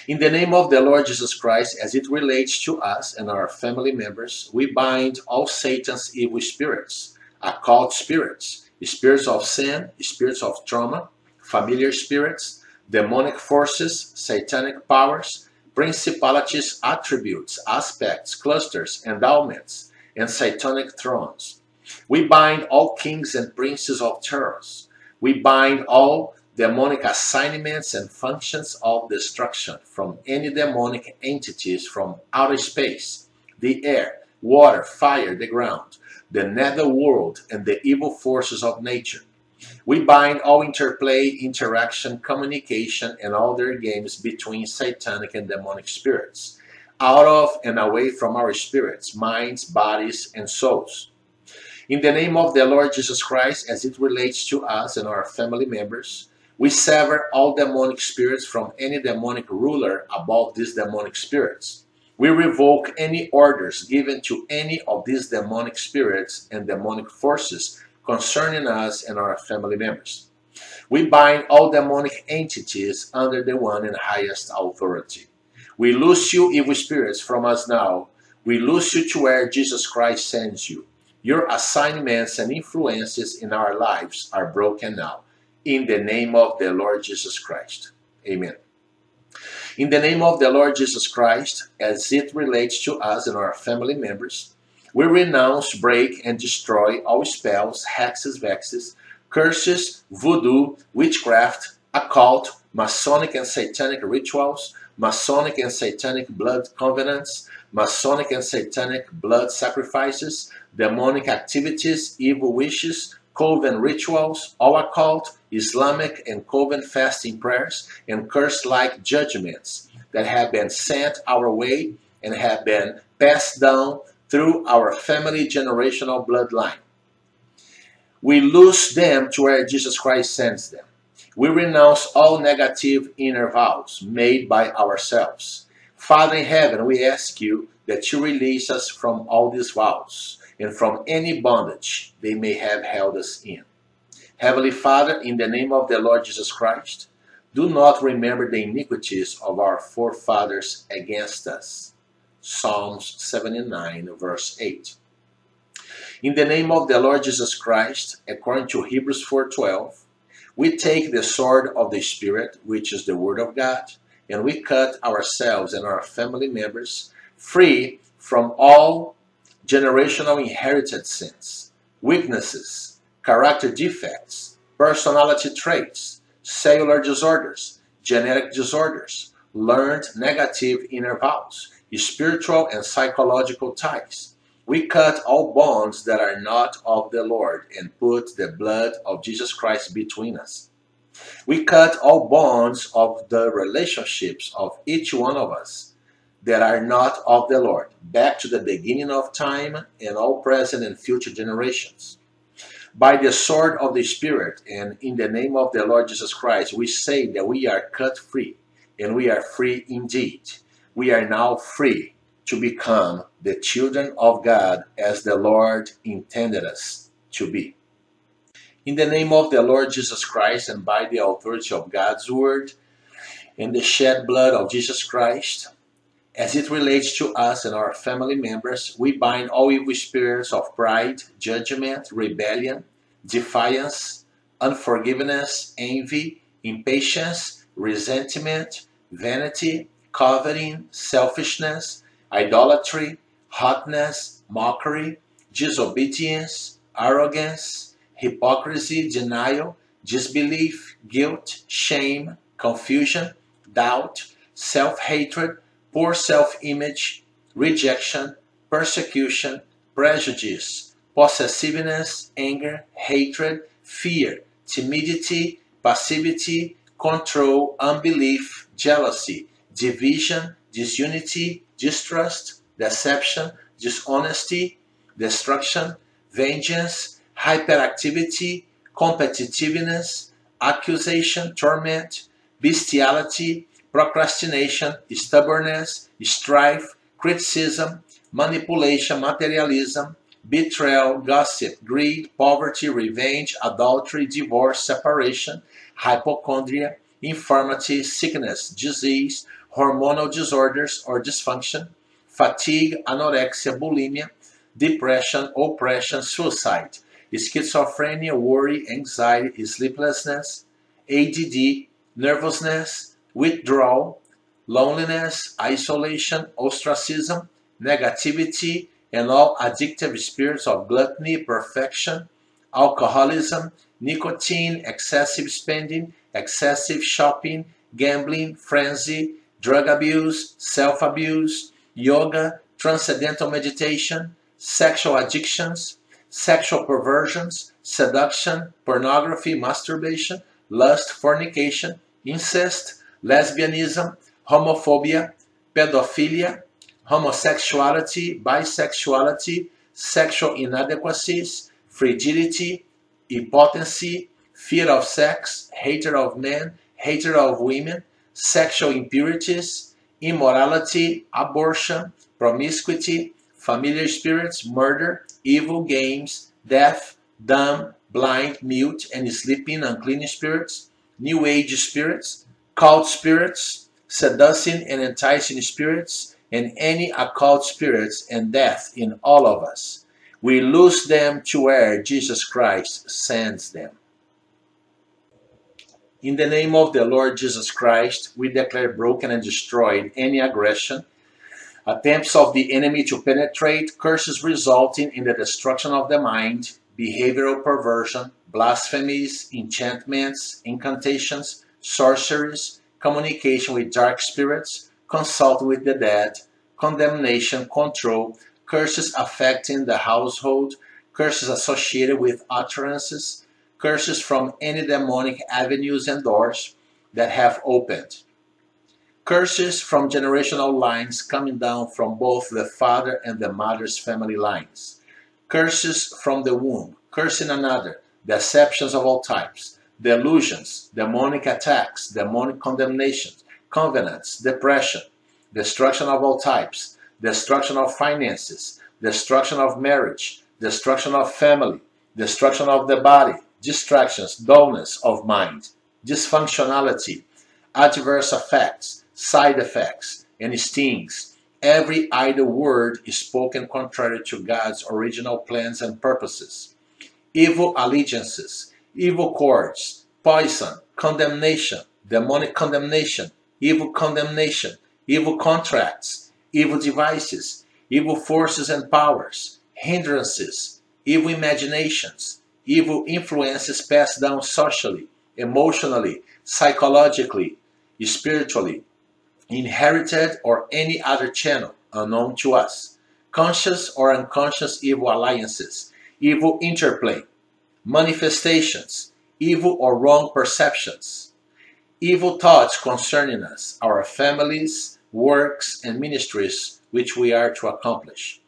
In the name of the Lord Jesus Christ, as it relates to us and our family members, we bind all Satan's evil spirits occult spirits, spirits of sin, spirits of trauma, familiar spirits, demonic forces, satanic powers, principalities, attributes, aspects, clusters, endowments, and satanic thrones. We bind all kings and princes of terrors. We bind all demonic assignments and functions of destruction from any demonic entities from outer space, the air, water, fire, the ground, the nether world, and the evil forces of nature. We bind all interplay, interaction, communication, and all their games between satanic and demonic spirits, out of and away from our spirits, minds, bodies, and souls. In the name of the Lord Jesus Christ, as it relates to us and our family members, we sever all demonic spirits from any demonic ruler above these demonic spirits. We revoke any orders given to any of these demonic spirits and demonic forces concerning us and our family members. We bind all demonic entities under the one and highest authority. We loose you, evil spirits, from us now. We loose you to where Jesus Christ sends you. Your assignments and influences in our lives are broken now. In the name of the Lord Jesus Christ. Amen. In the name of the Lord Jesus Christ, as it relates to us and our family members, we renounce, break, and destroy all spells, hexes, vexes, curses, voodoo, witchcraft, occult, Masonic and Satanic rituals, Masonic and Satanic blood covenants, Masonic and Satanic blood sacrifices, demonic activities, evil wishes, coven rituals, all occult, Islamic and coven fasting prayers, and curse-like judgments that have been sent our way and have been passed down through our family generational bloodline. We lose them to where Jesus Christ sends them. We renounce all negative inner vows made by ourselves. Father in heaven, we ask you that you release us from all these vows and from any bondage they may have held us in. Heavenly Father, in the name of the Lord Jesus Christ, do not remember the iniquities of our forefathers against us. Psalms 79, verse 8. In the name of the Lord Jesus Christ, according to Hebrews 4:12, we take the sword of the Spirit, which is the Word of God, and we cut ourselves and our family members free from all generational inherited sins, weaknesses, character defects, personality traits, cellular disorders, genetic disorders, learned negative inner vows, spiritual and psychological ties. We cut all bonds that are not of the Lord and put the blood of Jesus Christ between us. We cut all bonds of the relationships of each one of us that are not of the Lord, back to the beginning of time and all present and future generations. By the sword of the Spirit and in the name of the Lord Jesus Christ, we say that we are cut free, and we are free indeed. We are now free to become the children of God as the Lord intended us to be. In the name of the Lord Jesus Christ and by the authority of God's word and the shed blood of Jesus Christ, as it relates to us and our family members, we bind all evil spirits of pride, judgment, rebellion, defiance, unforgiveness, envy, impatience, resentment, vanity, coveting, selfishness, idolatry, hotness, mockery, disobedience, arrogance, hypocrisy, denial, disbelief, guilt, shame, confusion, doubt, self hatred, poor self image, rejection, persecution, prejudice, possessiveness, anger, hatred, fear, timidity, passivity, control, unbelief, jealousy, division, disunity, distrust, deception, dishonesty, destruction, vengeance, hyperactivity, competitiveness, accusation, torment, bestiality, procrastination, stubbornness, strife, criticism, manipulation, materialism, betrayal, gossip, greed, poverty, revenge, adultery, divorce, separation, hypochondria, infirmity, sickness, disease, hormonal disorders or dysfunction, fatigue, anorexia, bulimia, depression, oppression, suicide, schizophrenia, worry, anxiety, sleeplessness, ADD, nervousness, withdrawal, loneliness, isolation, ostracism, negativity, and all addictive spirits of gluttony, perfection, alcoholism, nicotine, excessive spending, excessive shopping, gambling, frenzy, drug abuse, self abuse, yoga, transcendental meditation, sexual addictions, sexual perversions, seduction, pornography, masturbation, lust, fornication, incest, lesbianism, homophobia, pedophilia, homosexuality, bisexuality, sexual inadequacies, frigidity, impotency, fear of sex, hatred of men, hatred of women, sexual impurities, immorality, abortion, promiscuity, familiar spirits, murder, evil games, deaf, dumb, blind, mute, and sleeping unclean spirits, new age spirits, cult spirits, seducing and enticing spirits, and any occult spirits and death in all of us. We lose them to where Jesus Christ sends them. In the name of the Lord Jesus Christ, we declare broken and destroyed any aggression, attempts of the enemy to penetrate, curses resulting in the destruction of the mind, behavioral perversion, blasphemies, enchantments, incantations, sorceries, communication with dark spirits, consult with the dead, condemnation, control, curses affecting the household, curses associated with utterances, curses from any demonic avenues and doors that have opened. Curses from generational lines coming down from both the father and the mother's family lines. Curses from the womb, cursing another, deceptions of all types, delusions, demonic attacks, demonic condemnations, covenants, depression, destruction of all types, destruction of finances, destruction of marriage, destruction of family, destruction of the body, distractions, dullness of mind, dysfunctionality, adverse effects, side effects, and stings, every idle word is spoken contrary to God's original plans and purposes, evil allegiances, evil cords, poison, condemnation, demonic condemnation, evil condemnation, evil contracts, evil devices, evil forces and powers, hindrances, evil imaginations, evil influences passed down socially, emotionally, psychologically, spiritually, inherited or any other channel unknown to us, conscious or unconscious evil alliances, evil interplay, manifestations, evil or wrong perceptions, evil thoughts concerning us, our families, works, and ministries which we are to accomplish,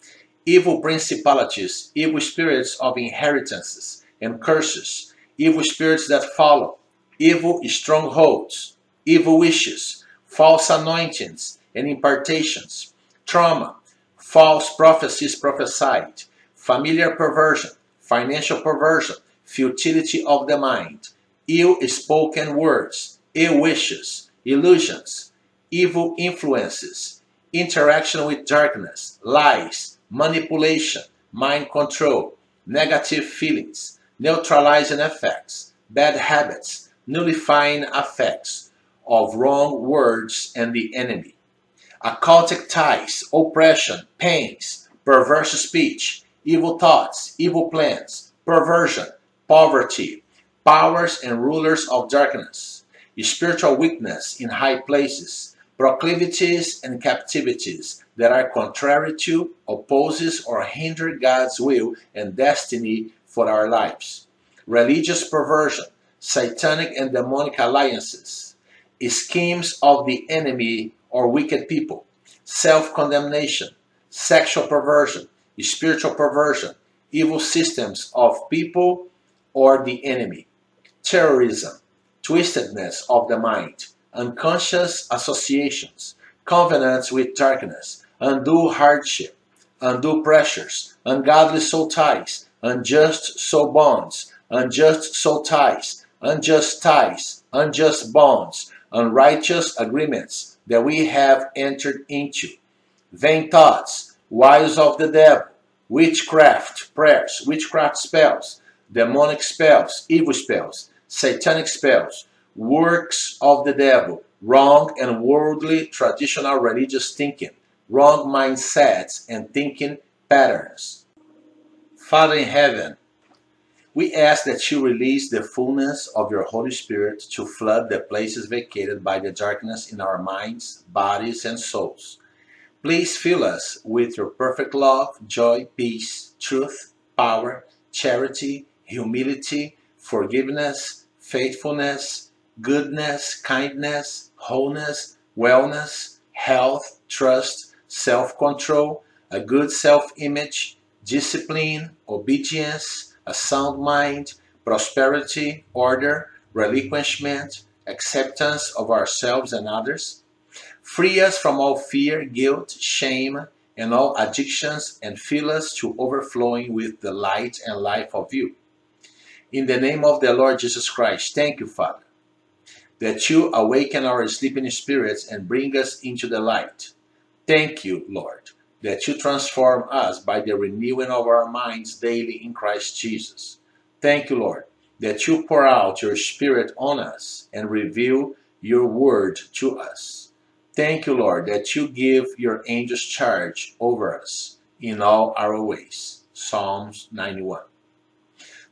evil principalities, evil spirits of inheritances and curses, evil spirits that follow, evil strongholds, evil wishes, false anointings and impartations, trauma, false prophecies prophesied, familiar perversion, financial perversion, futility of the mind, ill spoken words, ill wishes, illusions, evil influences, interaction with darkness, lies, manipulation, mind control, negative feelings, neutralizing effects, bad habits, nullifying effects of wrong words and the enemy, occultic ties, oppression, pains, perverse speech, evil thoughts, evil plans, perversion, poverty, powers and rulers of darkness, spiritual weakness in high places, proclivities and captivities that are contrary to, opposes, or hinder God's will and destiny for our lives, religious perversion, satanic and demonic alliances, schemes of the enemy or wicked people, self condemnation, sexual perversion, spiritual perversion, evil systems of people or the enemy, terrorism, twistedness of the mind, unconscious associations, covenants with darkness, undue hardship, undue pressures, ungodly soul ties, unjust soul bonds, unjust soul ties, unjust ties, unjust bonds, unrighteous agreements that we have entered into, vain thoughts, wiles of the devil, witchcraft prayers, witchcraft spells, demonic spells, evil spells, satanic spells, works of the devil, wrong and worldly traditional religious thinking, wrong mindsets and thinking patterns. Father in heaven, we ask that you release the fullness of your Holy Spirit to flood the places vacated by the darkness in our minds, bodies, and souls. Please fill us with your perfect love, joy, peace, truth, power, charity, humility, forgiveness, faithfulness, goodness, kindness, wholeness, wellness, health, trust, self control, a good self image, discipline, obedience, a sound mind, prosperity, order, relinquishment, acceptance of ourselves and others. Free us from all fear, guilt, shame, and all addictions, and fill us to overflowing with the light and life of you. In the name of the Lord Jesus Christ, thank you, Father, that you awaken our sleeping spirits and bring us into the light. Thank you, Lord, that you transform us by the renewing of our minds daily in Christ Jesus. Thank you, Lord, that you pour out your Spirit on us and reveal your word to us. Thank you, Lord, that you give your angels charge over us in all our ways. Psalms 91.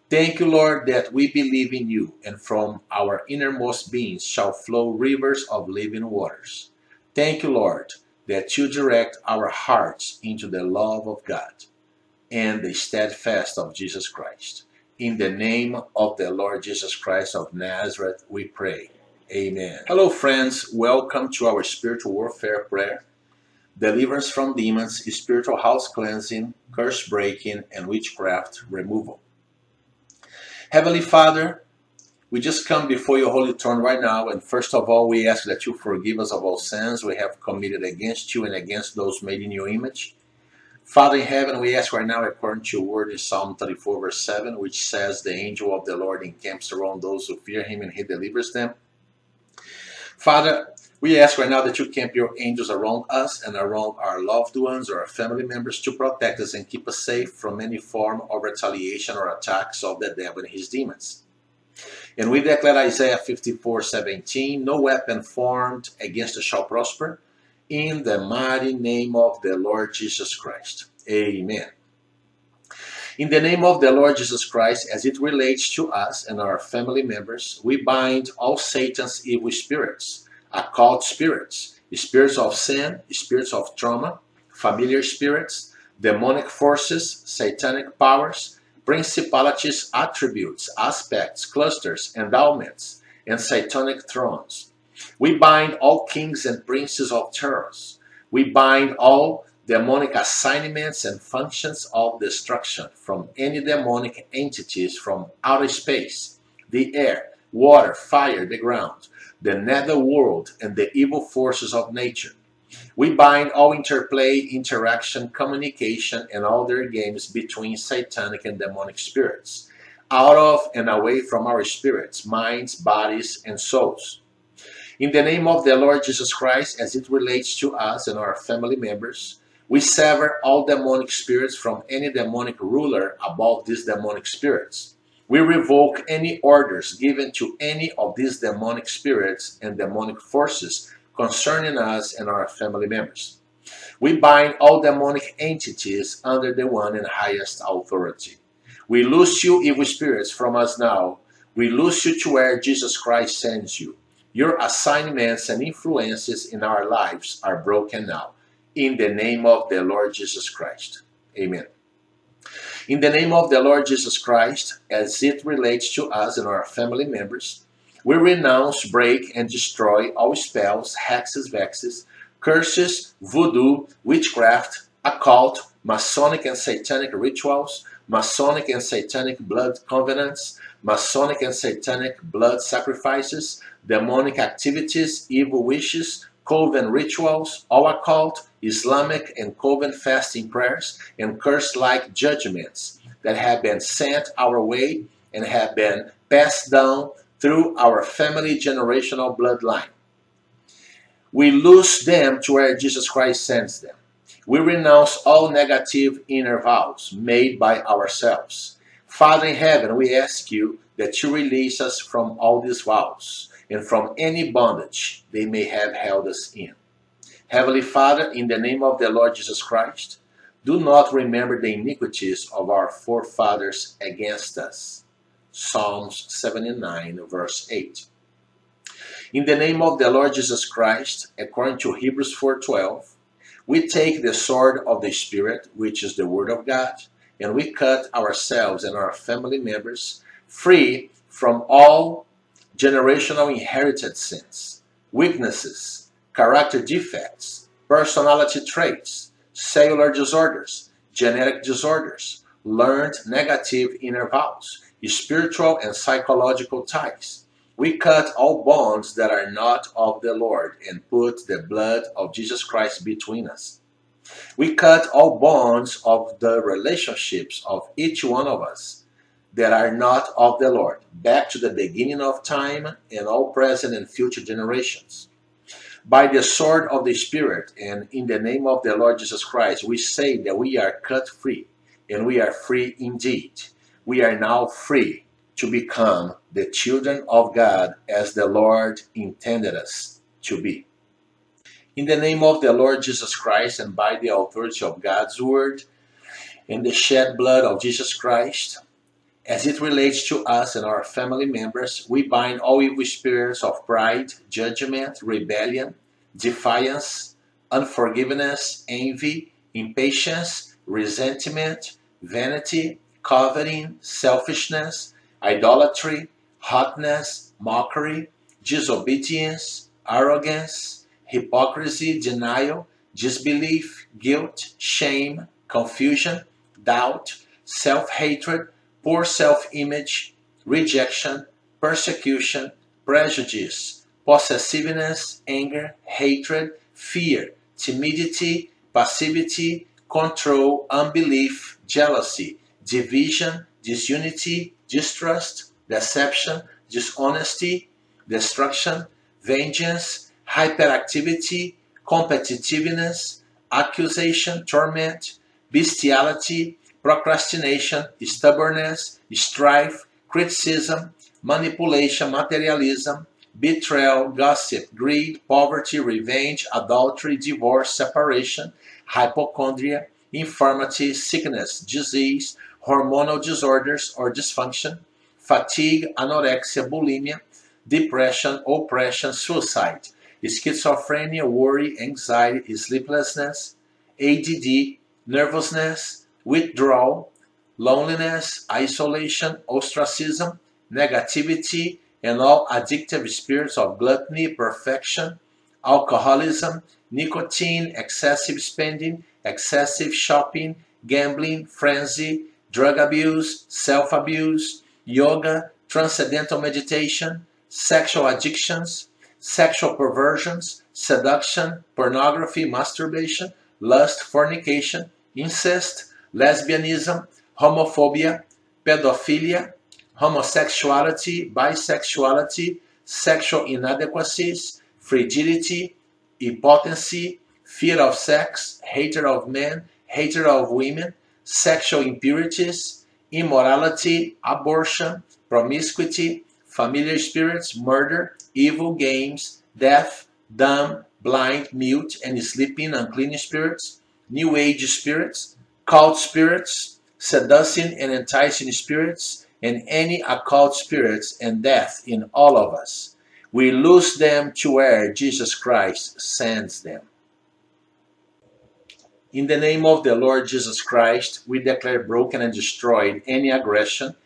Thank you, Lord, that we believe in you, and from our innermost beings shall flow rivers of living waters. Thank you, Lord, that you direct our hearts into the love of God and the steadfast of Jesus Christ. In the name of the Lord Jesus Christ of Nazareth, we pray. Amen. Hello, friends. Welcome to our spiritual warfare prayer. Deliverance from demons, spiritual house cleansing, curse breaking, and witchcraft removal. Heavenly Father, we just come before your holy throne right now, and first of all, we ask that you forgive us of all sins we have committed against you and against those made in your image. Father in heaven, we ask right now, according to your word in Psalm 34, verse 7, which says, The angel of the Lord encamps around those who fear him and he delivers them. Father, We ask right now that you camp your angels around us and around our loved ones or our family members to protect us and keep us safe from any form of retaliation or attacks of the devil and his demons. And we declare Isaiah 54 17, no weapon formed against us shall prosper, in the mighty name of the Lord Jesus Christ. Amen. In the name of the Lord Jesus Christ, as it relates to us and our family members, we bind all Satan's evil spirits, occult spirits, spirits of sin, spirits of trauma, familiar spirits, demonic forces, satanic powers, principalities, attributes, aspects, clusters, endowments, and satanic thrones. We bind all kings and princes of terrors. We bind all demonic assignments and functions of destruction from any demonic entities from outer space, the air, water, fire, the ground, the nether world, and the evil forces of nature. We bind all interplay, interaction, communication, and all their games between satanic and demonic spirits, out of and away from our spirits, minds, bodies, and souls. In the name of the Lord Jesus Christ, as it relates to us and our family members, we sever all demonic spirits from any demonic ruler above these demonic spirits. We revoke any orders given to any of these demonic spirits and demonic forces concerning us and our family members. We bind all demonic entities under the one and highest authority. We loose you, evil spirits, from us now. We loose you to where Jesus Christ sends you. Your assignments and influences in our lives are broken now. In the name of the Lord Jesus Christ. Amen. In the name of the Lord Jesus Christ, as it relates to us and our family members, we renounce, break, and destroy all spells, hexes, vexes, curses, voodoo, witchcraft, occult, Masonic and Satanic rituals, Masonic and Satanic blood covenants, Masonic and Satanic blood sacrifices, demonic activities, evil wishes, coven rituals, all occult, Islamic and coven fasting prayers, and curse like judgments that have been sent our way and have been passed down through our family generational bloodline. We lose them to where Jesus Christ sends them. We renounce all negative inner vows made by ourselves. Father in heaven, we ask you that you release us from all these vows and from any bondage they may have held us in. Heavenly Father, in the name of the Lord Jesus Christ, do not remember the iniquities of our forefathers against us Psalms 79, verse 8. In the name of the Lord Jesus Christ, according to Hebrews 4:12, we take the sword of the Spirit, which is the Word of God, and we cut ourselves and our family members free from all generational inherited sins, weaknesses, character defects, personality traits, cellular disorders, genetic disorders, learned negative inner vows, spiritual and psychological ties. We cut all bonds that are not of the Lord and put the blood of Jesus Christ between us. We cut all bonds of the relationships of each one of us that are not of the Lord, back to the beginning of time and all present and future generations. By the sword of the Spirit and in the name of the Lord Jesus Christ, we say that we are cut free, and we are free indeed we are now free to become the children of God as the Lord intended us to be. In the name of the Lord Jesus Christ and by the authority of God's word and the shed blood of Jesus Christ, as it relates to us and our family members, we bind all evil spirits of pride, judgment, rebellion, defiance, unforgiveness, envy, impatience, resentment, vanity, coveting, selfishness, idolatry, hotness, mockery, disobedience, arrogance, hypocrisy, denial, disbelief, guilt, shame, confusion, doubt, self hatred, poor self image, rejection, persecution, prejudice, possessiveness, anger, hatred, fear, timidity, passivity, control, unbelief, jealousy, division, disunity, distrust, deception, dishonesty, destruction, vengeance, hyperactivity, competitiveness, accusation, torment, bestiality, procrastination, stubbornness, strife, criticism, manipulation, materialism, betrayal, gossip, greed, poverty, revenge, adultery, divorce, separation, hypochondria, infirmity, sickness, disease, hormonal disorders or dysfunction, fatigue, anorexia, bulimia, depression, oppression, suicide, schizophrenia, worry, anxiety, sleeplessness, ADD, nervousness, withdrawal, loneliness, isolation, ostracism, negativity, and all addictive spirits of gluttony, perfection, alcoholism, nicotine, excessive spending, excessive shopping, gambling, frenzy, drug abuse, self abuse, yoga, transcendental meditation, sexual addictions, sexual perversions, seduction, pornography, masturbation, lust, fornication, incest, lesbianism, homophobia, pedophilia, homosexuality, bisexuality, sexual inadequacies, frigidity, impotency, fear of sex, hatred of men, hatred of women, sexual impurities, immorality, abortion, promiscuity, familiar spirits, murder, evil games, deaf, dumb, blind, mute, and sleeping unclean spirits, new age spirits, cult spirits, seducing and enticing spirits, and any occult spirits and death in all of us. We lose them to where Jesus Christ sends them. In the name of the Lord Jesus Christ, we declare broken and destroyed any aggression,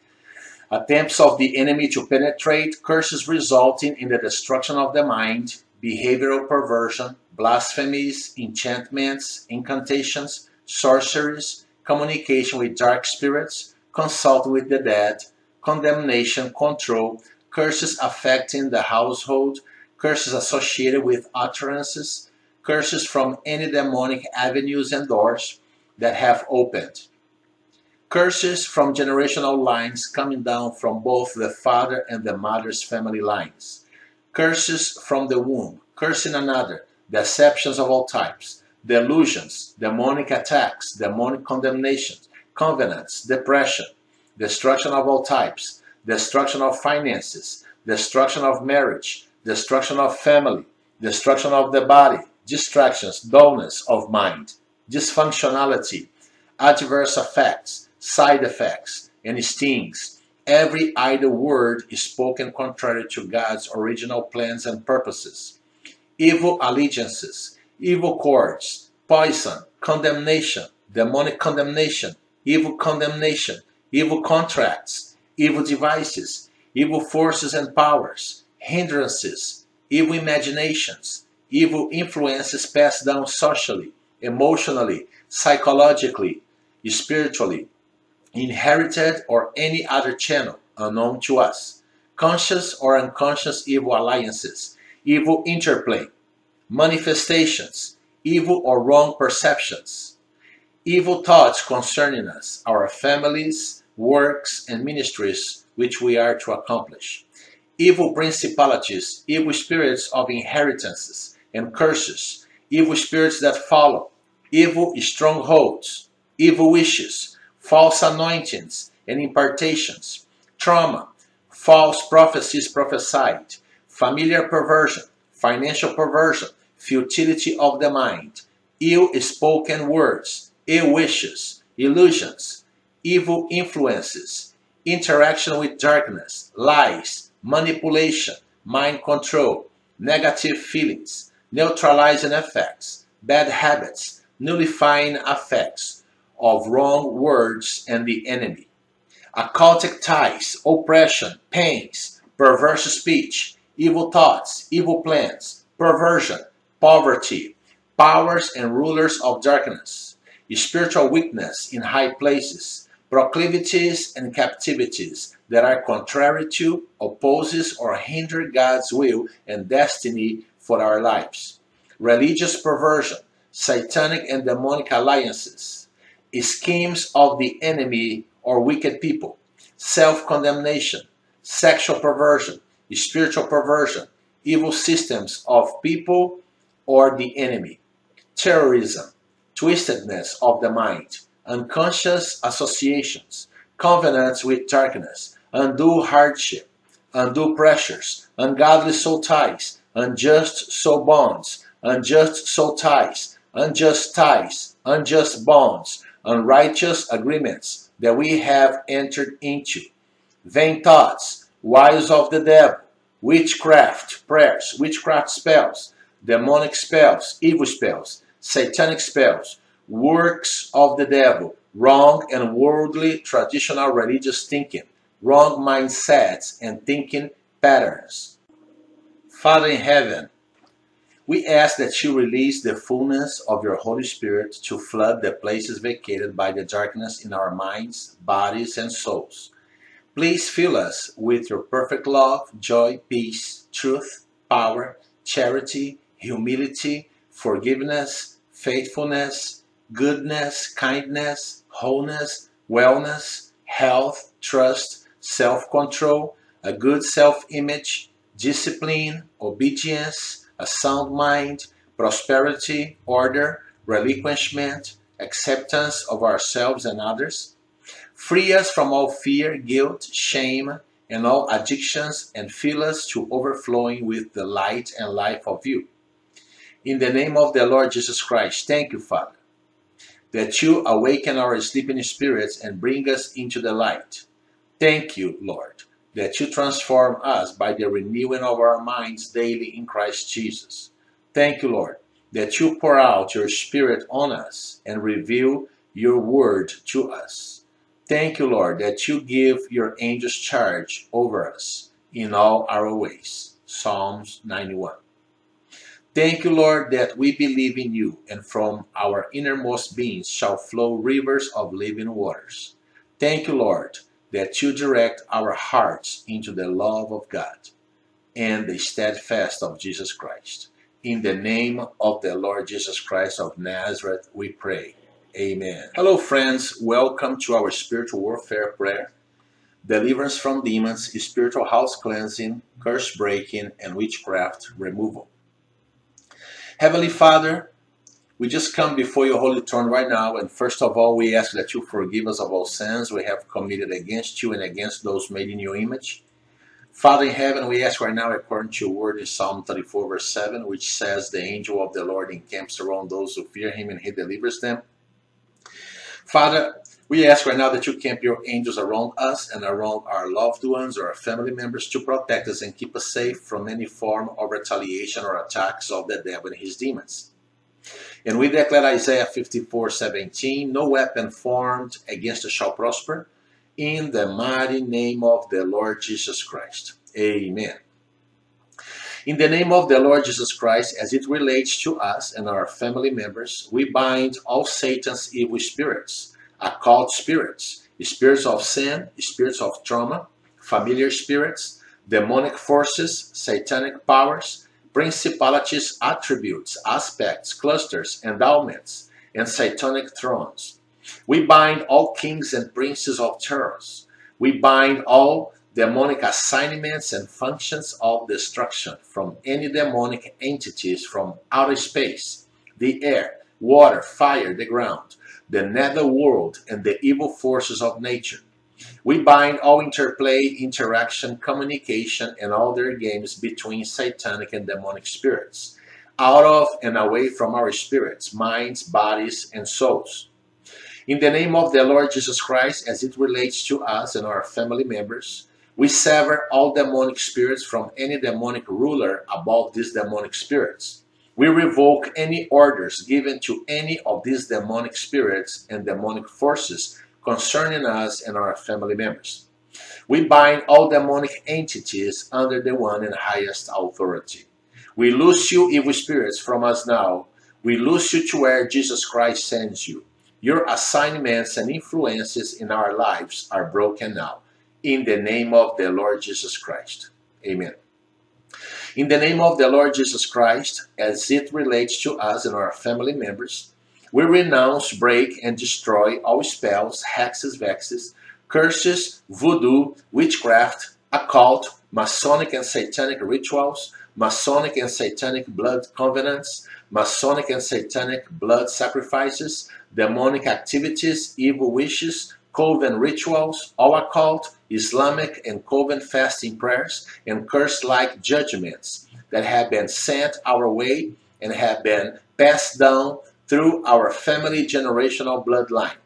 attempts of the enemy to penetrate, curses resulting in the destruction of the mind, behavioral perversion, blasphemies, enchantments, incantations, sorceries, communication with dark spirits, consult with the dead, condemnation, control, curses affecting the household, curses associated with utterances, curses from any demonic avenues and doors that have opened. Curses from generational lines coming down from both the father and the mother's family lines. Curses from the womb, cursing another, deceptions of all types, delusions, demonic attacks, demonic condemnations, covenants, depression, destruction of all types, destruction of finances, destruction of marriage, destruction of family, destruction of the body, distractions, dullness of mind, dysfunctionality, adverse effects, side effects, and stings. Every idle word is spoken contrary to God's original plans and purposes. Evil allegiances, evil cords, poison, condemnation, demonic condemnation, evil condemnation, evil contracts, evil devices, evil forces and powers, hindrances, evil imaginations, evil influences passed down socially, emotionally, psychologically, spiritually, inherited or any other channel unknown to us, conscious or unconscious evil alliances, evil interplay, manifestations, evil or wrong perceptions, evil thoughts concerning us, our families, works, and ministries which we are to accomplish, evil principalities, evil spirits of inheritances, and curses, evil spirits that follow, evil strongholds, evil wishes, false anointings and impartations, trauma, false prophecies prophesied, familiar perversion, financial perversion, futility of the mind, ill spoken words, ill wishes, illusions, evil influences, interaction with darkness, lies, manipulation, mind control, negative feelings, neutralizing effects, bad habits, nullifying effects of wrong words and the enemy, occultic ties, oppression, pains, perverse speech, evil thoughts, evil plans, perversion, poverty, powers and rulers of darkness, spiritual weakness in high places, proclivities and captivities that are contrary to, opposes, or hinder God's will and destiny for our lives. Religious perversion, satanic and demonic alliances, schemes of the enemy or wicked people, self condemnation, sexual perversion, spiritual perversion, evil systems of people or the enemy, terrorism, twistedness of the mind, unconscious associations, covenants with darkness, undue hardship, undue pressures, ungodly soul ties, unjust soul bonds, unjust soul ties, unjust ties, unjust bonds, unrighteous agreements that we have entered into, vain thoughts, wiles of the devil, witchcraft prayers, witchcraft spells, demonic spells, evil spells, satanic spells, works of the devil, wrong and worldly traditional religious thinking, wrong mindsets and thinking patterns. Father in heaven, we ask that you release the fullness of your Holy Spirit to flood the places vacated by the darkness in our minds, bodies, and souls. Please fill us with your perfect love, joy, peace, truth, power, charity, humility, forgiveness, faithfulness, goodness, kindness, wholeness, wellness, health, trust, self control, a good self image, discipline, obedience, a sound mind, prosperity, order, relinquishment, acceptance of ourselves and others. Free us from all fear, guilt, shame, and all addictions, and fill us to overflowing with the light and life of you. In the name of the Lord Jesus Christ, thank you, Father, that you awaken our sleeping spirits and bring us into the light. Thank you, Lord, that you transform us by the renewing of our minds daily in Christ Jesus. Thank you, Lord, that you pour out your Spirit on us and reveal your word to us. Thank you, Lord, that you give your angels charge over us in all our ways. Psalms 91. Thank you, Lord, that we believe in you, and from our innermost beings shall flow rivers of living waters. Thank you, Lord, that you direct our hearts into the love of God and the steadfast of Jesus Christ. In the name of the Lord Jesus Christ of Nazareth, we pray. Amen. Hello, friends. Welcome to our spiritual warfare prayer. Deliverance from demons, spiritual house cleansing, curse breaking, and witchcraft removal. Heavenly Father, we just come before your holy throne right now, and first of all, we ask that you forgive us of all sins we have committed against you and against those made in your image. Father in heaven, we ask right now, according to your word in Psalm 34, verse 7, which says, The angel of the Lord encamps around those who fear him and he delivers them. Father, we ask right now that you camp your angels around us and around our loved ones or our family members to protect us and keep us safe from any form of retaliation or attacks of the devil and his demons. And we declare Isaiah 54 17, no weapon formed against us shall prosper, in the mighty name of the Lord Jesus Christ. Amen. In the name of the Lord Jesus Christ, as it relates to us and our family members, we bind all Satan's evil spirits, occult spirits, spirits of sin, spirits of trauma, familiar spirits, demonic forces, satanic powers, principalities, attributes, aspects, clusters, endowments, and satanic thrones. We bind all kings and princes of terrors. We bind all demonic assignments and functions of destruction from any demonic entities from outer space, the air, water, fire, the ground, the nether world, and the evil forces of nature. We bind all interplay, interaction, communication, and all their games between satanic and demonic spirits, out of and away from our spirits, minds, bodies, and souls. In the name of the Lord Jesus Christ, as it relates to us and our family members, we sever all demonic spirits from any demonic ruler above these demonic spirits. We revoke any orders given to any of these demonic spirits and demonic forces concerning us and our family members. We bind all demonic entities under the one and highest authority. We loose you, evil spirits, from us now. We loose you to where Jesus Christ sends you. Your assignments and influences in our lives are broken now. In the name of the Lord Jesus Christ. Amen. In the name of the Lord Jesus Christ, as it relates to us and our family members, we renounce, break, and destroy all spells, hexes, vexes, curses, voodoo, witchcraft, occult, Masonic and Satanic rituals, Masonic and Satanic blood covenants, Masonic and Satanic blood sacrifices, demonic activities, evil wishes, coven rituals, all occult, Islamic and coven fasting prayers, and curse like judgments that have been sent our way and have been passed down through our family generational bloodline.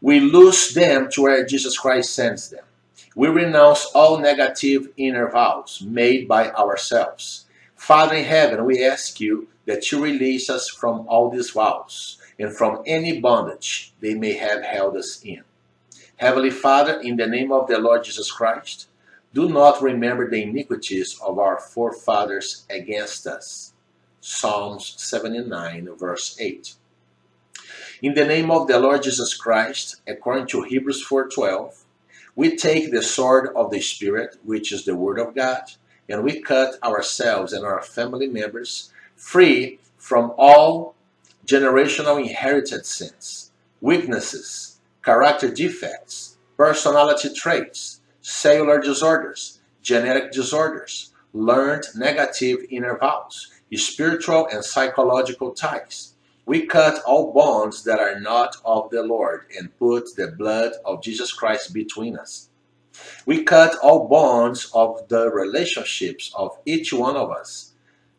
We lose them to where Jesus Christ sends them. We renounce all negative inner vows made by ourselves. Father in heaven, we ask you that you release us from all these vows and from any bondage they may have held us in. Heavenly Father, in the name of the Lord Jesus Christ, do not remember the iniquities of our forefathers against us. Psalms 79, verse 8. In the name of the Lord Jesus Christ, according to Hebrews 4:12, we take the sword of the Spirit, which is the Word of God, and we cut ourselves and our family members free from all generational inherited sins, weaknesses, character defects, personality traits, cellular disorders, genetic disorders, learned negative inner vows, spiritual and psychological ties. We cut all bonds that are not of the Lord and put the blood of Jesus Christ between us. We cut all bonds of the relationships of each one of us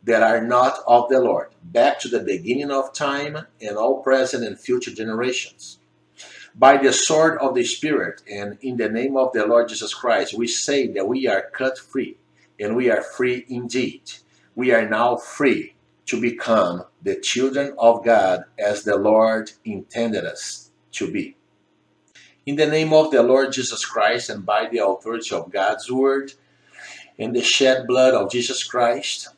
that are not of the Lord, back to the beginning of time and all present and future generations. By the sword of the Spirit and in the name of the Lord Jesus Christ, we say that we are cut free, and we are free indeed. We are now free to become the children of God as the Lord intended us to be. In the name of the Lord Jesus Christ and by the authority of God's word and the shed blood of Jesus Christ,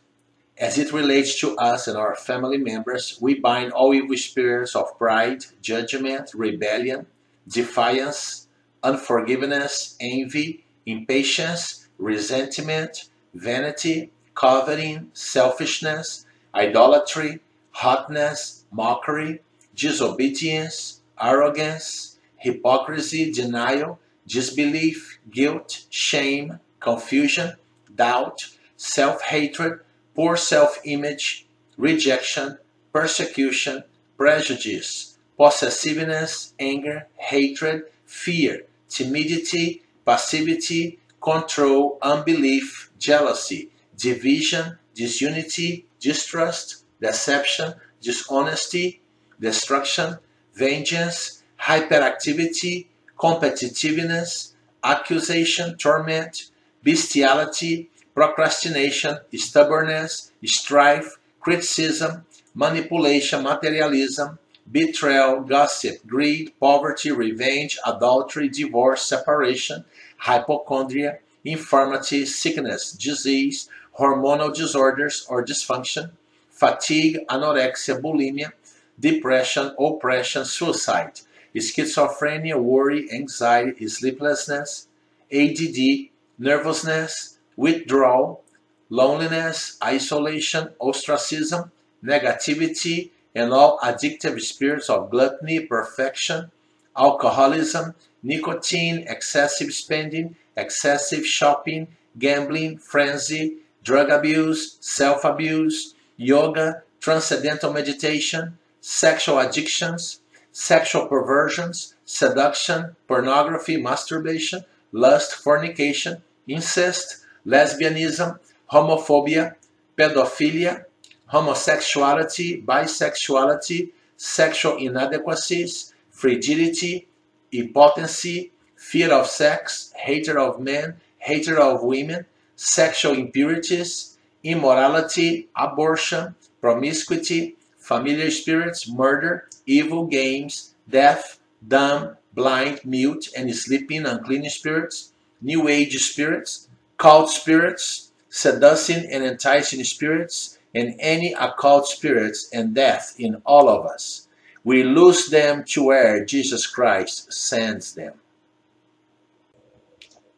as it relates to us and our family members, we bind all evil spirits of pride, judgment, rebellion, defiance, unforgiveness, envy, impatience, resentment, vanity, coveting, selfishness, idolatry, hotness, mockery, disobedience, arrogance, hypocrisy, denial, disbelief, guilt, shame, confusion, doubt, self hatred poor self image, rejection, persecution, prejudice, possessiveness, anger, hatred, fear, timidity, passivity, control, unbelief, jealousy, division, disunity, distrust, deception, dishonesty, destruction, vengeance, hyperactivity, competitiveness, accusation, torment, bestiality, procrastination, stubbornness, strife, criticism, manipulation, materialism, betrayal, gossip, greed, poverty, revenge, adultery, divorce, separation, hypochondria, infirmity, sickness, disease, hormonal disorders or dysfunction, fatigue, anorexia, bulimia, depression, oppression, suicide, schizophrenia, worry, anxiety, sleeplessness, ADD, nervousness, withdrawal, loneliness, isolation, ostracism, negativity, and all addictive spirits of gluttony, perfection, alcoholism, nicotine, excessive spending, excessive shopping, gambling, frenzy, drug abuse, self abuse, yoga, transcendental meditation, sexual addictions, sexual perversions, seduction, pornography, masturbation, lust, fornication, incest, lesbianism, homophobia, pedophilia, homosexuality, bisexuality, sexual inadequacies, frigidity, impotency, fear of sex, hatred of men, hatred of women, sexual impurities, immorality, abortion, promiscuity, familiar spirits, murder, evil games, deaf, dumb, blind, mute, and sleeping unclean spirits, new age spirits, cult spirits, seducing and enticing spirits, and any occult spirits and death in all of us. We lose them to where Jesus Christ sends them.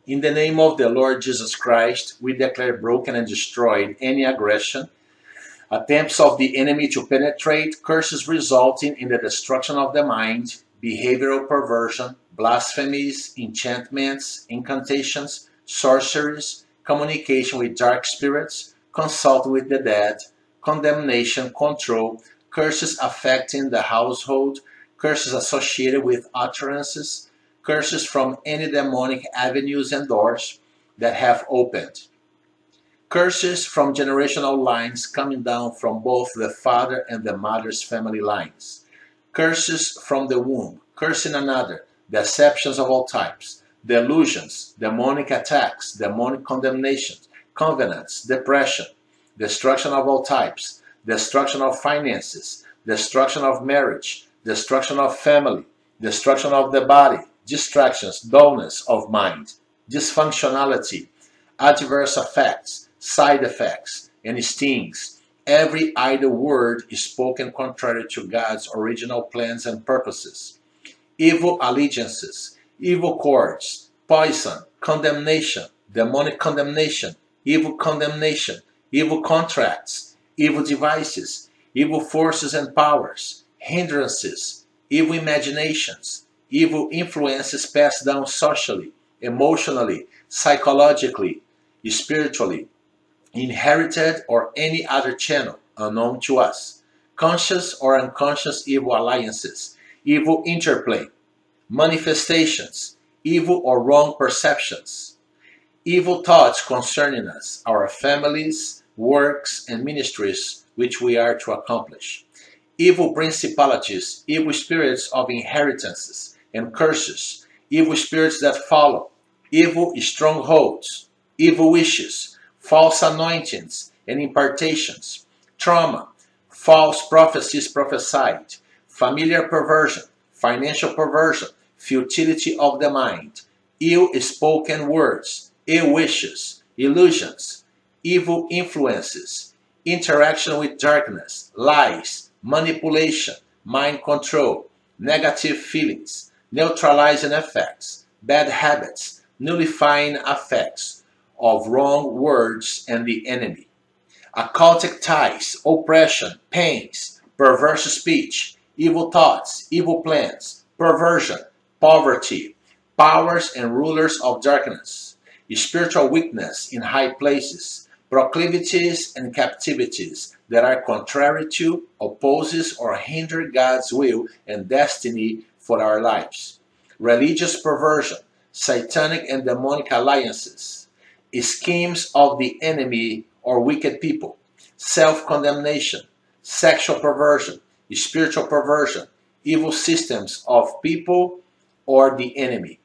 In the name of the Lord Jesus Christ, we declare broken and destroyed any aggression, attempts of the enemy to penetrate, curses resulting in the destruction of the mind, behavioral perversion, blasphemies, enchantments, incantations, sorceries, communication with dark spirits, consult with the dead, condemnation, control, curses affecting the household, curses associated with utterances, curses from any demonic avenues and doors that have opened. Curses from generational lines coming down from both the father and the mother's family lines. Curses from the womb, cursing another, deceptions of all types, delusions, demonic attacks, demonic condemnations, covenants, depression, destruction of all types, destruction of finances, destruction of marriage, destruction of family, destruction of the body, distractions, dullness of mind, dysfunctionality, adverse effects, side effects, and stings. Every idle word is spoken contrary to God's original plans and purposes. Evil allegiances, evil cords, poison, condemnation, demonic condemnation, evil condemnation, evil contracts, evil devices, evil forces and powers, hindrances, evil imaginations, evil influences passed down socially, emotionally, psychologically, spiritually, inherited or any other channel unknown to us, conscious or unconscious evil alliances, evil interplay, manifestations, evil or wrong perceptions, evil thoughts concerning us, our families, works, and ministries which we are to accomplish, evil principalities, evil spirits of inheritances and curses, evil spirits that follow, evil strongholds, evil wishes, false anointings and impartations, trauma, false prophecies prophesied, familiar perversion, financial perversion, futility of the mind, ill spoken words, ill wishes, illusions, evil influences, interaction with darkness, lies, manipulation, mind control, negative feelings, neutralizing effects, bad habits, nullifying effects of wrong words and the enemy, occultic ties, oppression, pains, perverse speech, evil thoughts, evil plans, perversion, poverty, powers and rulers of darkness, spiritual weakness in high places, proclivities and captivities that are contrary to, opposes, or hinder God's will and destiny for our lives, religious perversion, satanic and demonic alliances, schemes of the enemy or wicked people, self condemnation, sexual perversion, spiritual perversion, evil systems of people or the enemy,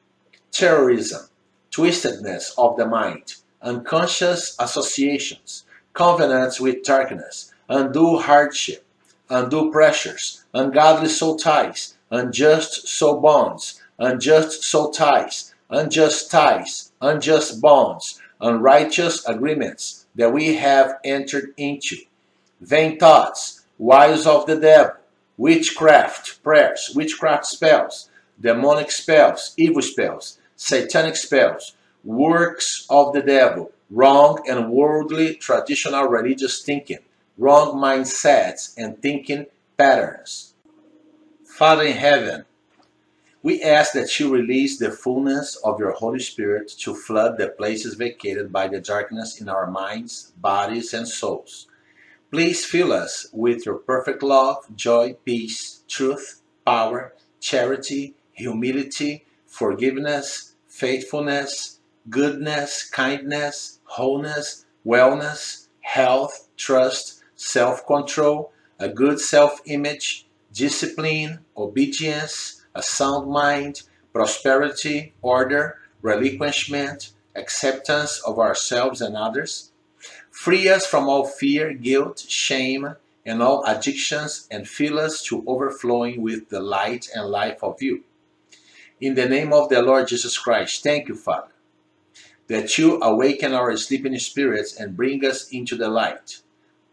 terrorism, twistedness of the mind, unconscious associations, covenants with darkness, undue hardship, undue pressures, ungodly soul ties, unjust soul bonds, unjust soul ties, unjust ties, unjust bonds, unrighteous agreements that we have entered into, vain thoughts, wiles of the devil, witchcraft prayers, witchcraft spells, demonic spells, evil spells, satanic spells, works of the devil, wrong and worldly traditional religious thinking, wrong mindsets and thinking patterns. Father in heaven, we ask that you release the fullness of your Holy Spirit to flood the places vacated by the darkness in our minds, bodies, and souls. Please fill us with your perfect love, joy, peace, truth, power, charity, humility, forgiveness, faithfulness, goodness, kindness, wholeness, wellness, health, trust, self control, a good self image, discipline, obedience, a sound mind, prosperity, order, relinquishment, acceptance of ourselves and others. Free us from all fear, guilt, shame, and all addictions, and fill us to overflowing with the light and life of you. In the name of the Lord Jesus Christ, thank you, Father, that you awaken our sleeping spirits and bring us into the light.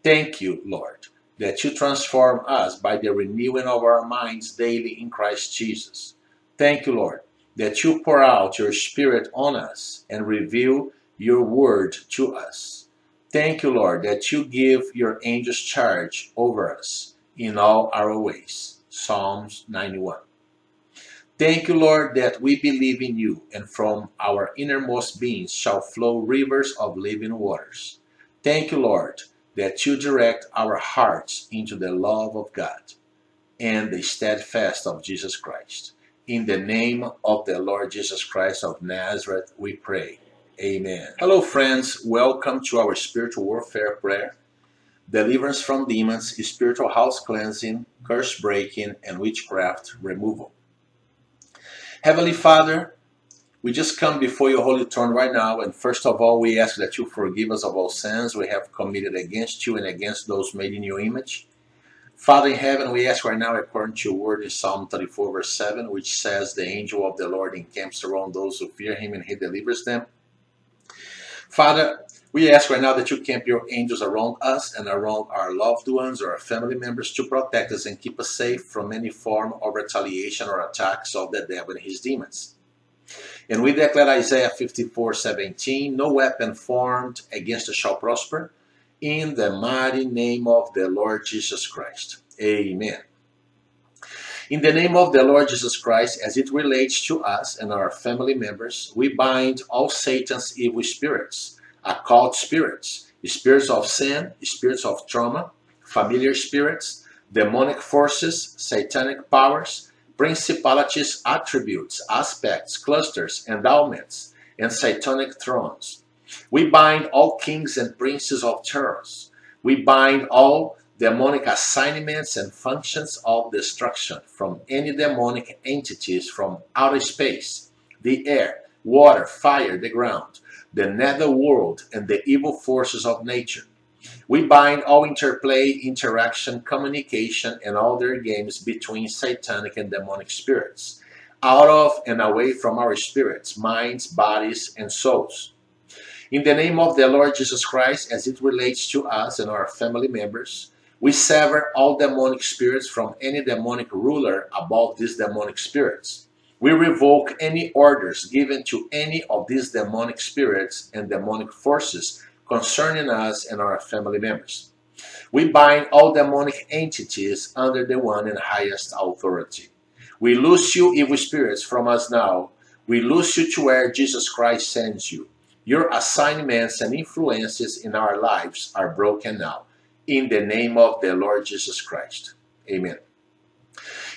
Thank you, Lord, that you transform us by the renewing of our minds daily in Christ Jesus. Thank you, Lord, that you pour out your Spirit on us and reveal your word to us. Thank you, Lord, that you give your angels charge over us in all our ways. Psalms 91. Thank you, Lord, that we believe in you, and from our innermost beings shall flow rivers of living waters. Thank you, Lord, that you direct our hearts into the love of God and the steadfast of Jesus Christ. In the name of the Lord Jesus Christ of Nazareth, we pray. Amen. Hello, friends. Welcome to our spiritual warfare prayer. Deliverance from demons, spiritual house cleansing, curse breaking, and witchcraft removal. Heavenly Father, we just come before your holy throne right now, and first of all, we ask that you forgive us of all sins we have committed against you and against those made in your image. Father in heaven, we ask right now, according to your word in Psalm 34, verse 7, which says, The angel of the Lord encamps around those who fear him and he delivers them. Father, we ask right now that you camp your angels around us and around our loved ones or our family members to protect us and keep us safe from any form of retaliation or attacks of the devil and his demons. And we declare Isaiah 54 17, no weapon formed against us shall prosper, in the mighty name of the Lord Jesus Christ. Amen. In the name of the Lord Jesus Christ, as it relates to us and our family members, we bind all Satan's evil spirits, occult spirits, spirits of sin, spirits of trauma, familiar spirits, demonic forces, satanic powers, principalities, attributes, aspects, clusters, endowments, and satanic thrones. We bind all kings and princes of terrors. We bind all demonic assignments and functions of destruction from any demonic entities from outer space, the air, water, fire, the ground, the nether world, and the evil forces of nature. We bind all interplay, interaction, communication, and all their games between satanic and demonic spirits, out of and away from our spirits, minds, bodies, and souls. In the name of the Lord Jesus Christ, as it relates to us and our family members, we sever all demonic spirits from any demonic ruler above these demonic spirits. We revoke any orders given to any of these demonic spirits and demonic forces concerning us and our family members. We bind all demonic entities under the one and highest authority. We loose you, evil spirits, from us now. We loose you to where Jesus Christ sends you. Your assignments and influences in our lives are broken now in the name of the Lord Jesus Christ. Amen.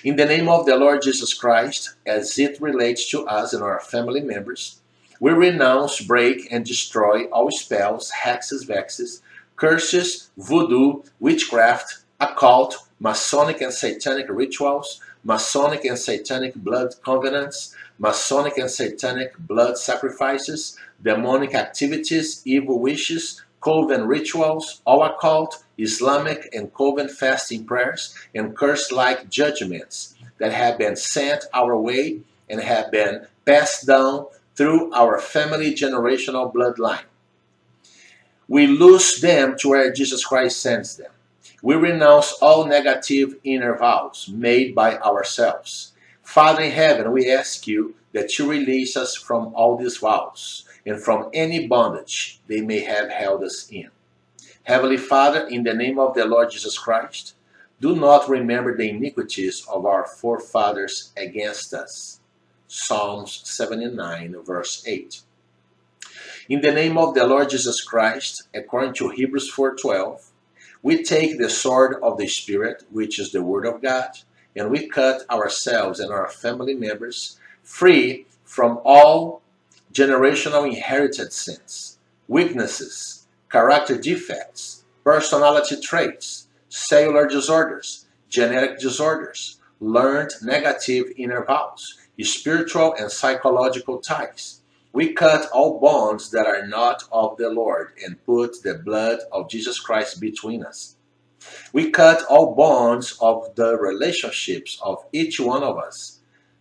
In the name of the Lord Jesus Christ, as it relates to us and our family members, we renounce, break, and destroy all spells, hexes, vexes, curses, voodoo, witchcraft, occult, Masonic and Satanic rituals, Masonic and Satanic blood covenants, Masonic and Satanic blood sacrifices, demonic activities, evil wishes, coven rituals, all occult, Islamic and Coven fasting prayers, and curse like judgments that have been sent our way and have been passed down through our family generational bloodline. We lose them to where Jesus Christ sends them. We renounce all negative inner vows made by ourselves. Father in heaven, we ask you that you release us from all these vows and from any bondage they may have held us in. Heavenly Father, in the name of the Lord Jesus Christ, do not remember the iniquities of our forefathers against us. Psalms 79, verse 8. In the name of the Lord Jesus Christ, according to Hebrews 4:12, we take the sword of the Spirit, which is the Word of God, and we cut ourselves and our family members free from all generational inherited sins, weaknesses, character defects, personality traits, cellular disorders, genetic disorders, learned negative inner vows, spiritual and psychological ties. We cut all bonds that are not of the Lord and put the blood of Jesus Christ between us. We cut all bonds of the relationships of each one of us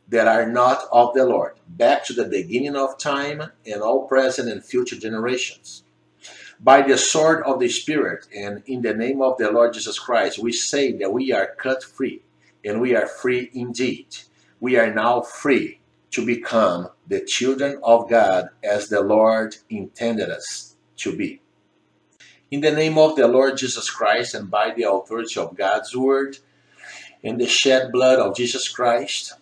that are not of the Lord, back to the beginning of time and all present and future generations by the sword of the Spirit and in the name of the Lord Jesus Christ, we say that we are cut free and we are free indeed. We are now free to become the children of God as the Lord intended us to be. In the name of the Lord Jesus Christ and by the authority of God's word and the shed blood of Jesus Christ,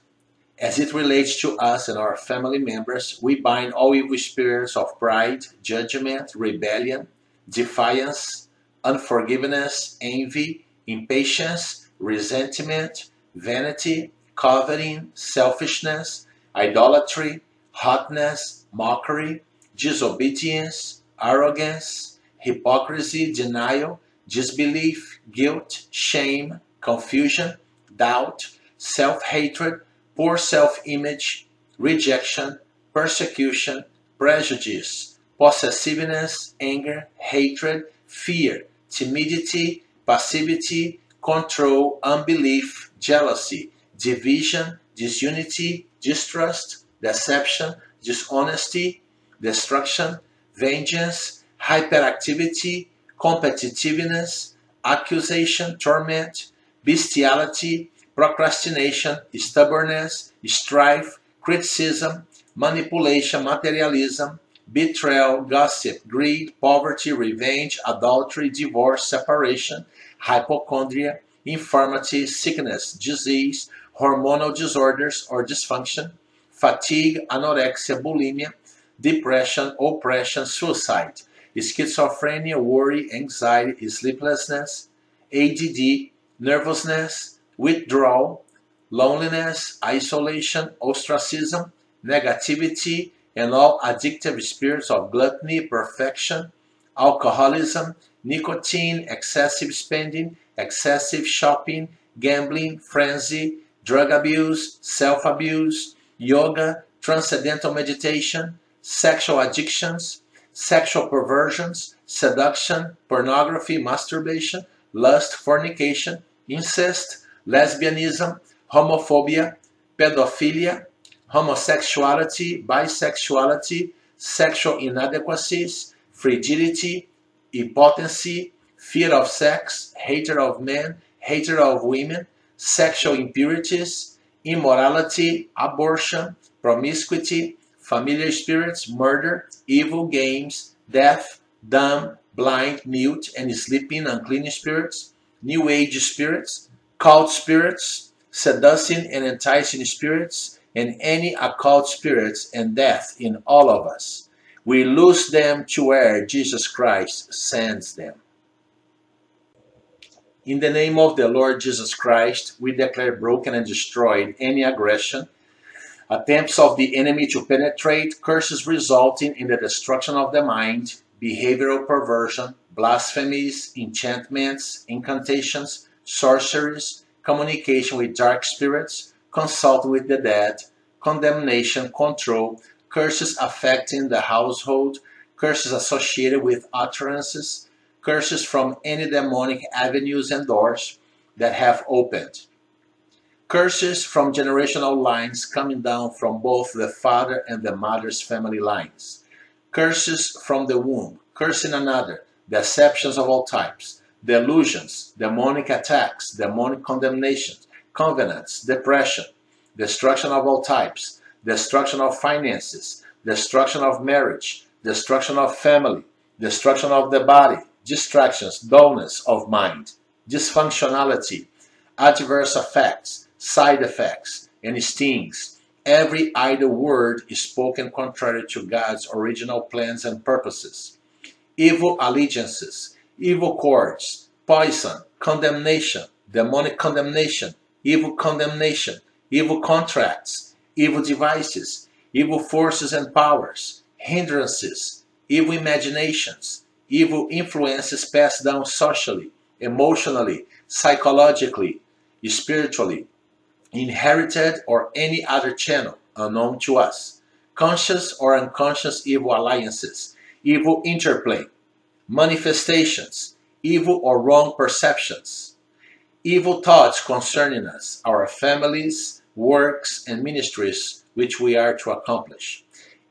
As it relates to us and our family members, we bind all evil spirits of pride, judgment, rebellion, defiance, unforgiveness, envy, impatience, resentment, vanity, coveting, selfishness, idolatry, hotness, mockery, disobedience, arrogance, hypocrisy, denial, disbelief, guilt, shame, confusion, doubt, self hatred, poor self image, rejection, persecution, prejudice, possessiveness, anger, hatred, fear, timidity, passivity, control, unbelief, jealousy, division, disunity, distrust, deception, dishonesty, destruction, vengeance, hyperactivity, competitiveness, accusation, torment, bestiality, procrastination, stubbornness, strife, criticism, manipulation, materialism, betrayal, gossip, greed, poverty, revenge, adultery, divorce, separation, hypochondria, infirmity, sickness, disease, hormonal disorders or dysfunction, fatigue, anorexia, bulimia, depression, oppression, suicide, schizophrenia, worry, anxiety, sleeplessness, ADD, nervousness, withdrawal, loneliness, isolation, ostracism, negativity, and all addictive spirits of gluttony, perfection, alcoholism, nicotine, excessive spending, excessive shopping, gambling, frenzy, drug abuse, self abuse, yoga, transcendental meditation, sexual addictions, sexual perversions, seduction, pornography, masturbation, lust, fornication, incest, lesbianism, homophobia, pedophilia, homosexuality, bisexuality, sexual inadequacies, frigidity, impotency, fear of sex, hatred of men, hatred of women, sexual impurities, immorality, abortion, promiscuity, familiar spirits, murder, evil games, deaf, dumb, blind, mute, and sleeping unclean spirits, new age spirits, cult spirits, seducing and enticing spirits, and any occult spirits and death in all of us. We lose them to where Jesus Christ sends them. In the name of the Lord Jesus Christ, we declare broken and destroyed any aggression, attempts of the enemy to penetrate, curses resulting in the destruction of the mind, behavioral perversion, blasphemies, enchantments, incantations, sorceries, communication with dark spirits, consult with the dead, condemnation, control, curses affecting the household, curses associated with utterances, curses from any demonic avenues and doors that have opened. Curses from generational lines coming down from both the father and the mother's family lines. Curses from the womb, cursing another, deceptions of all types, delusions, demonic attacks, demonic condemnations, covenants, depression, destruction of all types, destruction of finances, destruction of marriage, destruction of family, destruction of the body, distractions, dullness of mind, dysfunctionality, adverse effects, side effects, and stings. Every idle word is spoken contrary to God's original plans and purposes. Evil allegiances, evil courts, poison, condemnation, demonic condemnation, evil condemnation, evil contracts, evil devices, evil forces and powers, hindrances, evil imaginations, evil influences passed down socially, emotionally, psychologically, spiritually, inherited or any other channel unknown to us, conscious or unconscious evil alliances, evil interplay, manifestations, evil or wrong perceptions, evil thoughts concerning us, our families, works, and ministries which we are to accomplish,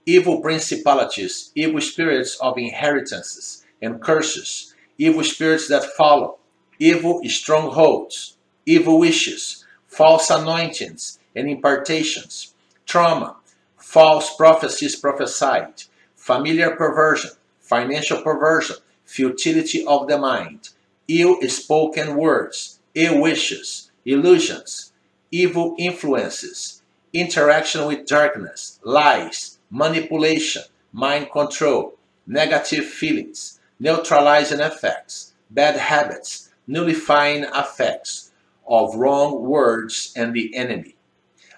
evil principalities, evil spirits of inheritances and curses, evil spirits that follow, evil strongholds, evil wishes, false anointings and impartations, trauma, false prophecies prophesied, familiar perversion, financial perversion, futility of the mind, ill spoken words, ill wishes, illusions, evil influences, interaction with darkness, lies, manipulation, mind control, negative feelings, neutralizing effects, bad habits, nullifying effects of wrong words and the enemy,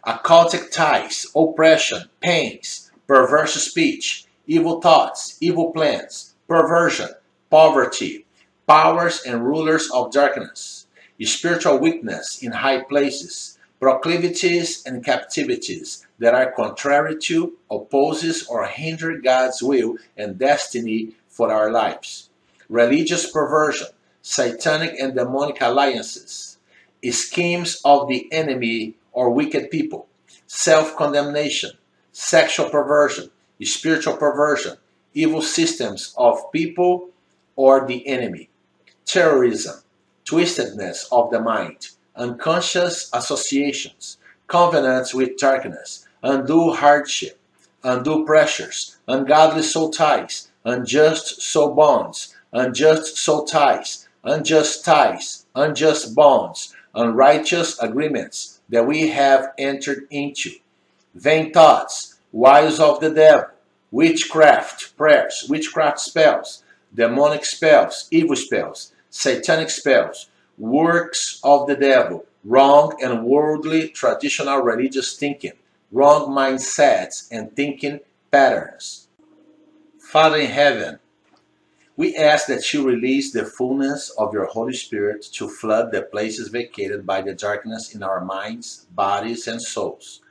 occultic ties, oppression, pains, perverse speech, evil thoughts, evil plans, perversion, poverty, powers and rulers of darkness, spiritual weakness in high places, proclivities and captivities that are contrary to, opposes, or hinder God's will and destiny for our lives, religious perversion, satanic and demonic alliances, schemes of the enemy or wicked people, self condemnation, sexual perversion, spiritual perversion, evil systems of people or the enemy, terrorism, twistedness of the mind, unconscious associations, covenants with darkness, undue hardship, undue pressures, ungodly soul ties, unjust soul bonds, unjust soul ties, unjust ties, unjust bonds, unrighteous agreements that we have entered into, vain thoughts, wiles of the devil, witchcraft prayers, witchcraft spells, demonic spells, evil spells, satanic spells, works of the devil, wrong and worldly traditional religious thinking, wrong mindsets and thinking patterns. Father in heaven, we ask that you release the fullness of your Holy Spirit to flood the places vacated by the darkness in our minds, bodies, and souls.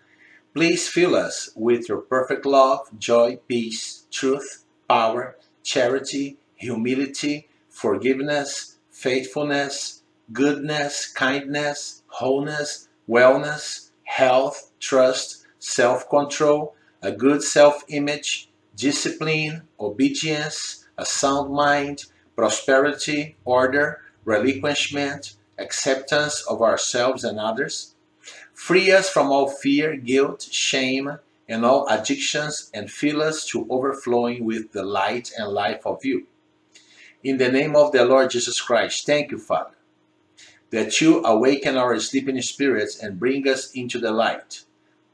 Please fill us with your perfect love, joy, peace, truth, power, charity, humility, forgiveness, faithfulness, goodness, kindness, wholeness, wellness, health, trust, self control, a good self image, discipline, obedience, a sound mind, prosperity, order, relinquishment, acceptance of ourselves and others. Free us from all fear, guilt, shame, and all addictions, and fill us to overflowing with the light and life of you. In the name of the Lord Jesus Christ, thank you, Father, that you awaken our sleeping spirits and bring us into the light.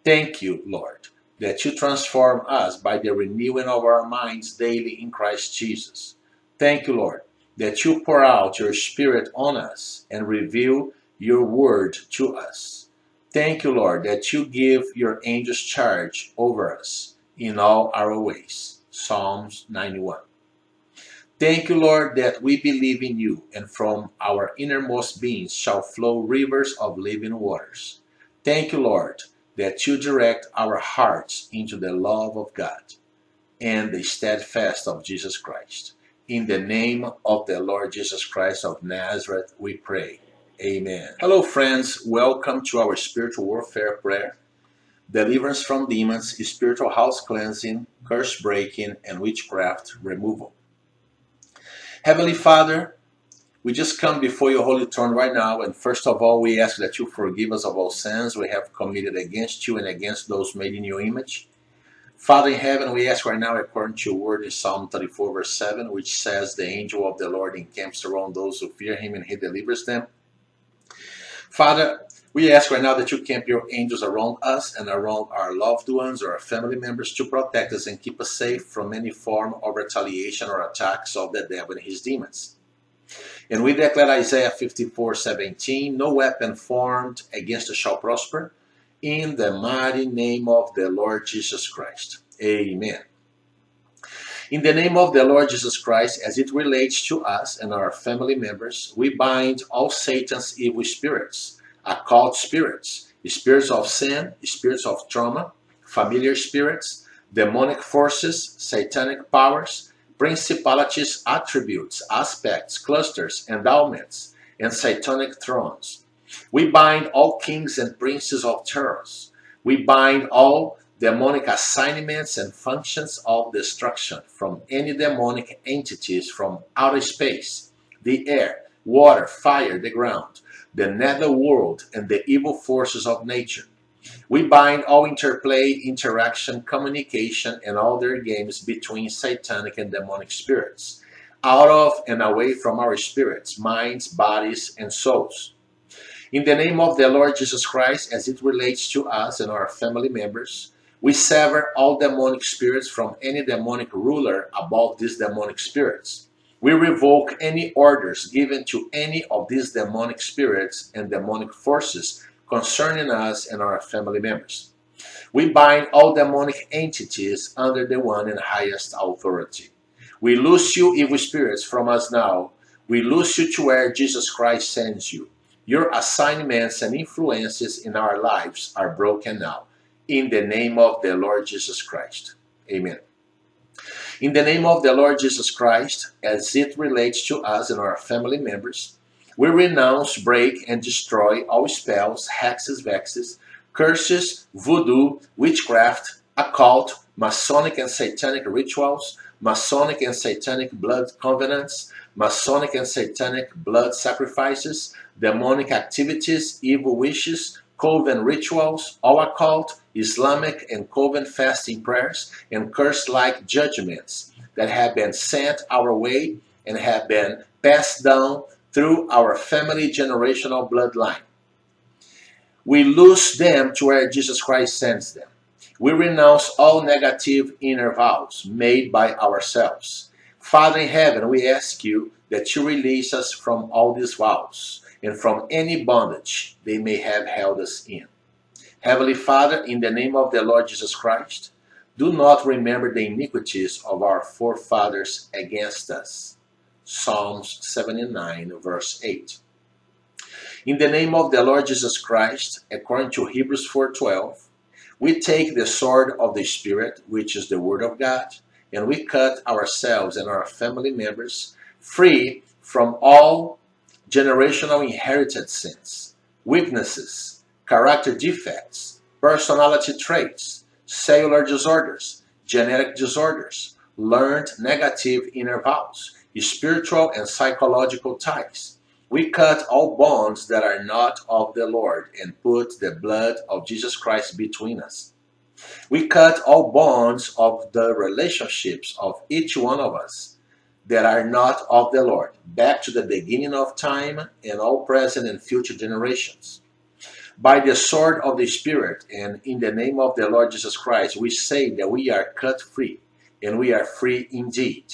Thank you, Lord, that you transform us by the renewing of our minds daily in Christ Jesus. Thank you, Lord, that you pour out your Spirit on us and reveal your word to us. Thank you, Lord, that you give your angels charge over us in all our ways. Psalms 91. Thank you, Lord, that we believe in you, and from our innermost beings shall flow rivers of living waters. Thank you, Lord, that you direct our hearts into the love of God and the steadfast of Jesus Christ. In the name of the Lord Jesus Christ of Nazareth, we pray. Amen. Hello, friends. Welcome to our spiritual warfare prayer. Deliverance from demons, spiritual house cleansing, curse breaking, and witchcraft removal. Heavenly Father, we just come before your holy throne right now, and first of all, we ask that you forgive us of all sins we have committed against you and against those made in your image. Father in heaven, we ask right now, according to your word in Psalm 34, verse 7, which says, The angel of the Lord encamps around those who fear him and he delivers them. Father, we ask right now that you camp your angels around us and around our loved ones or our family members to protect us and keep us safe from any form of retaliation or attacks of the devil and his demons. And we declare Isaiah 54 17, no weapon formed against us shall prosper, in the mighty name of the Lord Jesus Christ. Amen. In the name of the Lord Jesus Christ, as it relates to us and our family members, we bind all Satan's evil spirits, occult spirits, spirits of sin, spirits of trauma, familiar spirits, demonic forces, satanic powers, principalities, attributes, aspects, clusters, endowments, and satanic thrones. We bind all kings and princes of terrors. We bind all demonic assignments and functions of destruction from any demonic entities from outer space, the air, water, fire, the ground, the nether world, and the evil forces of nature. We bind all interplay, interaction, communication, and all their games between satanic and demonic spirits, out of and away from our spirits, minds, bodies, and souls. In the name of the Lord Jesus Christ, as it relates to us and our family members, we sever all demonic spirits from any demonic ruler above these demonic spirits. We revoke any orders given to any of these demonic spirits and demonic forces concerning us and our family members. We bind all demonic entities under the one and highest authority. We loose you, evil spirits, from us now. We loose you to where Jesus Christ sends you. Your assignments and influences in our lives are broken now. In the name of the Lord Jesus Christ. Amen. In the name of the Lord Jesus Christ, as it relates to us and our family members, we renounce, break, and destroy all spells, hexes, vexes, curses, voodoo, witchcraft, occult, Masonic and Satanic rituals, Masonic and Satanic blood covenants, Masonic and Satanic blood sacrifices, demonic activities, evil wishes, coven rituals, all occult, Islamic and coven fasting prayers, and curse like judgments that have been sent our way and have been passed down through our family generational bloodline. We lose them to where Jesus Christ sends them. We renounce all negative inner vows made by ourselves. Father in heaven, we ask you that you release us from all these vows and from any bondage they may have held us in. Heavenly Father, in the name of the Lord Jesus Christ, do not remember the iniquities of our forefathers against us. Psalms 79, verse 8. In the name of the Lord Jesus Christ, according to Hebrews 4:12, we take the sword of the Spirit, which is the Word of God, and we cut ourselves and our family members free from all generational inherited sins, weaknesses, character defects, personality traits, cellular disorders, genetic disorders, learned negative inner vows, spiritual and psychological ties. We cut all bonds that are not of the Lord and put the blood of Jesus Christ between us. We cut all bonds of the relationships of each one of us that are not of the Lord, back to the beginning of time and all present and future generations. By the sword of the Spirit and in the name of the Lord Jesus Christ, we say that we are cut free, and we are free indeed.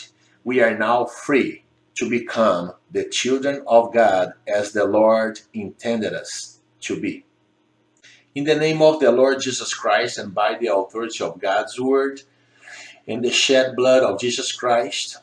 We are now free to become the children of God as the Lord intended us to be. In the name of the Lord Jesus Christ and by the authority of God's word and the shed blood of Jesus Christ,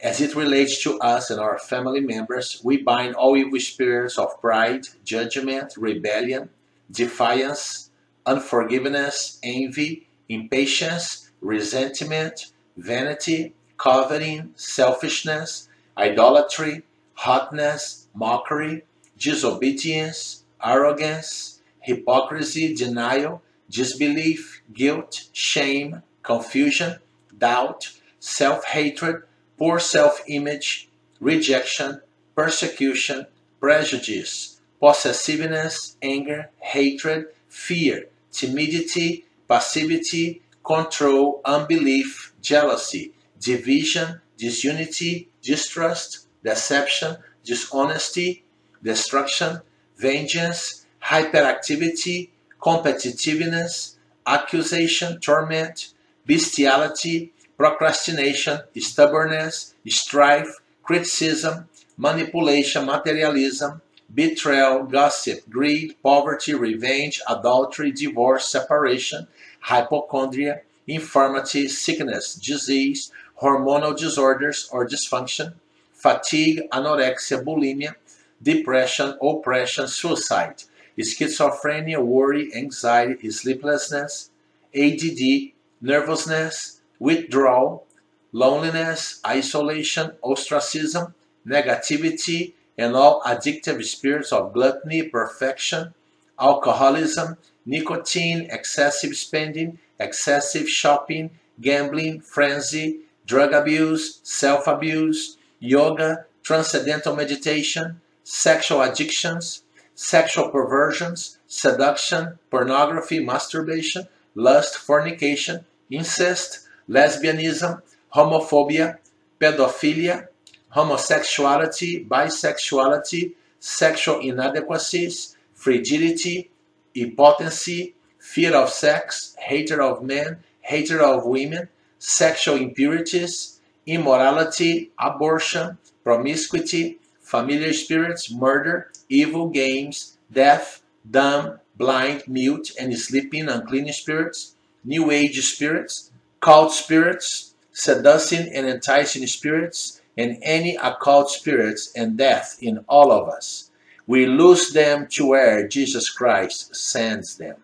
as it relates to us and our family members, we bind all evil spirits of pride, judgment, rebellion, defiance, unforgiveness, envy, impatience, resentment, vanity, coveting, selfishness, idolatry, hotness, mockery, disobedience, arrogance, hypocrisy, denial, disbelief, guilt, shame, confusion, doubt, self hatred, poor self image, rejection, persecution, prejudice, possessiveness, anger, hatred, fear, timidity, passivity, control, unbelief, jealousy, division, disunity, distrust, deception, dishonesty, destruction, vengeance, hyperactivity, competitiveness, accusation, torment, bestiality, procrastination, stubbornness, strife, criticism, manipulation, materialism, betrayal, gossip, greed, poverty, revenge, adultery, divorce, separation, hypochondria, infirmity, sickness, disease, hormonal disorders or dysfunction, fatigue, anorexia, bulimia, depression, oppression, suicide, schizophrenia, worry, anxiety, sleeplessness, ADD, nervousness, withdrawal, loneliness, isolation, ostracism, negativity, and all addictive spirits of gluttony, perfection, alcoholism, nicotine, excessive spending, excessive shopping, gambling, frenzy, drug abuse, self abuse, yoga, transcendental meditation, sexual addictions, sexual perversions, seduction, pornography, masturbation, lust, fornication, incest, lesbianism, homophobia, pedophilia, homosexuality, bisexuality, sexual inadequacies, frigidity, impotency, fear of sex, hatred of men, hatred of women, sexual impurities, immorality, abortion, promiscuity, familiar spirits, murder, evil games, deaf, dumb, blind, mute, and sleeping unclean spirits, new age spirits, cult spirits, seducing and enticing spirits, and any occult spirits and death in all of us. We lose them to where Jesus Christ sends them.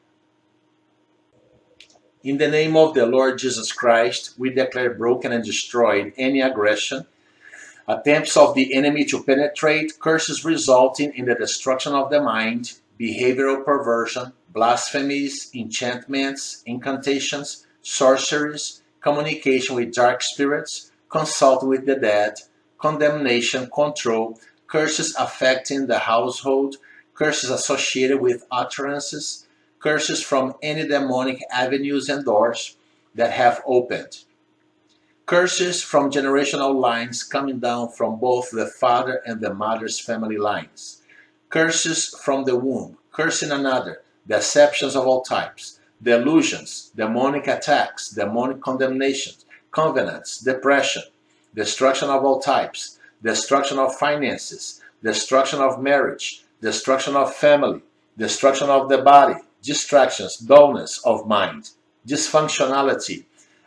In the name of the Lord Jesus Christ, we declare broken and destroyed any aggression, attempts of the enemy to penetrate, curses resulting in the destruction of the mind, behavioral perversion, blasphemies, enchantments, incantations, sorceries, communication with dark spirits, consult with the dead, condemnation, control, curses affecting the household, curses associated with utterances, curses from any demonic avenues and doors that have opened. Curses from generational lines coming down from both the father and the mother's family lines. Curses from the womb, cursing another, deceptions of all types, delusions, demonic attacks, demonic condemnations, covenants, depression, destruction of all types, destruction of finances, destruction of marriage, destruction of family, destruction of the body, distractions, dullness of mind, dysfunctionality,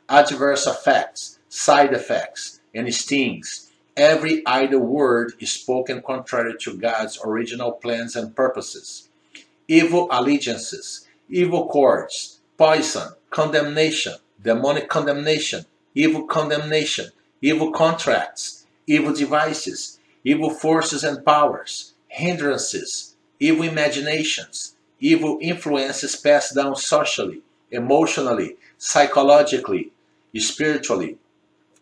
adverse effects, side effects, and stings. Every idle word is spoken contrary to God's original plans and purposes. Evil allegiances, evil cords, poison, condemnation, demonic condemnation, evil condemnation, evil contracts, evil devices, evil forces and powers, hindrances, evil imaginations, evil influences passed down socially, emotionally, psychologically, spiritually,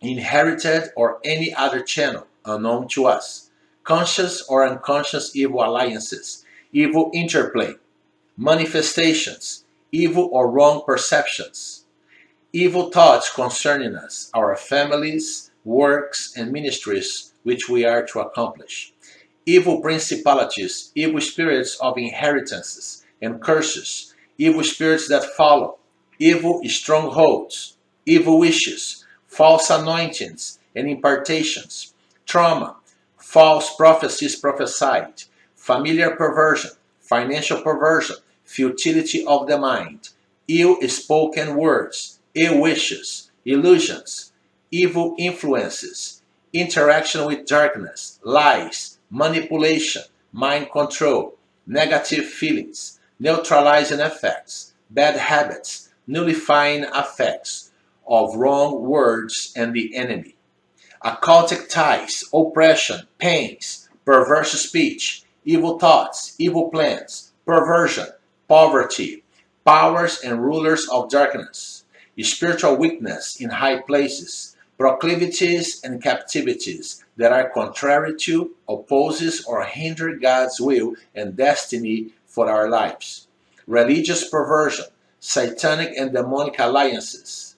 inherited or any other channel unknown to us, conscious or unconscious evil alliances, evil interplay, manifestations, evil or wrong perceptions, evil thoughts concerning us, our families, works, and ministries which we are to accomplish, evil principalities, evil spirits of inheritances and curses, evil spirits that follow, evil strongholds, evil wishes, false anointings and impartations, trauma, false prophecies prophesied, familiar perversion, financial perversion, futility of the mind, ill spoken words, ill wishes, illusions, evil influences, interaction with darkness, lies, manipulation, mind control, negative feelings, neutralizing effects, bad habits, nullifying effects of wrong words and the enemy, occultic ties, oppression, pains, perverse speech, evil thoughts, evil plans, perversion, poverty, powers and rulers of darkness, spiritual weakness in high places, proclivities and captivities that are contrary to, opposes, or hinder God's will and destiny for our lives, religious perversion, satanic and demonic alliances,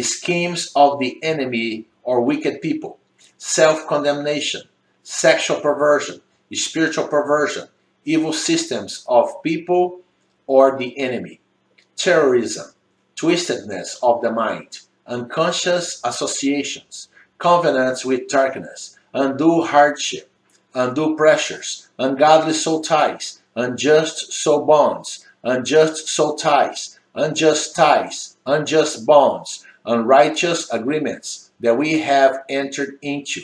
schemes of the enemy or wicked people, self condemnation, sexual perversion, spiritual perversion, evil systems of people or the enemy, terrorism, twistedness of the mind, unconscious associations, covenants with darkness, undue hardship, undue pressures, ungodly soul ties, unjust soul bonds, unjust soul ties, unjust ties, unjust bonds, unrighteous agreements that we have entered into,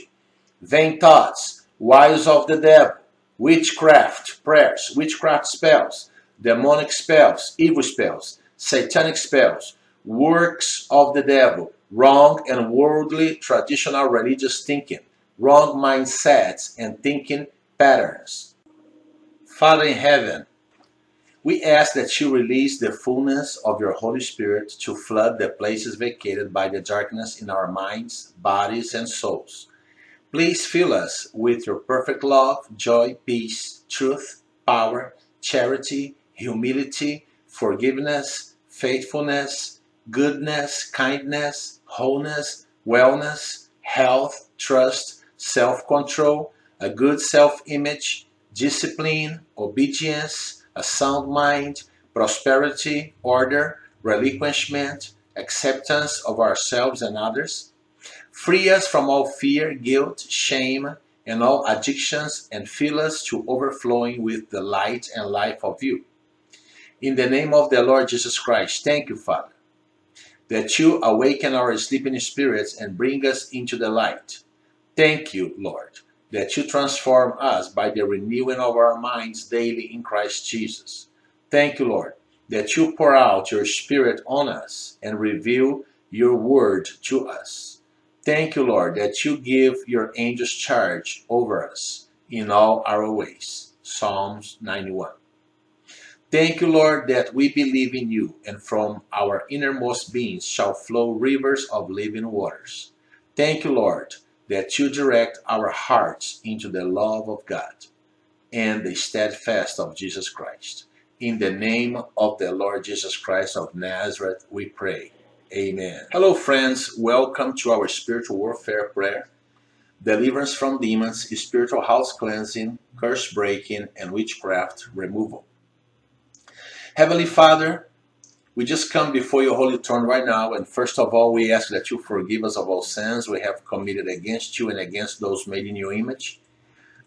vain thoughts, wiles of the devil, witchcraft prayers, witchcraft spells, demonic spells, evil spells, satanic spells, works of the devil, wrong and worldly traditional religious thinking, wrong mindsets and thinking patterns. Father in heaven, we ask that you release the fullness of your Holy Spirit to flood the places vacated by the darkness in our minds, bodies, and souls. Please fill us with your perfect love, joy, peace, truth, power, charity, humility, forgiveness, faithfulness, goodness, kindness, wholeness, wellness, health, trust, self control, a good self image, discipline, obedience, a sound mind, prosperity, order, relinquishment, acceptance of ourselves and others. Free us from all fear, guilt, shame, and all addictions, and fill us to overflowing with the light and life of you. In the name of the Lord Jesus Christ, thank you, Father, that you awaken our sleeping spirits and bring us into the light. Thank you, Lord, that you transform us by the renewing of our minds daily in Christ Jesus. Thank you, Lord, that you pour out your Spirit on us and reveal your word to us. Thank you, Lord, that you give your angels charge over us in all our ways. Psalms 91. Thank you, Lord, that we believe in you, and from our innermost beings shall flow rivers of living waters. Thank you, Lord, that you direct our hearts into the love of God and the steadfast of Jesus Christ. In the name of the Lord Jesus Christ of Nazareth, we pray. Amen. Hello, friends. Welcome to our spiritual warfare prayer. Deliverance from demons, spiritual house cleansing, curse breaking, and witchcraft removal. Heavenly Father, we just come before your holy throne right now, and first of all, we ask that you forgive us of all sins we have committed against you and against those made in your image.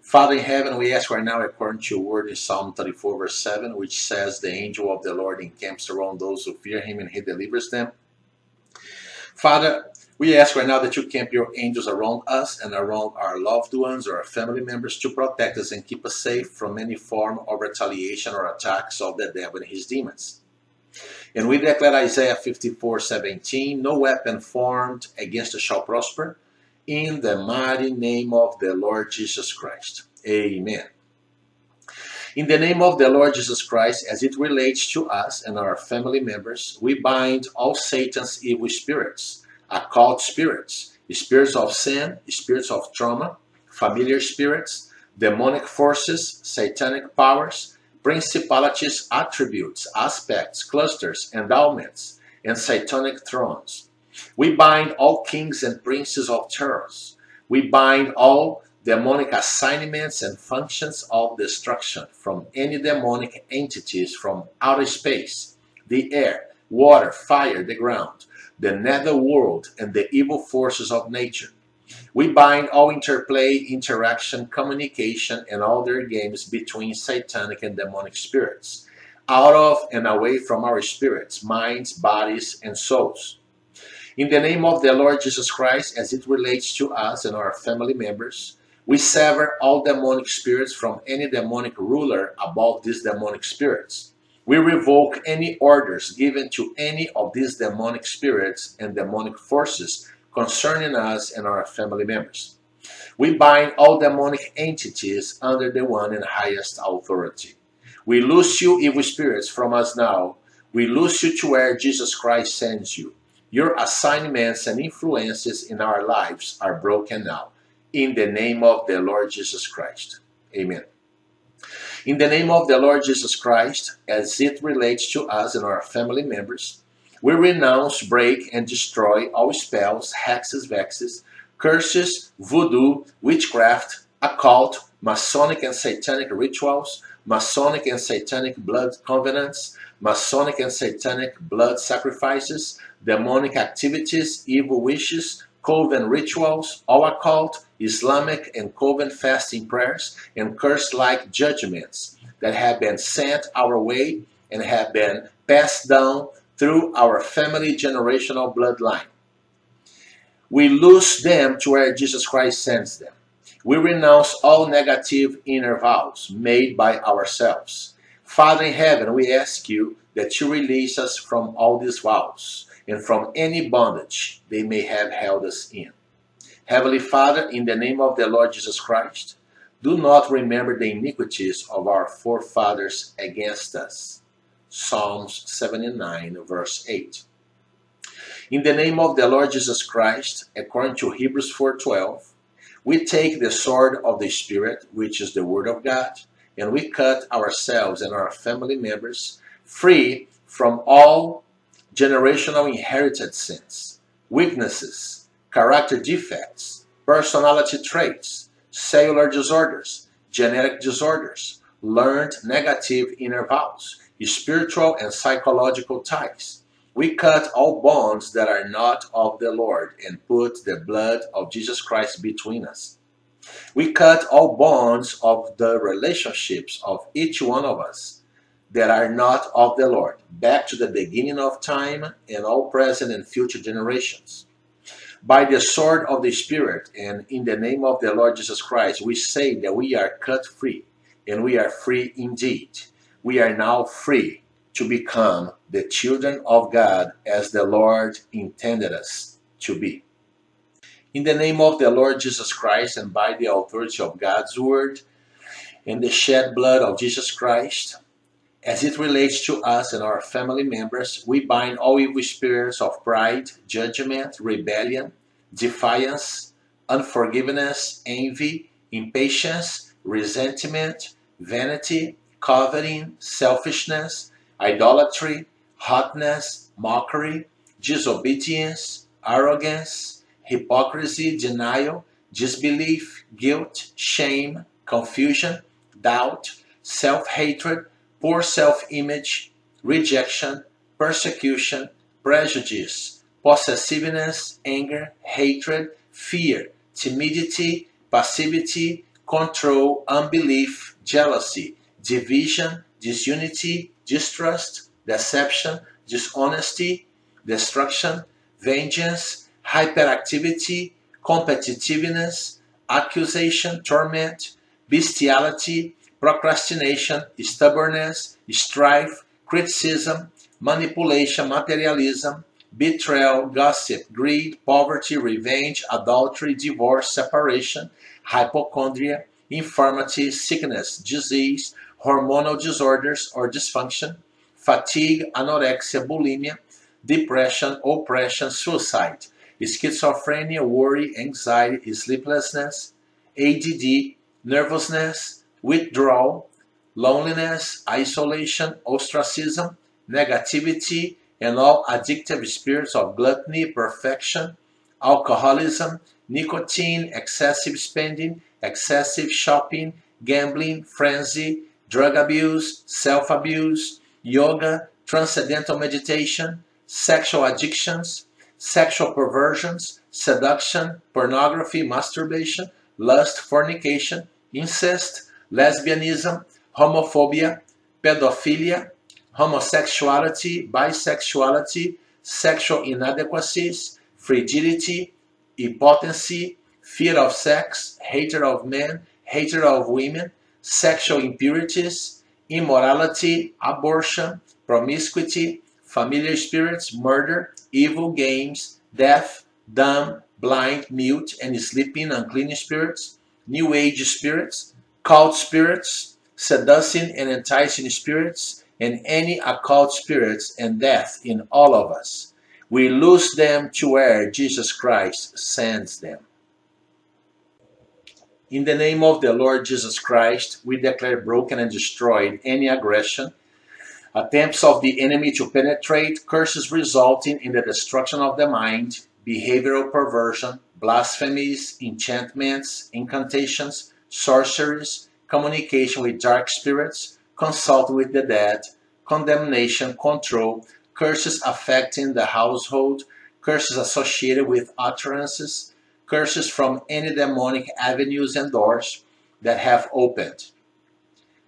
Father in heaven, we ask right now, according to your word in Psalm 34, verse 7, which says, The angel of the Lord encamps around those who fear him and he delivers them. Father, we ask right now that you camp your angels around us and around our loved ones or our family members to protect us and keep us safe from any form of retaliation or attacks of the devil and his demons. And we declare Isaiah 54 17, no weapon formed against us shall prosper, in the mighty name of the Lord Jesus Christ. Amen. In the name of the Lord Jesus Christ, as it relates to us and our family members, we bind all Satan's evil spirits, occult spirits, spirits of sin, spirits of trauma, familiar spirits, demonic forces, satanic powers, principalities, attributes, aspects, clusters, endowments, and satanic thrones. We bind all kings and princes of terrors. We bind all demonic assignments and functions of destruction from any demonic entities from outer space, the air, water, fire, the ground, the nether world, and the evil forces of nature. We bind all interplay, interaction, communication, and all their games between satanic and demonic spirits, out of and away from our spirits, minds, bodies, and souls. In the name of the Lord Jesus Christ, as it relates to us and our family members, we sever all demonic spirits from any demonic ruler above these demonic spirits. We revoke any orders given to any of these demonic spirits and demonic forces concerning us and our family members. We bind all demonic entities under the one and highest authority. We loose you, evil spirits, from us now. We loose you to where Jesus Christ sends you. Your assignments and influences in our lives are broken now in the name of the Lord Jesus Christ. Amen. In the name of the Lord Jesus Christ, as it relates to us and our family members, we renounce, break, and destroy all spells, hexes, vexes, curses, voodoo, witchcraft, occult, Masonic and Satanic rituals, Masonic and Satanic blood covenants, Masonic and Satanic blood sacrifices, demonic activities, evil wishes, coven rituals, all occult, Islamic and coven fasting prayers, and curse-like judgments that have been sent our way and have been passed down through our family generational bloodline. We lose them to where Jesus Christ sends them. We renounce all negative inner vows made by ourselves. Father in heaven, we ask you that you release us from all these vows and from any bondage they may have held us in. Heavenly Father, in the name of the Lord Jesus Christ, do not remember the iniquities of our forefathers against us. Psalms 79, verse 8. In the name of the Lord Jesus Christ, according to Hebrews 4:12, we take the sword of the Spirit, which is the Word of God, and we cut ourselves and our family members free from all generational inherited sins, weaknesses, character defects, personality traits, cellular disorders, genetic disorders, learned negative inner vows, spiritual and psychological ties. We cut all bonds that are not of the Lord and put the blood of Jesus Christ between us. We cut all bonds of the relationships of each one of us that are not of the Lord, back to the beginning of time and all present and future generations. By the sword of the Spirit and in the name of the Lord Jesus Christ, we say that we are cut free, and we are free indeed. We are now free to become the children of God as the Lord intended us to be. In the name of the Lord Jesus Christ and by the authority of God's word and the shed blood of Jesus Christ, as it relates to us and our family members, we bind all evil spirits of pride, judgment, rebellion, defiance, unforgiveness, envy, impatience, resentment, vanity, coveting, selfishness, idolatry, hotness, mockery, disobedience, arrogance, hypocrisy, denial, disbelief, guilt, shame, confusion, doubt, self hatred, poor self image, rejection, persecution, prejudice, possessiveness, anger, hatred, fear, timidity, passivity, control, unbelief, jealousy, division, disunity, distrust, deception, dishonesty, destruction, vengeance, hyperactivity, competitiveness, accusation, torment, bestiality, procrastination, stubbornness, strife, criticism, manipulation, materialism, betrayal, gossip, greed, poverty, revenge, adultery, divorce, separation, hypochondria, infirmity, sickness, disease, hormonal disorders or dysfunction, fatigue, anorexia, bulimia, depression, oppression, suicide, schizophrenia, worry, anxiety, sleeplessness, ADD, nervousness, withdrawal, loneliness, isolation, ostracism, negativity, and all addictive spirits of gluttony, perfection, alcoholism, nicotine, excessive spending, excessive shopping, gambling, frenzy, drug abuse, self abuse, yoga, transcendental meditation, sexual addictions, sexual perversions, seduction, pornography, masturbation, lust, fornication, incest, lesbianism, homophobia, pedophilia, homosexuality, bisexuality, sexual inadequacies, frigidity, impotency, fear of sex, hatred of men, hatred of women, sexual impurities, immorality, abortion, promiscuity, familiar spirits, murder, evil games, deaf, dumb, blind, mute, and sleeping unclean spirits, new age spirits, cult spirits, seducing and enticing spirits, and any occult spirits and death in all of us. We lose them to where Jesus Christ sends them. In the name of the Lord Jesus Christ, we declare broken and destroyed any aggression, attempts of the enemy to penetrate, curses resulting in the destruction of the mind, behavioral perversion, blasphemies, enchantments, incantations, sorceries, communication with dark spirits, consult with the dead, condemnation, control, curses affecting the household, curses associated with utterances, curses from any demonic avenues and doors that have opened.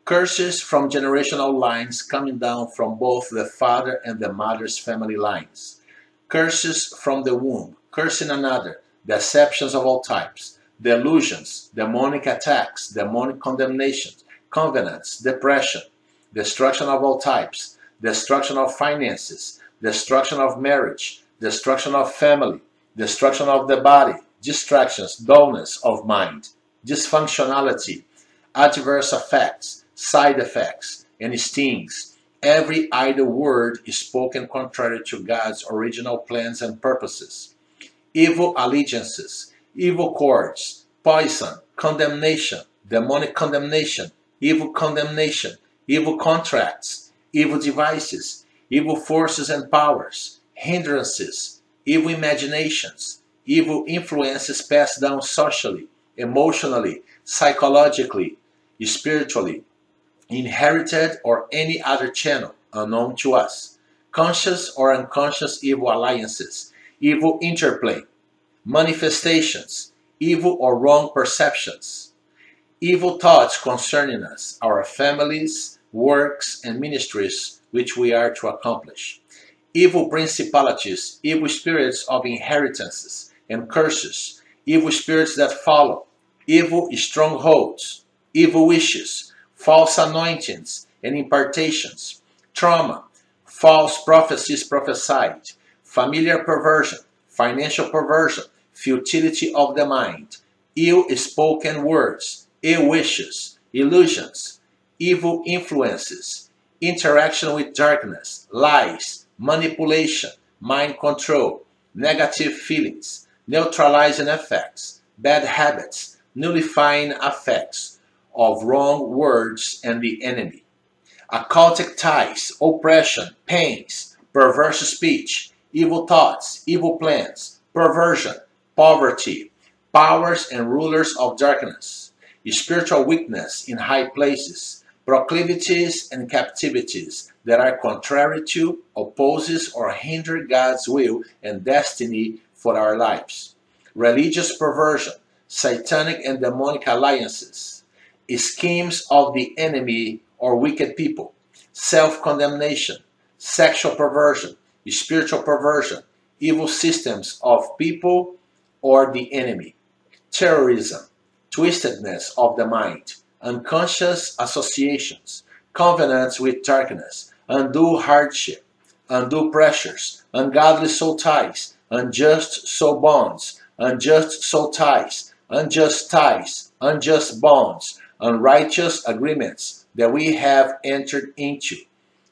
Curses from generational lines coming down from both the father and the mother's family lines. Curses from the womb, cursing another, deceptions of all types, delusions, demonic attacks, demonic condemnations, covenants, depression, destruction of all types, destruction of finances, destruction of marriage, destruction of family, destruction of the body, distractions, dullness of mind, dysfunctionality, adverse effects, side effects, and stings. Every idle word is spoken contrary to God's original plans and purposes. Evil allegiances, evil cords, poison, condemnation, demonic condemnation, evil condemnation, evil contracts, evil devices, evil forces and powers, hindrances, evil imaginations, evil influences passed down socially, emotionally, psychologically, spiritually, inherited, or any other channel unknown to us, conscious or unconscious evil alliances, evil interplay, manifestations, evil or wrong perceptions, evil thoughts concerning us, our families, works, and ministries which we are to accomplish, evil principalities, evil spirits of inheritances and curses, evil spirits that follow, evil strongholds, evil wishes, false anointings and impartations, trauma, false prophecies prophesied, familiar perversion, financial perversion, futility of the mind, ill spoken words, ill wishes, illusions, evil influences, interaction with darkness, lies, manipulation, mind control, negative feelings, neutralizing effects, bad habits, nullifying effects of wrong words and the enemy, occultic ties, oppression, pains, perverse speech, evil thoughts, evil plans, perversion, poverty, powers and rulers of darkness, spiritual weakness in high places, proclivities and captivities that are contrary to, opposes, or hinder God's will and destiny for our lives, religious perversion, satanic and demonic alliances, schemes of the enemy or wicked people, self condemnation, sexual perversion, spiritual perversion, evil systems of people or the enemy, terrorism, twistedness of the mind, unconscious associations, covenants with darkness, undue hardship, undue pressures, ungodly soul ties, unjust soul bonds, unjust soul ties, unjust ties, unjust bonds, unrighteous agreements that we have entered into,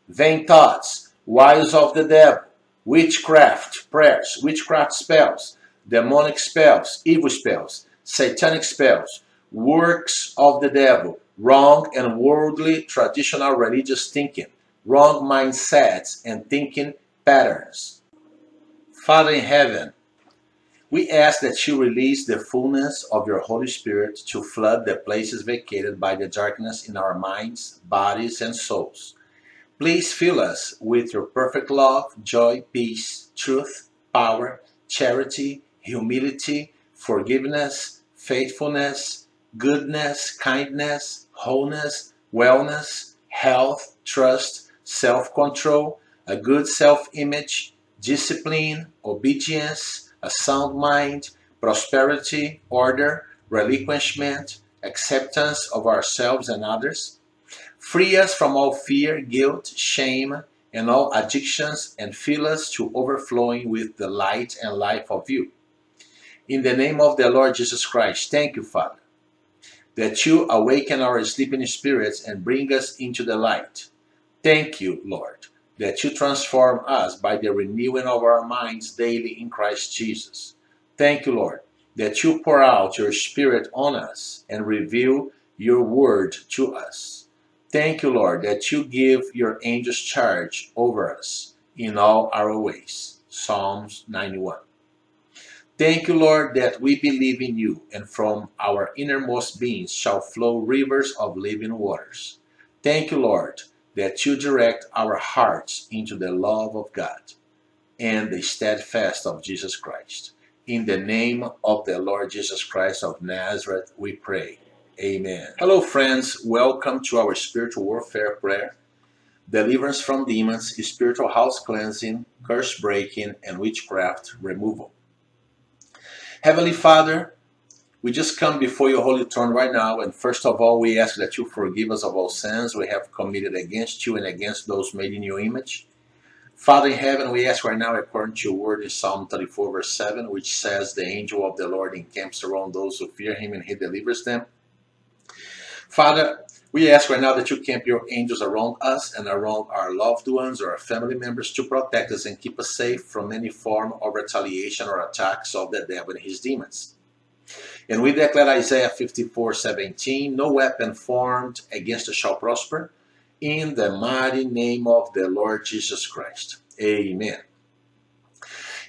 vain thoughts, wiles of the devil, witchcraft prayers, witchcraft spells, demonic spells, evil spells, satanic spells, works of the devil, wrong and worldly traditional religious thinking, wrong mindsets and thinking patterns. Father in heaven, we ask that you release the fullness of your Holy Spirit to flood the places vacated by the darkness in our minds, bodies, and souls. Please fill us with your perfect love, joy, peace, truth, power, charity, humility, forgiveness, faithfulness, goodness, kindness, wholeness, wellness, health, trust, self control, a good self image, discipline, obedience, a sound mind, prosperity, order, relinquishment, acceptance of ourselves and others. Free us from all fear, guilt, shame, and all addictions, and fill us to overflowing with the light and life of you. In the name of the Lord Jesus Christ, thank you, Father, that you awaken our sleeping spirits and bring us into the light. Thank you, Lord, that you transform us by the renewing of our minds daily in Christ Jesus. Thank you, Lord, that you pour out your Spirit on us and reveal your word to us. Thank you, Lord, that you give your angels charge over us in all our ways. Psalms 91. Thank you, Lord, that we believe in you, and from our innermost beings shall flow rivers of living waters. Thank you, Lord, that you direct our hearts into the love of God and the steadfast of Jesus Christ. In the name of the Lord Jesus Christ of Nazareth, we pray. Amen. Hello, friends. Welcome to our spiritual warfare prayer. Deliverance from demons, spiritual house cleansing, curse breaking, and witchcraft removal. Heavenly Father, we just come before your holy throne right now, and first of all, we ask that you forgive us of all sins we have committed against you and against those made in your image. Father in heaven, we ask right now, according to your word in Psalm 34, verse 7, which says, The angel of the Lord encamps around those who fear him and he delivers them. Father, we ask right now that you camp your angels around us and around our loved ones or our family members to protect us and keep us safe from any form of retaliation or attacks of the devil and his demons. And we declare Isaiah 54 17, no weapon formed against us shall prosper, in the mighty name of the Lord Jesus Christ. Amen.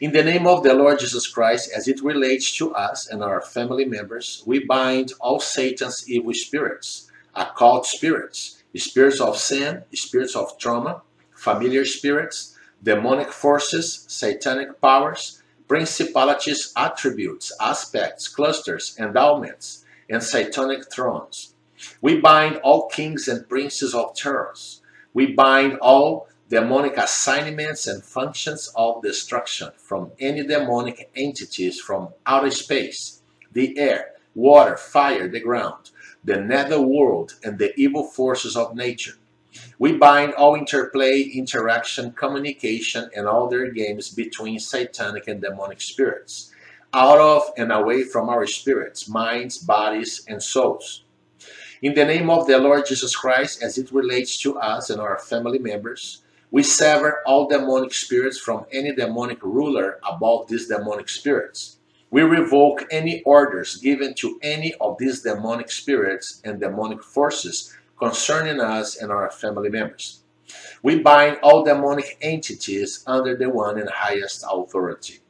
In the name of the Lord Jesus Christ, as it relates to us and our family members, we bind all Satan's evil spirits, occult spirits, spirits of sin, spirits of trauma, familiar spirits, demonic forces, satanic powers, principalities, attributes, aspects, clusters, endowments, and satanic thrones. We bind all kings and princes of terrors. We bind all demonic assignments and functions of destruction from any demonic entities from outer space, the air, water, fire, the ground, the nether world, and the evil forces of nature. We bind all interplay, interaction, communication, and all their games between satanic and demonic spirits, out of and away from our spirits, minds, bodies, and souls. In the name of the Lord Jesus Christ, as it relates to us and our family members, we sever all demonic spirits from any demonic ruler above these demonic spirits. We revoke any orders given to any of these demonic spirits and demonic forces concerning us and our family members. We bind all demonic entities under the one and highest authority.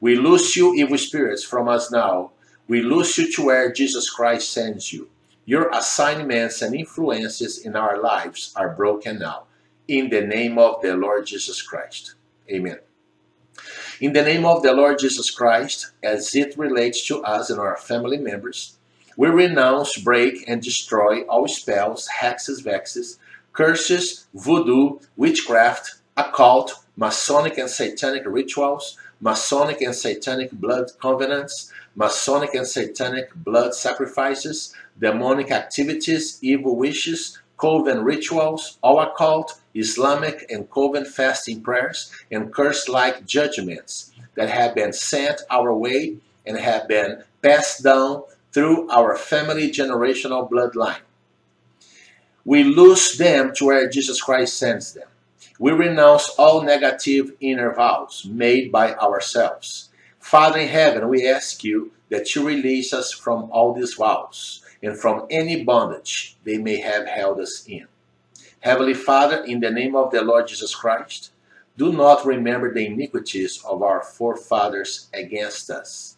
We loose you, evil spirits, from us now. We loose you to where Jesus Christ sends you. Your assignments and influences in our lives are broken now. In the name of the Lord Jesus Christ. Amen. In the name of the Lord Jesus Christ, as it relates to us and our family members, we renounce, break, and destroy all spells, hexes, vexes, curses, voodoo, witchcraft, occult, Masonic and Satanic rituals, Masonic and Satanic blood covenants, Masonic and Satanic blood sacrifices, demonic activities, evil wishes, coven rituals, all occult, Islamic and coven fasting prayers, and curse like judgments that have been sent our way and have been passed down through our family generational bloodline. We lose them to where Jesus Christ sends them. We renounce all negative inner vows made by ourselves. Father in heaven, we ask you that you release us from all these vows and from any bondage they may have held us in. Heavenly Father, in the name of the Lord Jesus Christ, do not remember the iniquities of our forefathers against us.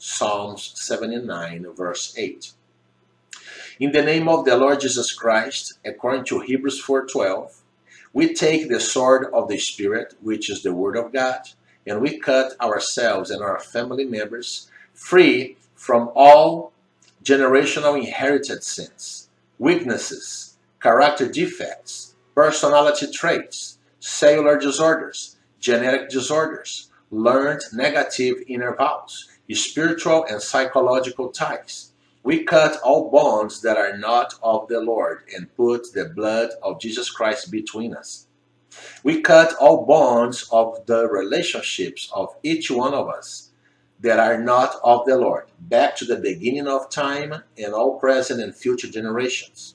Psalms 79, verse 8. In the name of the Lord Jesus Christ, according to Hebrews 4:12, we take the sword of the Spirit, which is the Word of God, and we cut ourselves and our family members free from all generational inherited sins, weaknesses, character defects, personality traits, cellular disorders, genetic disorders, learned negative inner vows, spiritual and psychological ties. We cut all bonds that are not of the Lord and put the blood of Jesus Christ between us. We cut all bonds of the relationships of each one of us that are not of the Lord, back to the beginning of time and all present and future generations.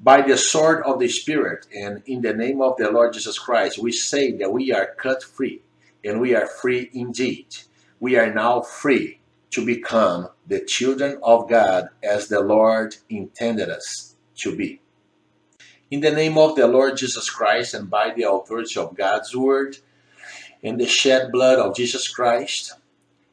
By the sword of the Spirit and in the name of the Lord Jesus Christ, we say that we are cut free, and we are free indeed. We are now free to become the children of God as the Lord intended us to be. In the name of the Lord Jesus Christ and by the authority of God's word and the shed blood of Jesus Christ,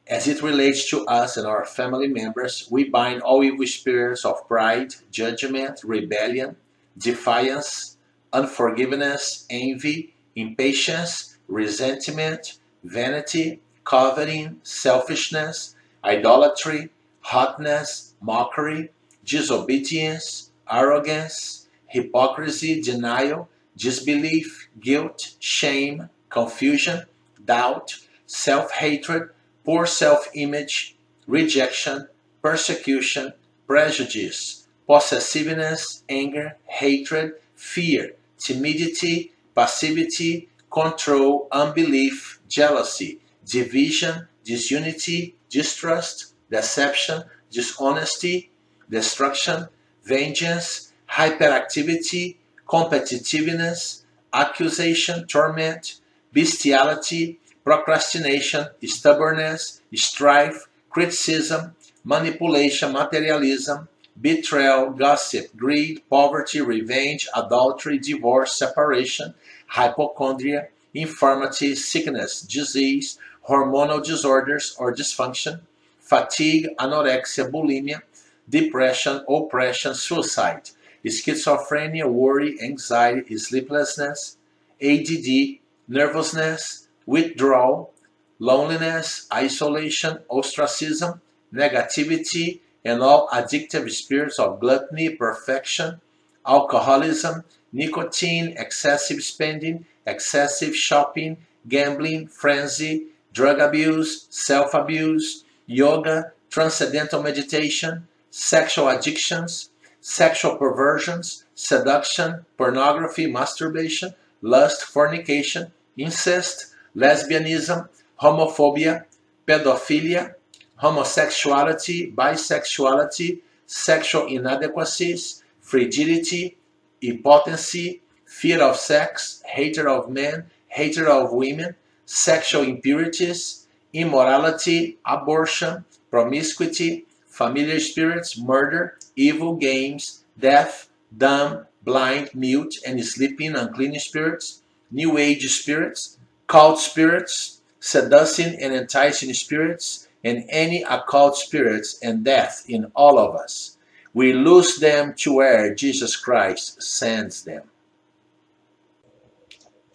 as it relates to us and our family members, we bind all evil spirits of pride, judgment, rebellion, defiance, unforgiveness, envy, impatience, resentment, vanity, coveting, selfishness, idolatry, hotness, mockery, disobedience, arrogance, hypocrisy, denial, disbelief, guilt, shame, confusion, doubt, self hatred poor self image, rejection, persecution, prejudice, possessiveness, anger, hatred, fear, timidity, passivity, control, unbelief, jealousy, division, disunity, distrust, deception, dishonesty, destruction, vengeance, hyperactivity, competitiveness, accusation, torment, bestiality, procrastination, stubbornness, strife, criticism, manipulation, materialism, betrayal, gossip, greed, poverty, revenge, adultery, divorce, separation, hypochondria, infirmity, sickness, disease, hormonal disorders or dysfunction, fatigue, anorexia, bulimia, depression, oppression, suicide, schizophrenia, worry, anxiety, sleeplessness, ADD, nervousness, withdrawal, loneliness, isolation, ostracism, negativity, and all addictive spirits of gluttony, perfection, alcoholism, nicotine, excessive spending, excessive shopping, gambling, frenzy, drug abuse, self abuse, yoga, transcendental meditation, sexual addictions, sexual perversions, seduction, pornography, masturbation, lust, fornication, incest, lesbianism, homophobia, pedophilia, homosexuality, bisexuality, sexual inadequacies, frigidity, impotency, fear of sex, hatred of men, hatred of women, sexual impurities, immorality, abortion, promiscuity, familiar spirits, murder, evil games, deaf, dumb, blind, mute, and sleeping unclean spirits, new age spirits, cult spirits, seducing and enticing spirits, and any occult spirits and death in all of us. We lose them to where Jesus Christ sends them.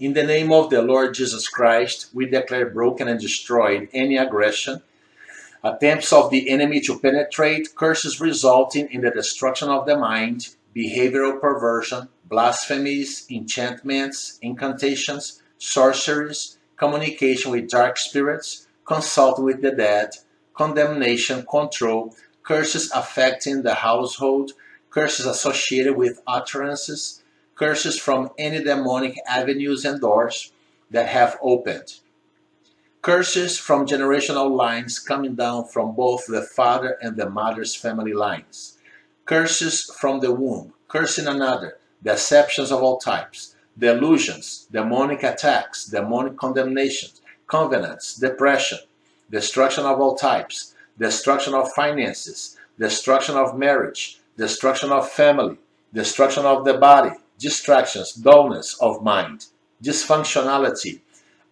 In the name of the Lord Jesus Christ, we declare broken and destroyed any aggression, attempts of the enemy to penetrate, curses resulting in the destruction of the mind, behavioral perversion, blasphemies, enchantments, incantations, sorceries, communication with dark spirits, consult with the dead, condemnation, control, curses affecting the household, curses associated with utterances, curses from any demonic avenues and doors that have opened. Curses from generational lines coming down from both the father and the mother's family lines. Curses from the womb, cursing another, deceptions of all types, delusions, demonic attacks, demonic condemnations, covenants, depression, destruction of all types, destruction of finances, destruction of marriage, destruction of family, destruction of the body, distractions, dullness of mind, dysfunctionality,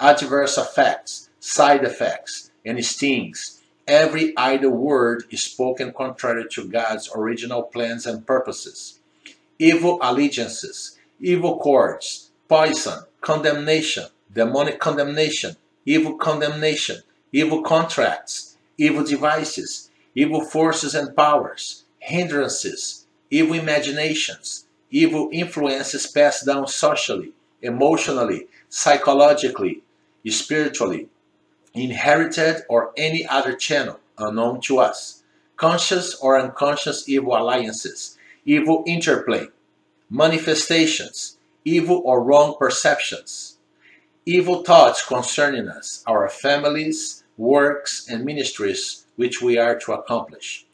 adverse effects, side effects, and stings. Every idle word is spoken contrary to God's original plans and purposes. Evil allegiances, evil cords, poison, condemnation, demonic condemnation, evil condemnation, evil contracts, evil devices, evil forces and powers, hindrances, evil imaginations, evil influences passed down socially, emotionally, psychologically, spiritually, inherited or any other channel unknown to us, conscious or unconscious evil alliances, evil interplay, manifestations, evil or wrong perceptions, evil thoughts concerning us, our families, works, and ministries which we are to accomplish,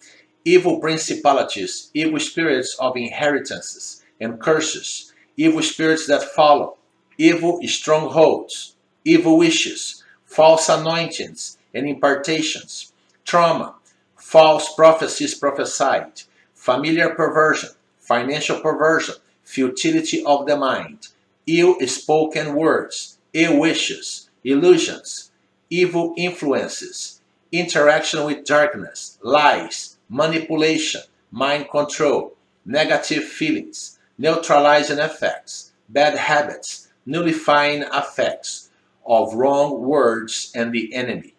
evil principalities, evil spirits of inheritances and curses, evil spirits that follow, evil strongholds, evil wishes, false anointings and impartations, trauma, false prophecies prophesied, familiar perversion, financial perversion, futility of the mind, ill spoken words, ill wishes, illusions, evil influences, interaction with darkness, lies, manipulation, mind control, negative feelings, neutralizing effects, bad habits, nullifying effects of wrong words and the enemy,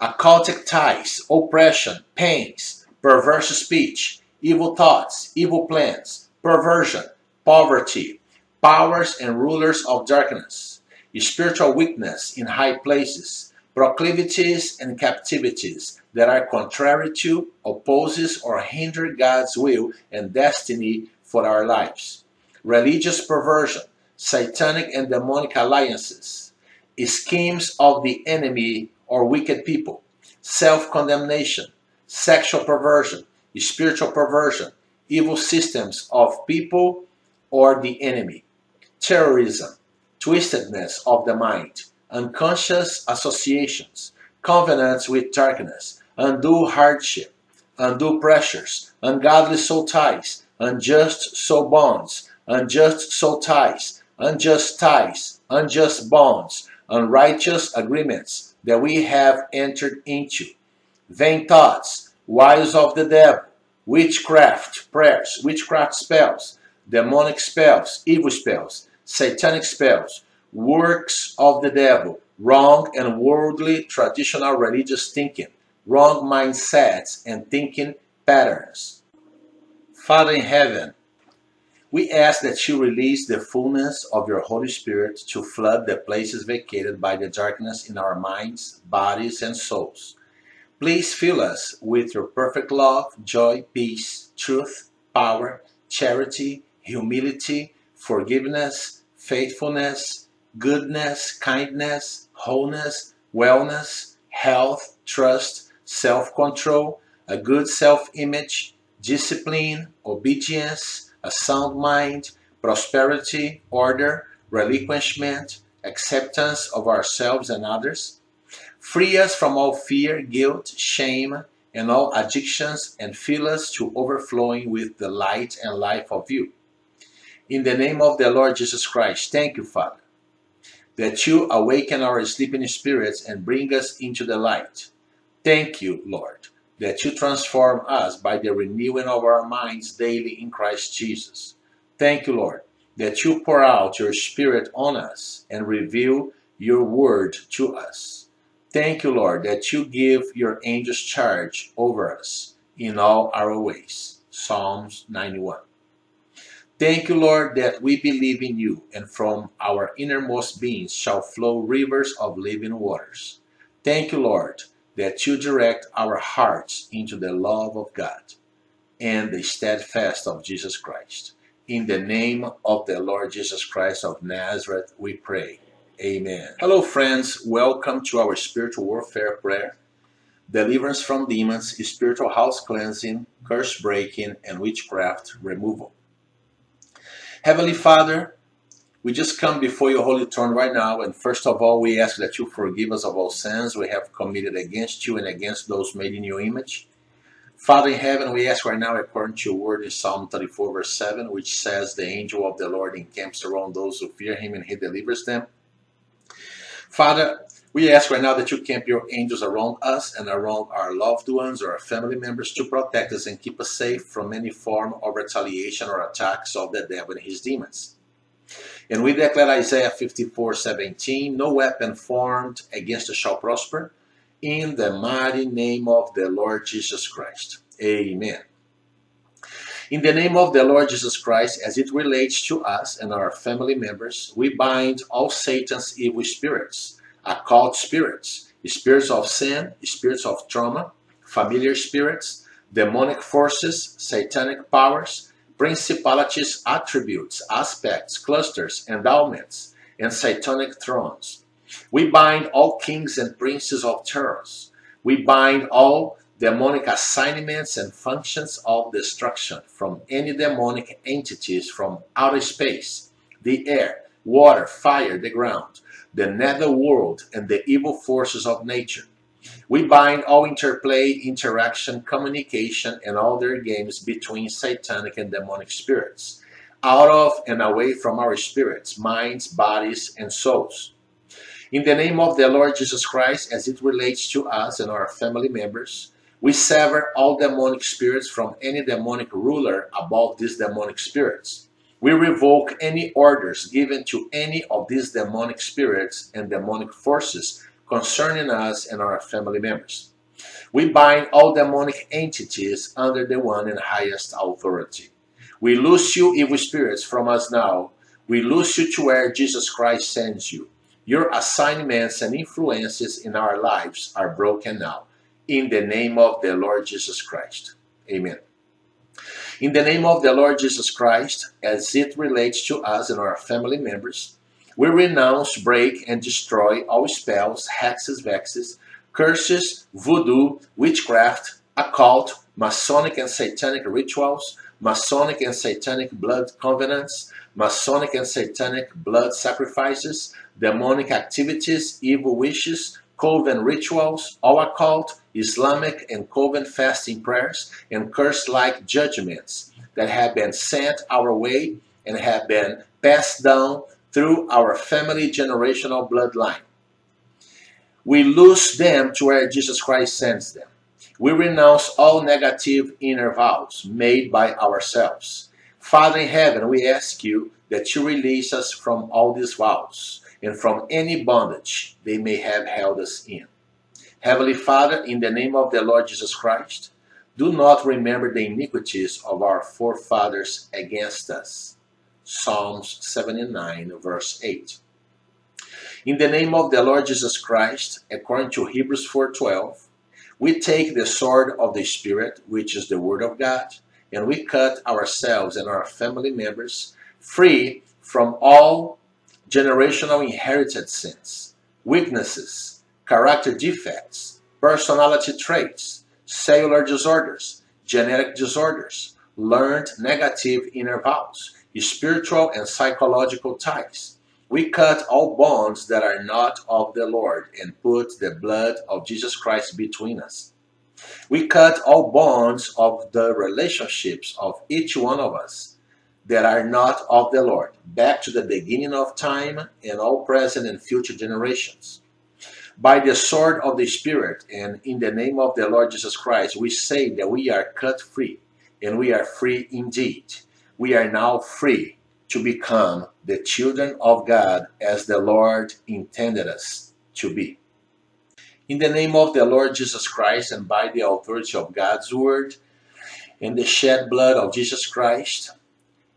occultic ties, oppression, pains, perverse speech, evil thoughts, evil plans, perversion, poverty, powers and rulers of darkness, spiritual weakness in high places, proclivities and captivities that are contrary to, opposes, or hinder God's will and destiny for our lives, religious perversion, satanic and demonic alliances, schemes of the enemy or wicked people, self condemnation, sexual perversion, spiritual perversion, evil systems of people or the enemy, terrorism, twistedness of the mind, unconscious associations, covenants with darkness, undue hardship, undue pressures, ungodly soul ties, unjust soul bonds, unjust soul ties, unjust ties, unjust bonds, unrighteous agreements that we have entered into, vain thoughts, wiles of the devil, witchcraft prayers, witchcraft spells, demonic spells, evil spells, satanic spells, works of the devil, wrong and worldly traditional religious thinking, wrong mindsets and thinking patterns. Father in heaven, we ask that you release the fullness of your Holy Spirit to flood the places vacated by the darkness in our minds, bodies, and souls. Please fill us with your perfect love, joy, peace, truth, power, charity, humility, forgiveness, faithfulness, goodness, kindness, wholeness, wellness, health, trust, self control, a good self image, discipline, obedience, a sound mind, prosperity, order, relinquishment, acceptance of ourselves and others. Free us from all fear, guilt, shame, and all addictions, and fill us to overflowing with the light and life of you. In the name of the Lord Jesus Christ, thank you, Father, that you awaken our sleeping spirits and bring us into the light. Thank you, Lord, that you transform us by the renewing of our minds daily in Christ Jesus. Thank you, Lord, that you pour out your Spirit on us and reveal your word to us. Thank you, Lord, that you give your angels charge over us in all our ways. Psalms 91. Thank you, Lord, that we believe in you, and from our innermost beings shall flow rivers of living waters. Thank you, Lord, that you direct our hearts into the love of God and the steadfast of Jesus Christ. In the name of the Lord Jesus Christ of Nazareth, we pray. Amen. Hello, friends. Welcome to our spiritual warfare prayer. Deliverance from demons, spiritual house cleansing, curse breaking, and witchcraft removal. Heavenly Father, we just come before your holy throne right now, and first of all, we ask that you forgive us of all sins we have committed against you and against those made in your image. Father in heaven, we ask right now, according to your word in Psalm 34, verse 7, which says, The angel of the Lord encamps around those who fear him and he delivers them. Father, we ask right now that you camp your angels around us and around our loved ones or our family members to protect us and keep us safe from any form of retaliation or attacks of the devil and his demons. And we declare Isaiah 54 17, no weapon formed against us shall prosper, in the mighty name of the Lord Jesus Christ. Amen. In the name of the Lord Jesus Christ, as it relates to us and our family members, we bind all Satan's evil spirits, occult spirits, spirits of sin, spirits of trauma, familiar spirits, demonic forces, satanic powers, principalities, attributes, aspects, clusters, endowments, and satanic thrones. We bind all kings and princes of terrors. We bind all demonic assignments and functions of destruction from any demonic entities from outer space, the air, water, fire, the ground, the nether world, and the evil forces of nature. We bind all interplay, interaction, communication, and all their games between satanic and demonic spirits, out of and away from our spirits, minds, bodies, and souls. In the name of the Lord Jesus Christ, as it relates to us and our family members, we sever all demonic spirits from any demonic ruler above these demonic spirits. We revoke any orders given to any of these demonic spirits and demonic forces concerning us and our family members. We bind all demonic entities under the one and highest authority. We loose you, evil spirits, from us now. We loose you to where Jesus Christ sends you. Your assignments and influences in our lives are broken now in the name of the Lord Jesus Christ. Amen. In the name of the Lord Jesus Christ, as it relates to us and our family members, we renounce, break, and destroy all spells, hexes, vexes, curses, voodoo, witchcraft, occult, Masonic and Satanic rituals, Masonic and Satanic blood covenants, Masonic and Satanic blood sacrifices, demonic activities, evil wishes, coven rituals, all occult, Islamic and coven fasting prayers, and curse-like judgments that have been sent our way and have been passed down through our family generational bloodline. We lose them to where Jesus Christ sends them. We renounce all negative inner vows made by ourselves. Father in heaven, we ask you that you release us from all these vows and from any bondage they may have held us in. Heavenly Father, in the name of the Lord Jesus Christ, do not remember the iniquities of our forefathers against us. Psalms 79, verse 8. In the name of the Lord Jesus Christ, according to Hebrews 4:12, we take the sword of the Spirit, which is the word of God, and we cut ourselves and our family members free from all generational inherited sins, weaknesses, character defects, personality traits, cellular disorders, genetic disorders, learned negative inner vows, spiritual and psychological ties. We cut all bonds that are not of the Lord and put the blood of Jesus Christ between us. We cut all bonds of the relationships of each one of us that are not of the Lord, back to the beginning of time and all present and future generations. By the sword of the Spirit and in the name of the Lord Jesus Christ, we say that we are cut free, and we are free indeed. We are now free to become the children of God as the Lord intended us to be. In the name of the Lord Jesus Christ and by the authority of God's word and the shed blood of Jesus Christ,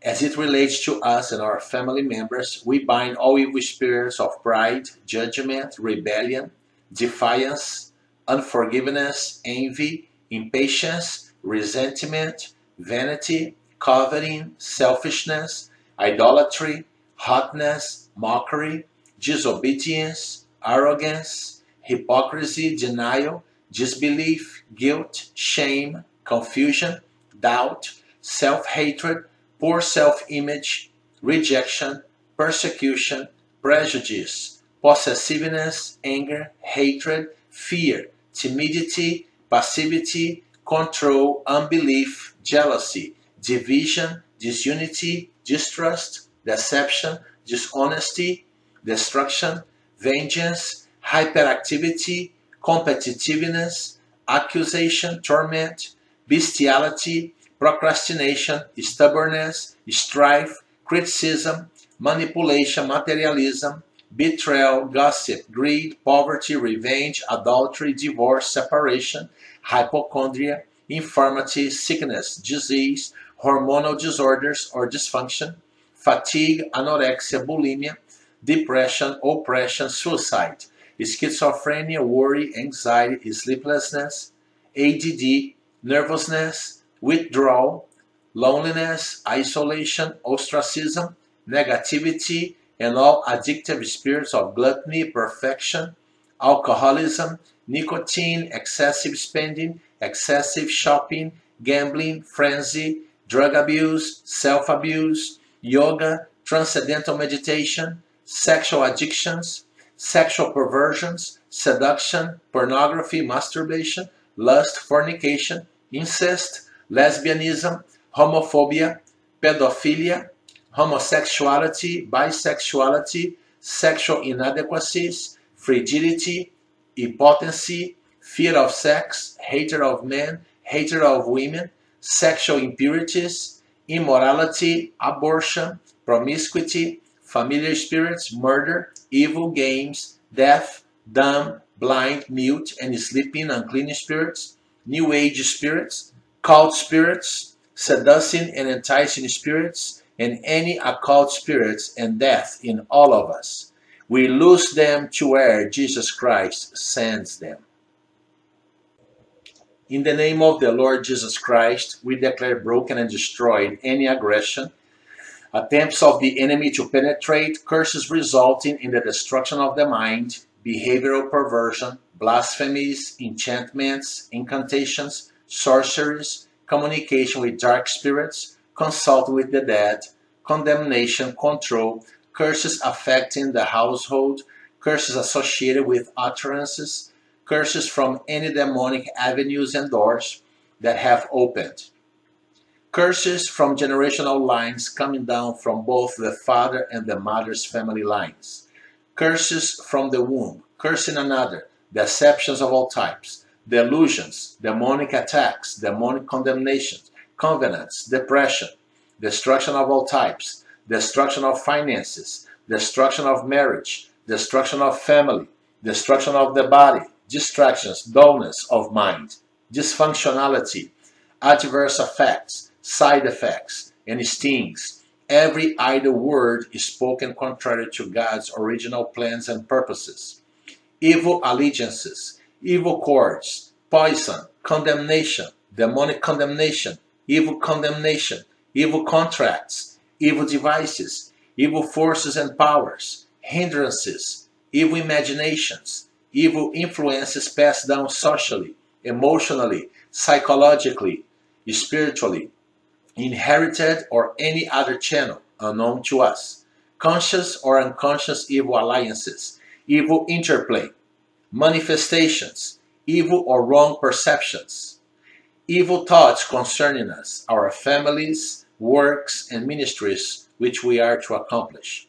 as it relates to us and our family members, we bind all evil spirits of pride, judgment, rebellion, defiance, unforgiveness, envy, impatience, resentment, vanity, coveting, selfishness, idolatry, hotness, mockery, disobedience, arrogance, hypocrisy, denial, disbelief, guilt, shame, confusion, doubt, self hatred poor self image, rejection, persecution, prejudice, possessiveness, anger, hatred, fear, timidity, passivity, control, unbelief, jealousy, division, disunity, distrust, deception, dishonesty, destruction, vengeance, hyperactivity, competitiveness, accusation, torment, bestiality, procrastination, stubbornness, strife, criticism, manipulation, materialism, betrayal, gossip, greed, poverty, revenge, adultery, divorce, separation, hypochondria, infirmity, sickness, disease, hormonal disorders or dysfunction, fatigue, anorexia, bulimia, depression, oppression, suicide, schizophrenia, worry, anxiety, sleeplessness, ADD, nervousness, withdrawal, loneliness, isolation, ostracism, negativity, and all addictive spirits of gluttony, perfection, alcoholism, nicotine, excessive spending, excessive shopping, gambling, frenzy, drug abuse, self abuse, yoga, transcendental meditation, sexual addictions, sexual perversions, seduction, pornography, masturbation, lust, fornication, incest, lesbianism, homophobia, pedophilia, homosexuality, bisexuality, sexual inadequacies, frigidity, impotency, fear of sex, hatred of men, hatred of women, sexual impurities, immorality, abortion, promiscuity, familiar spirits, murder, evil games, deaf, dumb, blind, mute, and sleeping unclean spirits, new age spirits, cult spirits, seducing and enticing spirits, and any occult spirits and death in all of us. We lose them to where Jesus Christ sends them. In the name of the Lord Jesus Christ, we declare broken and destroyed any aggression, attempts of the enemy to penetrate, curses resulting in the destruction of the mind, behavioral perversion, blasphemies, enchantments, incantations, sorceries, communication with dark spirits, consult with the dead, condemnation, control, curses affecting the household, curses associated with utterances, curses from any demonic avenues and doors that have opened. Curses from generational lines coming down from both the father and the mother's family lines. Curses from the womb, cursing another, deceptions of all types delusions, demonic attacks, demonic condemnations, covenants, depression, destruction of all types, destruction of finances, destruction of marriage, destruction of family, destruction of the body, distractions, dullness of mind, dysfunctionality, adverse effects, side effects, and stings. Every idle word is spoken contrary to God's original plans and purposes. Evil allegiances, evil cords, poison, condemnation, demonic condemnation, evil condemnation, evil contracts, evil devices, evil forces and powers, hindrances, evil imaginations, evil influences passed down socially, emotionally, psychologically, spiritually, inherited or any other channel unknown to us, conscious or unconscious evil alliances, evil interplay, manifestations, evil or wrong perceptions, evil thoughts concerning us, our families, works, and ministries which we are to accomplish,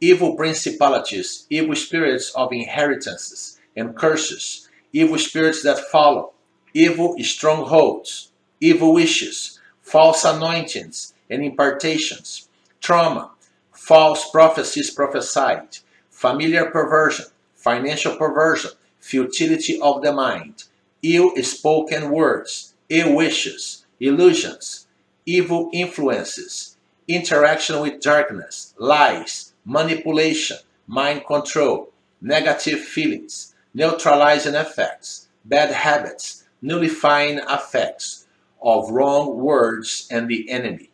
evil principalities, evil spirits of inheritances and curses, evil spirits that follow, evil strongholds, evil wishes, false anointings and impartations, trauma, false prophecies prophesied, familiar perversion, financial perversion, futility of the mind, ill spoken words, ill wishes, illusions, evil influences, interaction with darkness, lies, manipulation, mind control, negative feelings, neutralizing effects, bad habits, nullifying effects of wrong words and the enemy,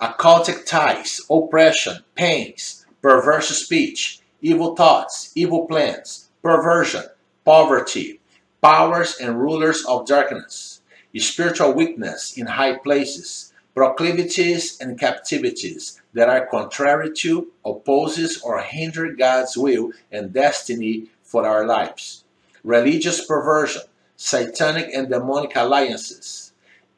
occultic ties, oppression, pains, perverse speech, evil thoughts, evil plans, perversion, poverty, powers and rulers of darkness, spiritual weakness in high places, proclivities and captivities that are contrary to, opposes, or hinder God's will and destiny for our lives, religious perversion, satanic and demonic alliances,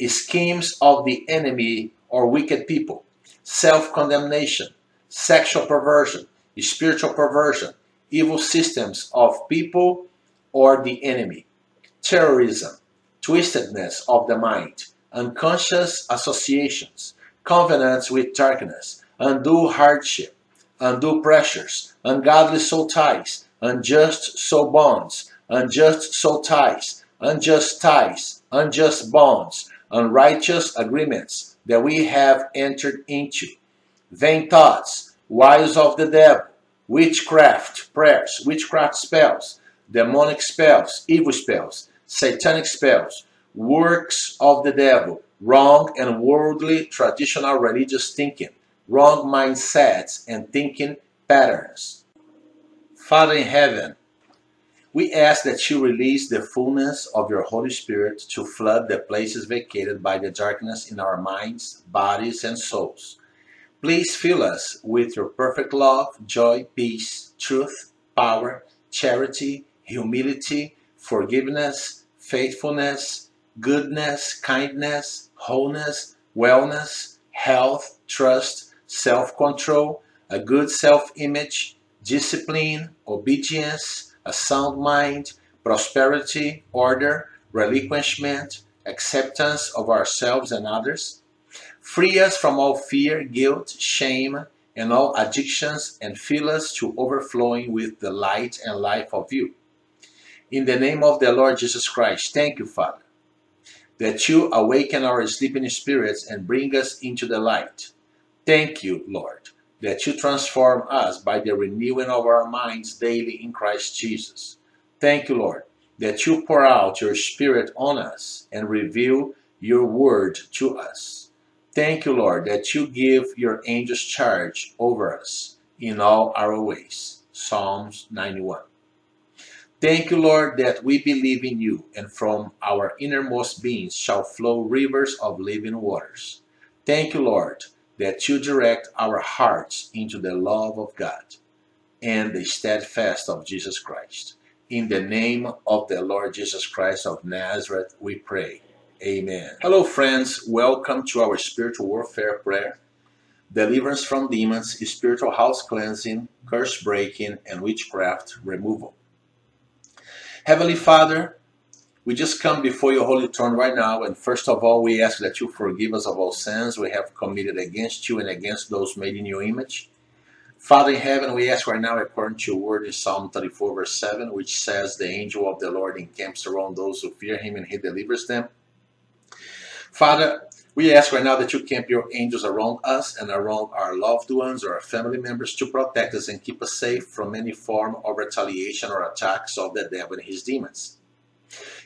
schemes of the enemy or wicked people, self condemnation, sexual perversion, spiritual perversion, evil systems of people or the enemy, terrorism, twistedness of the mind, unconscious associations, covenants with darkness, undue hardship, undue pressures, ungodly soul ties, unjust soul bonds, unjust soul ties, unjust ties, unjust bonds, unrighteous agreements that we have entered into, vain thoughts, wiles of the devil, witchcraft prayers, witchcraft spells, demonic spells, evil spells, satanic spells, works of the devil, wrong and worldly traditional religious thinking, wrong mindsets and thinking patterns. Father in heaven, we ask that you release the fullness of your Holy Spirit to flood the places vacated by the darkness in our minds, bodies, and souls. Please fill us with your perfect love, joy, peace, truth, power, charity, humility, forgiveness, faithfulness, goodness, kindness, wholeness, wellness, health, trust, self control, a good self image, discipline, obedience, a sound mind, prosperity, order, relinquishment, acceptance of ourselves and others. Free us from all fear, guilt, shame, and all addictions, and fill us to overflowing with the light and life of you. In the name of the Lord Jesus Christ, thank you, Father, that you awaken our sleeping spirits and bring us into the light. Thank you, Lord, that you transform us by the renewing of our minds daily in Christ Jesus. Thank you, Lord, that you pour out your Spirit on us and reveal your word to us. Thank you, Lord, that you give your angels charge over us in all our ways. Psalms 91. Thank you, Lord, that we believe in you, and from our innermost beings shall flow rivers of living waters. Thank you, Lord, that you direct our hearts into the love of God and the steadfast of Jesus Christ. In the name of the Lord Jesus Christ of Nazareth, we pray. Amen. Hello, friends. Welcome to our spiritual warfare prayer. Deliverance from demons, spiritual house cleansing, curse breaking, and witchcraft removal. Heavenly Father, We just come before your holy throne right now, and first of all, we ask that you forgive us of all sins we have committed against you and against those made in your image. Father in heaven, we ask right now, according to your word in Psalm 34, verse 7, which says, The angel of the Lord encamps around those who fear him and he delivers them. Father, we ask right now that you camp your angels around us and around our loved ones or our family members to protect us and keep us safe from any form of retaliation or attacks of the devil and his demons.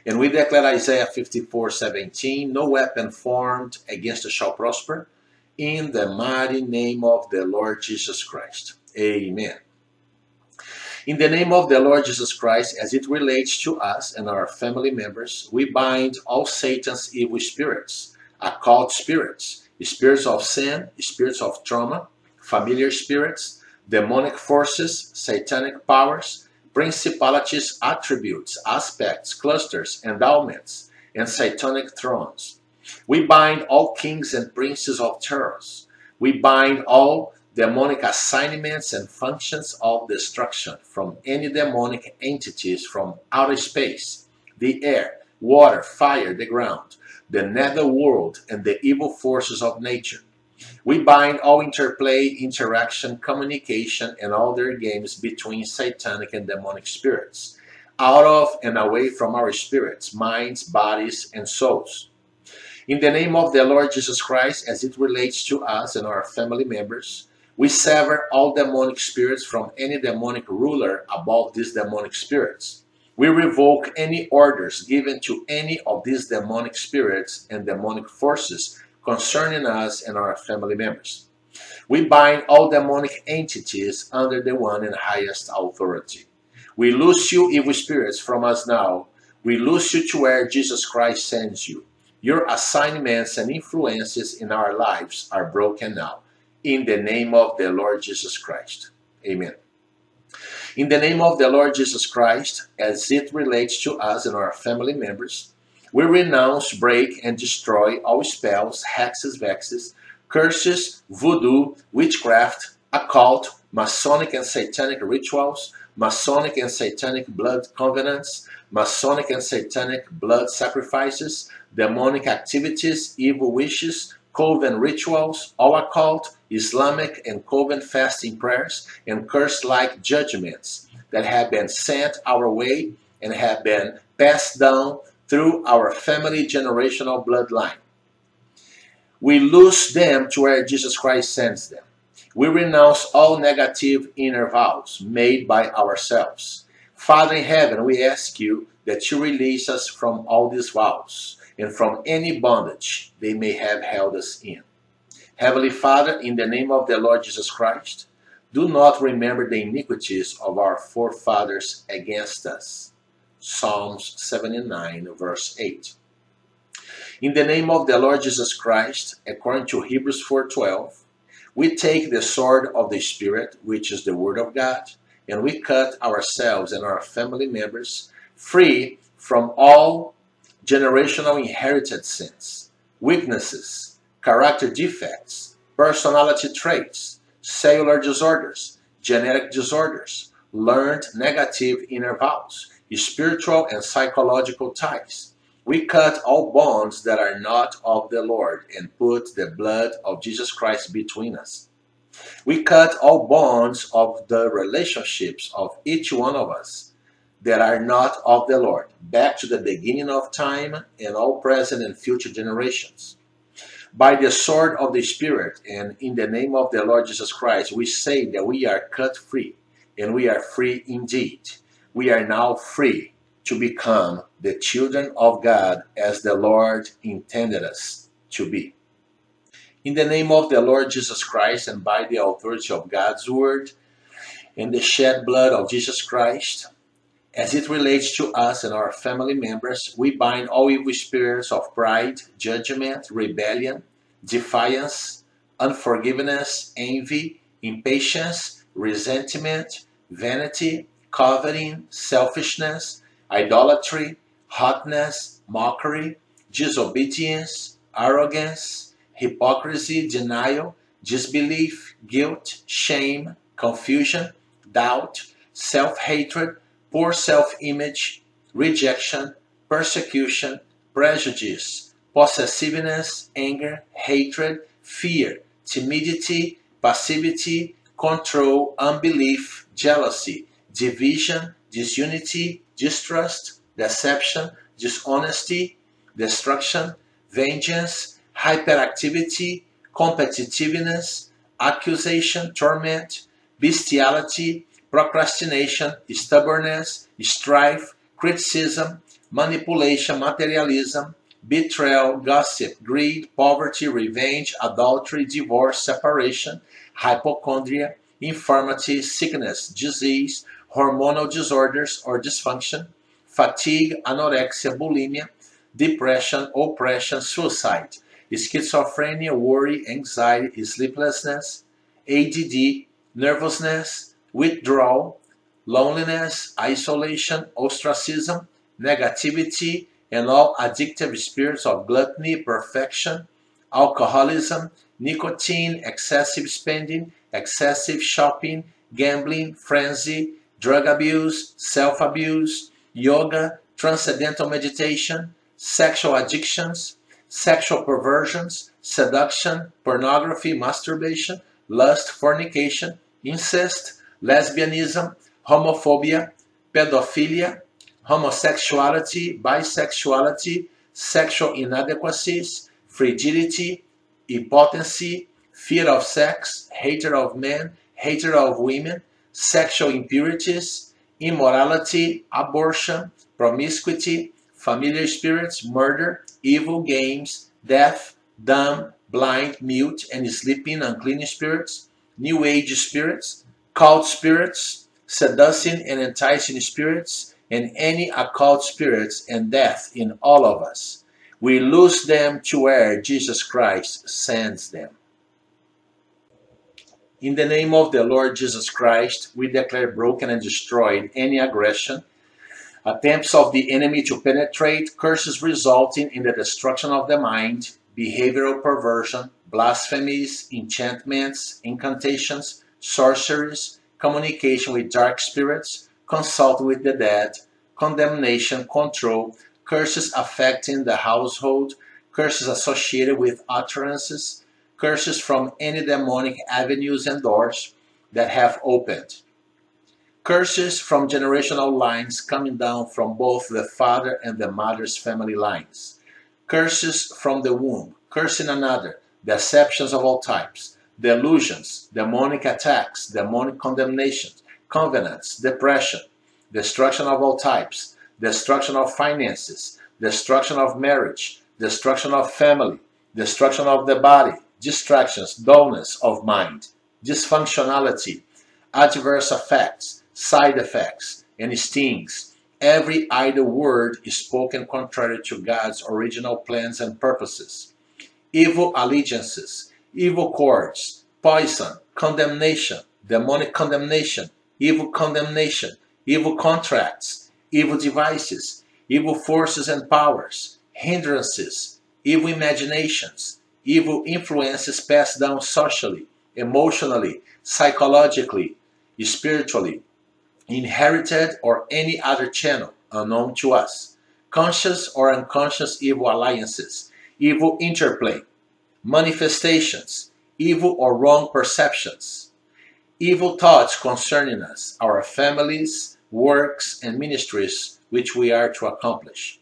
And we declare Isaiah 54 17, no weapon formed against us shall prosper, in the mighty name of the Lord Jesus Christ. Amen. In the name of the Lord Jesus Christ, as it relates to us and our family members, we bind all Satan's evil spirits occult spirits, spirits of sin, spirits of trauma, familiar spirits, demonic forces, satanic powers, principalities, attributes, aspects, clusters, endowments, and satanic thrones. We bind all kings and princes of terrors. We bind all demonic assignments and functions of destruction from any demonic entities from outer space, the air, water, fire, the ground, the nether world, and the evil forces of nature. We bind all interplay, interaction, communication, and all their games between satanic and demonic spirits, out of and away from our spirits, minds, bodies, and souls. In the name of the Lord Jesus Christ, as it relates to us and our family members, we sever all demonic spirits from any demonic ruler above these demonic spirits. We revoke any orders given to any of these demonic spirits and demonic forces concerning us and our family members. We bind all demonic entities under the one and highest authority. We loose you, evil spirits, from us now. We loose you to where Jesus Christ sends you. Your assignments and influences in our lives are broken now. In the name of the Lord Jesus Christ. Amen. In the name of the Lord Jesus Christ, as it relates to us and our family members, we renounce, break, and destroy all spells, hexes, vexes, curses, voodoo, witchcraft, occult, Masonic and Satanic rituals, Masonic and Satanic blood covenants, Masonic and Satanic blood sacrifices, demonic activities, evil wishes, coven rituals, all occult, Islamic and Coven fasting prayers, and curse like judgments that have been sent our way and have been passed down through our family generational bloodline. We lose them to where Jesus Christ sends them. We renounce all negative inner vows made by ourselves. Father in heaven, we ask you that you release us from all these vows and from any bondage they may have held us in. Heavenly Father, in the name of the Lord Jesus Christ, do not remember the iniquities of our forefathers against us. Psalms 79, verse 8. In the name of the Lord Jesus Christ, according to Hebrews 4:12, we take the sword of the Spirit, which is the Word of God, and we cut ourselves and our family members free from all generational inherited sins, weaknesses, character defects, personality traits, cellular disorders, genetic disorders, learned negative inner vows, spiritual and psychological ties. We cut all bonds that are not of the Lord and put the blood of Jesus Christ between us. We cut all bonds of the relationships of each one of us that are not of the Lord, back to the beginning of time and all present and future generations. By the sword of the Spirit and in the name of the Lord Jesus Christ, we say that we are cut free, and we are free indeed. We are now free to become the children of God as the Lord intended us to be. In the name of the Lord Jesus Christ and by the authority of God's word and the shed blood of Jesus Christ, as it relates to us and our family members, we bind all evil spirits of pride, judgment, rebellion, defiance, unforgiveness, envy, impatience, resentment, vanity, coveting, selfishness, idolatry, hotness, mockery, disobedience, arrogance, hypocrisy, denial, disbelief, guilt, shame, confusion, doubt, self hatred poor self image, rejection, persecution, prejudice, possessiveness, anger, hatred, fear, timidity, passivity, control, unbelief, jealousy, division, disunity, distrust, deception, dishonesty, destruction, vengeance, hyperactivity, competitiveness, accusation, torment, bestiality, procrastination, stubbornness, strife, criticism, manipulation, materialism, betrayal, gossip, greed, poverty, revenge, adultery, divorce, separation, hypochondria, infirmity, sickness, disease, hormonal disorders or dysfunction, fatigue, anorexia, bulimia, depression, oppression, suicide, schizophrenia, worry, anxiety, sleeplessness, ADD, nervousness, withdrawal, loneliness, isolation, ostracism, negativity, and all addictive spirits of gluttony, perfection, alcoholism, nicotine, excessive spending, excessive shopping, gambling, frenzy, drug abuse, self abuse, yoga, transcendental meditation, sexual addictions, sexual perversions, seduction, pornography, masturbation, lust, fornication, incest, lesbianism, homophobia, pedophilia, homosexuality, bisexuality, sexual inadequacies, frigidity, impotency, fear of sex, hatred of men, hatred of women, sexual impurities, immorality, abortion, promiscuity, familiar spirits, murder, evil games, deaf, dumb, blind, mute, and sleeping unclean spirits, new age spirits, cult spirits, seducing and enticing spirits, and any occult spirits and death in all of us. We lose them to where Jesus Christ sends them. In the name of the Lord Jesus Christ, we declare broken and destroyed any aggression, attempts of the enemy to penetrate, curses resulting in the destruction of the mind, behavioral perversion, blasphemies, enchantments, incantations, sorceries, communication with dark spirits, consult with the dead, condemnation, control, curses affecting the household, curses associated with utterances, curses from any demonic avenues and doors that have opened. Curses from generational lines coming down from both the father and the mother's family lines. Curses from the womb, cursing another, deceptions of all types, delusions, demonic attacks, demonic condemnations, covenants, depression, destruction of all types, destruction of finances, destruction of marriage, destruction of family, destruction of the body, distractions, dullness of mind, dysfunctionality, adverse effects, side effects, and stings. Every idle word is spoken contrary to God's original plans and purposes. Evil allegiances, evil cords, poison, condemnation, demonic condemnation, evil condemnation, evil contracts, evil devices, evil forces and powers, hindrances, evil imaginations, evil influences passed down socially, emotionally, psychologically, spiritually, inherited or any other channel unknown to us, conscious or unconscious evil alliances, evil interplay, manifestations, evil or wrong perceptions, evil thoughts concerning us, our families, works, and ministries which we are to accomplish,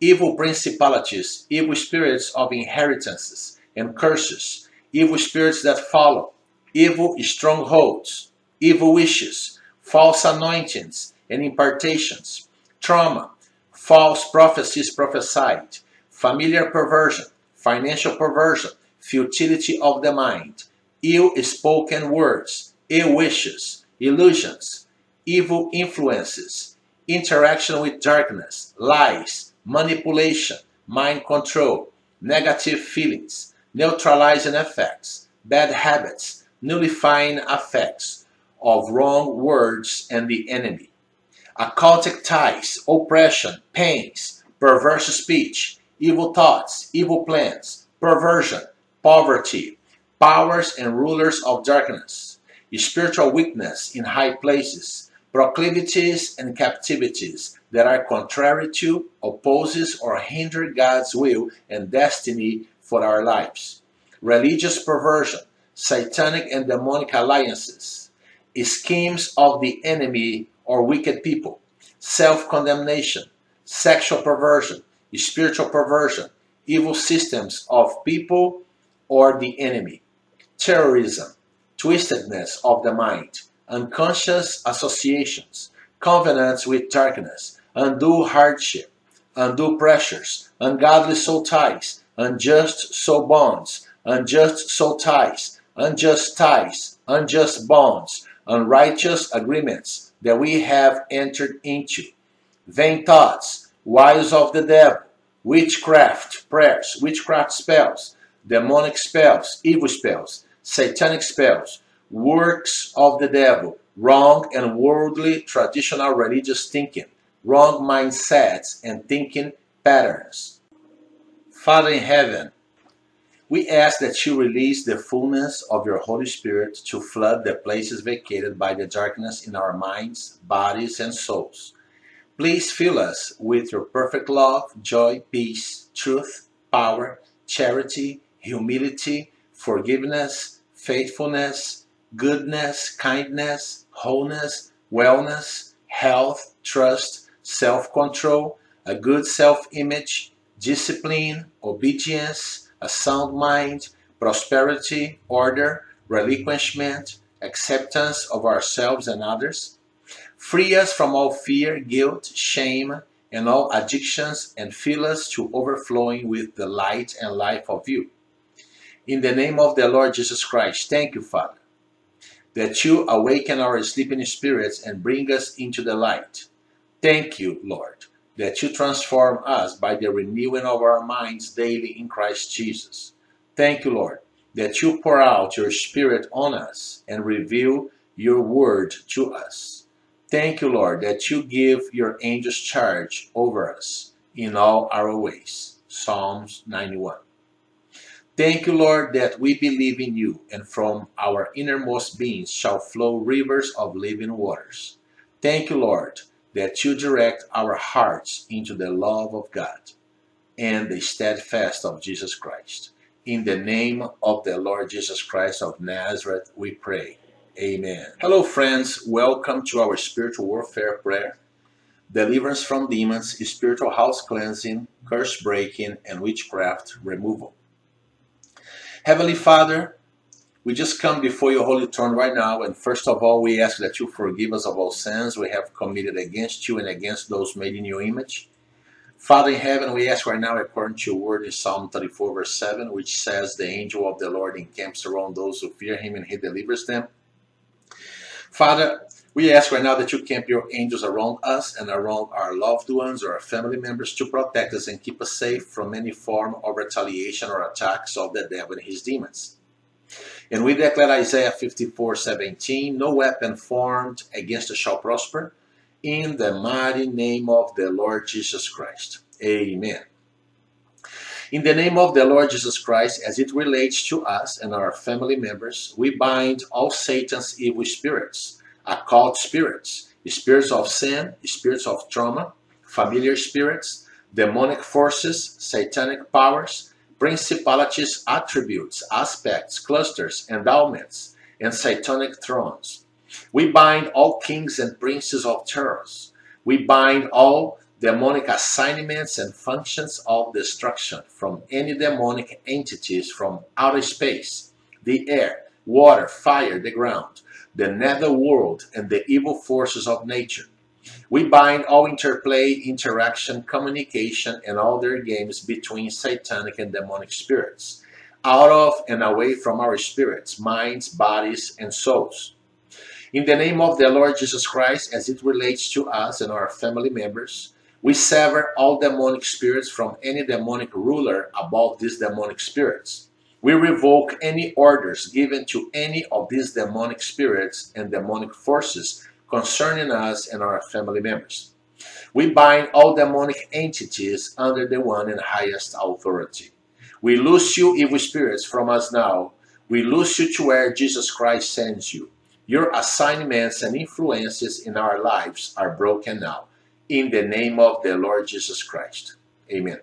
evil principalities, evil spirits of inheritances, and curses, evil spirits that follow, evil strongholds, evil wishes, false anointings and impartations, trauma, false prophecies prophesied, familiar perversion, financial perversion, futility of the mind, ill spoken words, ill wishes, illusions, evil influences, interaction with darkness, lies, manipulation, mind control, negative feelings, neutralizing effects, bad habits, nullifying effects of wrong words and the enemy, occultic ties, oppression, pains, perverse speech, evil thoughts, evil plans, perversion, poverty, powers and rulers of darkness, spiritual weakness in high places, proclivities and captivities that are contrary to, opposes, or hinder God's will and destiny for our lives. Religious perversion, satanic and demonic alliances, schemes of the enemy or wicked people, self condemnation, sexual perversion, spiritual perversion, evil systems of people or the enemy, terrorism, twistedness of the mind, unconscious associations, covenants with darkness, undue hardship, undue pressures, ungodly soul ties, unjust soul bonds, unjust soul ties, unjust ties, unjust bonds, unrighteous agreements that we have entered into, vain thoughts, wiles of the devil, witchcraft prayers, witchcraft spells, demonic spells, evil spells, satanic spells, works of the devil, wrong and worldly traditional religious thinking, wrong mindsets and thinking patterns. Father in heaven, we ask that you release the fullness of your Holy Spirit to flood the places vacated by the darkness in our minds, bodies, and souls. Please fill us with your perfect love, joy, peace, truth, power, charity, humility, forgiveness, faithfulness, goodness, kindness, wholeness, wellness, health, trust, self control, a good self image, discipline, obedience, a sound mind, prosperity, order, relinquishment, acceptance of ourselves and others. Free us from all fear, guilt, shame, and all addictions, and fill us to overflowing with the light and life of you. In the name of the Lord Jesus Christ, thank you, Father, that you awaken our sleeping spirits and bring us into the light. Thank you, Lord, that you transform us by the renewing of our minds daily in Christ Jesus. Thank you, Lord, that you pour out your Spirit on us and reveal your word to us. Thank you, Lord, that you give your angels charge over us in all our ways. Psalms 91. Thank you, Lord, that we believe in you, and from our innermost beings shall flow rivers of living waters. Thank you, Lord, that you direct our hearts into the love of God and the steadfast of Jesus Christ. In the name of the Lord Jesus Christ of Nazareth, we pray. Amen. Hello, friends. Welcome to our spiritual warfare prayer. Deliverance from demons, spiritual house cleansing, curse breaking, and witchcraft removal. Heavenly Father, we just come before your holy throne right now, and first of all, we ask that you forgive us of all sins we have committed against you and against those made in your image. Father in heaven, we ask right now, according to your word in Psalm 34, verse 7, which says, The angel of the Lord encamps around those who fear him and he delivers them. Father, we ask right now that you camp your angels around us and around our loved ones or our family members to protect us and keep us safe from any form of retaliation or attacks of the devil and his demons. And we declare Isaiah 54 17, no weapon formed against us shall prosper, in the mighty name of the Lord Jesus Christ. Amen. In the name of the Lord Jesus Christ, as it relates to us and our family members, we bind all Satan's evil spirits, occult spirits, spirits of sin, spirits of trauma, familiar spirits, demonic forces, satanic powers, principalities, attributes, aspects, clusters, endowments, and satanic thrones. We bind all kings and princes of terrors. We bind all demonic assignments and functions of destruction from any demonic entities from outer space, the air, water, fire, the ground, the nether world, and the evil forces of nature. We bind all interplay, interaction, communication, and all their games between satanic and demonic spirits, out of and away from our spirits, minds, bodies, and souls. In the name of the Lord Jesus Christ, as it relates to us and our family members, we sever all demonic spirits from any demonic ruler above these demonic spirits. We revoke any orders given to any of these demonic spirits and demonic forces concerning us and our family members. We bind all demonic entities under the one and highest authority. We loose you, evil spirits, from us now. We loose you to where Jesus Christ sends you. Your assignments and influences in our lives are broken now. In the name of the Lord Jesus Christ. Amen.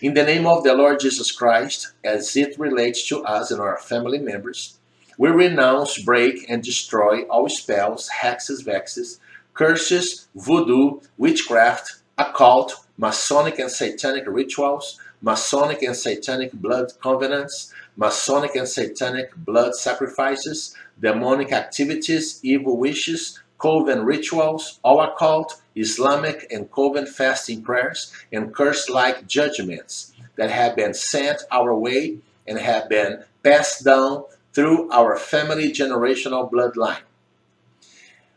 In the name of the Lord Jesus Christ, as it relates to us and our family members, we renounce, break, and destroy all spells, hexes, vexes, curses, voodoo, witchcraft, occult, Masonic and Satanic rituals, Masonic and Satanic blood covenants, Masonic and Satanic blood sacrifices, demonic activities, evil wishes, coven rituals, all occult, Islamic and coven fasting prayers, and curse like judgments that have been sent our way and have been passed down through our family generational bloodline.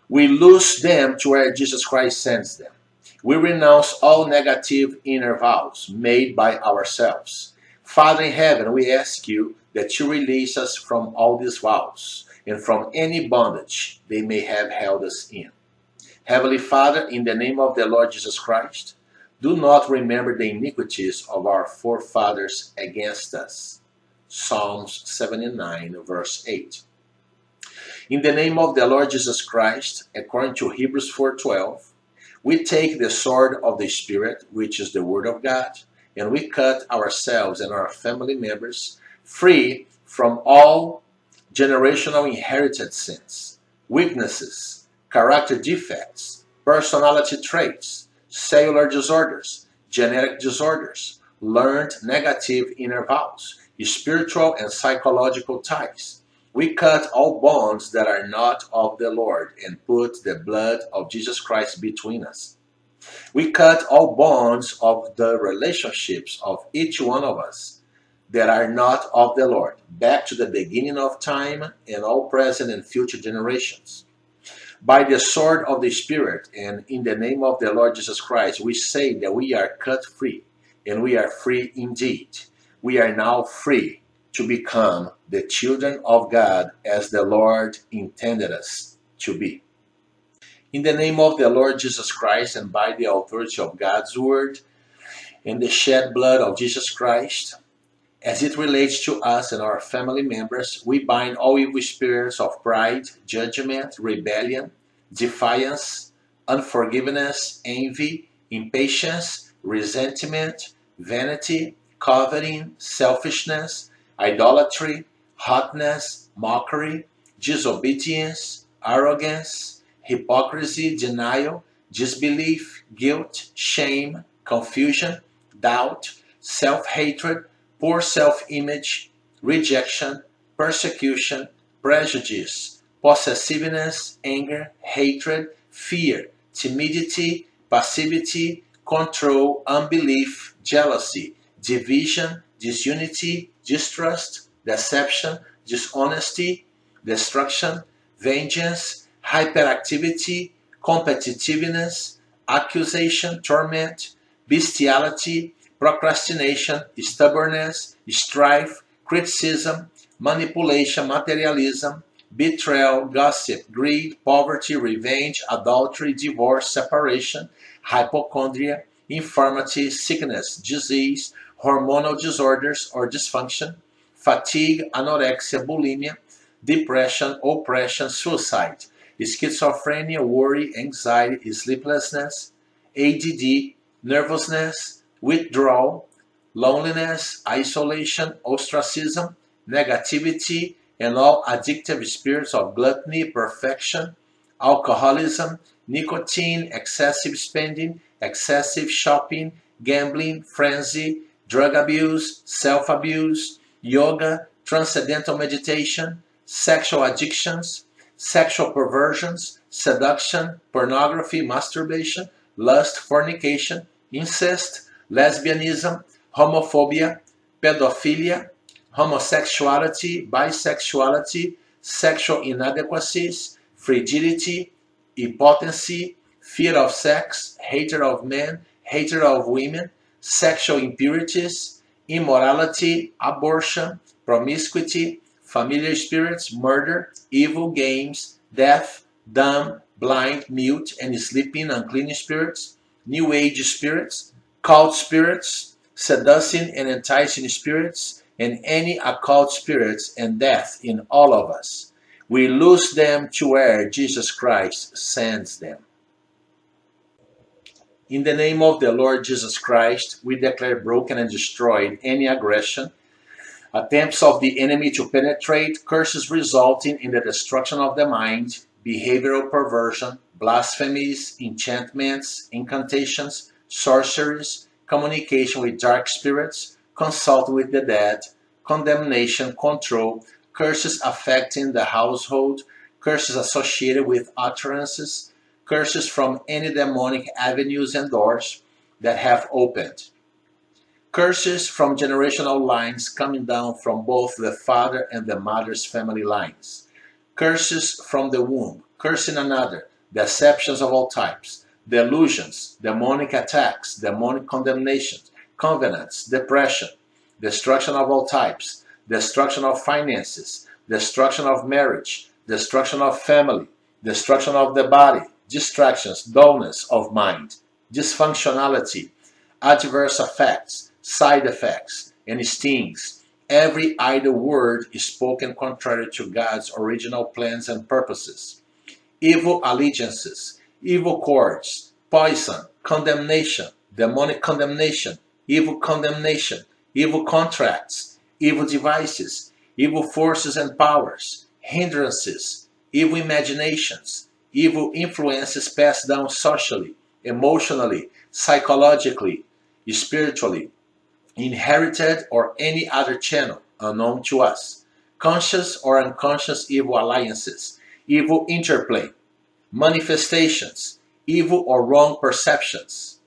We lose them to where Jesus Christ sends them. We renounce all negative inner vows made by ourselves. Father in heaven, we ask you that you release us from all these vows and from any bondage they may have held us in. Heavenly Father, in the name of the Lord Jesus Christ, do not remember the iniquities of our forefathers against us Psalms 79, verse 8. In the name of the Lord Jesus Christ, according to Hebrews 4:12, we take the sword of the Spirit, which is the Word of God, and we cut ourselves and our family members free from all generational inherited sins, weaknesses, character defects, personality traits, cellular disorders, genetic disorders, learned negative inner vows spiritual and psychological ties. We cut all bonds that are not of the Lord and put the blood of Jesus Christ between us. We cut all bonds of the relationships of each one of us that are not of the Lord, back to the beginning of time and all present and future generations. By the sword of the Spirit and in the name of the Lord Jesus Christ, we say that we are cut free, and we are free indeed we are now free to become the children of God as the Lord intended us to be. In the name of the Lord Jesus Christ and by the authority of God's word and the shed blood of Jesus Christ, as it relates to us and our family members, we bind all evil spirits of pride, judgment, rebellion, defiance, unforgiveness, envy, impatience, resentment, vanity, coveting, selfishness, idolatry, hotness, mockery, disobedience, arrogance, hypocrisy, denial, disbelief, guilt, shame, confusion, doubt, self hatred, poor self image, rejection, persecution, prejudice, possessiveness, anger, hatred, fear, timidity, passivity, control, unbelief, jealousy division, disunity, distrust, deception, dishonesty, destruction, vengeance, hyperactivity, competitiveness, accusation, torment, bestiality, procrastination, stubbornness, strife, criticism, manipulation, materialism, betrayal, gossip, greed, poverty, revenge, adultery, divorce, separation, hypochondria, infirmity, sickness, disease, hormonal disorders or dysfunction, fatigue, anorexia, bulimia, depression, oppression, suicide, schizophrenia, worry, anxiety, sleeplessness, ADD, nervousness, withdrawal, loneliness, isolation, ostracism, negativity, and all addictive spirits of gluttony, perfection, alcoholism, nicotine, excessive spending, excessive shopping, gambling, frenzy, drug abuse, self abuse, yoga, transcendental meditation, sexual addictions, sexual perversions, seduction, pornography, masturbation, lust, fornication, incest, lesbianism, homophobia, pedophilia, homosexuality, bisexuality, sexual inadequacies, frigidity, impotency, fear of sex, hatred of men, hatred of women, sexual impurities, immorality, abortion, promiscuity, familiar spirits, murder, evil games, deaf, dumb, blind, mute, and sleeping unclean spirits, new age spirits, cult spirits, seducing and enticing spirits, and any occult spirits and death in all of us. We lose them to where Jesus Christ sends them. In the name of the Lord Jesus Christ, we declare broken and destroyed any aggression, attempts of the enemy to penetrate, curses resulting in the destruction of the mind, behavioral perversion, blasphemies, enchantments, incantations, sorceries, communication with dark spirits, consult with the dead, condemnation, control, curses affecting the household, curses associated with utterances, curses from any demonic avenues and doors that have opened. Curses from generational lines coming down from both the father and the mother's family lines. Curses from the womb, cursing another, deceptions of all types, delusions, demonic attacks, demonic condemnations, covenants, depression, destruction of all types, destruction of finances, destruction of marriage, destruction of family, destruction of the body, distractions, dullness of mind, dysfunctionality, adverse effects, side effects, and stings. Every idle word is spoken contrary to God's original plans and purposes. Evil allegiances, evil cords, poison, condemnation, demonic condemnation, evil condemnation, evil contracts, evil devices, evil forces and powers, hindrances, evil imaginations, evil influences passed down socially, emotionally, psychologically, spiritually, inherited or any other channel unknown to us, conscious or unconscious evil alliances, evil interplay, manifestations, evil or wrong perceptions,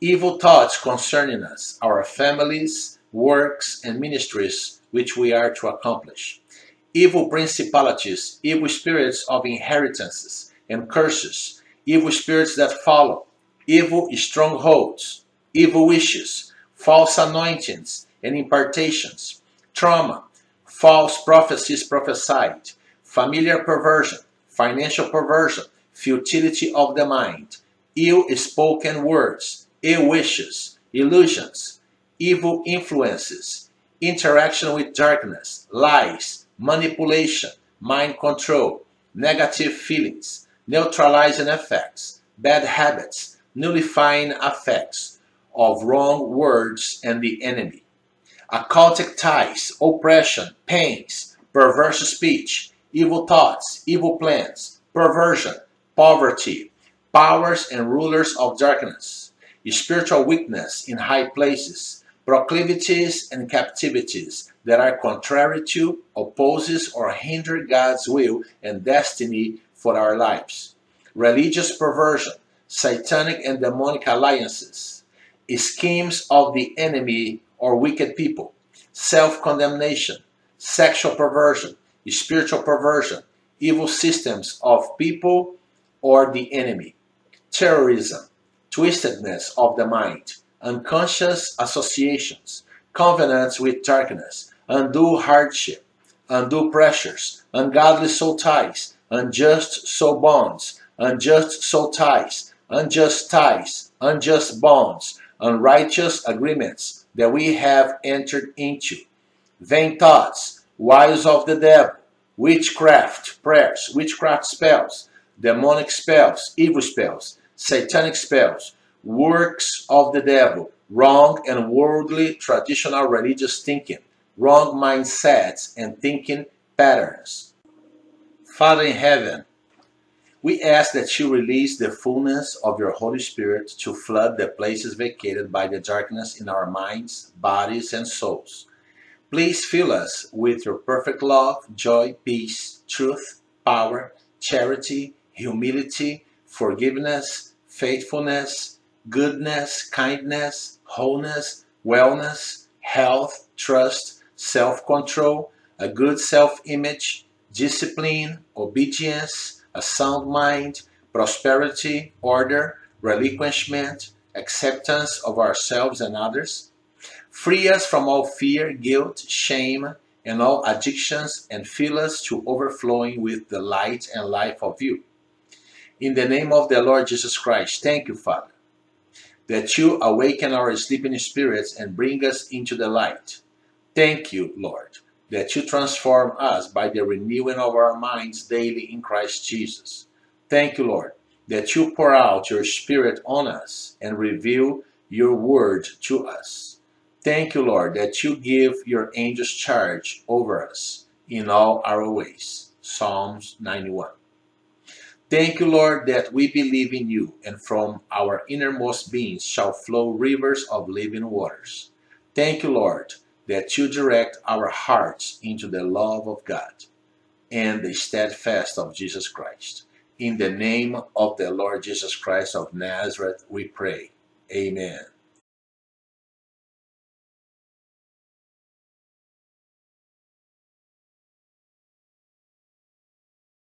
evil thoughts concerning us, our families, works, and ministries which we are to accomplish, evil principalities, evil spirits of inheritances and curses, evil spirits that follow, evil strongholds, evil wishes, false anointings and impartations, trauma, false prophecies prophesied, familiar perversion, financial perversion, futility of the mind, ill spoken words, ill wishes, illusions, evil influences, interaction with darkness, lies, manipulation, mind control, negative feelings, neutralizing effects, bad habits, nullifying effects of wrong words and the enemy, occultic ties, oppression, pains, perverse speech, evil thoughts, evil plans, perversion, poverty, powers and rulers of darkness, spiritual weakness in high places, proclivities and captivities that are contrary to, opposes, or hinder God's will and destiny for our lives, religious perversion, satanic and demonic alliances, schemes of the enemy or wicked people, self condemnation, sexual perversion, spiritual perversion, evil systems of people or the enemy, terrorism, twistedness of the mind, unconscious associations, covenants with darkness, undue hardship, undue pressures, ungodly soul ties, unjust soul bonds, unjust soul ties, unjust ties, unjust bonds, unrighteous agreements that we have entered into, vain thoughts, wiles of the devil, witchcraft prayers, witchcraft spells, demonic spells, evil spells, satanic spells, works of the devil, wrong and worldly traditional religious thinking, wrong mindsets and thinking patterns. Father in heaven, we ask that you release the fullness of your Holy Spirit to flood the places vacated by the darkness in our minds, bodies, and souls. Please fill us with your perfect love, joy, peace, truth, power, charity, humility, forgiveness, faithfulness, goodness, kindness, wholeness, wellness, health, trust, self control, a good self image, discipline, obedience, a sound mind, prosperity, order, relinquishment, acceptance of ourselves and others. Free us from all fear, guilt, shame, and all addictions, and fill us to overflowing with the light and life of you. In the name of the Lord Jesus Christ, thank you, Father that you awaken our sleeping spirits and bring us into the light. Thank you, Lord. That you transform us by the renewing of our minds daily in Christ Jesus. Thank you, Lord, that you pour out your Spirit on us and reveal your word to us. Thank you, Lord, that you give your angels charge over us in all our ways. Psalms 91. Thank you, Lord, that we believe in you, and from our innermost beings shall flow rivers of living waters. Thank you, Lord, that you direct our hearts into the love of God and the steadfast of Jesus Christ. In the name of the Lord Jesus Christ of Nazareth, we pray. Amen.